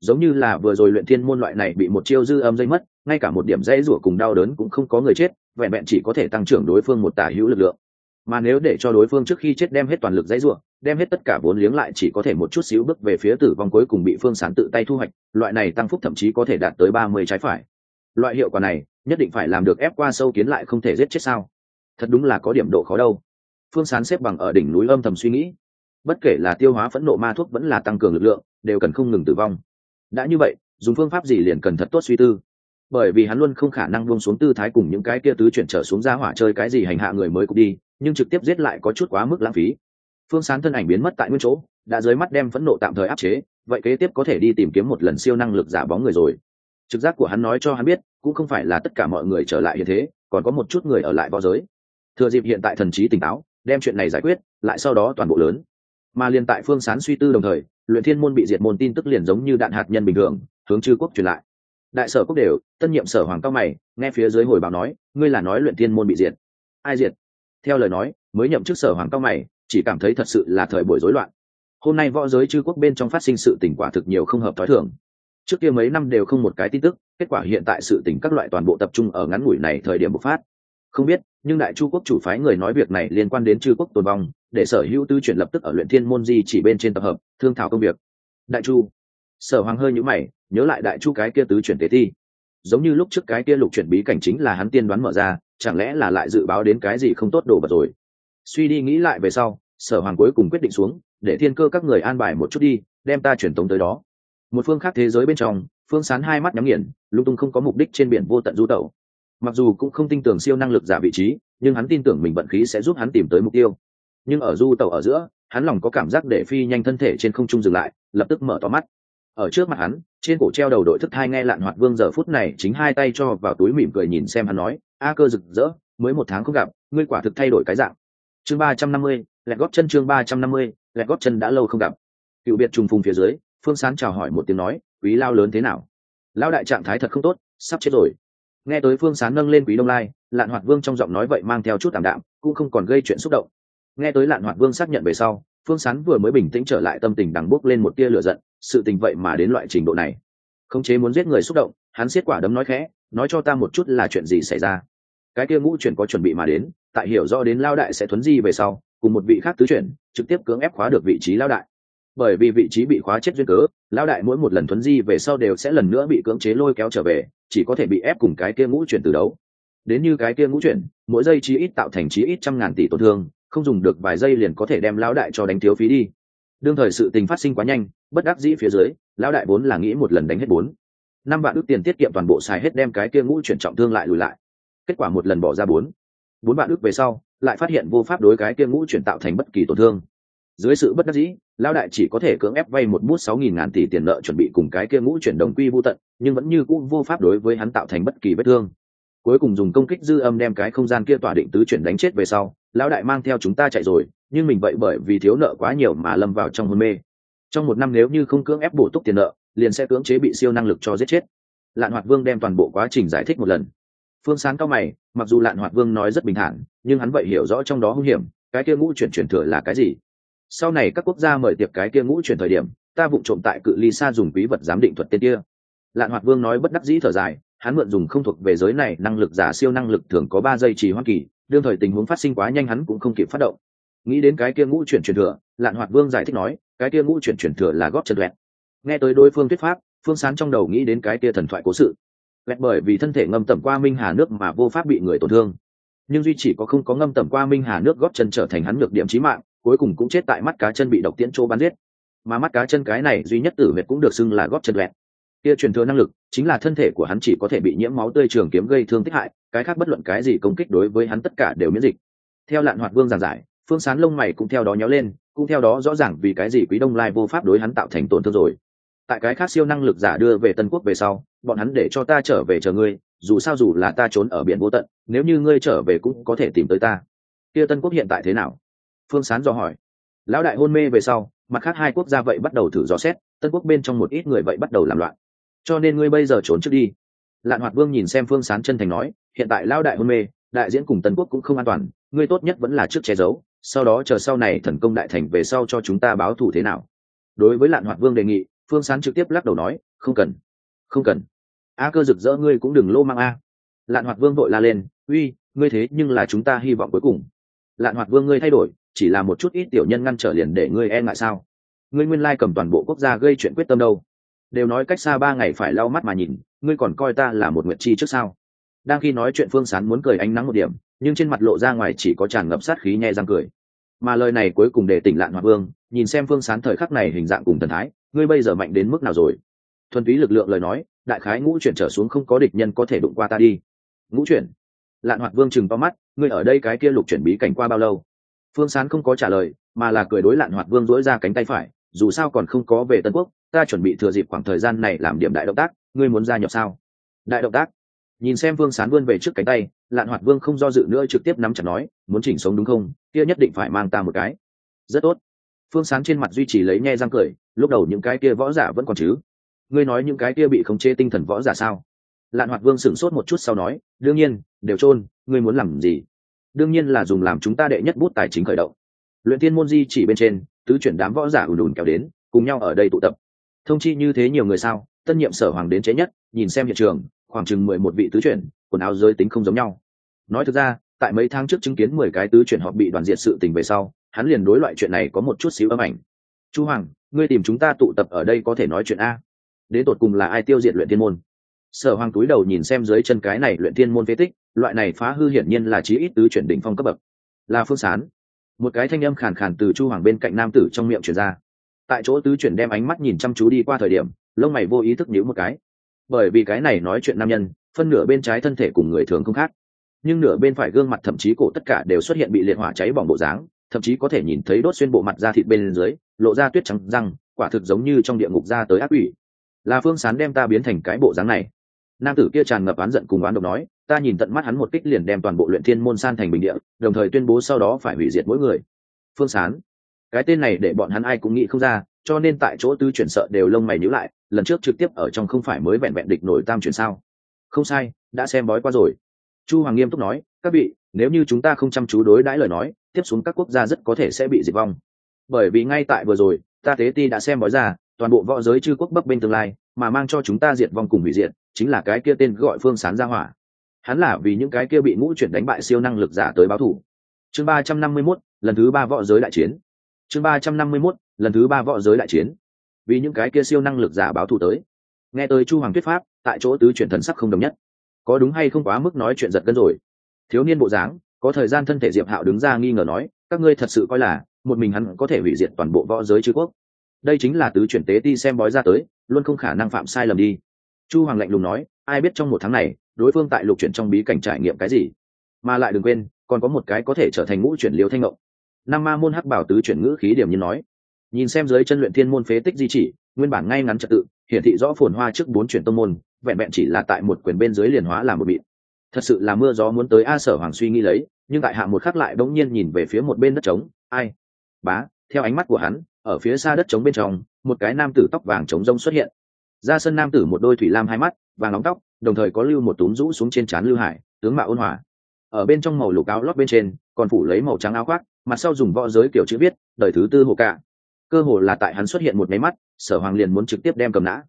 Giống như là vừa rồi luyện thiên môn loại này bị một chiêu dư âm dây mất, ngay cả một điểm dãy rủa cùng đau đớn cũng không có người chết, vẹn vẹn chỉ có thể tăng trưởng đối phương một tả hữu lực lượng. Mà nếu để cho đối phương trước khi chết đem hết toàn lực dãy rủa, đem hết tất cả vốn liếng lại chỉ có thể một chút xíu bước về phía tử vong cuối cùng bị phương sán tự tay thu hoạch, loại này tăng phúc thậm chí có thể đạt tới ba mươi trái phải. Loại hiệu quả này, nhất định phải làm được ép qua sâu kiến lại không thể giết chết sao? Thật đúng là có điểm độ khó đâu phương sán xếp bằng ở đỉnh núi âm thầm suy nghĩ. Bất kể là tiêu hóa phẫn nộ ma thuốc vẫn là tăng cường lực lượng, đều cần không ngừng tử vong. Đã như vậy, dùng phương pháp gì liền cần thật tốt suy tư? Bởi vì hắn luôn không khả năng buông xuống tư thái cùng những cái kia tứ chuyển trở xuống ra hỏa chơi cái gì hành hạ người mới cũng đi, nhưng trực tiếp giết lại có chút quá mức lãng phí. Phương sán thân ảnh biến mất tại nguyên chỗ, đã dưới mắt đem phẫn nộ tạm thời áp chế, vậy kế tiếp có thể đi tìm kiếm một lần siêu năng lực giả bóng người rồi. Trực giác của hắn nói cho hắn biết, cũng không phải là tất cả mọi người trở lại như thế, còn có một chút người ở lại võ giới. Thừa dịp hiện tại thần trí tỉnh táo đem chuyện này giải quyết, lại sau đó toàn bộ lớn. Mà liền tại phương sán suy tư đồng thời, luyện thiên môn bị diệt môn tin tức liền giống như đạn hạt nhân bình thường, hướng chư quốc truyền lại. Đại sở quốc đều, tân nhiệm sở hoàng cao mày, nghe phía dưới hồi báo nói, ngươi là nói luyện thiên môn bị diệt. Ai diệt? Theo lời nói, mới nhậm chức sở hoàng cao mày, chỉ cảm thấy thật sự là thời buổi rối loạn. Hôm nay võ giới chư quốc bên trong phát sinh sự tình quả thực nhiều không hợp thói thường. Trước kia mấy năm đều không một cái tin tức, kết quả hiện tại sự tình các loại toàn bộ tập trung ở ngắn ngủi này thời điểm bộc phát. Không biết nhưng đại chu quốc chủ phái người nói việc này liên quan đến chư quốc tồn vong, để sở hữu tư chuyển lập tức ở luyện thiên môn di chỉ bên trên tập hợp, thương thảo công việc. Đại chu. Sở hoàng hơi nhữ mày, nhớ lại đại chu cái kia tứ chuyển tế thi. Giống như lúc trước cái kia lục chuyển bí cảnh chính là hắn tiên đoán mở ra, chẳng lẽ là lại dự báo đến cái gì không tốt đồ vật rồi? Suy đi nghĩ lại về sau, sở hoàng cuối cùng quyết định xuống, để thiên cơ các người an bài một chút đi, đem ta truyền tống tới đó. Một phương khác thế giới bên trong, phương sán hai mắt nhắm nghiền, lung tung không có mục đích trên biển vô tận du tẩu mặc dù cũng không tin tưởng siêu năng lực giả vị trí, nhưng hắn tin tưởng mình vận khí sẽ giúp hắn tìm tới mục tiêu. Nhưng ở du tàu ở giữa, hắn lòng có cảm giác để phi nhanh thân thể trên không trung dừng lại, lập tức mở to mắt. Ở trước mặt hắn, trên cổ treo đầu đội thức thai nghe lạn hoạt vương giờ phút này chính hai tay cho vào túi mỉm cười nhìn xem hắn nói, a cơ rực rỡ, mới một tháng không gặp, ngươi quả thực thay đổi cái dạng. Chương ba trăm năm mươi, lẹt góp chân chương ba trăm năm mươi, lẹt góp chân đã lâu không gặp. Cựu biệt trùng phùng phía dưới, phương sán chào hỏi một tiếng nói, quý lao lớn thế nào? Lao đại trạng thái thật không tốt, sắp chết rồi nghe tới phương sán nâng lên quý đông lai, lạn hoạt vương trong giọng nói vậy mang theo chút tạm đạm, cũng không còn gây chuyện xúc động. Nghe tới lạn hoạt vương xác nhận về sau, phương sán vừa mới bình tĩnh trở lại tâm tình đằng bốc lên một tia lửa giận, sự tình vậy mà đến loại trình độ này. Khống chế muốn giết người xúc động, hắn xiết quả đấm nói khẽ, nói cho ta một chút là chuyện gì xảy ra. Cái kia ngũ chuyển có chuẩn bị mà đến, tại hiểu rõ đến lao đại sẽ thuấn di về sau, cùng một vị khác tứ chuyển, trực tiếp cưỡng ép khóa được vị trí lao đại. Bởi vì vị trí bị khóa chết duyên cớ, lao đại mỗi một lần thuấn di về sau đều sẽ lần nữa bị cưỡng chế lôi kéo trở về chỉ có thể bị ép cùng cái kia ngũ chuyển từ đấu. Đến như cái kia ngũ chuyển, mỗi giây chí ít tạo thành chí ít trăm ngàn tỷ tổn thương, không dùng được vài giây liền có thể đem lão đại cho đánh thiếu phí đi. Đương thời sự tình phát sinh quá nhanh, bất đắc dĩ phía dưới, lão đại vốn là nghĩ một lần đánh hết bốn. Năm vạn ước tiền tiết kiệm toàn bộ xài hết đem cái kia ngũ chuyển trọng thương lại lùi lại. Kết quả một lần bỏ ra bốn. Bốn vạn ước về sau, lại phát hiện vô pháp đối cái kia ngũ chuyển tạo thành bất kỳ tổn thương dưới sự bất đắc dĩ, lão đại chỉ có thể cưỡng ép vay một bút sáu nghìn ngàn tỷ tiền nợ chuẩn bị cùng cái kia ngũ chuyển đồng quy vô tận, nhưng vẫn như cũng vô pháp đối với hắn tạo thành bất kỳ vết thương. Cuối cùng dùng công kích dư âm đem cái không gian kia tỏa định tứ chuyển đánh chết về sau, lão đại mang theo chúng ta chạy rồi, nhưng mình vậy bởi vì thiếu nợ quá nhiều mà lâm vào trong hôn mê. Trong một năm nếu như không cưỡng ép bổ túc tiền nợ, liền sẽ cưỡng chế bị siêu năng lực cho giết chết. Lạn hoạt vương đem toàn bộ quá trình giải thích một lần. Phương sáng cao mày, mặc dù lạn hoạt vương nói rất bình thản, nhưng hắn vậy hiểu rõ trong đó hung hiểm, cái kia ngũ chuyển chuyển thừa là cái gì? Sau này các quốc gia mời tiệc cái kia ngũ chuyển thời điểm, ta vụng trộm tại cự ly xa dùng quý vật giám định thuật tiên kia. Lạn hoạt vương nói bất đắc dĩ thở dài, hắn mượn dùng không thuộc về giới này, năng lực giả siêu năng lực thường có ba giây trì hoa kỳ, đương thời tình huống phát sinh quá nhanh hắn cũng không kịp phát động. Nghĩ đến cái kia ngũ chuyển truyền thừa, lạn hoạt vương giải thích nói, cái kia ngũ chuyển truyền thừa là góp chân loẹt nghe tới đối phương thuyết pháp, phương sán trong đầu nghĩ đến cái kia thần thoại cố sự. Loẹt bởi vì thân thể ngâm tẩm qua minh hà nước mà vô pháp bị người tổn thương. Nhưng duy chỉ có không có ngâm tẩm qua minh hà nước góp chân trở thành hắn được điểm trí mạng cuối cùng cũng chết tại mắt cá chân bị độc tiễn chỗ bắn giết. Mà mắt cá chân cái này duy nhất tử huyệt cũng được xưng là góp chân loẹt kia truyền thừa năng lực, chính là thân thể của hắn chỉ có thể bị nhiễm máu tươi trường kiếm gây thương tích hại, cái khác bất luận cái gì công kích đối với hắn tất cả đều miễn dịch. Theo lạn hoạt vương giảng giải, phương sán lông mày cũng theo đó nhéo lên, cũng theo đó rõ ràng vì cái gì quý đông lai vô pháp đối hắn tạo thành tổn thương rồi. Tại cái khác siêu năng lực giả đưa về tân quốc về sau, bọn hắn để cho ta trở về chờ ngươi, dù sao dù là ta trốn ở biển vô tận, nếu như ngươi trở về cũng có thể tìm tới ta. Kia tân quốc hiện tại thế nào? Phương sán dò hỏi. Lão đại hôn mê về sau, mặt khác hai quốc gia vậy bắt đầu thử dò xét, tân quốc bên trong một ít người vậy bắt đầu làm loạn. Cho nên ngươi bây giờ trốn trước đi. Lạn hoạt vương nhìn xem phương sán chân thành nói, hiện tại lao đại hôn mê, đại diễn cùng tân quốc cũng không an toàn, ngươi tốt nhất vẫn là trước che giấu, sau đó chờ sau này thần công đại thành về sau cho chúng ta báo thù thế nào. Đối với lạn hoạt vương đề nghị, phương sán trực tiếp lắc đầu nói, không cần không cần. A cơ rực rỡ ngươi cũng đừng lô mang a. Lạn hoạt vương vội la lên, uy, ngươi thế nhưng là chúng ta hy vọng cuối cùng. Lạn hoạt vương ngươi thay đổi chỉ là một chút ít tiểu nhân ngăn trở liền để ngươi e ngại sao? Ngươi nguyên lai cầm toàn bộ quốc gia gây chuyện quyết tâm đâu. Đều nói cách xa ba ngày phải lau mắt mà nhìn, ngươi còn coi ta là một nguyện chi trước sao? Đang khi nói chuyện phương sán muốn cười ánh nắng một điểm, nhưng trên mặt lộ ra ngoài chỉ có tràn ngập sát khí nhẹ răng cười. Mà lời này cuối cùng để tỉnh lạn hoạt vương, nhìn xem phương sán thời khắc này hình dạng cùng thần thái, ngươi bây giờ mạnh đến mức nào rồi? Thuần túy lực lượng lời nói, đại khái ngũ chuyển trở xuống không có địch nhân có thể đụng qua ta đi. Ngũ chuyển. Lạn hoạt vương chừng to mắt, ngươi ở đây cái kia lục chuyển bí cảnh qua bao lâu? Phương sán không có trả lời, mà là cười đối lạn hoạt vương dỗi ra cánh tay phải, dù sao còn không có về tân quốc, ta chuẩn bị thừa dịp khoảng thời gian này làm điểm đại động tác, ngươi muốn gia nhập sao? Đại động tác? Nhìn xem vương sán vươn về trước cánh tay, lạn hoạt vương không do dự nữa trực tiếp nắm chặt nói, muốn chỉnh sống đúng không? Kia nhất định phải mang ta một cái. Rất tốt. Phương sán trên mặt duy trì lấy nhe răng cười, lúc đầu những cái kia võ giả vẫn còn chứ? Ngươi nói những cái kia bị khống chế tinh thần võ giả sao? Lạn hoạt vương sửng sốt một chút sau nói, đương nhiên, đều chôn, ngươi muốn làm gì? Đương nhiên là dùng làm chúng ta đệ nhất bút tài chính khởi động. Luyện thiên môn di chỉ bên trên, tứ chuyển đám võ giả ùn ùn kéo đến, cùng nhau ở đây tụ tập. Thông chi như thế nhiều người sao, tân nhiệm sở hoàng đến chế nhất, nhìn xem hiện trường, khoảng chừng mười một vị tứ chuyển, quần áo giới tính không giống nhau. Nói thực ra, tại mấy tháng trước chứng kiến mười cái tứ chuyển họ bị đoàn diệt sự tình về sau, hắn liền đối loại chuyện này có một chút xíu âm ảnh. Chu hoàng, ngươi tìm chúng ta tụ tập ở đây có thể nói chuyện a. Đến tột cùng là ai tiêu diệt luyện thiên môn? Sở hoàng túi đầu nhìn xem dưới chân cái này luyện thiên môn phế tích loại này phá hư hiển nhiên là chí ít tứ chuyển đỉnh phong cấp bậc. Là phương sán. Một cái thanh âm khàn khàn từ chu hoàng bên cạnh nam tử trong miệng chuyển ra. Tại chỗ tứ chuyển đem ánh mắt nhìn chăm chú đi qua thời điểm, lông mày vô ý thức nhíu một cái. Bởi vì cái này nói chuyện nam nhân, phân nửa bên trái thân thể cùng người thường không khác. Nhưng nửa bên phải gương mặt thậm chí cổ tất cả đều xuất hiện bị liệt hỏa cháy bỏng bộ dáng, thậm chí có thể nhìn thấy đốt xuyên bộ mặt da thịt bên dưới, lộ ra tuyết trắng răng, quả thực giống như trong địa ngục ra tới ác quỷ. Là phương sán đem ta biến thành cái bộ dáng này nam tử kia tràn ngập oán giận cùng oán độc nói, ta nhìn tận mắt hắn một kích liền đem toàn bộ luyện thiên môn san thành bình địa, đồng thời tuyên bố sau đó phải hủy diệt mỗi người. Phương sán. Cái tên này để bọn hắn ai cũng nghĩ không ra, cho nên tại chỗ tư chuyển sợ đều lông mày nhíu lại, lần trước trực tiếp ở trong không phải mới vẹn vẹn địch nổi tam chuyển sao? Không sai, đã xem bói qua rồi. Chu hoàng nghiêm túc nói, các vị, nếu như chúng ta không chăm chú đối đãi lời nói, tiếp xuống các quốc gia rất có thể sẽ bị diệt vong. Bởi vì ngay tại vừa rồi, ta tế ti đã xem bói ra, toàn bộ võ giới chư quốc bắc bên tương lai, mà mang cho chúng ta diệt vong cùng hủy diệt chính là cái kia tên gọi phương sán gia hỏa. Hắn là vì những cái kia bị ngũ chuyển đánh bại siêu năng lực giả tới báo thủ. Chương ba trăm năm mươi mốt, lần thứ ba võ giới đại chiến. Chương ba trăm năm mươi mốt, lần thứ ba võ giới đại chiến. Vì những cái kia siêu năng lực giả báo thủ tới. Nghe tới chu hoàng thuyết pháp, tại chỗ tứ chuyển thần sắc không đồng nhất. Có đúng hay không quá mức nói chuyện giật gân rồi. Thiếu niên bộ dáng, có thời gian thân thể diệp hạo đứng ra nghi ngờ nói, các ngươi thật sự coi là, một mình hắn có thể hủy diệt toàn bộ võ giới chư quốc. Đây chính là tứ chuyển tế ti xem bói ra tới, luôn không khả năng phạm sai lầm đi chu hoàng lạnh lùng nói, ai biết trong một tháng này, đối phương tại lục chuyển trong bí cảnh trải nghiệm cái gì? Mà lại đừng quên, còn có một cái có thể trở thành ngũ chuyển liêu thanh ngộng. Năm ma môn hắc bảo tứ chuyển ngữ khí điểm như nói, nhìn xem dưới chân luyện thiên môn phế tích di chỉ, nguyên bản ngay ngắn trật tự, hiển thị rõ phồn hoa trước bốn chuyển tông môn, vẹn vẹn chỉ là tại một quyền bên dưới liền hóa là một bịt thật sự là mưa gió muốn tới a sở hoàng suy nghĩ lấy, nhưng tại hạ một khắc lại bỗng nhiên nhìn về phía một bên đất trống, ai? Bá, theo ánh mắt của hắn, ở phía xa đất trống bên trong, một cái nam tử tóc vàng trống rông xuất hiện ra sân nam tử một đôi thủy lam hai mắt, vàng nóng tóc, đồng thời có lưu một túm rũ xuống trên trán lưu hải, tướng mạo ôn hòa. Ở bên trong màu lục áo lót bên trên, còn phủ lấy màu trắng áo khoác, mặt sau dùng võ giới kiểu chữ viết, đời thứ tư hồ cả cơ hồ là tại hắn xuất hiện một máy mắt, sở hoàng liền muốn trực tiếp đem cầm nã.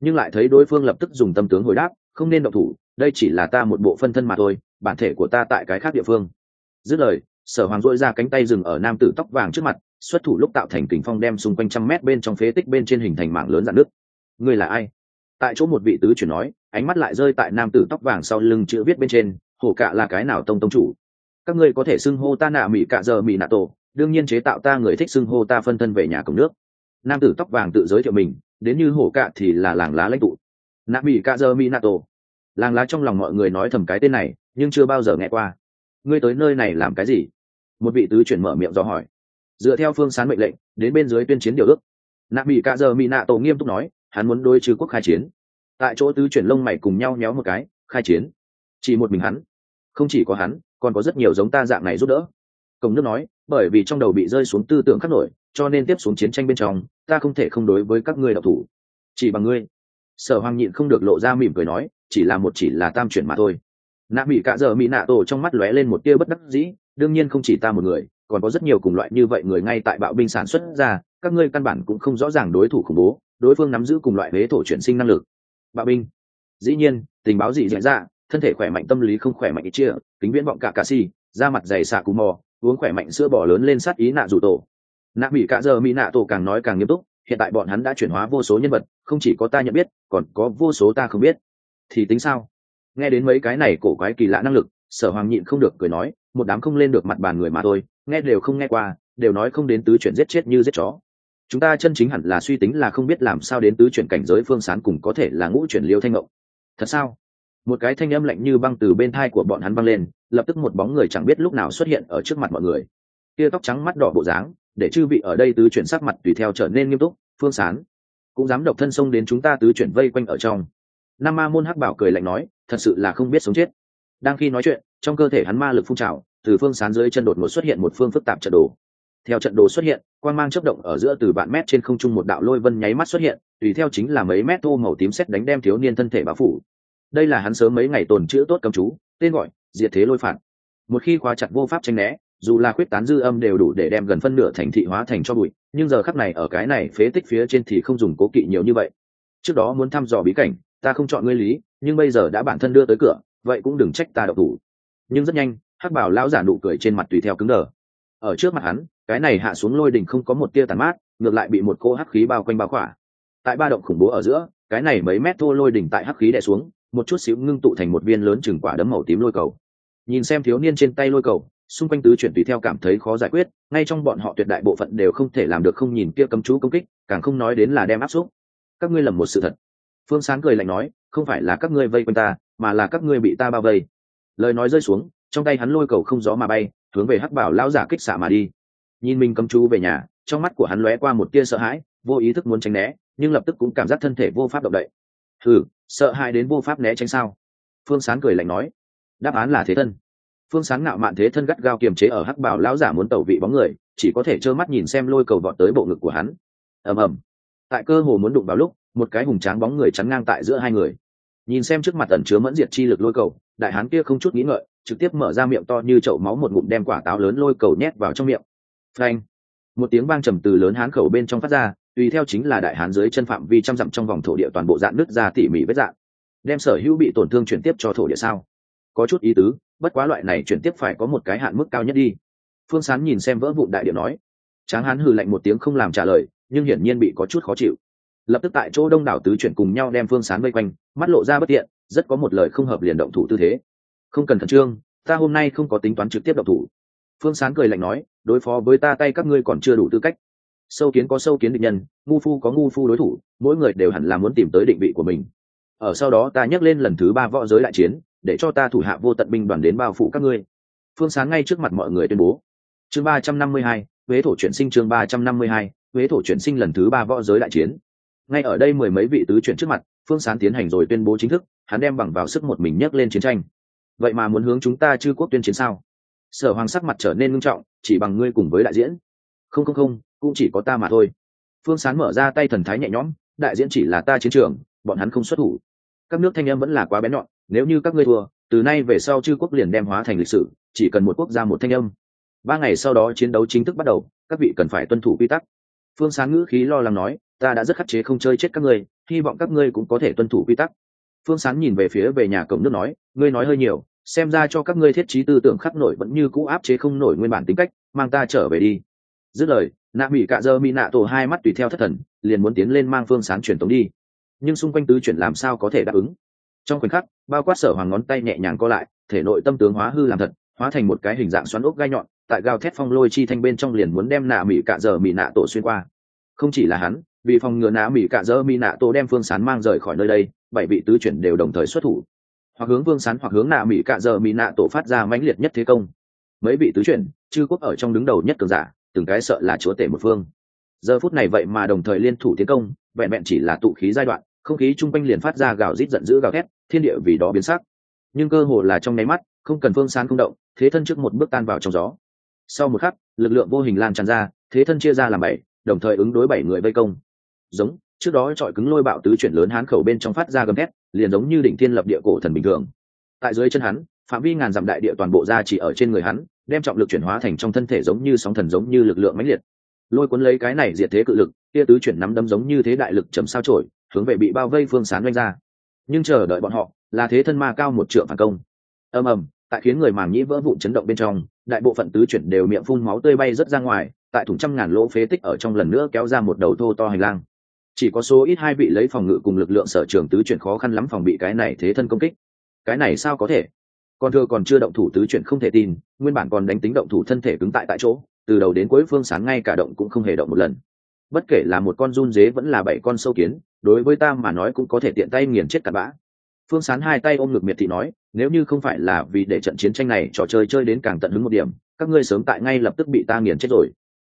Nhưng lại thấy đối phương lập tức dùng tâm tướng hồi đáp, không nên động thủ, đây chỉ là ta một bộ phân thân mà thôi, bản thể của ta tại cái khác địa phương. Dứt lời, sở hoàng dội ra cánh tay dừng ở nam tử tóc vàng trước mặt, xuất thủ lúc tạo thành kình phong đem xung quanh trăm mét bên trong phế tích bên trên hình thành mạng lớn dạn nước ngươi là ai? Tại chỗ một vị tứ chuyển nói, ánh mắt lại rơi tại nam tử tóc vàng sau lưng chữ viết bên trên hổ cạ là cái nào tông tông chủ? Các ngươi có thể xưng hô ta nạ mỹ cạ giờ mỹ nạ tổ, đương nhiên chế tạo ta người thích xưng hô ta phân thân về nhà cổng nước. Nam tử tóc vàng tự giới thiệu mình, đến như hổ cạ thì là làng lá lãnh tụ. Nạ mỹ cạ giờ mỹ nạ tổ. Làng lá trong lòng mọi người nói thầm cái tên này, nhưng chưa bao giờ nghe qua. Ngươi tới nơi này làm cái gì? Một vị tứ chuyển mở miệng do hỏi. Dựa theo phương sán mệnh lệnh, đến bên dưới tuyên chiến điều ước. Nạ mỹ cạ giờ mỹ nạ tổ nghiêm túc nói hắn muốn đôi trừ quốc khai chiến. Tại chỗ tứ chuyển lông mày cùng nhau nhéo một cái, khai chiến. Chỉ một mình hắn. Không chỉ có hắn, còn có rất nhiều giống ta dạng này giúp đỡ. Công nước nói, bởi vì trong đầu bị rơi xuống tư tưởng khắc nổi, cho nên tiếp xuống chiến tranh bên trong, ta không thể không đối với các ngươi đạo thủ. Chỉ bằng ngươi. Sở hoàng nhịn không được lộ ra mỉm cười nói, chỉ là một chỉ là tam chuyển mà thôi. Nạ mỹ cạ giờ mỹ nạ tổ trong mắt lóe lên một tia bất đắc dĩ, đương nhiên không chỉ ta một người, còn có rất nhiều cùng loại như vậy người ngay tại bạo binh sản xuất ra, các ngươi căn bản cũng không rõ ràng đối thủ khủng bố đối phương nắm giữ cùng loại huế thổ chuyển sinh năng lực. Bạo binh. Dĩ nhiên, tình báo gì diễn ra thân thể khỏe mạnh, tâm lý không khỏe mạnh ít chia Tính viễn vọng cả cà si, da mặt dày xạ cù mò, uống khỏe mạnh sữa bỏ lớn lên sát ý nạ rủ tổ. Nạ mỹ cả giờ mỹ nạ tổ càng nói càng nghiêm túc, hiện tại bọn hắn đã chuyển hóa vô số nhân vật, không chỉ có ta nhận biết, còn có vô số ta không biết. Thì tính sao? Nghe đến mấy cái này cổ quái kỳ lạ năng lực, sở hoàng nhịn không được cười nói, một đám không lên được mặt bàn người mà thôi, nghe đều không nghe qua, đều nói không đến tứ chuyển giết chết như giết chó chúng ta chân chính hẳn là suy tính là không biết làm sao đến tứ chuyển cảnh giới phương sán cùng có thể là ngũ chuyển liêu thanh ngộng thật sao? Một cái thanh âm lạnh như băng từ bên thai của bọn hắn băng lên, lập tức một bóng người chẳng biết lúc nào xuất hiện ở trước mặt mọi người. Tia tóc trắng mắt đỏ bộ dáng, để chư vị ở đây tứ chuyển sắc mặt tùy theo trở nên nghiêm túc, phương sán. Cũng dám độc thân xông đến chúng ta tứ chuyển vây quanh ở trong. Nam ma môn hắc bảo cười lạnh nói, thật sự là không biết sống chết. Đang khi nói chuyện, trong cơ thể hắn ma lực phun trào, từ phương sán dưới chân đột ngột xuất hiện một phương phức tạp trận đồ theo trận đồ xuất hiện quan g mang chấp động ở giữa từ vạn mét trên không trung một đạo lôi vân nháy mắt xuất hiện, tùy theo chính là mấy mét thô màu tím xét đánh đem thiếu niên thân thể báo phủ. Đây là hắn sớm mấy ngày tồn chữ tốt cầm chú, tên gọi, diệt thế lôi phạt. Một khi khóa chặt vô pháp tranh né, dù là khuyết tán dư âm đều đủ để đem gần phân nửa thành thị hóa thành cho bụi, nhưng giờ khắc này ở cái này phế tích phía trên thì không dùng cố kỵ nhiều như vậy. Trước đó muốn thăm dò bí cảnh, ta không chọn ngươi lý, nhưng bây giờ đã bản thân đưa tới cửa, vậy cũng đừng trách ta độc thủ. Nhưng rất nhanh, hắc bảo lão giả nụ cười trên mặt tùy theo cứng đờ. Ở trước mặt hắn cái này hạ xuống lôi đỉnh không có một tia tàn mát, ngược lại bị một cô hắc khí bao quanh bao khỏa. Tại ba động khủng bố ở giữa, cái này mấy mét thô lôi đỉnh tại hắc khí đè xuống, một chút xíu ngưng tụ thành một viên lớn chừng quả đấm màu tím lôi cầu. Nhìn xem thiếu niên trên tay lôi cầu, xung quanh tứ chuyển tùy theo cảm thấy khó giải quyết, ngay trong bọn họ tuyệt đại bộ phận đều không thể làm được không nhìn kia cấm chú công kích, càng không nói đến là đem áp xúc. Các ngươi lầm một sự thật. Phương sáng cười lạnh nói, không phải là các ngươi vây quanh ta, mà là các ngươi bị ta bao vây. Lời nói rơi xuống, trong tay hắn lôi cầu không gió mà bay, hướng về hắc bảo lão giả kích xạ mà đi nhìn mình cầm chú về nhà, trong mắt của hắn lóe qua một tia sợ hãi, vô ý thức muốn tránh né, nhưng lập tức cũng cảm giác thân thể vô pháp động đậy. Thử sợ hãi đến vô pháp né tránh sao? Phương sán cười lạnh nói. Đáp án là thế thân. Phương sán ngạo mạn thế thân gắt gao kiềm chế ở hắc bảo lão giả muốn tẩu vị bóng người, chỉ có thể trơ mắt nhìn xem lôi cầu vọt tới bộ ngực của hắn. Ầm ầm. Tại cơ hồ muốn đụng vào lúc, một cái hùng tráng bóng người chắn ngang tại giữa hai người. Nhìn xem trước mặt ẩn chứa mẫn diệt chi lực lôi cầu, đại hán kia không chút nghĩ ngợi, trực tiếp mở ra miệng to như chậu máu một ngụm đem quả táo lớn lôi cầu nhét vào trong miệng phanh. Một tiếng vang trầm từ lớn hán khẩu bên trong phát ra, tùy theo chính là đại hán dưới chân phạm vi trăm dặm trong vòng thổ địa toàn bộ dạng nứt ra tỉ mỉ vết dạng. Đem sở hữu bị tổn thương chuyển tiếp cho thổ địa sao? Có chút ý tứ, bất quá loại này chuyển tiếp phải có một cái hạn mức cao nhất đi. Phương sán nhìn xem vỡ vụn đại điệu nói. Tráng hán hừ lạnh một tiếng không làm trả lời, nhưng hiển nhiên bị có chút khó chịu. Lập tức tại chỗ đông đảo tứ chuyển cùng nhau đem phương sán vây quanh, mắt lộ ra bất tiện, rất có một lời không hợp liền động thủ tư thế. Không cần khẩn trương, ta hôm nay không có tính toán trực tiếp động thủ. Phương sán cười lạnh nói đối phó với ta tay các ngươi còn chưa đủ tư cách. Sâu kiến có sâu kiến định nhân, ngu phu có ngu phu đối thủ, mỗi người đều hẳn là muốn tìm tới định vị của mình. Ở sau đó ta nhắc lên lần thứ ba võ giới đại chiến, để cho ta thủ hạ vô tận binh đoàn đến bao phủ các ngươi. Phương sáng ngay trước mặt mọi người tuyên bố. Chương ba trăm năm mươi hai, huế thổ chuyển sinh chương ba trăm năm mươi hai, huế thổ chuyển sinh lần thứ ba võ giới đại chiến. Ngay ở đây mười mấy vị tứ chuyển trước mặt, phương sán tiến hành rồi tuyên bố chính thức, hắn đem bằng vào sức một mình nhấc lên chiến tranh. Vậy mà muốn hướng chúng ta chư quốc tuyên chiến sao? Sở hoàng sắc mặt trở nên ngưng trọng, chỉ bằng ngươi cùng với đại diễn. Không không không, cũng chỉ có ta mà thôi. Phương sán mở ra tay thần thái nhẹ nhõm, đại diễn chỉ là ta chiến trường, bọn hắn không xuất thủ. Các nước thanh em vẫn là quá bén nhọn, nếu như các ngươi thua, từ nay về sau chư quốc liền đem hóa thành lịch sử, chỉ cần một quốc gia một thanh âm. Ba ngày sau đó chiến đấu chính thức bắt đầu, các vị cần phải tuân thủ quy tắc. Phương sáng ngữ khí lo lắng nói, ta đã rất khắc chế không chơi chết các ngươi, hy vọng các ngươi cũng có thể tuân thủ quy tắc. Phương sáng nhìn về phía về nhà cổng nước nói, ngươi nói hơi nhiều xem ra cho các ngươi thiết trí tư tưởng khắc nổi vẫn như cũ áp chế không nổi nguyên bản tính cách, mang ta trở về đi. Dứt lời, nạ mỹ cạ dơ mỹ nạ tổ hai mắt tùy theo thất thần, liền muốn tiến lên mang phương sáng truyền tống đi. Nhưng xung quanh tứ chuyển làm sao có thể đáp ứng? Trong khoảnh khắc, bao quát sở hoàng ngón tay nhẹ nhàng co lại, thể nội tâm tướng hóa hư làm thật, hóa thành một cái hình dạng xoắn ốc gai nhọn, tại gào thét phong lôi chi thanh bên trong liền muốn đem nạ mỹ cạ dơ mỹ nạ tổ xuyên qua. Không chỉ là hắn, vì phòng ngừa nạ mỹ cạ dơ mỹ nạ tổ đem phương sán mang rời khỏi nơi đây, bảy vị tứ chuyển đều đồng thời xuất thủ hoặc hướng vương sán hoặc hướng nạ mỹ cạ giờ mỹ nạ tổ phát ra mãnh liệt nhất thế công. Mấy vị tứ chuyển, chư quốc ở trong đứng đầu nhất cường giả, từng cái sợ là chúa tể một phương. Giờ phút này vậy mà đồng thời liên thủ tiến công, vẹn vẹn chỉ là tụ khí giai đoạn, không khí chung quanh liền phát ra gào rít giận dữ gào thét, thiên địa vì đó biến sắc. Nhưng cơ hồ là trong nháy mắt, không cần phương sán không động, thế thân trước một bước tan vào trong gió. Sau một khắc, lực lượng vô hình lan tràn ra, thế thân chia ra làm bảy, đồng thời ứng đối bảy người vây công. Giống, trước đó trọi cứng lôi bạo tứ chuyển lớn hán khẩu bên trong phát ra gầm thét liền giống như đỉnh thiên lập địa cổ thần bình thường. Tại dưới chân hắn, phạm vi ngàn dặm đại địa toàn bộ ra chỉ ở trên người hắn, đem trọng lực chuyển hóa thành trong thân thể giống như sóng thần giống như lực lượng mãnh liệt. Lôi cuốn lấy cái này diệt thế cự lực, tia tứ chuyển nắm đấm giống như thế đại lực chầm sao trổi hướng về bị bao vây phương sán doanh ra. Nhưng chờ đợi bọn họ, là thế thân ma cao một trượng phản công. Ầm ầm, tại khiến người màng nhĩ vỡ vụn chấn động bên trong, đại bộ phận tứ chuyển đều miệng phun máu tươi bay rất ra ngoài, tại thủng trăm ngàn lỗ phế tích ở trong lần nữa kéo ra một đầu thô to hành lang chỉ có số ít hai vị lấy phòng ngự cùng lực lượng sở trường tứ chuyển khó khăn lắm phòng bị cái này thế thân công kích. Cái này sao có thể? Còn thưa còn chưa động thủ tứ chuyển không thể tin, nguyên bản còn đánh tính động thủ thân thể cứng tại tại chỗ, từ đầu đến cuối phương sáng ngay cả động cũng không hề động một lần. Bất kể là một con run dế vẫn là bảy con sâu kiến, đối với ta mà nói cũng có thể tiện tay nghiền chết cặn bã. Phương sán hai tay ôm ngực miệt thị nói, nếu như không phải là vì để trận chiến tranh này trò chơi chơi đến càng tận hứng một điểm, các ngươi sớm tại ngay lập tức bị ta nghiền chết rồi.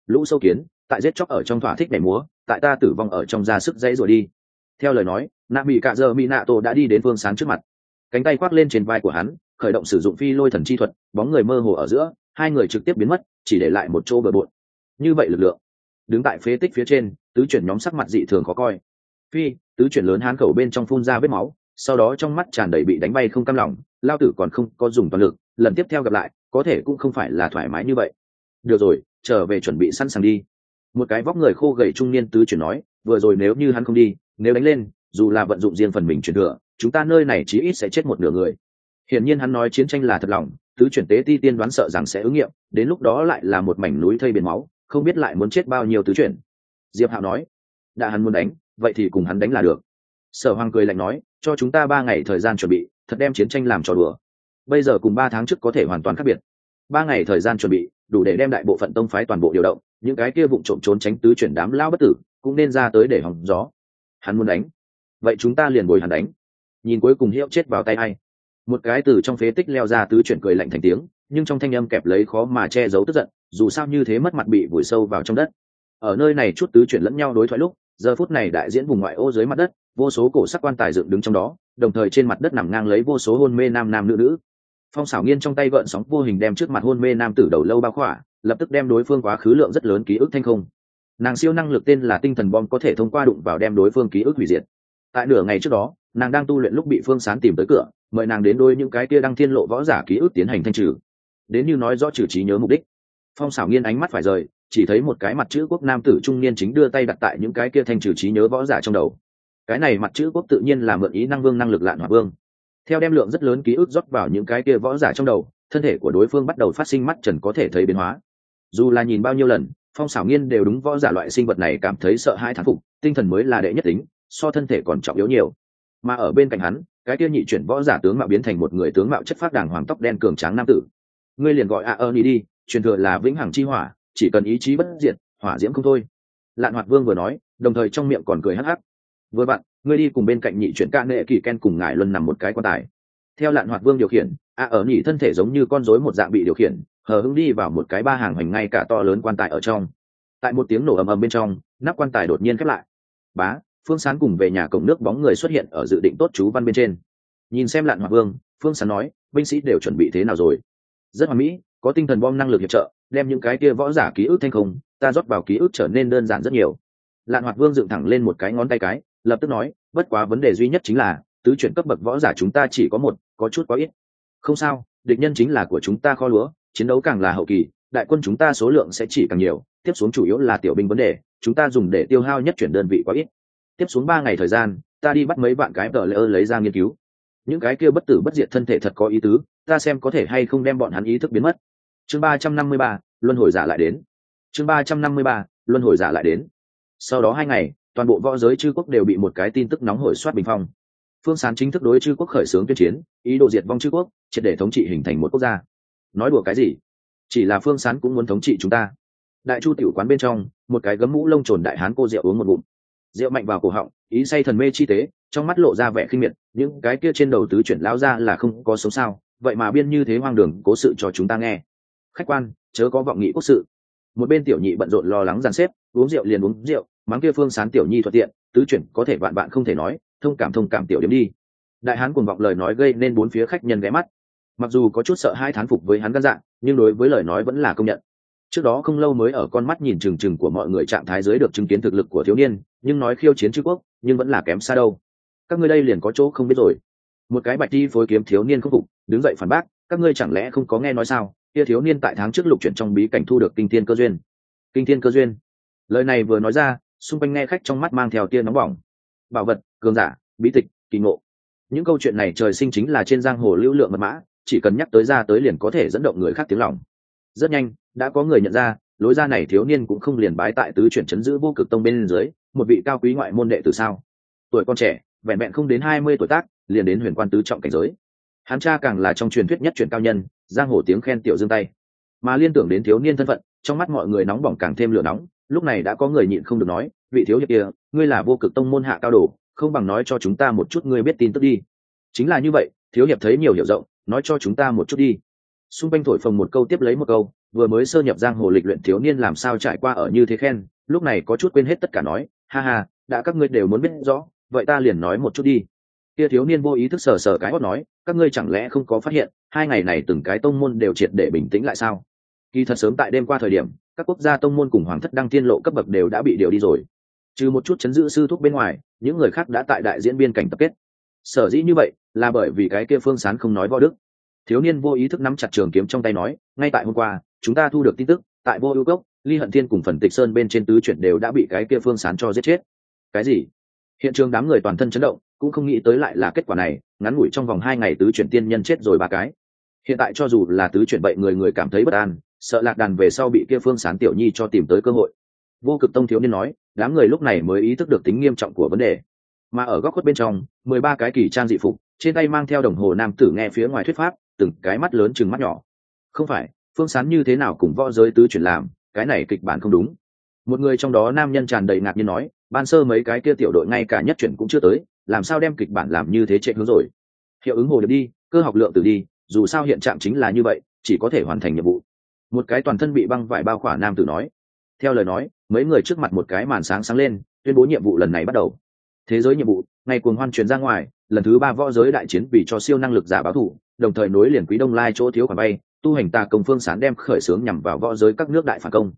Lũ sâu kiến, tại giết chóc ở trong thỏa thích nhảy múa tại ta tử vong ở trong ra sức dãy rồi đi. Theo lời nói, nạ mỹ cạ Dơ mỹ nạ tổ đã đi đến phương sán trước mặt. Cánh tay khoác lên trên vai của hắn, khởi động sử dụng phi lôi thần chi thuật, bóng người mơ hồ ở giữa, hai người trực tiếp biến mất, chỉ để lại một chỗ bờ bộn. Như vậy lực lượng, đứng tại phế tích phía trên, tứ chuyển nhóm sắc mặt dị thường khó coi. Phi, tứ chuyển lớn hán khẩu bên trong phun ra vết máu, sau đó trong mắt tràn đầy bị đánh bay không cam lòng, lao tử còn không có dùng toàn lực, lần tiếp theo gặp lại, có thể cũng không phải là thoải mái như vậy. Được rồi, trở về chuẩn bị sẵn sàng đi một cái vóc người khô gầy trung niên tứ chuyển nói, vừa rồi nếu như hắn không đi, nếu đánh lên, dù là vận dụng riêng phần mình chuyển thừa, chúng ta nơi này chí ít sẽ chết một nửa người. Hiển nhiên hắn nói chiến tranh là thật lòng, tứ chuyển tế ti tiên đoán sợ rằng sẽ ứng nghiệm, đến lúc đó lại là một mảnh núi thây biển máu, không biết lại muốn chết bao nhiêu tứ chuyển. Diệp hạo nói, đã hắn muốn đánh, vậy thì cùng hắn đánh là được. Sở hoàng cười lạnh nói, cho chúng ta ba ngày thời gian chuẩn bị, thật đem chiến tranh làm trò đùa. Bây giờ cùng ba tháng trước có thể hoàn toàn khác biệt. Ba ngày thời gian chuẩn bị đủ để đem đại bộ phận tông phái toàn bộ điều động, những cái kia vụng trộm trốn tránh tứ chuyển đám lao bất tử cũng nên ra tới để hòng gió. Hắn muốn đánh. Vậy chúng ta liền bồi hắn đánh. Nhìn cuối cùng hiệu chết vào tay ai. Một cái từ trong phế tích leo ra tứ chuyển cười lạnh thành tiếng, nhưng trong thanh âm kẹp lấy khó mà che giấu tức giận, dù sao như thế mất mặt bị vùi sâu vào trong đất. Ở nơi này chút tứ chuyển lẫn nhau đối thoại lúc, giờ phút này đại diễn vùng ngoại ô dưới mặt đất, vô số cổ sắc quan tài dựng đứng trong đó, đồng thời trên mặt đất nằm ngang lấy vô số hôn mê nam nam nữ nữ phong xảo nghiên trong tay gợn sóng vô hình đem trước mặt hôn mê nam tử đầu lâu bao khỏa, lập tức đem đối phương quá khứ lượng rất lớn ký ức thanh không. Nàng siêu năng lực tên là tinh thần bom có thể thông qua đụng vào đem đối phương ký ức hủy diệt. Tại nửa ngày trước đó, nàng đang tu luyện lúc bị phương sán tìm tới cửa, mời nàng đến đôi những cái kia đang thiên lộ võ giả ký ức tiến hành thanh trừ. Đến như nói rõ trừ trí nhớ mục đích. Phong xảo nghiên ánh mắt phải rời, chỉ thấy một cái mặt chữ quốc nam tử trung niên chính đưa tay đặt tại những cái kia thanh trừ trí nhớ võ giả trong đầu. Cái này mặt chữ quốc tự nhiên là mượn ý năng vương năng lực lạn hỏa vương theo đem lượng rất lớn ký ức rót vào những cái kia võ giả trong đầu, thân thể của đối phương bắt đầu phát sinh mắt trần có thể thấy biến hóa. Dù là nhìn bao nhiêu lần, phong xảo nghiên đều đúng võ giả loại sinh vật này cảm thấy sợ hãi thán phục, tinh thần mới là đệ nhất tính, so thân thể còn trọng yếu nhiều. Mà ở bên cạnh hắn, cái kia nhị chuyển võ giả tướng mạo biến thành một người tướng mạo chất phát đàng hoàng tóc đen cường tráng nam tử. Ngươi liền gọi a ơ ni đi, truyền thừa là vĩnh hằng chi hỏa, chỉ cần ý chí bất diệt, hỏa diễm không thôi. Lạn hoạt vương vừa nói, đồng thời trong miệng còn cười hắc hắc. Vừa bạn ngươi đi cùng bên cạnh nhị chuyển ca nệ kỳ ken cùng ngài luân nằm một cái quan tài. Theo lạn hoạt vương điều khiển, a ở nhị thân thể giống như con rối một dạng bị điều khiển, hờ hững đi vào một cái ba hàng hoành ngay cả to lớn quan tài ở trong. Tại một tiếng nổ ầm ầm bên trong, nắp quan tài đột nhiên khép lại. Bá, phương sán cùng về nhà cổng nước bóng người xuất hiện ở dự định tốt chú văn bên trên. Nhìn xem lạn hoạt vương, phương sán nói, binh sĩ đều chuẩn bị thế nào rồi? Rất hoàn mỹ, có tinh thần bom năng lực hiệp trợ, đem những cái kia võ giả ký ức thanh không, ta rót vào ký ức trở nên đơn giản rất nhiều. Lạn hoạt vương dựng thẳng lên một cái ngón tay cái lập tức nói, bất quá vấn đề duy nhất chính là, tứ chuyển cấp bậc võ giả chúng ta chỉ có một, có chút quá ít. Không sao, địch nhân chính là của chúng ta kho lúa, chiến đấu càng là hậu kỳ, đại quân chúng ta số lượng sẽ chỉ càng nhiều, tiếp xuống chủ yếu là tiểu binh vấn đề, chúng ta dùng để tiêu hao nhất chuyển đơn vị quá ít. Tiếp xuống ba ngày thời gian, ta đi bắt mấy bạn cái tờ lỡ lấy ra nghiên cứu. Những cái kia bất tử bất diệt thân thể thật có ý tứ, ta xem có thể hay không đem bọn hắn ý thức biến mất. Chương ba trăm năm mươi ba, luân hồi giả lại đến. Chương ba trăm năm mươi ba, luân hồi giả lại đến. Sau đó hai ngày toàn bộ võ giới chư quốc đều bị một cái tin tức nóng hổi soát bình phong. Phương sán chính thức đối chư quốc khởi xướng tuyên chiến, ý đồ diệt vong chư quốc, triệt để thống trị hình thành một quốc gia. Nói đùa cái gì? Chỉ là phương sán cũng muốn thống trị chúng ta. Đại chu tiểu quán bên trong, một cái gấm mũ lông trồn đại hán cô rượu uống một ngụm. Rượu mạnh vào cổ họng, ý say thần mê chi tế, trong mắt lộ ra vẻ khinh miệt, những cái kia trên đầu tứ chuyển lao ra là không có sống sao, vậy mà biên như thế hoang đường, cố sự cho chúng ta nghe. Khách quan, chớ có vọng nghị quốc sự. Một bên tiểu nhị bận rộn lo lắng dàn xếp, uống rượu liền uống rượu mắng kia phương sán tiểu nhi thuận tiện, tứ chuyển có thể vạn bạn không thể nói, thông cảm thông cảm tiểu điểm đi. Đại hán cùng vọng lời nói gây nên bốn phía khách nhân ghé mắt. Mặc dù có chút sợ hai thán phục với hắn gan dạng, nhưng đối với lời nói vẫn là công nhận. Trước đó không lâu mới ở con mắt nhìn trừng trừng của mọi người trạng thái dưới được chứng kiến thực lực của thiếu niên, nhưng nói khiêu chiến chư quốc, nhưng vẫn là kém xa đâu. Các ngươi đây liền có chỗ không biết rồi. Một cái bạch đi phối kiếm thiếu niên không phục, đứng dậy phản bác, các ngươi chẳng lẽ không có nghe nói sao? Kia thiếu niên tại tháng trước lục chuyển trong bí cảnh thu được kinh thiên cơ duyên. Kinh thiên cơ duyên. Lời này vừa nói ra xung quanh nghe khách trong mắt mang theo tia nóng bỏng. Bảo vật, cường giả, bí tịch, kỳ ngộ. Những câu chuyện này trời sinh chính là trên giang hồ lưu lượng mật mã, chỉ cần nhắc tới ra tới liền có thể dẫn động người khác tiếng lòng. Rất nhanh, đã có người nhận ra, lối ra này thiếu niên cũng không liền bái tại tứ chuyển chấn giữ vô cực tông bên dưới, một vị cao quý ngoại môn đệ từ sao? Tuổi con trẻ, vẹn vẹn không đến hai mươi tuổi tác, liền đến huyền quan tứ trọng cảnh giới. Hắn cha càng là trong truyền thuyết nhất truyền cao nhân, giang hồ tiếng khen tiểu dương tay. Mà liên tưởng đến thiếu niên thân phận, trong mắt mọi người nóng bỏng càng thêm lửa nóng lúc này đã có người nhịn không được nói, vị thiếu hiệp kia, ngươi là vô cực tông môn hạ cao đồ, không bằng nói cho chúng ta một chút ngươi biết tin tức đi. Chính là như vậy, thiếu hiệp thấy nhiều hiểu rộng, nói cho chúng ta một chút đi. Xung quanh thổi phồng một câu tiếp lấy một câu, vừa mới sơ nhập giang hồ lịch luyện thiếu niên làm sao trải qua ở như thế khen, lúc này có chút quên hết tất cả nói, ha ha, đã các ngươi đều muốn biết rõ, vậy ta liền nói một chút đi. Kia thiếu niên vô ý thức sờ sờ cái hót nói, các ngươi chẳng lẽ không có phát hiện, hai ngày này từng cái tông môn đều triệt để bình tĩnh lại sao? Kỳ thật sớm tại đêm qua thời điểm các quốc gia tông môn cùng hoàng thất đăng thiên lộ cấp bậc đều đã bị điều đi rồi. Trừ một chút chấn giữ sư thúc bên ngoài, những người khác đã tại đại diễn biên cảnh tập kết. Sở dĩ như vậy là bởi vì cái kia phương sán không nói võ đức. Thiếu niên vô ý thức nắm chặt trường kiếm trong tay nói, ngay tại hôm qua, chúng ta thu được tin tức, tại vô ưu cốc, ly hận thiên cùng phần tịch sơn bên trên tứ chuyển đều đã bị cái kia phương sán cho giết chết. Cái gì? Hiện trường đám người toàn thân chấn động, cũng không nghĩ tới lại là kết quả này, ngắn ngủi trong vòng hai ngày tứ chuyển tiên nhân chết rồi ba cái. Hiện tại cho dù là tứ chuyển bậy người người cảm thấy bất an sợ lạc đàn về sau bị kia phương sán tiểu nhi cho tìm tới cơ hội. Vô cực tông thiếu niên nói, đám người lúc này mới ý thức được tính nghiêm trọng của vấn đề. Mà ở góc khuất bên trong, mười ba cái kỳ trang dị phục, trên tay mang theo đồng hồ nam tử nghe phía ngoài thuyết pháp, từng cái mắt lớn chừng mắt nhỏ. Không phải, phương sán như thế nào cùng võ giới tứ chuyển làm, cái này kịch bản không đúng. Một người trong đó nam nhân tràn đầy ngạc nhiên nói, ban sơ mấy cái kia tiểu đội ngay cả nhất chuyển cũng chưa tới, làm sao đem kịch bản làm như thế trệ hướng rồi? Hiệu ứng hồ được đi, cơ học lượng từ đi, dù sao hiện trạng chính là như vậy, chỉ có thể hoàn thành nhiệm vụ một cái toàn thân bị băng vải bao khỏa nam tử nói. Theo lời nói, mấy người trước mặt một cái màn sáng sáng lên, tuyên bố nhiệm vụ lần này bắt đầu. Thế giới nhiệm vụ, ngày cuồng hoan truyền ra ngoài, lần thứ ba võ giới đại chiến vì cho siêu năng lực giả báo thủ, đồng thời nối liền quý đông lai chỗ thiếu khoản bay, tu hành tà công phương sán đem khởi xướng nhằm vào võ giới các nước đại phản công.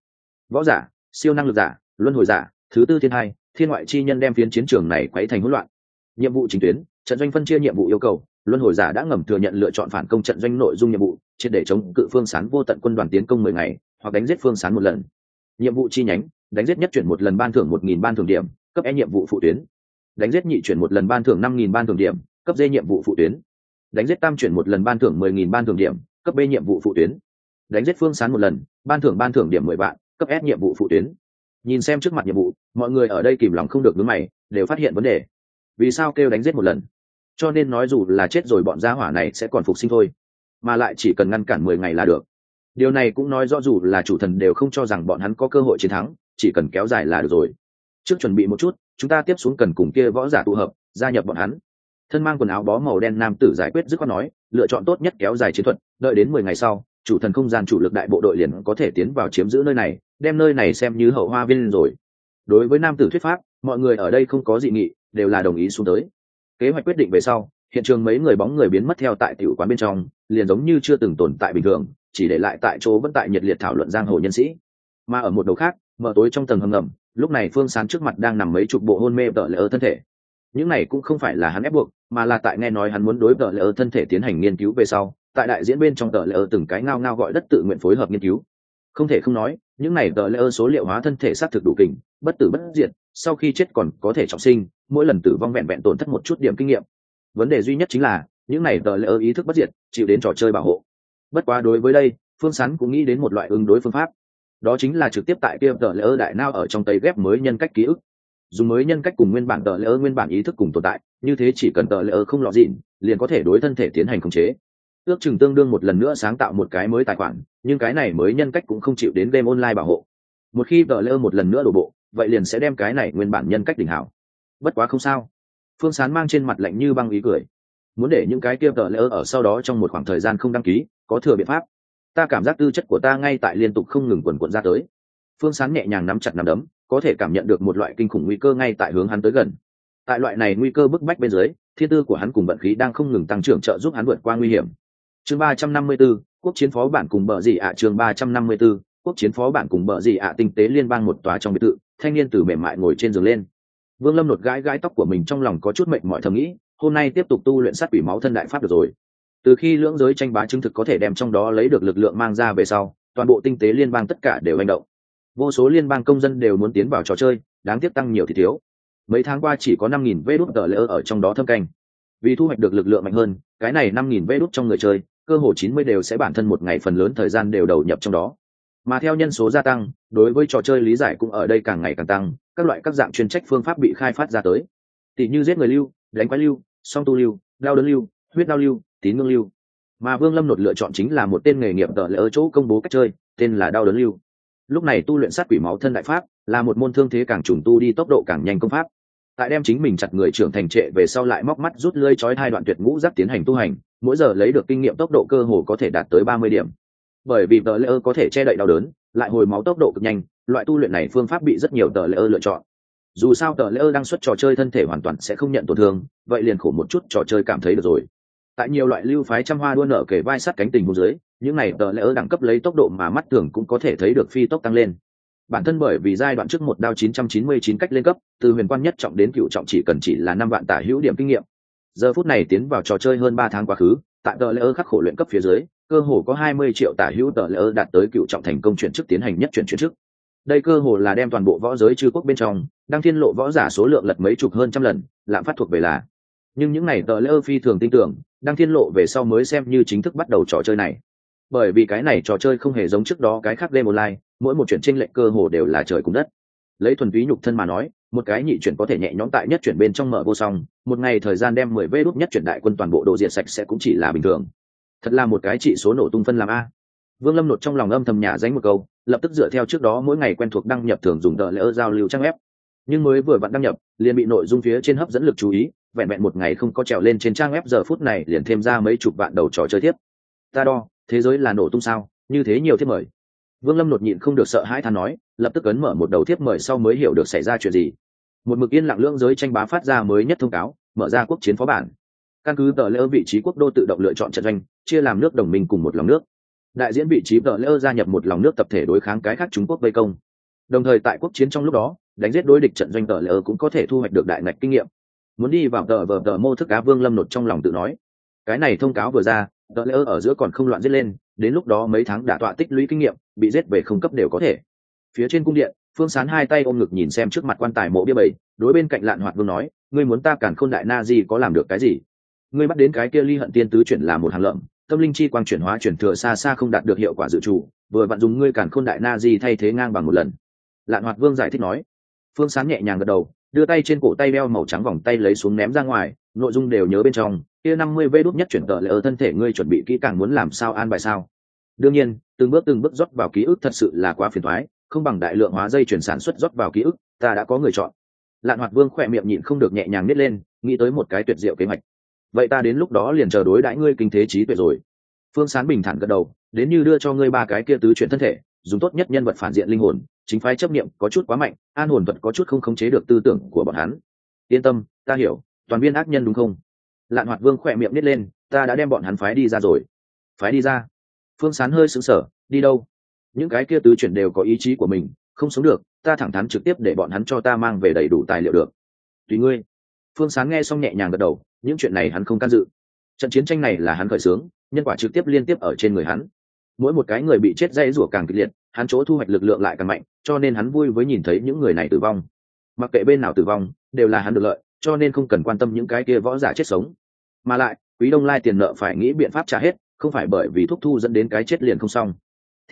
Võ giả, siêu năng lực giả, luân hồi giả, thứ tư thiên hai, thiên ngoại chi nhân đem phiến chiến trường này quấy thành hỗn loạn. Nhiệm vụ chính tuyến, trận doanh phân chia nhiệm vụ yêu cầu luân hồi giả đã ngầm thừa nhận lựa chọn phản công trận doanh nội dung nhiệm vụ, triệt để chống cự phương sán vô tận quân đoàn tiến công mười ngày, hoặc đánh giết phương sán một lần. Nhiệm vụ chi nhánh, đánh giết nhất chuyển một lần ban thưởng một nghìn ban thưởng điểm, cấp e nhiệm vụ phụ tuyến. Đánh giết nhị chuyển một lần ban thưởng năm nghìn ban thưởng điểm, cấp d nhiệm vụ phụ tuyến. Đánh giết tam chuyển một lần ban thưởng mười nghìn ban thưởng điểm, cấp b nhiệm vụ phụ tuyến. Đánh giết phương sán một lần, ban thưởng ban thưởng điểm mười vạn, cấp s nhiệm vụ phụ tuyến. Nhìn xem trước mặt nhiệm vụ, mọi người ở đây kìm lòng không được vướng mày, đều phát hiện vấn đề. Vì sao kêu đánh giết một lần? Cho nên nói dù là chết rồi bọn gia hỏa này sẽ còn phục sinh thôi, mà lại chỉ cần ngăn cản mười ngày là được. Điều này cũng nói rõ dù là chủ thần đều không cho rằng bọn hắn có cơ hội chiến thắng, chỉ cần kéo dài là được rồi. Trước chuẩn bị một chút, chúng ta tiếp xuống cần cùng kia võ giả tụ hợp, gia nhập bọn hắn. Thân mang quần áo bó màu đen nam tử giải quyết dứt khoát nói, lựa chọn tốt nhất kéo dài chiến thuật, đợi đến mười ngày sau, chủ thần không gian chủ lực đại bộ đội liền có thể tiến vào chiếm giữ nơi này, đem nơi này xem như hậu hoa viên rồi. Đối với nam tử thuyết pháp, mọi người ở đây không có dị nghị, đều là đồng ý xuống tới kế hoạch quyết định về sau, hiện trường mấy người bóng người biến mất theo tại tiểu quán bên trong, liền giống như chưa từng tồn tại bình thường, chỉ để lại tại chỗ vẫn tại nhiệt liệt thảo luận giang hồ nhân sĩ. Mà ở một đầu khác, mở tối trong tầng hầm ngầm, lúc này phương sán trước mặt đang nằm mấy chục bộ hôn mê vợ lỡ thân thể. Những này cũng không phải là hắn ép buộc, mà là tại nghe nói hắn muốn đối vợ lỡ thân thể tiến hành nghiên cứu về sau, tại đại diễn bên trong tờ lỡ từng cái ngao ngao gọi đất tự nguyện phối hợp nghiên cứu. Không thể không nói, những này tờ lỡ số liệu hóa thân thể xác thực đủ kình, bất tử bất diệt, sau khi chết còn có thể trọng sinh mỗi lần tử vong vẹn vẹn tổn thất một chút điểm kinh nghiệm. Vấn đề duy nhất chính là, những này tờ lỡ ý thức bất diệt, chịu đến trò chơi bảo hộ. Bất quá đối với đây, phương sán cũng nghĩ đến một loại ứng đối phương pháp. Đó chính là trực tiếp tại kia tờ lỡ đại nao ở trong tây ghép mới nhân cách ký ức. Dùng mới nhân cách cùng nguyên bản tờ lỡ nguyên bản ý thức cùng tồn tại, như thế chỉ cần tờ lỡ không lọt dịn, liền có thể đối thân thể tiến hành khống chế. Ước chừng tương đương một lần nữa sáng tạo một cái mới tài khoản, nhưng cái này mới nhân cách cũng không chịu đến game online bảo hộ. Một khi tờ lỡ một lần nữa đổ bộ, vậy liền sẽ đem cái này nguyên bản nhân cách đỉnh hảo bất quá không sao. Phương sán mang trên mặt lạnh như băng ý cười. Muốn để những cái kia tờ lỡ ở sau đó trong một khoảng thời gian không đăng ký có thừa biện pháp. Ta cảm giác tư chất của ta ngay tại liên tục không ngừng quần quận ra tới. Phương sán nhẹ nhàng nắm chặt nắm đấm có thể cảm nhận được một loại kinh khủng nguy cơ ngay tại hướng hắn tới gần. Tại loại này nguy cơ bức bách bên dưới thiên tư của hắn cùng vận khí đang không ngừng tăng trưởng trợ giúp hắn vượt qua nguy hiểm. Chương ba trăm năm mươi 354, quốc chiến phó bản cùng bờ dị ạ? Chương ba trăm năm mươi 354, quốc chiến phó bản cùng bờ dị ạ? Tinh tế liên bang một tòa trong biệt thự thanh niên từ mềm mại ngồi trên giường lên vương lâm lột gãi gãi tóc của mình trong lòng có chút mệnh mọi thầm nghĩ, hôm nay tiếp tục tu luyện sát quỷ máu thân đại pháp được rồi. Từ khi lưỡng giới tranh bá chứng thực có thể đem trong đó lấy được lực lượng mang ra về sau, toàn bộ tinh tế liên bang tất cả đều hành động. Vô số liên bang công dân đều muốn tiến vào trò chơi, đáng tiếc tăng nhiều thì thiếu. Mấy tháng qua chỉ có năm nghìn vê đốt tờ lỡ ở trong đó thâm canh. Vì thu hoạch được lực lượng mạnh hơn, cái này năm nghìn vê đốt trong người chơi, cơ hồ chín mươi đều sẽ bản thân một ngày phần lớn thời gian đều đầu nhập trong đó mà theo nhân số gia tăng, đối với trò chơi lý giải cũng ở đây càng ngày càng tăng, các loại các dạng chuyên trách phương pháp bị khai phát ra tới. Tỷ như giết người lưu, đánh quái lưu, song tu lưu đao đớn lưu, huyết đao lưu, tín ngưỡng lưu. Mà vương lâm nột lựa chọn chính là một tên nghề nghiệp tờ lỡ chỗ công bố cách chơi, tên là đao đớn lưu. Lúc này tu luyện sát quỷ máu thân đại pháp, là một môn thương thế càng trùng tu đi tốc độ càng nhanh công pháp. Tại đem chính mình chặt người trưởng thành trệ về sau lại móc mắt rút lơi chói hai đoạn tuyệt ngũ giáp tiến hành tu hành, mỗi giờ lấy được kinh nghiệm tốc độ cơ hồ có thể đạt tới ba mươi điểm bởi vì tờ lỡ có thể che đậy đau đớn, lại hồi máu tốc độ cực nhanh, loại tu luyện này phương pháp bị rất nhiều tờ lỡ lựa chọn. Dù sao tờ lỡ đang xuất trò chơi thân thể hoàn toàn sẽ không nhận tổn thương, vậy liền khổ một chút trò chơi cảm thấy được rồi. Tại nhiều loại lưu phái trăm hoa đua nở kể vai sát cánh tình hồ dưới, những này tờ lỡ đẳng cấp lấy tốc độ mà mắt thường cũng có thể thấy được phi tốc tăng lên. Bản thân bởi vì giai đoạn trước một đao 999 cách lên cấp, từ huyền quan nhất trọng đến cựu trọng chỉ cần chỉ là năm vạn tả hữu điểm kinh nghiệm. Giờ phút này tiến vào trò chơi hơn ba tháng quá khứ, tại tờ lỡ khắc khổ luyện cấp phía dưới cơ hồ có 20 triệu tả hữu tờ lỡ đạt tới cựu trọng thành công chuyển chức tiến hành nhất chuyển chuyển chức đây cơ hồ là đem toàn bộ võ giới chư quốc bên trong, đang thiên lộ võ giả số lượng lật mấy chục hơn trăm lần, lạm phát thuộc về là. Nhưng những này tờ lỡ phi thường tin tưởng, đang thiên lộ về sau mới xem như chính thức bắt đầu trò chơi này. Bởi vì cái này trò chơi không hề giống trước đó cái khác game online, mỗi một chuyển tranh lệch cơ hồ đều là trời cùng đất. Lấy thuần túy nhục thân mà nói, một cái nhị chuyển có thể nhẹ nhõm tại nhất chuyển bên trong mở vô song, một ngày thời gian đem mười vế đút nhất chuyển đại quân toàn bộ độ diện sạch sẽ cũng chỉ là bình thường thật là một cái trị số nổ tung phân làm a. Vương lâm nột trong lòng âm thầm nhà danh một câu, lập tức dựa theo trước đó mỗi ngày quen thuộc đăng nhập thường dùng đợi ơ giao lưu trang web. Nhưng mới vừa vặn đăng nhập, liền bị nội dung phía trên hấp dẫn lực chú ý, vẹn vẹn một ngày không có trèo lên trên trang web, giờ phút này liền thêm ra mấy chục vạn đầu trò chơi tiếp. Ta đo, thế giới là nổ tung sao? Như thế nhiều thiếp mời. Vương lâm nột nhịn không được sợ hãi than nói, lập tức ấn mở một đầu thiếp mời sau mới hiểu được xảy ra chuyện gì. Một mực yên lặng lưỡng giới tranh bá phát ra mới nhất thông cáo, mở ra quốc chiến phó bản căn cứ tờ lễ vị trí quốc đô tự động lựa chọn trận doanh, chia làm nước đồng minh cùng một lòng nước. Đại diễn vị trí tờ lễ gia nhập một lòng nước tập thể đối kháng cái khác trung quốc vây công. Đồng thời tại quốc chiến trong lúc đó, đánh giết đối địch trận doanh tờ lễ cũng có thể thu hoạch được đại ngạch kinh nghiệm. Muốn đi vào tờ vờ tờ mô thức cá vương lâm nột trong lòng tự nói. Cái này thông cáo vừa ra, tờ lễ ở giữa còn không loạn giết lên, đến lúc đó mấy tháng đã tọa tích lũy kinh nghiệm, bị giết về không cấp đều có thể. Phía trên cung điện, phương sán hai tay ôm ngực nhìn xem trước mặt quan tài mộ bia bảy, đối bên cạnh lạn hoạt vương nói, ngươi muốn ta cản khôn đại na di có làm được cái gì? Ngươi bắt đến cái kia ly hận tiên tứ chuyển là một hàng lợm, tâm linh chi quang chuyển hóa chuyển thừa xa xa không đạt được hiệu quả dự trù, vừa vặn dùng ngươi cản khôn đại na di thay thế ngang bằng một lần. Lạn hoạt vương giải thích nói. Phương sán nhẹ nhàng gật đầu, đưa tay trên cổ tay đeo màu trắng vòng tay lấy xuống ném ra ngoài, nội dung đều nhớ bên trong. Kia năm mươi vê đốt nhất chuyển tợ lệ ở thân thể ngươi chuẩn bị kỹ càng muốn làm sao an bài sao? Đương nhiên, từng bước từng bước rót vào ký ức thật sự là quá phiền thoái không bằng đại lượng hóa dây chuyển sản xuất rót vào ký ức, ta đã có người chọn. Lạn hoạt vương khỏe miệng nhịn không được nhẹ nhàng nít lên, nghĩ tới một cái tuyệt diệu kế hoạch vậy ta đến lúc đó liền chờ đối đãi ngươi kinh thế trí tuệ rồi. Phương sán bình thản gật đầu, đến như đưa cho ngươi ba cái kia tứ chuyển thân thể, dùng tốt nhất nhân vật phản diện linh hồn, chính phái chấp niệm có chút quá mạnh, an hồn vật có chút không khống chế được tư tưởng của bọn hắn. Yên tâm, ta hiểu, toàn viên ác nhân đúng không? Lạn hoạt vương khỏe miệng nít lên, ta đã đem bọn hắn phái đi ra rồi. Phái đi ra? Phương sán hơi sững sờ, đi đâu? Những cái kia tứ chuyển đều có ý chí của mình, không sống được, ta thẳng thắn trực tiếp để bọn hắn cho ta mang về đầy đủ tài liệu được. Tùy ngươi. Phương sán nghe xong nhẹ nhàng gật đầu những chuyện này hắn không can dự. Trận chiến tranh này là hắn khởi xướng, nhân quả trực tiếp liên tiếp ở trên người hắn. Mỗi một cái người bị chết dây rủa càng kịch liệt, hắn chỗ thu hoạch lực lượng lại càng mạnh, cho nên hắn vui với nhìn thấy những người này tử vong. Mặc kệ bên nào tử vong, đều là hắn được lợi, cho nên không cần quan tâm những cái kia võ giả chết sống. Mà lại, quý đông lai tiền nợ phải nghĩ biện pháp trả hết, không phải bởi vì thúc thu dẫn đến cái chết liền không xong.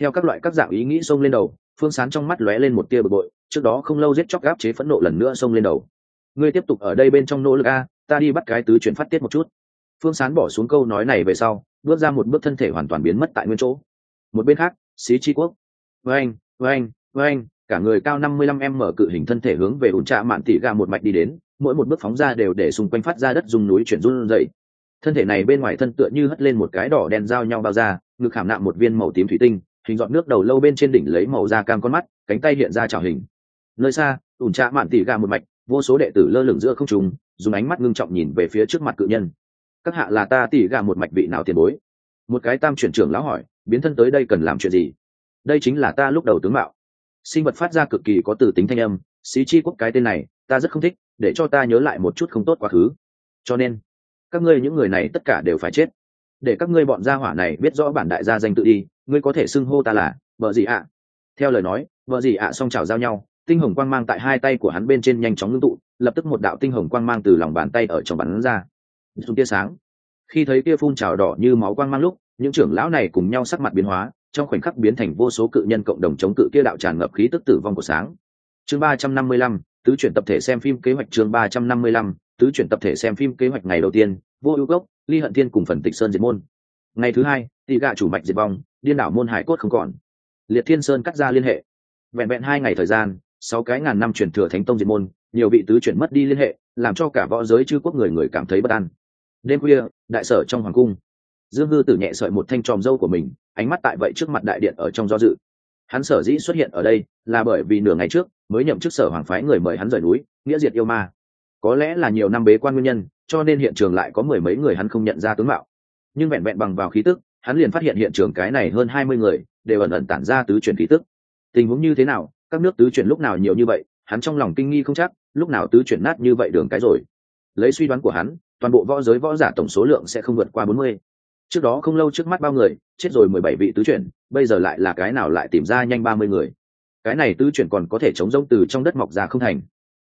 Theo các loại các dạng ý nghĩ xông lên đầu, phương sán trong mắt lóe lên một tia bực bội, trước đó không lâu giết chóc gáp chế phẫn nộ lần nữa xông lên đầu. Ngươi tiếp tục ở đây bên trong nỗ lực a ta đi bắt cái tứ chuyển phát tiết một chút. Phương sán bỏ xuống câu nói này về sau, bước ra một bước thân thể hoàn toàn biến mất tại nguyên chỗ. Một bên khác, xí chi quốc. Vênh vênh vênh cả người cao năm mươi lăm em mở cự hình thân thể hướng về ủn trạ mạn tỉ ga một mạch đi đến, mỗi một bước phóng ra đều để xung quanh phát ra đất dùng núi chuyển run dậy thân thể này bên ngoài thân tựa như hất lên một cái đỏ đen giao nhau bao ra ngực khảm nạm một viên màu tím thủy tinh, hình dọn nước đầu lâu bên trên đỉnh lấy màu da cam con mắt, cánh tay hiện ra trào hình. Nơi xa, ủn trạ mạn tỉ ga một mạch vô số đệ tử lơ lửng giữa không trùng dùng ánh mắt ngưng trọng nhìn về phía trước mặt cự nhân. Các hạ là ta tỉ gà một mạch vị nào tiền bối? Một cái tam chuyển trưởng lão hỏi, biến thân tới đây cần làm chuyện gì? Đây chính là ta lúc đầu tướng mạo. Sinh vật phát ra cực kỳ có từ tính thanh âm, xí chi quốc cái tên này, ta rất không thích, để cho ta nhớ lại một chút không tốt quá khứ. Cho nên, các ngươi những người này tất cả đều phải chết. Để các ngươi bọn gia hỏa này biết rõ bản đại gia danh tự đi, ngươi có thể xưng hô ta là vợ gì ạ. Theo lời nói vợ gì ạ à song trào giao nhau tinh hồng quang mang tại hai tay của hắn bên trên nhanh chóng ngưng tụ, lập tức một đạo tinh hồng quang mang từ lòng bàn tay ở trong bắn ra. Dùng tia sáng. Khi thấy kia phun trào đỏ như máu quang mang lúc, những trưởng lão này cùng nhau sắc mặt biến hóa, trong khoảnh khắc biến thành vô số cự nhân cộng đồng chống cự kia đạo tràn ngập khí tức tử vong của sáng. Chương ba trăm năm mươi lăm, tứ chuyển tập thể xem phim kế hoạch chương ba trăm năm mươi lăm, tứ chuyển tập thể xem phim kế hoạch ngày đầu tiên, vô ưu gốc ly hận thiên cùng phần tịch sơn diệt môn. Ngày thứ hai, tỷ gạ chủ mạch diệt vong, điên đảo môn hải cốt không còn. Liệt thiên sơn cắt ra liên hệ. Vẹn vẹn hai ngày thời gian sáu cái ngàn năm truyền thừa thánh tông diệt môn, nhiều vị tứ chuyển mất đi liên hệ, làm cho cả võ giới chư quốc người người cảm thấy bất an. Đêm khuya, đại sở trong hoàng cung. Dương hư tử nhẹ sợi một thanh tròm dâu của mình, ánh mắt tại vậy trước mặt đại điện ở trong do dự. Hắn sở dĩ xuất hiện ở đây là bởi vì nửa ngày trước mới nhậm chức sở hoàng phái người mời hắn rời núi, nghĩa diệt yêu ma. Có lẽ là nhiều năm bế quan nguyên nhân, cho nên hiện trường lại có mười mấy người hắn không nhận ra tướng mạo. Nhưng vẹn vẹn bằng vào khí tức, hắn liền phát hiện hiện trường cái này hơn hai mươi người đều ẩn ẩn tản ra tứ chuyển khí tức. Tình huống như thế nào các nước tứ chuyển lúc nào nhiều như vậy, hắn trong lòng kinh nghi không chắc, lúc nào tứ chuyển nát như vậy đường cái rồi. Lấy suy đoán của hắn, toàn bộ võ giới võ giả tổng số lượng sẽ không vượt qua bốn mươi. Trước đó không lâu trước mắt bao người, chết rồi mười bảy vị tứ chuyển, bây giờ lại là cái nào lại tìm ra nhanh ba mươi người. Cái này tứ chuyển còn có thể chống rông từ trong đất mọc ra không thành.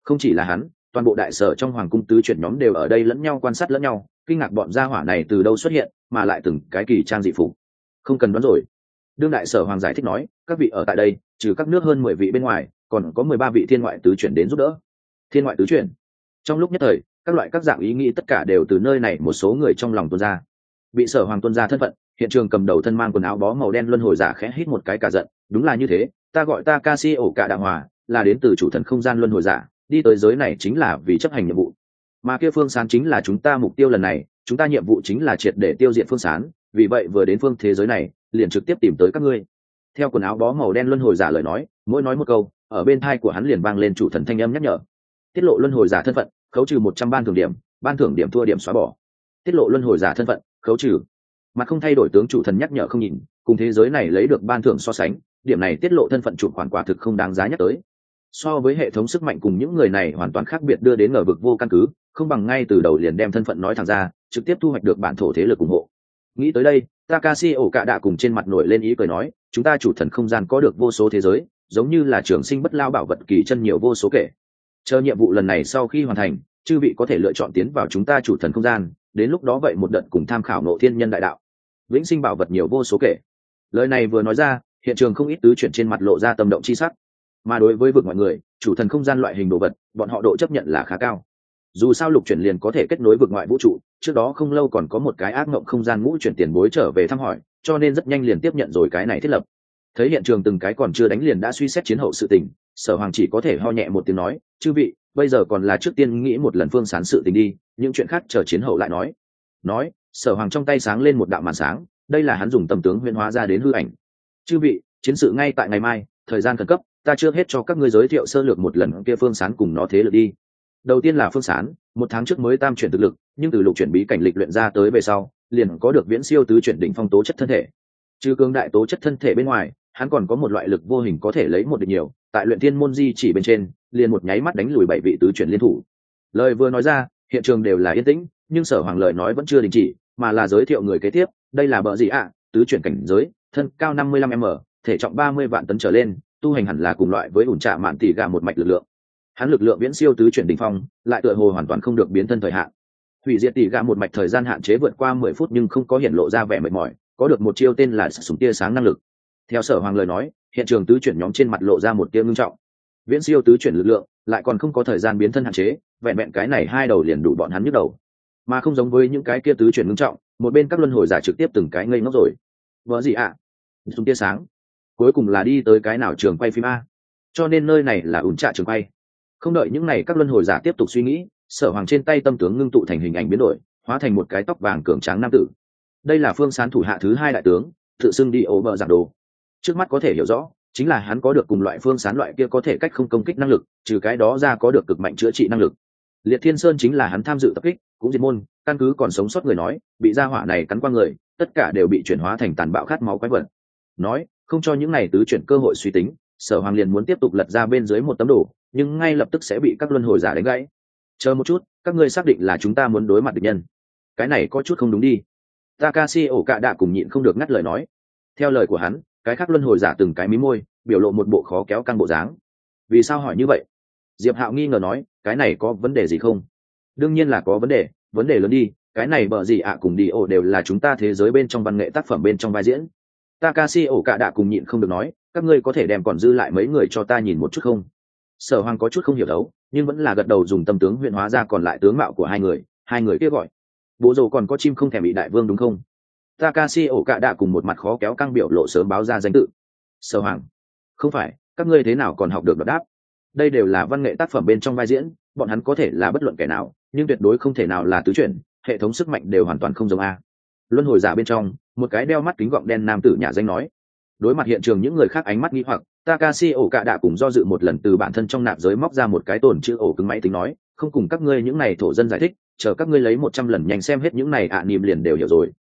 Không chỉ là hắn, toàn bộ đại sở trong hoàng cung tứ chuyển nhóm đều ở đây lẫn nhau quan sát lẫn nhau, kinh ngạc bọn gia hỏa này từ đâu xuất hiện, mà lại từng cái kỳ trang dị phục. Không cần đoán rồi đương đại sở hoàng giải thích nói, các vị ở tại đây, trừ các nước hơn mười vị bên ngoài, còn có mười ba vị thiên ngoại tứ chuyển đến giúp đỡ. Thiên ngoại tứ chuyển. Trong lúc nhất thời, các loại các dạng ý nghĩ tất cả đều từ nơi này một số người trong lòng tuôn ra. Bị sở hoàng tuôn ra thân phận, hiện trường cầm đầu thân mang quần áo bó màu đen luân hồi giả khẽ hít một cái cả giận, đúng là như thế, ta gọi ta ca si ổ cả đạo hòa, là đến từ chủ thần không gian luân hồi giả, đi tới giới này chính là vì chấp hành nhiệm vụ. Mà kia phương sán chính là chúng ta mục tiêu lần này, chúng ta nhiệm vụ chính là triệt để tiêu diệt phương sán, vì vậy vừa đến phương thế giới này liền trực tiếp tìm tới các ngươi. Theo quần áo bó màu đen luân hồi giả lời nói, mỗi nói một câu, ở bên thai của hắn liền vang lên chủ thần thanh âm nhắc nhở. Tiết lộ luân hồi giả thân phận, khấu trừ một trăm ban thưởng điểm, ban thưởng điểm thua điểm xóa bỏ. Tiết lộ luân hồi giả thân phận, khấu trừ. Mà không thay đổi tướng chủ thần nhắc nhở không nhìn, cùng thế giới này lấy được ban thưởng so sánh, điểm này tiết lộ thân phận chủ khoản quả thực không đáng giá nhắc tới. So với hệ thống sức mạnh cùng những người này hoàn toàn khác biệt đưa đến ngờ vực vô căn cứ, không bằng ngay từ đầu liền đem thân phận nói thẳng ra, trực tiếp thu hoạch được bản thổ thế lực ủng hộ nghĩ tới đây, takashi ổ cạ đạ cùng trên mặt nổi lên ý cười nói, chúng ta chủ thần không gian có được vô số thế giới, giống như là trường sinh bất lao bảo vật kỳ chân nhiều vô số kể. Chờ nhiệm vụ lần này sau khi hoàn thành, chư vị có thể lựa chọn tiến vào chúng ta chủ thần không gian, đến lúc đó vậy một đợt cùng tham khảo nộ thiên nhân đại đạo. Vĩnh sinh bảo vật nhiều vô số kể. Lời này vừa nói ra, hiện trường không ít tứ chuyển trên mặt lộ ra tâm động chi sắc. Mà đối với vực mọi người, chủ thần không gian loại hình đồ vật, bọn họ độ chấp nhận là khá cao. Dù sao lục chuyển liền có thể kết nối vực ngoại vũ trụ trước đó không lâu còn có một cái ác mộng không gian ngũ chuyển tiền bối trở về thăm hỏi, cho nên rất nhanh liền tiếp nhận rồi cái này thiết lập. Thấy hiện trường từng cái còn chưa đánh liền đã suy xét chiến hậu sự tình, sở hoàng chỉ có thể ho nhẹ một tiếng nói, chư vị, bây giờ còn là trước tiên nghĩ một lần phương sán sự tình đi, những chuyện khác chờ chiến hậu lại nói. Nói, sở hoàng trong tay sáng lên một đạo màn sáng, đây là hắn dùng tâm tướng huyễn hóa ra đến hư ảnh. Chư vị, chiến sự ngay tại ngày mai, thời gian khẩn cấp, ta chưa hết cho các ngươi giới thiệu sơ lược một lần kia phương sán cùng nó thế lực đi. Đầu tiên là phương sán một tháng trước mới tam chuyển thực lực, nhưng từ lục chuyển bí cảnh lịch luyện ra tới về sau, liền có được viễn siêu tứ chuyển đỉnh phong tố chất thân thể. Trừ cương đại tố chất thân thể bên ngoài, hắn còn có một loại lực vô hình có thể lấy một được nhiều, tại luyện thiên môn di chỉ bên trên, liền một nháy mắt đánh lùi bảy vị tứ chuyển liên thủ. Lời vừa nói ra, hiện trường đều là yên tĩnh, nhưng sở hoàng lời nói vẫn chưa đình chỉ, mà là giới thiệu người kế tiếp, đây là bợ gì ạ? Tứ chuyển cảnh giới, thân cao năm mươi lăm m, thể trọng ba mươi vạn tấn trở lên, tu hành hẳn là cùng loại với ủn trạ mạn tỷ gà một mạch lực lượng hắn lực lượng viễn siêu tứ chuyển đỉnh phong, lại tựa hồ hoàn toàn không được biến thân thời hạn. Hủy diệt tỷ gà một mạch thời gian hạn chế vượt qua mười phút nhưng không có hiện lộ ra vẻ mệt mỏi, có được một chiêu tên là súng tia sáng năng lực. Theo sở hoàng lời nói, hiện trường tứ chuyển nhóm trên mặt lộ ra một tia ngưng trọng. Viễn siêu tứ chuyển lực lượng, lại còn không có thời gian biến thân hạn chế, vẹn vẹn cái này hai đầu liền đủ bọn hắn nhức đầu. Mà không giống với những cái kia tứ chuyển ngưng trọng, một bên các luân hồi giả trực tiếp từng cái ngây ngốc rồi. Vợ gì ạ? À? tia sáng. Cuối cùng là đi tới cái nào trường quay phim a? Cho nên nơi này là ủn trạ trường quay không đợi những n à y các luân hồi giả tiếp tục suy nghĩ, sở hoàng trên tay tâm tướng ngưng tụ thành hình ảnh biến đổi, hóa thành một cái tóc vàng cường tráng nam tử. Đây là phương sán thủ hạ thứ hai đại tướng, tự xưng đi ố bờ giảng đồ. Trước mắt có thể hiểu rõ, chính là hắn có được cùng loại phương sán loại kia có thể cách không công kích năng lực, trừ cái đó ra có được cực mạnh chữa trị năng lực. Liệt thiên sơn chính là hắn tham dự tập kích, cũng diệt môn, căn cứ còn sống sót người nói, bị gia hỏa này cắn qua người, tất cả đều bị chuyển hóa thành tàn bạo khát máu quái vật. Nói, không cho những này tứ chuyển cơ hội suy tính, sở hoàng liền muốn tiếp tục lật ra bên dưới một tấm đồ nhưng ngay lập tức sẽ bị các luân hồi giả đánh gãy. Chờ một chút, các ngươi xác định là chúng ta muốn đối mặt địch nhân. Cái này có chút không đúng đi. Takashi ổ cạ đạ cùng nhịn không được ngắt lời nói. Theo lời của hắn, cái khác luân hồi giả từng cái mí môi, biểu lộ một bộ khó kéo căng bộ dáng. Vì sao hỏi như vậy? Diệp hạo nghi ngờ nói, cái này có vấn đề gì không? Đương nhiên là có vấn đề vấn đề lớn đi, cái này bở gì ạ cùng đi ổ đều là chúng ta thế giới bên trong văn nghệ tác phẩm bên trong vai diễn. Takashi ổ cạ đạ cùng nhịn không được nói, các ngươi có thể đem còn dư lại mấy người cho ta nhìn một chút không? Sở hoàng có chút không hiểu đấu, nhưng vẫn là gật đầu dùng tâm tướng huyện hóa ra còn lại tướng mạo của hai người hai người kia gọi. Bố rồ còn có chim không thèm bị đại vương đúng không? Takashi ổ cạ đạ cùng một mặt khó kéo căng biểu lộ sớm báo ra danh tự. Sở hoàng không phải, các ngươi thế nào còn học được đọc đáp? Đây đều là văn nghệ tác phẩm bên trong vai diễn, bọn hắn có thể là bất luận kẻ nào, nhưng tuyệt đối không thể nào là tứ chuyển, hệ thống sức mạnh đều hoàn toàn không giống a. Luân hồi giả bên trong, một cái đeo mắt kính gọng đen nam tử nhà danh nói. Đối mặt hiện trường những người khác ánh mắt nghi hoặc takashi ổ cạ đạ cùng do dự một lần từ bản thân trong nạp giới móc ra một cái tồn chữ ổ cứng máy tính nói không cùng các ngươi những này thổ dân giải thích chờ các ngươi lấy một trăm lần nhanh xem hết những này ạ à, nìm liền đều hiểu rồi.